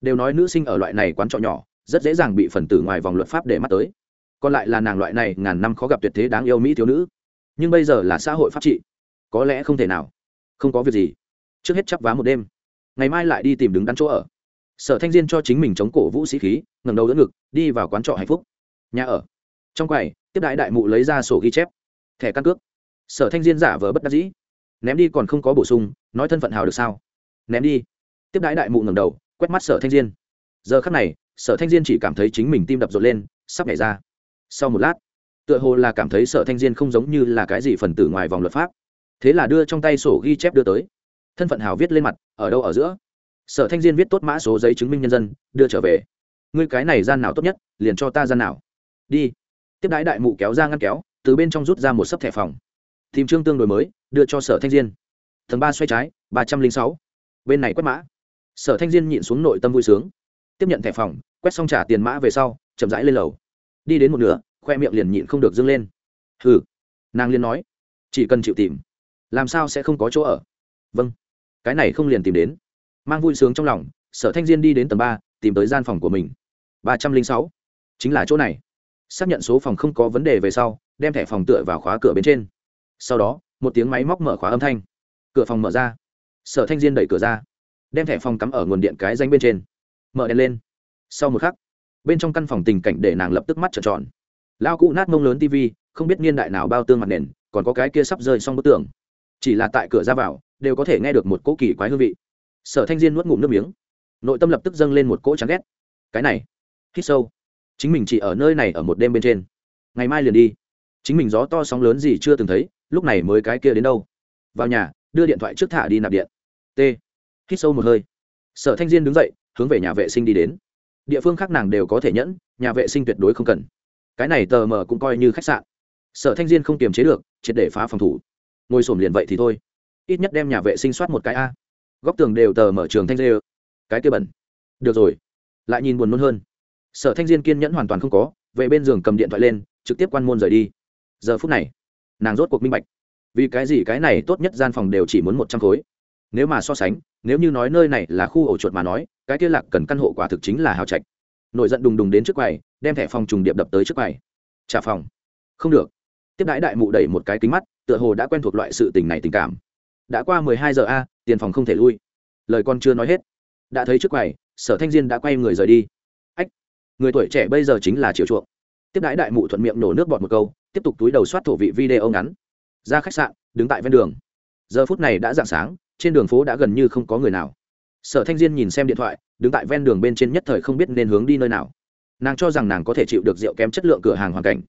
đều nói nữ sinh ở loại này quán trọ nhỏ, rất dễ dàng bị phần tử ngoài vòng luật pháp để mắt tới. Còn lại là nàng loại này ngàn năm khó gặp tuyệt thế đáng yêu mỹ thiếu nữ. Nhưng bây giờ là xã hội pháp trị. Có lẽ không thể nào. Không có việc gì. Trước hết chắp vá một đêm. Ngày mai lại đi tìm đứng đắn chỗ ở. Sở thanh diên cho chính mình chống cổ vũ sĩ khí ngầm đầu đỡ ngực, đi vào quán trọ hạnh phúc. Nhà ở. Trong quầy, tiếp đại đại mụ lấy ra sổ ghi chép. Thẻ căn cước. Sở thanh diên giả vờ bất đắc dĩ. Ném đi còn không có bổ sung, nói thân phận hào được sao? Ném đi. Tiếp Đại đại mụ ngầm đầu quét mắt sở thanh diên. Giờ khắc này, sở thanh diên chỉ cảm thấy chính mình tim đập rộn lên, sắp nhảy ra. Sau một lát, tựa hồ là cảm thấy sở thanh diên không giống như là cái gì phần tử ngoài vòng luật pháp. Thế là đưa trong tay sổ ghi chép đưa tới. Thân phận hào viết lên mặt, ở đâu ở giữa? Sở thanh diên viết tốt mã số giấy chứng minh nhân dân, đưa trở về. Ngươi cái này gian nào tốt nhất, liền cho ta gian nào. Đi. Tiếp đái đại mụ kéo ra ngăn kéo, từ bên trong rút ra một sấp thẻ phòng. Tìm trương tương đối mới, đưa cho sở thanh diên. Tầng ba xoay trái, ba trăm linh sáu. Bên này quét mã sở thanh diên nhịn xuống nội tâm vui sướng. Tiếp nhận thẻ phòng, quét xong trả tiền mã về sau, chậm rãi lên lầu. Đi đến một nửa, khoe miệng liền nhịn không được dâng lên. Ừ nàng liên nói, chỉ cần chịu tìm, làm sao sẽ không có chỗ ở? Vâng cái này không liền tìm đến. Mang vui sướng trong lòng, sở thanh diên đi đến tầng ba, tìm tới gian phòng của mình. Ba trăm linh sáu, chính là chỗ này. Xác nhận số phòng không có vấn đề về sau, đem thẻ phòng tựa vào khóa cửa bên trên. Sau đó, một tiếng máy móc mở khóa âm thanh. Cửa phòng mở ra. Sở thanh diên đẩy cửa ra đem thẻ phòng cắm ở nguồn điện cái danh bên trên. Mở đèn lên. Sau một khắc, bên trong căn phòng tình cảnh để nàng lập tức mắt trợn tròn. Lao cụ nát mông lớn tv không biết niên đại nào bao tương mặt nền, còn có cái kia sắp rơi xong bức tường. Chỉ là tại cửa ra vào, đều có thể nghe được một cỗ kỳ quái hương vị. Sở thanh diên nuốt ngụm nước miếng. Nội tâm lập tức dâng lên một cỗ chán ghét. Cái này, hít sâu. Chính mình chỉ ở nơi này ở một đêm bên trên. Ngày mai liền đi. Chính mình gió to sóng lớn gì chưa từng thấy, lúc này mới cái kia đến đâu. Vào nhà, đưa điện thoại trước thả đi nạp điện. T hít sâu một hơi. Sở thanh diên đứng dậy, hướng về nhà vệ sinh đi đến. Địa phương khác nàng đều có thể nhẫn, nhà vệ sinh tuyệt đối không cần. Cái này tờ mờ cũng coi như khách sạn. Sở thanh diên không kiềm chế được, triệt để phá phòng thủ. Ngồi sổm liền vậy thì thôi. Ít nhất đem nhà vệ sinh soát một cái a. Góc tường đều tờ mở trường thanh dê cái kia bẩn. Được rồi. Lại nhìn buồn nôn hơn. Sở thanh diên kiên nhẫn hoàn toàn không có, về bên giường cầm điện thoại lên, trực tiếp quan môn rời đi. Giờ phút này, nàng rốt cuộc minh bạch. Vì cái gì cái này tốt nhất gian phòng đều chỉ muốn một trăm khối nếu mà so sánh, nếu như nói nơi này là khu ổ chuột mà nói, cái kia lạc cần căn hộ quả thực chính là hào trạch. Nổi giận đùng đùng đến trước quầy, đem thẻ phòng trùng điệp đập tới trước quầy. Trả phòng. Không được. Tiếp đãi đại mụ đẩy một cái kính mắt, tựa hồ đã quen thuộc loại sự tình này tình cảm. Đã qua mười hai giờ a, tiền phòng không thể lui. Lời con chưa nói hết. Đã thấy trước quầy, sở thanh diên đã quay người rời đi. Ách, người tuổi trẻ bây giờ chính là chiều chuộng. Tiếp đãi đại mụ thuận miệng nổ nước bọt một câu, tiếp tục túi đầu soát thổ vị video ngắn. Ra khách sạn, đứng tại ven đường. Giờ phút này đã dạng sáng trên đường phố đã gần như không có người nào. Sở thanh diên nhìn xem điện thoại, đứng tại ven đường bên trên nhất thời không biết nên hướng đi nơi nào. Nàng cho rằng nàng có thể chịu được rượu kém chất lượng cửa hàng hoàn cảnh,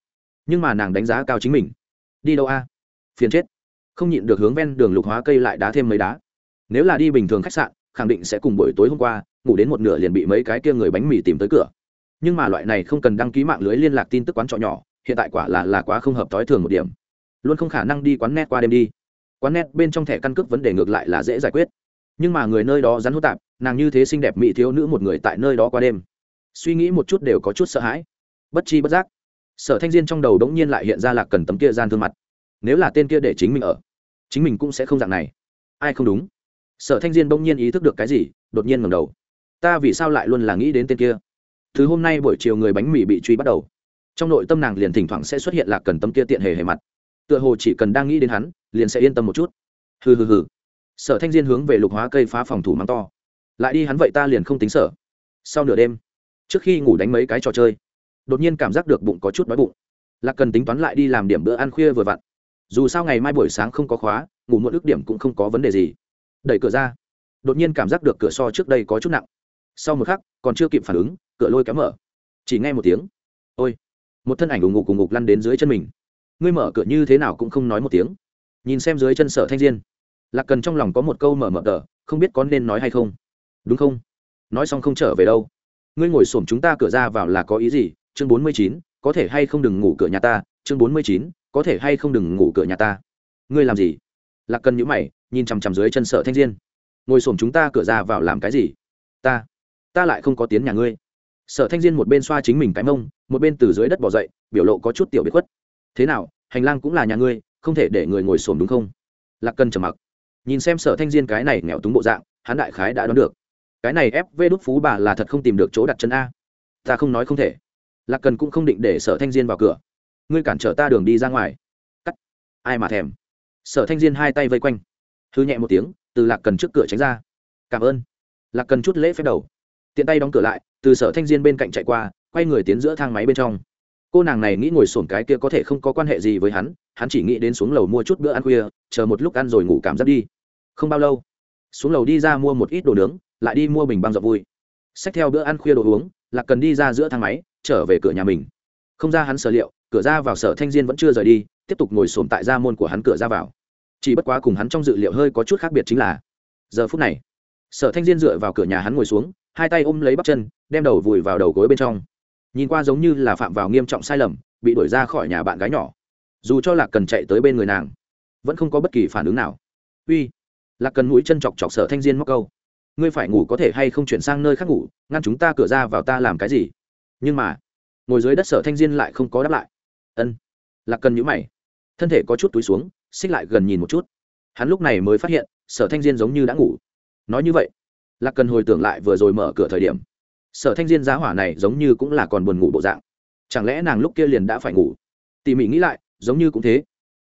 nhưng mà nàng đánh giá cao chính mình. Đi đâu a? Phiền chết. Không nhịn được hướng ven đường lục hóa cây lại đá thêm mấy đá. Nếu là đi bình thường khách sạn, khẳng định sẽ cùng buổi tối hôm qua, ngủ đến một nửa liền bị mấy cái kia người bánh mì tìm tới cửa. Nhưng mà loại này không cần đăng ký mạng lưới liên lạc tin tức quán trọ nhỏ, hiện tại quả là là quá không hợp thói thường một điểm. Luôn không khả năng đi quán net qua đêm đi quán net bên trong thẻ căn cước vấn đề ngược lại là dễ giải quyết. Nhưng mà người nơi đó rắn hô tạp, nàng như thế xinh đẹp mỹ thiếu nữ một người tại nơi đó qua đêm. Suy nghĩ một chút đều có chút sợ hãi. Bất chi bất giác, sở thanh diên trong đầu đống nhiên lại hiện ra là cần tấm kia gian thương mặt. Nếu là tên kia để chính mình ở, chính mình cũng sẽ không dạng này. Ai không đúng? Sở thanh diên bỗng nhiên ý thức được cái gì, đột nhiên ngầm đầu. Ta vì sao lại luôn là nghĩ đến tên kia? Thứ hôm nay buổi chiều người bánh mì bị truy bắt đầu. Trong nội tâm nàng liền thỉnh thoảng sẽ xuất hiện là cần tấm kia tiện hề hề mặt. Tựa hồ chỉ cần đang nghĩ đến hắn liền sẽ yên tâm một chút. Hừ hừ hừ. Sở thanh diên hướng về lục hóa cây phá phòng thủ mắng to. Lại đi hắn vậy ta liền không tính sở. Sau nửa đêm, trước khi ngủ đánh mấy cái trò chơi, đột nhiên cảm giác được bụng có chút đói bụng. Là cần tính toán lại đi làm điểm bữa ăn khuya vừa vặn. Dù sao ngày mai buổi sáng không có khóa, ngủ muộn ước điểm cũng không có vấn đề gì. Đẩy cửa ra, đột nhiên cảm giác được cửa so trước đây có chút nặng. Sau một khắc, còn chưa kịp phản ứng, cửa lôi kéo mở. Chỉ nghe một tiếng, ôi! Một thân ảnh ủng ngục cùng ngục lăn đến dưới chân mình. Ngươi mở cửa như thế nào cũng không nói một tiếng nhìn xem dưới chân sở thanh diên. Lạc cần trong lòng có một câu mở mở tờ, không biết có nên nói hay không. Đúng không? Nói xong không trở về đâu. Ngươi ngồi xổm chúng ta cửa ra vào là có ý gì? Chương bốn mươi chín, có thể hay không đừng ngủ cửa nhà ta? Chương bốn mươi chín, có thể hay không đừng ngủ cửa nhà ta? Ngươi làm gì? Lạc cần nhữ mày, nhìn chằm chằm dưới chân sở thanh diên. Ngồi xổm chúng ta cửa ra vào làm cái gì? Ta ta lại không có tiếng nhà ngươi. Sở thanh diên một bên xoa chính mình cái mông, một bên từ dưới đất bỏ dậy, biểu lộ có chút tiểu biệt khuất. Thế nào? Hành lang cũng là nhà ngươi không thể để người ngồi xổm đúng không? Lạc cần trầm mặc. Nhìn xem sở thanh diên cái này nghèo túng bộ dạng, hắn đại khái đã đoán được. Cái này ép vê đút phú bà là thật không tìm được chỗ đặt chân a. Ta không nói không thể. Lạc cần cũng không định để sở thanh diên vào cửa. Ngươi cản trở ta đường đi ra ngoài. Cắt. Ai mà thèm. Sở thanh diên hai tay vây quanh. Hư nhẹ một tiếng, từ lạc cần trước cửa tránh ra. Cảm ơn. Lạc cần chút lễ phép đầu. Tiện tay đóng cửa lại, từ sở thanh diên bên cạnh chạy qua, quay người tiến giữa thang máy bên trong. Cô nàng này nghĩ ngồi sổn cái kia có thể không có quan hệ gì với hắn hắn chỉ nghĩ đến xuống lầu mua chút bữa ăn khuya, chờ một lúc ăn rồi ngủ cảm giác đi. Không bao lâu, xuống lầu đi ra mua một ít đồ nướng, lại đi mua bình băng dọc vui. Xách theo bữa ăn khuya đồ uống là cần đi ra giữa thang máy, trở về cửa nhà mình. Không ra hắn sở liệu, cửa ra vào sở thanh diên vẫn chưa rời đi, tiếp tục ngồi sồn tại ra môn của hắn cửa ra vào. Chỉ bất quá cùng hắn trong dự liệu hơi có chút khác biệt chính là, giờ phút này, sở thanh diên dựa vào cửa nhà hắn ngồi xuống, hai tay ôm lấy bắp chân, đem đầu vùi vào đầu gối bên trong. Nhìn qua giống như là phạm vào nghiêm trọng sai lầm, bị đuổi ra khỏi nhà bạn gái nhỏ dù cho lạc cần chạy tới bên người nàng, vẫn không có bất kỳ phản ứng nào. Uy, lạc cần mũi chân chọc chọc sở thanh diên móc câu. Ngươi phải ngủ có thể hay không chuyển sang nơi khác ngủ, ngăn chúng ta cửa ra vào ta làm cái gì? Nhưng mà, ngồi dưới đất sở thanh diên lại không có đáp lại. Ân. Lạc cần nhữ mày. Thân thể có chút túi xuống, xích lại gần nhìn một chút. Hắn lúc này mới phát hiện, sở thanh diên giống như đã ngủ. Nói như vậy, lạc cần hồi tưởng lại vừa rồi mở cửa thời điểm, sở thanh diên giá hỏa này giống như cũng là còn buồn ngủ bộ dạng. Chẳng lẽ nàng lúc kia liền đã phải ngủ? Tỉ mỉ nghĩ lại giống như cũng thế.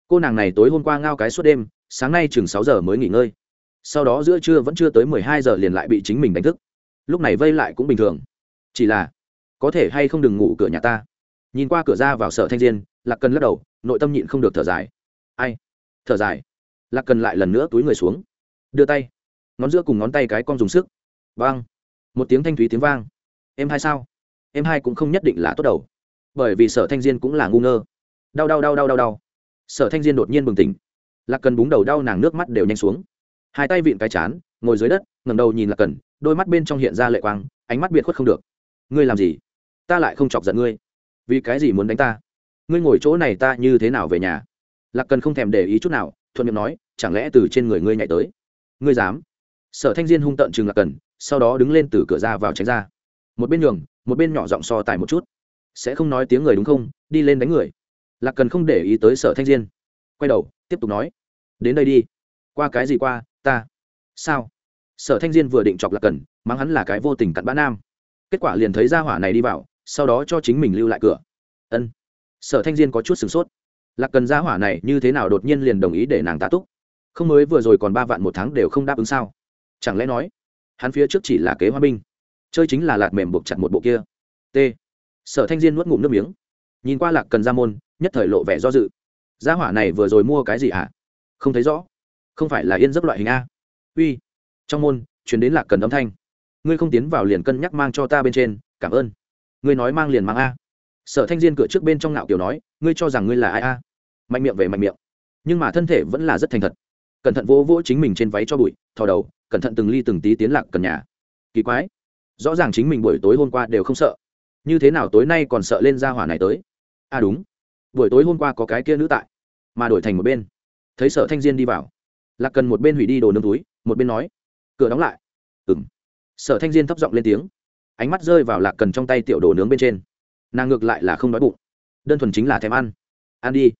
Cô nàng này tối hôm qua ngao cái suốt đêm, sáng nay chừng sáu giờ mới nghỉ ngơi. Sau đó giữa trưa vẫn chưa tới mười hai giờ liền lại bị chính mình đánh thức. Lúc này vây lại cũng bình thường. Chỉ là, có thể hay không đừng ngủ cửa nhà ta? Nhìn qua cửa ra vào sở thanh diên, lạc cần lắc đầu, nội tâm nhịn không được thở dài. Ai? Thở dài. Lạc cần lại lần nữa túi người xuống. Đưa tay. Ngón giữa cùng ngón tay cái con dùng sức. Vang. Một tiếng thanh thúy tiếng vang. Em hai sao? Em hai cũng không nhất định là tốt đầu. Bởi vì sở thanh diên cũng là ngu ngơ đau đau đau đau đau đau. Sở thanh diên đột nhiên bừng tỉnh. Lạc cần búng đầu đau nàng nước mắt đều nhanh xuống. Hai tay vịn cái chán, ngồi dưới đất ngầm đầu nhìn lạc cần, đôi mắt bên trong hiện ra lệ quang, ánh mắt biệt khuất không được. Ngươi làm gì? Ta lại không chọc giận ngươi. Vì cái gì muốn đánh ta? Ngươi ngồi chỗ này ta như thế nào về nhà? Lạc cần không thèm để ý chút nào, thuận miệng nói, chẳng lẽ từ trên người ngươi nhảy tới? Ngươi dám? Sở thanh diên hung tợn chừng lạc cần, sau đó đứng lên từ cửa ra vào tránh ra. Một bên nhường, một bên nhỏ giọng so tài một chút. Sẽ không nói tiếng người đúng không? Đi lên đánh người lạc cần không để ý tới sở thanh diên. Quay đầu, tiếp tục nói. Đến đây đi. Qua cái gì qua, ta. Sao? Sở thanh diên vừa định chọc lạc cần, mắng hắn là cái vô tình cặn bã nam. Kết quả liền thấy ra hỏa này đi vào, sau đó cho chính mình lưu lại cửa. Ân. Sở thanh diên có chút sửng sốt. Lạc cần ra hỏa này như thế nào đột nhiên liền đồng ý để nàng tá túc? Không mới vừa rồi còn ba vạn một tháng đều không đáp ứng sao? Chẳng lẽ nói, hắn phía trước chỉ là kế hoa binh, chơi chính là lạc mềm buộc chặt một bộ kia? T. Sở thanh diên nuốt ngụm nước miếng. Nhìn qua lạc cần ra môn nhất thời lộ vẻ do dự. Gia hỏa này vừa rồi mua cái gì hả? Không thấy rõ. Không phải là yên giấc loại hình a. Uy. Trong môn chuyển đến lạc cần âm thanh. Ngươi không tiến vào liền cân nhắc mang cho ta bên trên, cảm ơn. Ngươi nói mang liền mang a. Sở thanh diên cửa trước bên trong ngạo kiểu nói, ngươi cho rằng ngươi là ai a? Mạnh miệng về mạnh miệng. Nhưng mà thân thể vẫn là rất thành thật. Cẩn thận vỗ vỗ chính mình trên váy cho bụi, thò đầu, cẩn thận từng ly từng tí tiến lạc cần nhà. Kỳ quái. Rõ ràng chính mình buổi tối hôm qua đều không sợ. Như thế nào tối nay còn sợ lên ra hỏa này tới? À đúng buổi tối hôm qua có cái kia nữ tại, mà đổi thành một bên. Thấy sở thanh diên đi vào, lạc cần một bên hủy đi đồ nương túi, một bên nói, cửa đóng lại. Ừng sở thanh diên thấp giọng lên tiếng, ánh mắt rơi vào lạc cần trong tay tiểu đồ nướng bên trên. Nàng ngược lại là không đói bụng, đơn thuần chính là thèm ăn. Ăn đi.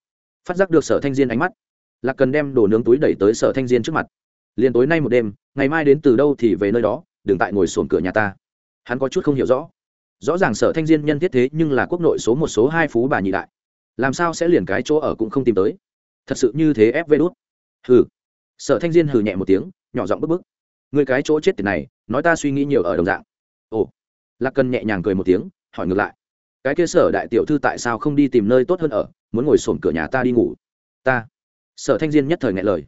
Phát giác được sở thanh diên ánh mắt, lạc cần đem đồ nướng túi đẩy tới sở thanh diên trước mặt. Liền tối nay một đêm, ngày mai đến từ đâu thì về nơi đó, đừng tại ngồi sồn cửa nhà ta. Hắn có chút không hiểu rõ. Rõ ràng sở thanh diên nhân thiết thế nhưng là quốc nội số một số hai phú bà nhị đại làm sao sẽ liền cái chỗ ở cũng không tìm tới? Thật sự như thế ép vê đốt hừ. Sở thanh diên hừ nhẹ một tiếng, nhỏ giọng bức bức. Người cái chỗ chết tiền này, nói ta suy nghĩ nhiều ở đồng dạng. Ồ. Lạc cần nhẹ nhàng cười một tiếng, hỏi ngược lại. Cái kia sở đại tiểu thư tại sao không đi tìm nơi tốt hơn ở, muốn ngồi sổm cửa nhà ta đi ngủ? Ta. Sở thanh diên nhất thời ngại lời.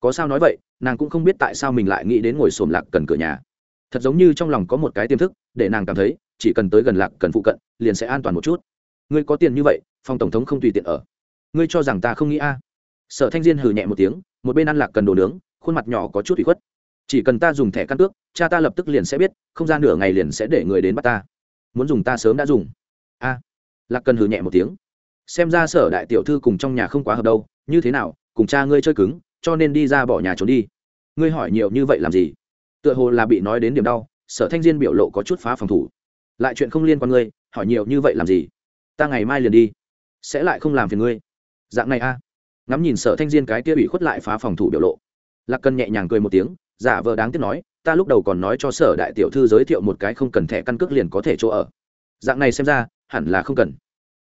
Có sao nói vậy, nàng cũng không biết tại sao mình lại nghĩ đến ngồi sổm lạc cần cửa nhà. Thật giống như trong lòng có một cái tiềm thức, để nàng cảm thấy, chỉ cần tới gần lạc cần phụ cận, liền sẽ an toàn một chút. Ngươi có tiền như vậy phòng tổng thống không tùy tiện ở. Ngươi cho rằng ta không nghĩ a? Sở thanh diên hừ nhẹ một tiếng, một bên ăn lạc cần đồ nướng, khuôn mặt nhỏ có chút bị khuất. Chỉ cần ta dùng thẻ căn cước, cha ta lập tức liền sẽ biết, không gian nửa ngày liền sẽ để người đến bắt ta. Muốn dùng ta sớm đã dùng. A. Lạc cần hừ nhẹ một tiếng. Xem ra sở đại tiểu thư cùng trong nhà không quá hợp đâu, như thế nào, cùng cha ngươi chơi cứng, cho nên đi ra bỏ nhà trốn đi. Ngươi hỏi nhiều như vậy làm gì? Tựa hồ là bị nói đến điểm đau, sở thanh diên biểu lộ có chút phá phòng thủ. Lại chuyện không liên quan ngươi, hỏi nhiều như vậy làm gì? Ta ngày mai liền đi sẽ lại không làm phiền ngươi. Dạng này a. Ngắm nhìn sở thanh diên cái kia bị khuất lại phá phòng thủ biểu lộ. Lạc cần nhẹ nhàng cười một tiếng, giả vờ đáng tiếc nói, ta lúc đầu còn nói cho sở đại tiểu thư giới thiệu một cái không cần thẻ căn cước liền có thể chỗ ở. Dạng này xem ra, hẳn là không cần.